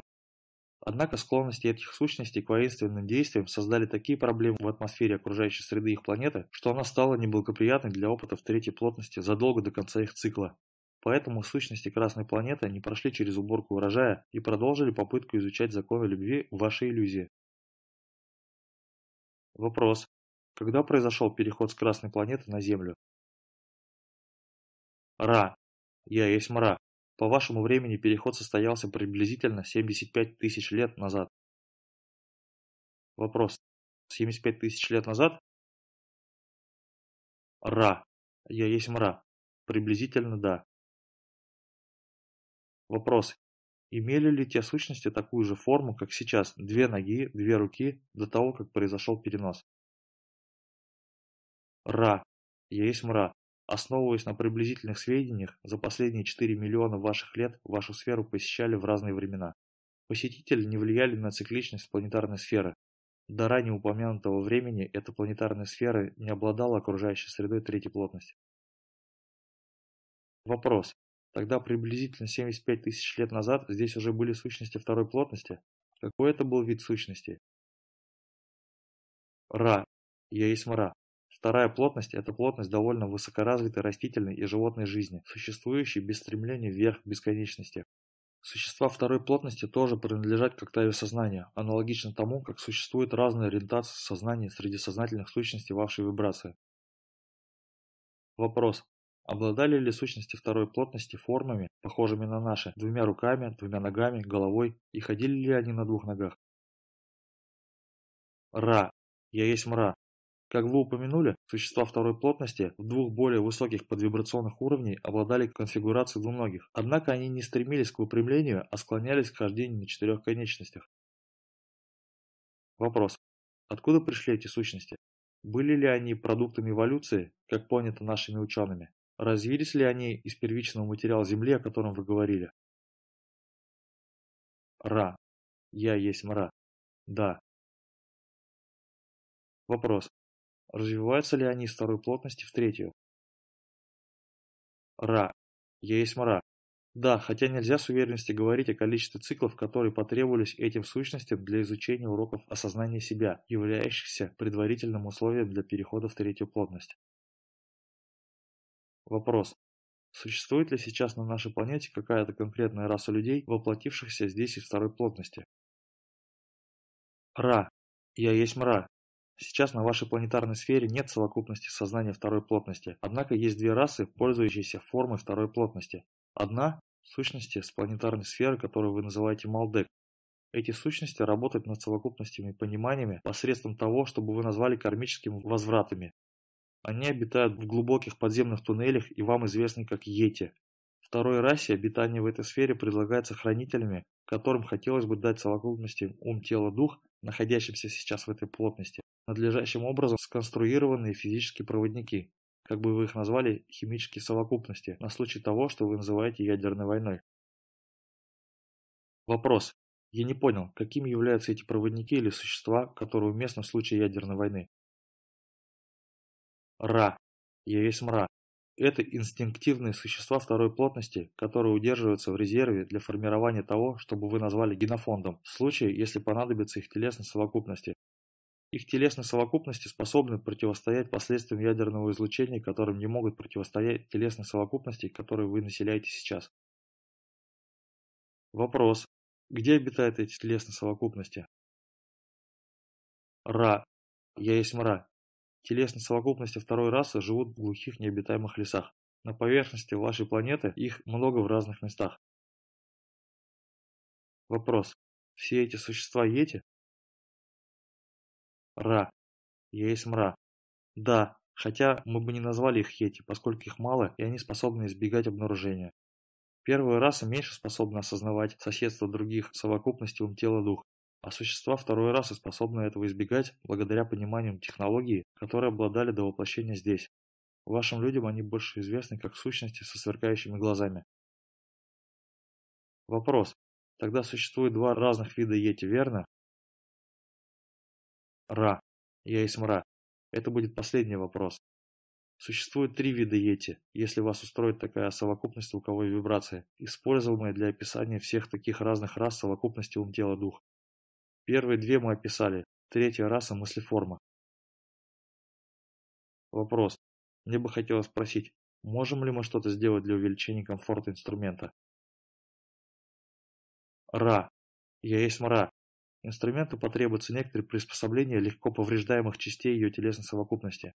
Однако склонности этих сущностей к воинственным действиям создали такие проблемы в атмосфере окружающей среды их планеты, что она стала неблагоприятной для опытов третьей плотности задолго до конца их цикла. Поэтому сущности Красной планеты не прошли через уборку урожая и продолжили попытку изучать законы любви в вашей иллюзии. Вопрос. Когда произошел переход с Красной планеты на Землю? Ра. Я есть мра. По вашему времени переход состоялся приблизительно 75 тысяч лет назад. Вопрос. 75 тысяч лет назад? Ра. Я есть мра. Приблизительно да. Вопрос. Имели ли те сущности такую же форму, как сейчас, две ноги, две руки, до того, как произошел перенос? Ра. Я есть мра. Основываясь на приблизительных сведениях, за последние 4 миллиона ваших лет вашу сферу посещали в разные времена. Посетители не влияли на цикличность планетарной сферы. До ранее упомянутого времени эта планетарная сфера не обладала окружающей средой третьей плотности. Вопрос. Тогда приблизительно 75 тысяч лет назад здесь уже были сущности второй плотности. Какой это был вид сущности? Ра. Я есть мра. Вторая плотность – это плотность довольно высокоразвитой растительной и животной жизни, существующей без стремления вверх к бесконечности. Существа второй плотности тоже принадлежат к октаве сознания, аналогично тому, как существует разная ориентация сознания среди сознательных сущностей вашей вибрации. Вопрос. Обладали ли сущности второй плотности формами, похожими на наши, двумя руками, двумя ногами, головой, и ходили ли они на двух ногах? Ра. Я есть мра. Как вы упомянули, существа второй плотности в двух более высоких подвибрационных уровней обладали конфигурацией двуногих, однако они не стремились к выпрямлению, а склонялись к хождению на четырех конечностях. Вопрос. Откуда пришли эти сущности? Были ли они продуктами эволюции, как понято нашими учеными? Развились ли они из первичного материала Земли, о котором вы говорили? Ра. Я есть мра. Да. Вопрос. Развиваются ли они из второй плотности в третью? Ра. Я есть мра. Да, хотя нельзя с уверенностью говорить о количестве циклов, которые потребовались этим сущностям для изучения уроков осознания себя, являющихся предварительным условием для перехода в третью плотность. Вопрос. Существует ли сейчас на нашей планете какая-то конкретная раса людей, воплотившихся здесь из второй плотности? Ра. Я есть мра. Сейчас на вашей планетарной сфере нет совокупности сознания второй плотности, однако есть две расы, пользующиеся формой второй плотности. Одна – сущности с планетарной сферы, которую вы называете Малдек. Эти сущности работают над совокупностями и пониманиями посредством того, чтобы вы назвали кармическими возвратами. Они обитают в глубоких подземных туннелях и вам известны как Йети. Второй расе обитание в этой сфере предлагается хранителями, которым хотелось бы дать совокупности ум, тело, дух, находящимся сейчас в этой плотности, надлежащим образом сконструированные физические проводники, как бы вы их назвали, химические совокупности, на случай того, что вы называете ядерной войной. Вопрос. Я не понял, какими являются эти проводники или существа, которые уместны в случае ядерной войны? Ра. Я есть мра. Это инстинктивные существа второй плотности, которые удерживаются в резерве для формирования того, чтобы вы назвали генофондом, в случае, если понадобится их телесной совокупности, их телесные совокупности способны противостоять последствиям ядерного излучения, которым не могут противостоять телесные совокупности, которые вы населяете сейчас. Вопрос. Где обитают эти телесные совокупности? Ра. Я есть мра. Телесные совокупности второй расы живут в глухих необитаемых лесах. На поверхности вашей планеты их много в разных местах. Вопрос. Все эти существа Йети? Ра. Я есть мра. Да, хотя мы бы не назвали их хети, поскольку их мало, и они способны избегать обнаружения. Первая раса меньше способна осознавать соседство других совокупностей ум тела дух, а существа второй расы способны этого избегать благодаря пониманию технологии, которые обладали до воплощения здесь. Вашим людям они больше известны как сущности со сверкающими глазами. Вопрос. Тогда существует два разных вида йети, верно? Ра. Я есть мра. Это будет последний вопрос. Существует три вида йети, если вас устроит такая совокупность звуковой вибрации, используемая для описания всех таких разных рас совокупности ум-тела-дух. Первые две мы описали, третья раса – мыслеформа. Вопрос. Мне бы хотелось спросить, можем ли мы что-то сделать для увеличения комфорта инструмента? Ра. Я есть мра. Инструменту потребуется некоторые приспособления легко повреждаемых частей ее телесной совокупности.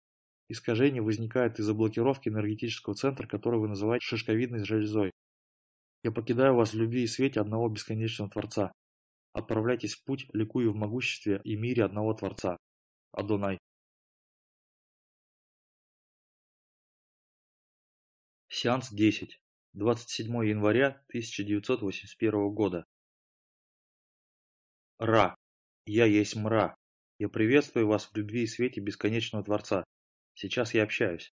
Искажение возникает из-за блокировки энергетического центра, который вы называете шишковидной железой. Я покидаю вас в любви и свете одного бесконечного Творца. Отправляйтесь в путь, ликуя в могуществе и мире одного Творца. Адонай. Сеанс 10. 27 января 1981 года. Ра. Я есть мра. Я приветствую вас в любви и свете бесконечного Творца. Сейчас я общаюсь.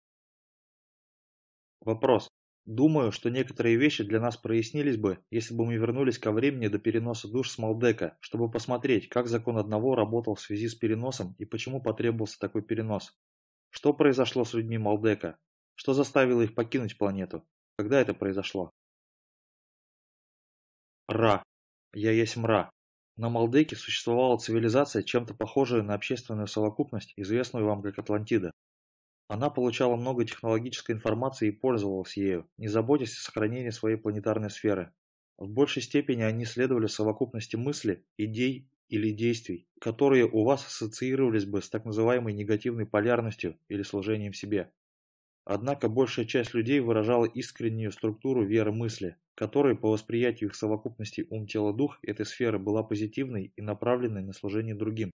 Вопрос. Думаю, что некоторые вещи для нас прояснились бы, если бы мы вернулись ко времени до переноса душ с Малдека, чтобы посмотреть, как закон одного работал в связи с переносом и почему потребовался такой перенос. Что произошло с людьми Малдека? Что заставило их покинуть планету? Когда это произошло? Ра. Я есть мра. На Малдеке существовала цивилизация, чем-то похожая на общественную совокупность, известную вам как Атлантида. Она получала много технологической информации и пользовалась ею, не заботясь о сохранении своей планетарной сферы. В большей степени они следовали совокупности мысли, идей или действий, которые у вас ассоциировались бы с так называемой негативной полярностью или служением себе. Однако большая часть людей выражала искреннюю структуру веры мысли, которая по восприятию их совокупности ум-тело-дух этой сферы была позитивной и направленной на служение другим.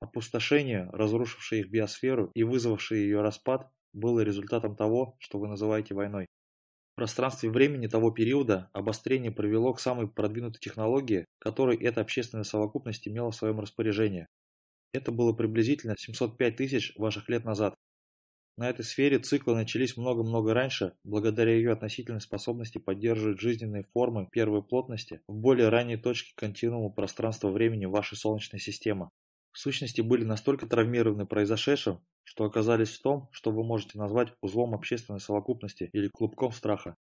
Опустошение, разрушившее их биосферу и вызвавшее ее распад, было результатом того, что вы называете войной. В пространстве времени того периода обострение привело к самой продвинутой технологии, которой эта общественная совокупность имела в своем распоряжении. Это было приблизительно 705 тысяч ваших лет назад. На этой сфере циклы начались много-много раньше, благодаря ее относительной способности поддерживать жизненные формы первой плотности в более ранней точке континуума пространства-времени вашей Солнечной системы. Сущности были настолько травмированы произошедшим, что оказались в том, что вы можете назвать узлом общественной совокупности или клубком страха.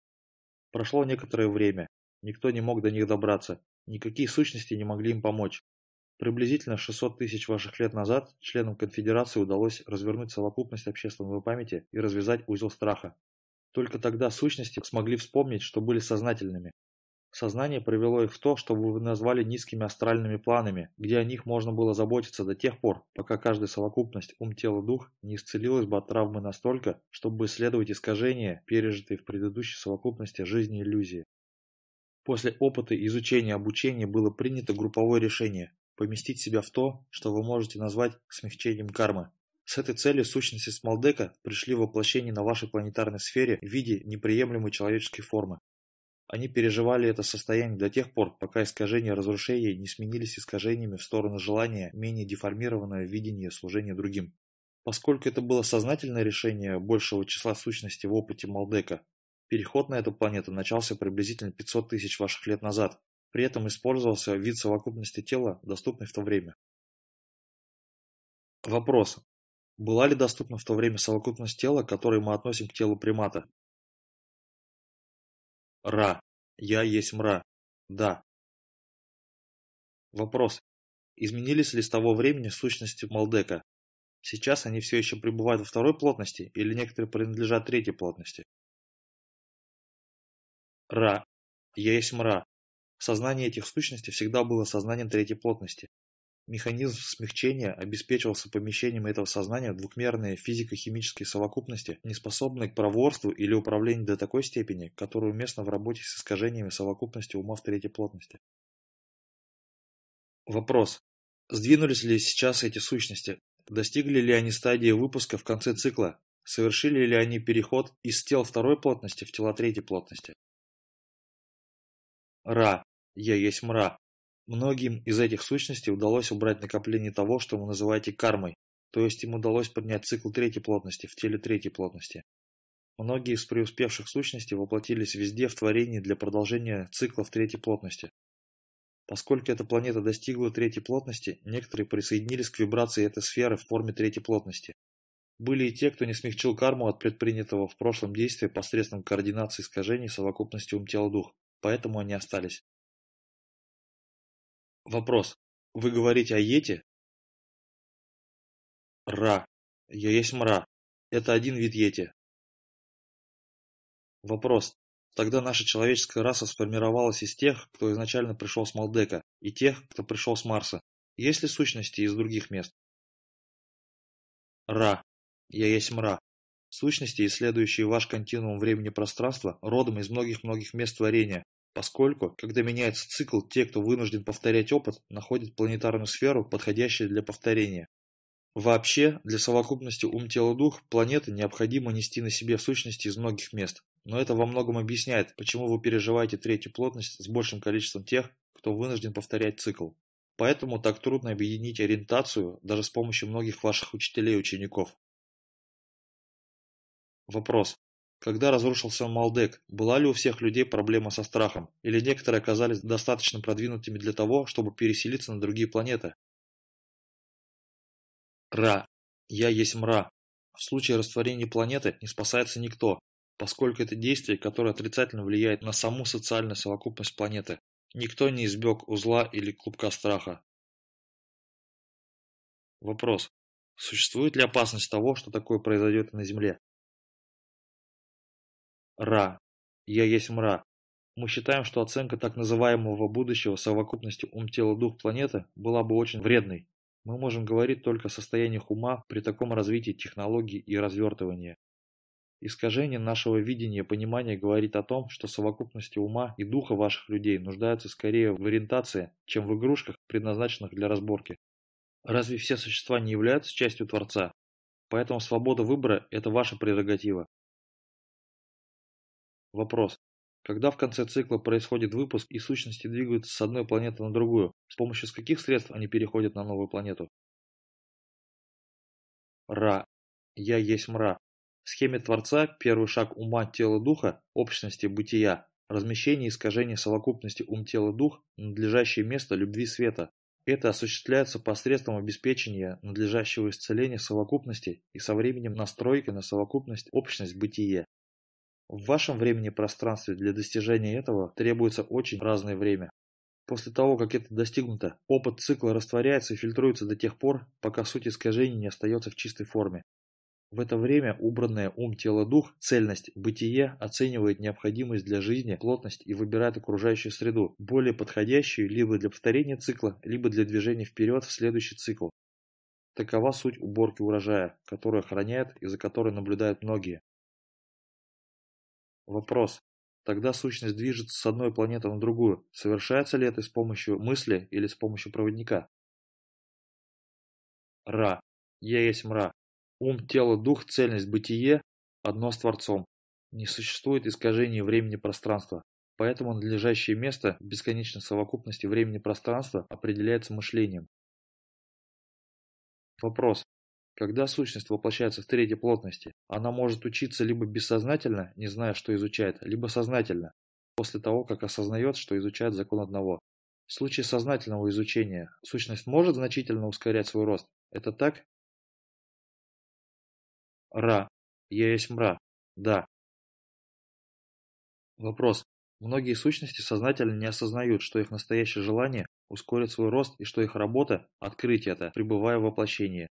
Прошло некоторое время, никто не мог до них добраться, никакие сущности не могли им помочь. Приблизительно 600 тысяч ваших лет назад членам конфедерации удалось развернуть совокупность общественной памяти и развязать узел страха. Только тогда сущности смогли вспомнить, что были сознательными. Сознание привело их в то, что вы назвали низкими астральными планами, где о них можно было заботиться до тех пор, пока каждая совокупность ум, тело, дух не исцелилась бы от травмы настолько, чтобы исследовать искажения, пережитые в предыдущей совокупности жизни иллюзии. После опыта изучения обучения было принято групповое решение поместить себя в то, что вы можете назвать смягчением кармы. С этой целью сущности Смолдека пришли в воплощение на вашей планетарной сфере в виде неприемлемой человеческой формы. Они переживали это состояние до тех пор, пока искажения разрушения не сменились искажениями в сторону желания менее деформированного видения служения другим. Поскольку это было сознательное решение большего числа сущностей в опыте Малдека, переход на эту планету начался приблизительно 500 тысяч ваших лет назад, при этом использовался вид совокупности тела, доступный в то время. Вопрос. Была ли доступна в то время совокупность тела, которую мы относим к телу примата? Ра. Я есть мра. Да. Вопрос. Изменились ли с того времени сущности Малдека? Сейчас они все еще пребывают во второй плотности или некоторые принадлежат третьей плотности? Ра. Я есть мра. Сознание этих сущностей всегда было сознанием третьей плотности. Механизм смягчения обеспечивался помещением этого сознания в двухмерные физико-химические совокупности, не способные к проворству или управлению до такой степени, которая уместна в работе с искажениями совокупности ума в третьей плотности. Вопрос. Сдвинулись ли сейчас эти сущности? Достигли ли они стадии выпуска в конце цикла? Совершили ли они переход из тел второй плотности в тела третьей плотности? Ра. Я есть мра. Многим из этих сущностей удалось убрать накопление того, что вы называете кармой, то есть им удалось поднять цикл третьей плотности в теле третьей плотности. Многие из преуспевших сущностей воплотились везде в творении для продолжения цикла в третьей плотности. Поскольку эта планета достигла третьей плотности, некоторые присоединились к вибрации этой сферы в форме третьей плотности. Были и те, кто не смягчил карму от предпринятого в прошлом действия посредством координации искажений совокупности ум-тело-дух, поэтому они остались. Вопрос. Вы говорите о Йете? Ра. Я есть мра. Это один вид Йети. Вопрос. Тогда наша человеческая раса сформировалась из тех, кто изначально пришел с Малдека, и тех, кто пришел с Марса. Есть ли сущности из других мест? Ра. Я есть мра. Сущности, исследующие ваш континуум времени-пространства, родом из многих-многих мест творения, Поскольку, когда меняется цикл, те, кто вынужден повторять опыт, находят планетарную сферу, подходящую для повторения. Вообще, для совокупности ум-тело-дух планеты необходимо нести на себе сущности из многих мест. Но это во многом объясняет, почему вы переживаете третью плотность с большим количеством тех, кто вынужден повторять цикл. Поэтому так трудно объединить ориентацию даже с помощью многих ваших учителей и учеников. Вопрос. Когда разрушился Малдек, была ли у всех людей проблема со страхом, или некоторые оказались достаточно продвинутыми для того, чтобы переселиться на другие планеты? Ра. Я есть мра. В случае растворения планеты не спасается никто, поскольку это действие, которое отрицательно влияет на саму социальную совокупность планеты. Никто не избег узла или клубка страха. Вопрос. Существует ли опасность того, что такое произойдет на Земле? Ра. Я есть мра. Мы считаем, что оценка так называемого будущего совокупности ум-тело-дух планеты была бы очень вредной. Мы можем говорить только о состояниях ума при таком развитии технологий и развертывания. Искажение нашего видения и понимания говорит о том, что совокупности ума и духа ваших людей нуждаются скорее в ориентации, чем в игрушках, предназначенных для разборки. Разве все существа не являются частью Творца? Поэтому свобода выбора – это ваша прерогатива. Вопрос. Когда в конце цикла происходит выпуск и сущности двигаются с одной планеты на другую, с помощью каких средств они переходят на новую планету? Ра. Я есть мра. В схеме Творца первый шаг ума, тела, духа, общности, бытия, размещение искажения совокупности ум, тело, дух, надлежащее место любви света. Это осуществляется посредством обеспечения надлежащего исцеления совокупности и со временем настройки на совокупность, общность, бытие. В вашем времени пространстве для достижения этого требуется очень разное время. После того, как это достигнуто, опыт цикла растворяется и фильтруется до тех пор, пока суть искажений не остается в чистой форме. В это время убранное ум, тело, дух, цельность, бытие оценивает необходимость для жизни, плотность и выбирает окружающую среду, более подходящую либо для повторения цикла, либо для движения вперед в следующий цикл. Такова суть уборки урожая, которую охраняют и за которой наблюдают многие. Вопрос. Тогда сущность движется с одной планеты на другую. Совершается ли это с помощью мысли или с помощью проводника? Ра. Я есть мра. Ум, тело, дух, цельность, бытие – одно с Творцом. Не существует искажений времени-пространства. Поэтому надлежащее место в бесконечной совокупности времени-пространства определяется мышлением. Вопрос. Когда сущность воплощается в третьей плотности, она может учиться либо бессознательно, не зная, что изучает, либо сознательно, после того, как осознает, что изучает закон одного. В случае сознательного изучения сущность может значительно ускорять свой рост. Это так? Ра. Я есть мра. Да. Вопрос. Многие сущности сознательно не осознают, что их настоящее желание ускорит свой рост и что их работа – открыть это, пребывая в воплощении.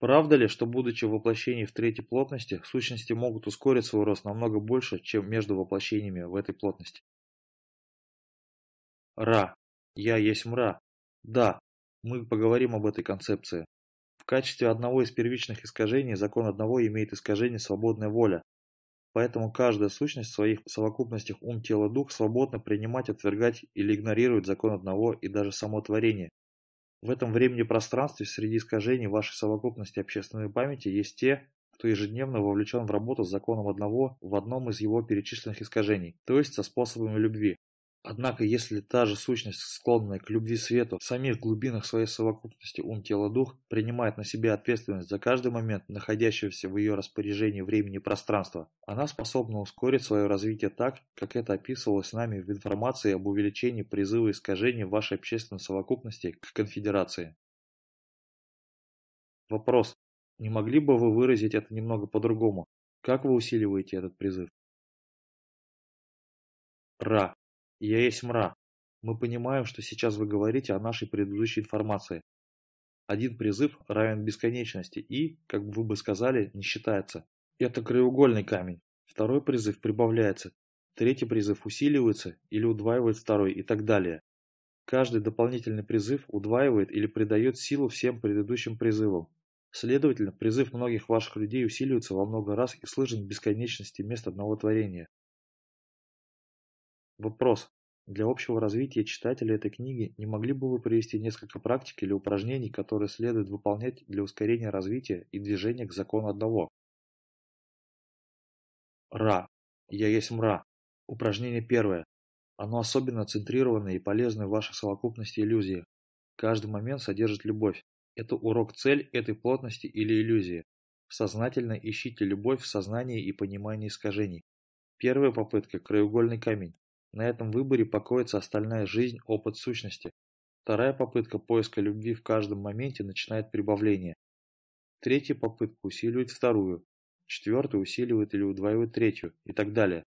Правда ли, что будучи в воплощении в третьей плотности, сущности могут ускорить свой рост намного больше, чем между воплощениями в этой плотности? Ра. Я есть мра. Да, мы поговорим об этой концепции. В качестве одного из первичных искажений закон одного имеет искажение свободная воля. Поэтому каждая сущность в своих совокупностях ум, тело, дух свободно принимать, отвергать или игнорировать закон одного и даже само творение, в этом времени-пространстве среди искажений вашей совокупности общественной памяти есть те, кто ежедневно вовлечен в работу с законом одного в одном из его перечисленных искажений, то есть со способами любви. Однако, если та же сущность, склонная к любви свету, в самих глубинах своей совокупности ум, тело, дух, принимает на себя ответственность за каждый момент находящегося в ее распоряжении времени и пространства, она способна ускорить свое развитие так, как это описывалось нами в информации об увеличении призыва искажений вашей общественной совокупности к конфедерации. Вопрос. Не могли бы вы выразить это немного по-другому? Как вы усиливаете этот призыв? Ра. Я есть мра. Мы понимаем, что сейчас вы говорите о нашей предыдущей информации. Один призыв равен бесконечности и, как вы бы сказали, не считается. Это краеугольный камень. Второй призыв прибавляется. Третий призыв усиливается или удваивает второй и так далее. Каждый дополнительный призыв удваивает или придает силу всем предыдущим призывам. Следовательно, призыв многих ваших людей усиливается во много раз и слышен в бесконечности мест одного творения. Вопрос. Для общего развития читателя этой книги не могли бы вы привести несколько практик или упражнений, которые следует выполнять для ускорения развития и движения к закону одного? Ра. Я есть мра. Упражнение первое. Оно особенно центрированное и полезное в вашей совокупности иллюзии. Каждый момент содержит любовь. Это урок-цель этой плотности или иллюзии. Сознательно ищите любовь в сознании и понимании искажений. Первая попытка – краеугольный камень. На этом выборе покоится остальная жизнь, опыт сущности. Вторая попытка поиска любви в каждом моменте начинает прибавление. Третья попытка усиливает вторую. Четвертая усиливает или удваивает третью и так далее.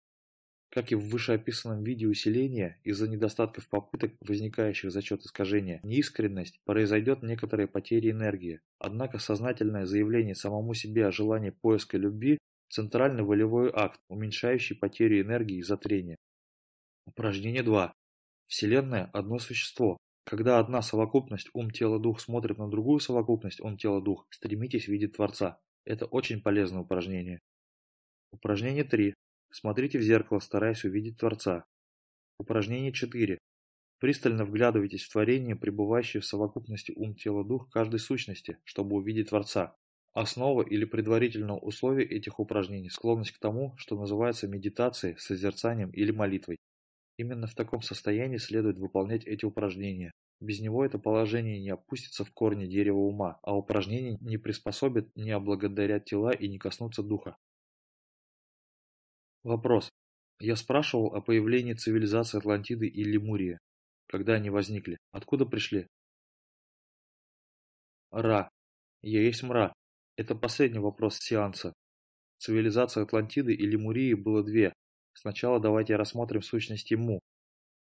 Как и в вышеописанном виде усиления, из-за недостатков попыток, возникающих за счет искажения неискренность, произойдет некоторая потеря энергии. Однако сознательное заявление самому себе о желании поиска любви – центральный волевой акт, уменьшающий потерю энергии из-за трения. Упражнение 2. Вселенная – одно существо. Когда одна совокупность ум, тело, дух смотрит на другую совокупность ум, тело, дух, стремитесь видеть Творца. Это очень полезное упражнение. Упражнение 3. Смотрите в зеркало, стараясь увидеть Творца. Упражнение 4. Пристально вглядывайтесь в творение, пребывающее в совокупности ум, тело, дух каждой сущности, чтобы увидеть Творца. Основа или предварительное условие этих упражнений – склонность к тому, что называется медитацией, созерцанием или молитвой. Именно в таком состоянии следует выполнять эти упражнения. Без него это положение не опустится в корни дерева ума, а упражнения не приспособят не облагодарят тела и не коснутся духа. Вопрос. Я спрашивал о появлении цивилизации Атлантиды и Лемурии. Когда они возникли? Откуда пришли? Ра. Я есть мра. Это последний вопрос сеанса. Цивилизация Атлантиды и Лемурии было две. Сначала давайте рассмотрим сущности Му.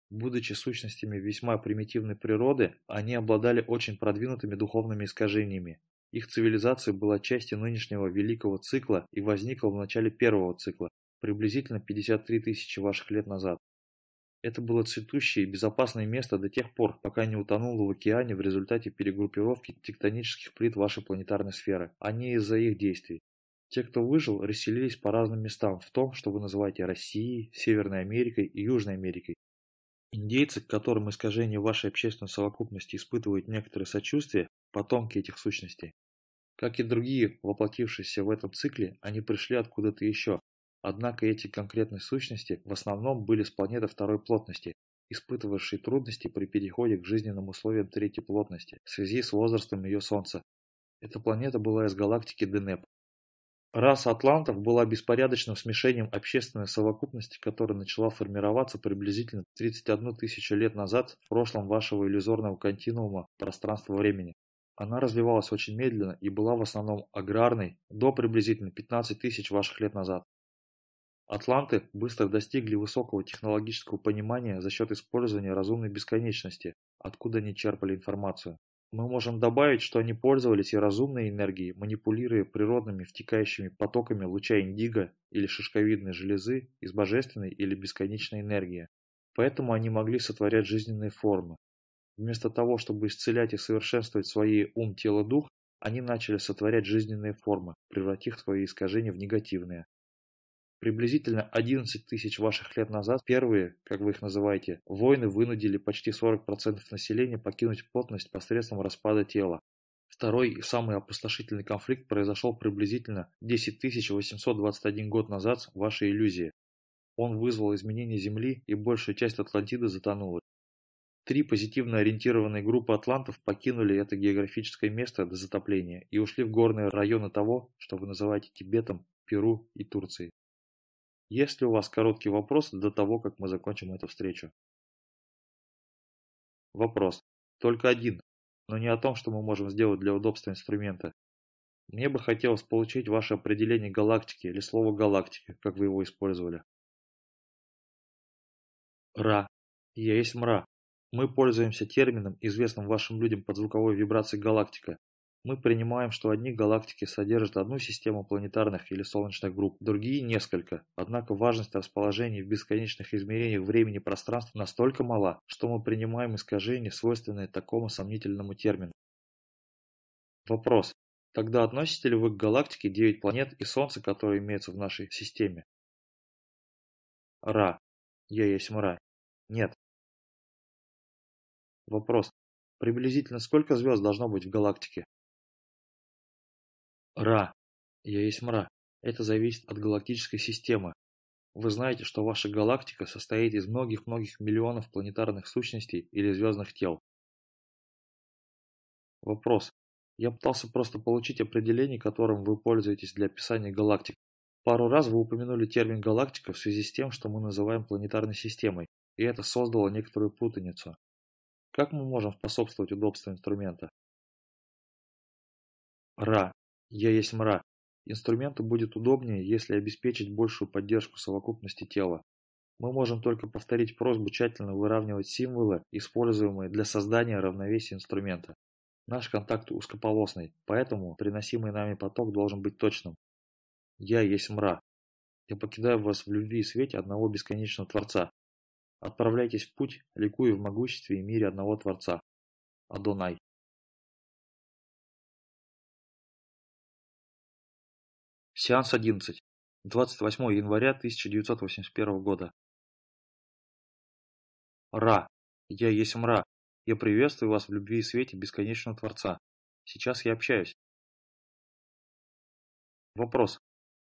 Будучи сущностями весьма примитивной природы, они обладали очень продвинутыми духовными искажениями. Их цивилизация была частью нынешнего великого цикла и возникла в начале первого цикла, приблизительно 53 тысячи ваших лет назад. Это было цветущее и безопасное место до тех пор, пока не утонуло в океане в результате перегруппировки тектонических плит вашей планетарной сферы, а не из-за их действий. Те, кто выжил, расселились по разным местам в том, что вы называете Россией, Северной Америкой и Южной Америкой. Индейцы, к которым искажение вашей общественной совокупности испытывают некоторое сочувствие, потомки этих сущностей. Как и другие, воплотившиеся в этом цикле, они пришли откуда-то еще. Однако эти конкретные сущности в основном были с планеты второй плотности, испытывавшей трудности при переходе к жизненным условиям третьей плотности в связи с возрастом ее Солнца. Эта планета была из галактики Денеп, Раса атлантов была беспорядочным смешением общественной совокупности, которая начала формироваться приблизительно 31 тысячу лет назад в прошлом вашего иллюзорного континуума пространства-времени. Она развивалась очень медленно и была в основном аграрной до приблизительно 15 тысяч ваших лет назад. Атланты быстро достигли высокого технологического понимания за счет использования разумной бесконечности, откуда они черпали информацию. Мы можем добавить, что они пользовались и разумной энергией, манипулируя природными втекающими потоками луча индиго или шишковидной железы из божественной или бесконечной энергии. Поэтому они могли сотворять жизненные формы. Вместо того, чтобы исцелять и совершенствовать свои ум, тело, дух, они начали сотворять жизненные формы, превратив свои искажения в негативные. Приблизительно 11 тысяч ваших лет назад первые, как вы их называете, войны вынудили почти 40% населения покинуть плотность посредством распада тела. Второй и самый опустошительный конфликт произошел приблизительно 10 821 год назад в вашей иллюзии. Он вызвал изменение Земли и большая часть Атлантиды затонула. Три позитивно ориентированные группы атлантов покинули это географическое место до затопления и ушли в горные районы того, что вы называете Тибетом, Перу и Турцией. Есть ли у вас короткий вопрос до того, как мы закончим эту встречу? Вопрос. Только один, но не о том, что мы можем сделать для удобства инструмента. Мне бы хотелось получить ваше определение галактики или слово галактики, как вы его использовали. Ра. Я есть мра. Мы пользуемся термином, известным вашим людям под звуковой вибрацией галактика, мы принимаем, что одни галактики содержат одну систему планетарных или солнечных групп, другие – несколько. Однако важность расположения в бесконечных измерениях времени и пространства настолько мала, что мы принимаем искажения, свойственные такому сомнительному термину. Вопрос. Тогда относите ли вы к галактике 9 планет и Солнце, которые имеются в нашей системе? Ра. Я есть мра. Нет. Вопрос. Приблизительно сколько звезд должно быть в галактике? Ра. Я есть мра. Это зависит от галактической системы. Вы знаете, что ваша галактика состоит из многих-многих миллионов планетарных сущностей или звездных тел. Вопрос. Я пытался просто получить определение, которым вы пользуетесь для описания галактик. Пару раз вы упомянули термин галактика в связи с тем, что мы называем планетарной системой, и это создало некоторую путаницу. Как мы можем способствовать удобству инструмента? Ра. Я есть мра. Инструменту будет удобнее, если обеспечить большую поддержку совокупности тела. Мы можем только повторить просьбу тщательно выравнивать символы, используемые для создания равновесия инструмента. Наш контакт узкополосный, поэтому приносимый нами поток должен быть точным. Я есть мра. Я покидаю вас в любви и свете одного бесконечного Творца. Отправляйтесь в путь, ликуя в могуществе и мире одного Творца. Адонай. Сеанс 11. 28 января 1981 года. Ра. Я есть мра. Я приветствую вас в любви и свете бесконечного Творца. Сейчас я общаюсь. Вопрос.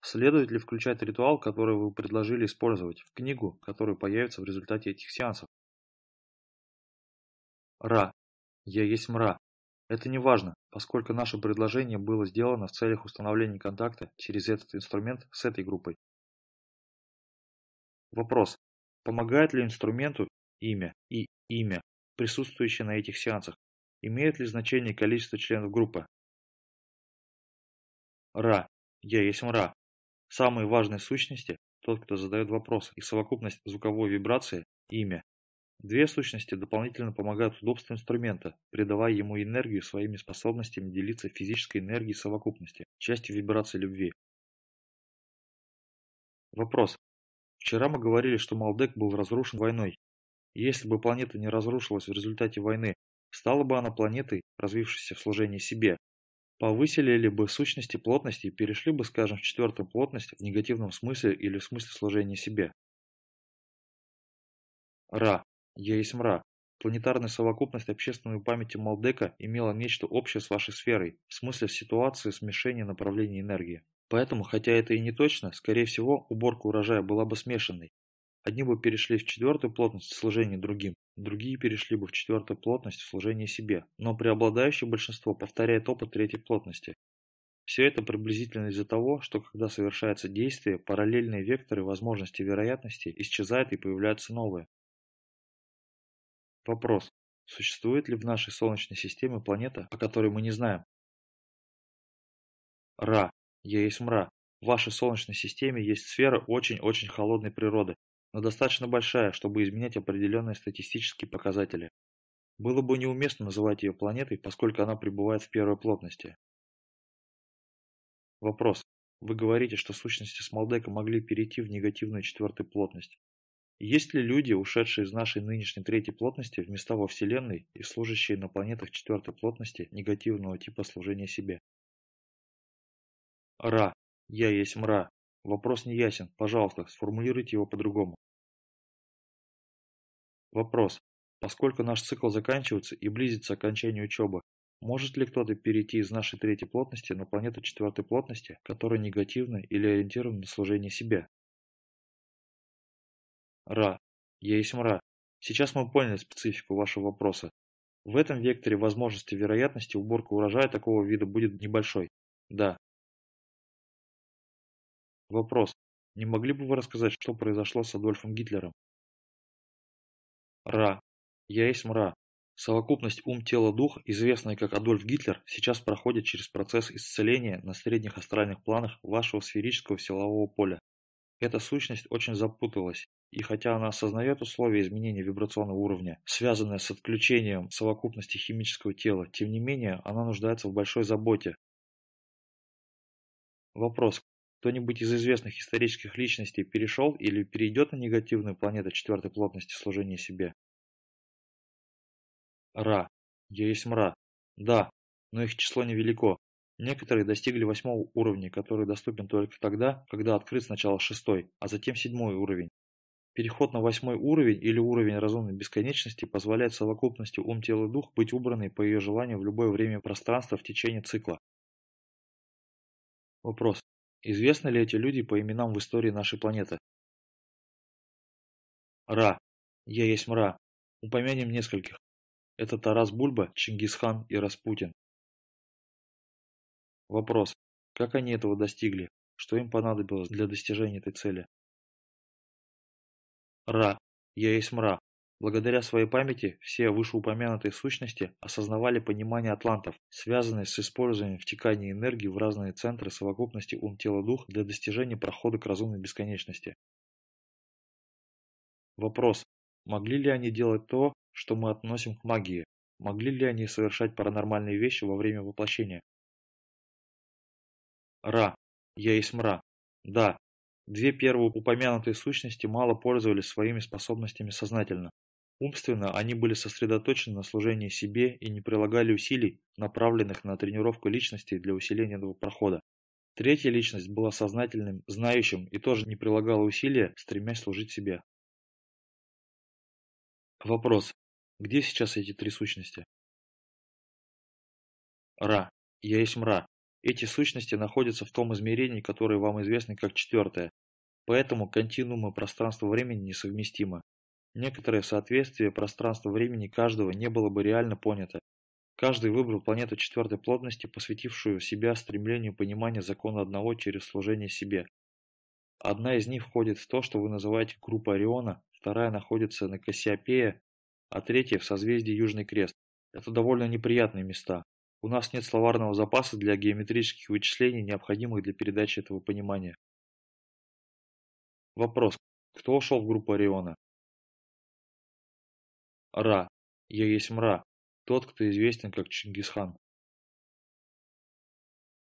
Следует ли включать ритуал, который вы предложили использовать, в книгу, которая появится в результате этих сеансов? Ра. Я есть мра. Это не важно, поскольку наше предложение было сделано в целях установления контакта через этот инструмент с этой группой. Вопрос. Помогает ли инструменту имя и имя, присутствующие на этих сеансах? Имеет ли значение количество членов группы? Ра. Я есть мра. Самые важные сущности – тот, кто задает вопрос, и совокупность звуковой вибрации – имя. Две сущности дополнительно помогают удобству инструмента, придавая ему энергию своими способностями делиться физической энергией совокупности, частью вибрации любви. Вопрос. Вчера мы говорили, что Малдек был разрушен войной. Если бы планета не разрушилась в результате войны, стала бы она планетой, развившейся в служении себе. Повысили ли бы сущности плотности и перешли бы, скажем, в четвертую плотность в негативном смысле или в смысле служения себе? Ра. Я есть мра. Планетарная совокупность общественной памяти Малдека имела нечто общее с вашей сферой, в смысле ситуации смешения направлений энергии. Поэтому, хотя это и не точно, скорее всего, уборка урожая была бы смешанной. Одни бы перешли в четвертую плотность в служении другим, другие перешли бы в четвертую плотность в служении себе, но преобладающее большинство повторяет опыт третьей плотности. Все это приблизительно из-за того, что когда совершается действие, параллельные векторы возможности вероятности исчезают и появляются новые. Вопрос. Существует ли в нашей Солнечной системе планета, о которой мы не знаем? Ра. Я есть мра. В вашей Солнечной системе есть сфера очень-очень холодной природы, но достаточно большая, чтобы изменять определенные статистические показатели. Было бы неуместно называть ее планетой, поскольку она пребывает в первой плотности. Вопрос. Вы говорите, что сущности Смолдека могли перейти в негативную четвертую плотность. Есть ли люди, ушедшие из нашей нынешней третьей плотности в места во Вселенной и служащие на планетах четвертой плотности негативного типа служения себе? Ра. Я есть мра. Вопрос не ясен. Пожалуйста, сформулируйте его по-другому. Вопрос. Поскольку наш цикл заканчивается и близится к окончанию учебы, может ли кто-то перейти из нашей третьей плотности на планету четвертой плотности, которая негативна или ориентирована на служение себе? Ра. Я есть мра. Сейчас мы поняли специфику вашего вопроса. В этом векторе возможности вероятности уборка урожая такого вида будет небольшой. Да. Вопрос. Не могли бы вы рассказать, что произошло с Адольфом Гитлером? Ра. Я есть мра. Совокупность ум-тело-дух, известная как Адольф Гитлер, сейчас проходит через процесс исцеления на средних астральных планах вашего сферического силового поля. Эта сущность очень запуталась, и хотя она осознает условия изменения вибрационного уровня, связанные с отключением совокупности химического тела, тем не менее она нуждается в большой заботе. Вопрос. Кто-нибудь из известных исторических личностей перешел или перейдет на негативную планету четвертой плотности служения себе? Ра. Я есть мра. Да, но их число невелико. Некоторые достигли восьмого уровня, который доступен только тогда, когда открыт сначала шестой, а затем седьмой уровень. Переход на восьмой уровень или уровень разумной бесконечности позволяет совокупности ум, тело и дух быть убранной по ее желанию в любое время и пространство в течение цикла. Вопрос. Известны ли эти люди по именам в истории нашей планеты? Ра. Я есть мра. Упомянем нескольких. Это Тарас Бульба, Чингисхан и Распутин. Вопрос. Как они этого достигли? Что им понадобилось для достижения этой цели? Ра. Я есть мра. Благодаря своей памяти все вышеупомянутые сущности осознавали понимание атлантов, связанные с использованием втекания энергии в разные центры совокупности ум-тело-дух для достижения прохода к разумной бесконечности. Вопрос. Могли ли они делать то, что мы относим к магии? Могли ли они совершать паранормальные вещи во время воплощения? Ра. Я есть мра. Да, Две первые упомянутые сущности мало пользовались своими способностями сознательно. Умственно они были сосредоточены на служении себе и не прилагали усилий, направленных на тренировку личности для усиления этого прохода. Третья личность была сознательным, знающим и тоже не прилагала усилия, стремясь служить себе. Вопрос. Где сейчас эти три сущности? Ра. Я есть мра. Эти сущности находятся в том измерении, которое вам известно как четвертое. Поэтому континуумы пространства-времени несовместимы. Некоторое соответствие пространства-времени каждого не было бы реально понято. Каждый выбрал планету четвертой плотности, посвятившую себя стремлению понимания закона одного через служение себе. Одна из них входит в то, что вы называете группой Ориона, вторая находится на Кассиопее, а третья в созвездии Южный Крест. Это довольно неприятные места. У нас нет словарного запаса для геометрических вычислений, необходимых для передачи этого понимания. Вопрос. Кто ушел в группу Ориона? Ра. Я есть мра. Тот, кто известен как Чингисхан.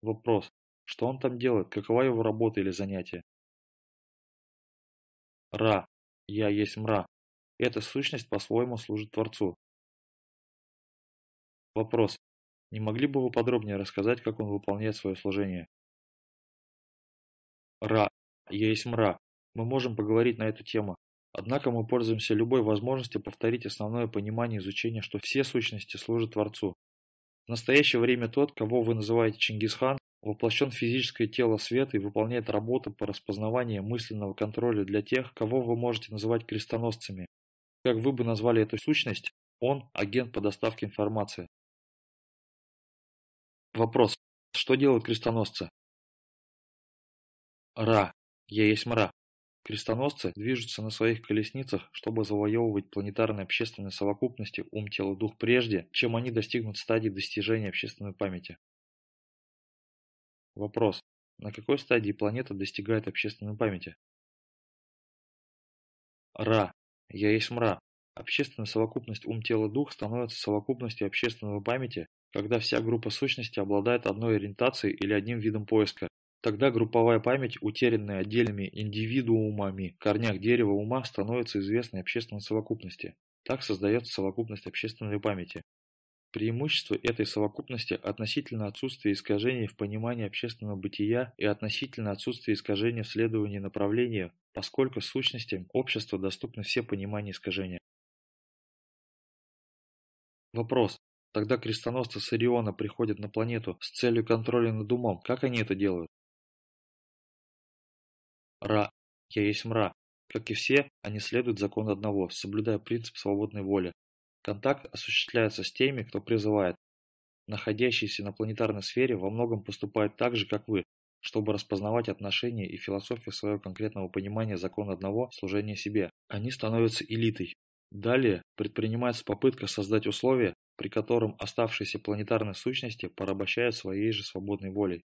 Вопрос. Что он там делает? Какова его работа или занятие? Ра. Я есть мра. Эта сущность по-своему служит Творцу. Вопрос. Не могли бы вы подробнее рассказать, как он выполняет свое служение? Ра. Я есть мра. Мы можем поговорить на эту тему. Однако мы пользуемся любой возможностью повторить основное понимание изучения, что все сущности служат Творцу. В настоящее время тот, кого вы называете Чингисхан, воплощен в физическое тело света и выполняет работу по распознаванию мысленного контроля для тех, кого вы можете называть крестоносцами. Как вы бы назвали эту сущность, он – агент по доставке информации. Вопрос. Что делают крестоносцы? Ра. Я есть мра. Крестоносцы движутся на своих колесницах, чтобы завоевывать планетарные общественные совокупности ум, тело, дух прежде, чем они достигнут стадии достижения общественной памяти. Вопрос. На какой стадии планета достигает общественной памяти? Ра. Я есть мра. Общественная совокупность ум, тело, дух становится совокупностью общественной памяти, когда вся группа сущностей обладает одной ориентацией или одним видом поиска. Тогда групповая память, утерянная отдельными индивидуумами корнях дерева ума, становится известной общественной совокупности. Так создается совокупность общественной памяти. Преимущество этой совокупности относительно отсутствия искажений в понимании общественного бытия и относительно отсутствия искажений в следовании направления, поскольку сущностям общества доступны все понимания искажения. Вопрос. Тогда крестоносцы с Ориона приходят на планету с целью контроля над умом. Как они это делают? Ра. Я есть мра. Как и все, они следуют закону одного, соблюдая принцип свободной воли. Контакт осуществляется с теми, кто призывает. Находящиеся на планетарной сфере во многом поступают так же, как вы, чтобы распознавать отношения и философию своего конкретного понимания закона одного служения себе. Они становятся элитой. Далее предпринимается попытка создать условия, при котором оставшиеся планетарные сущности порабощают своей же свободной волей.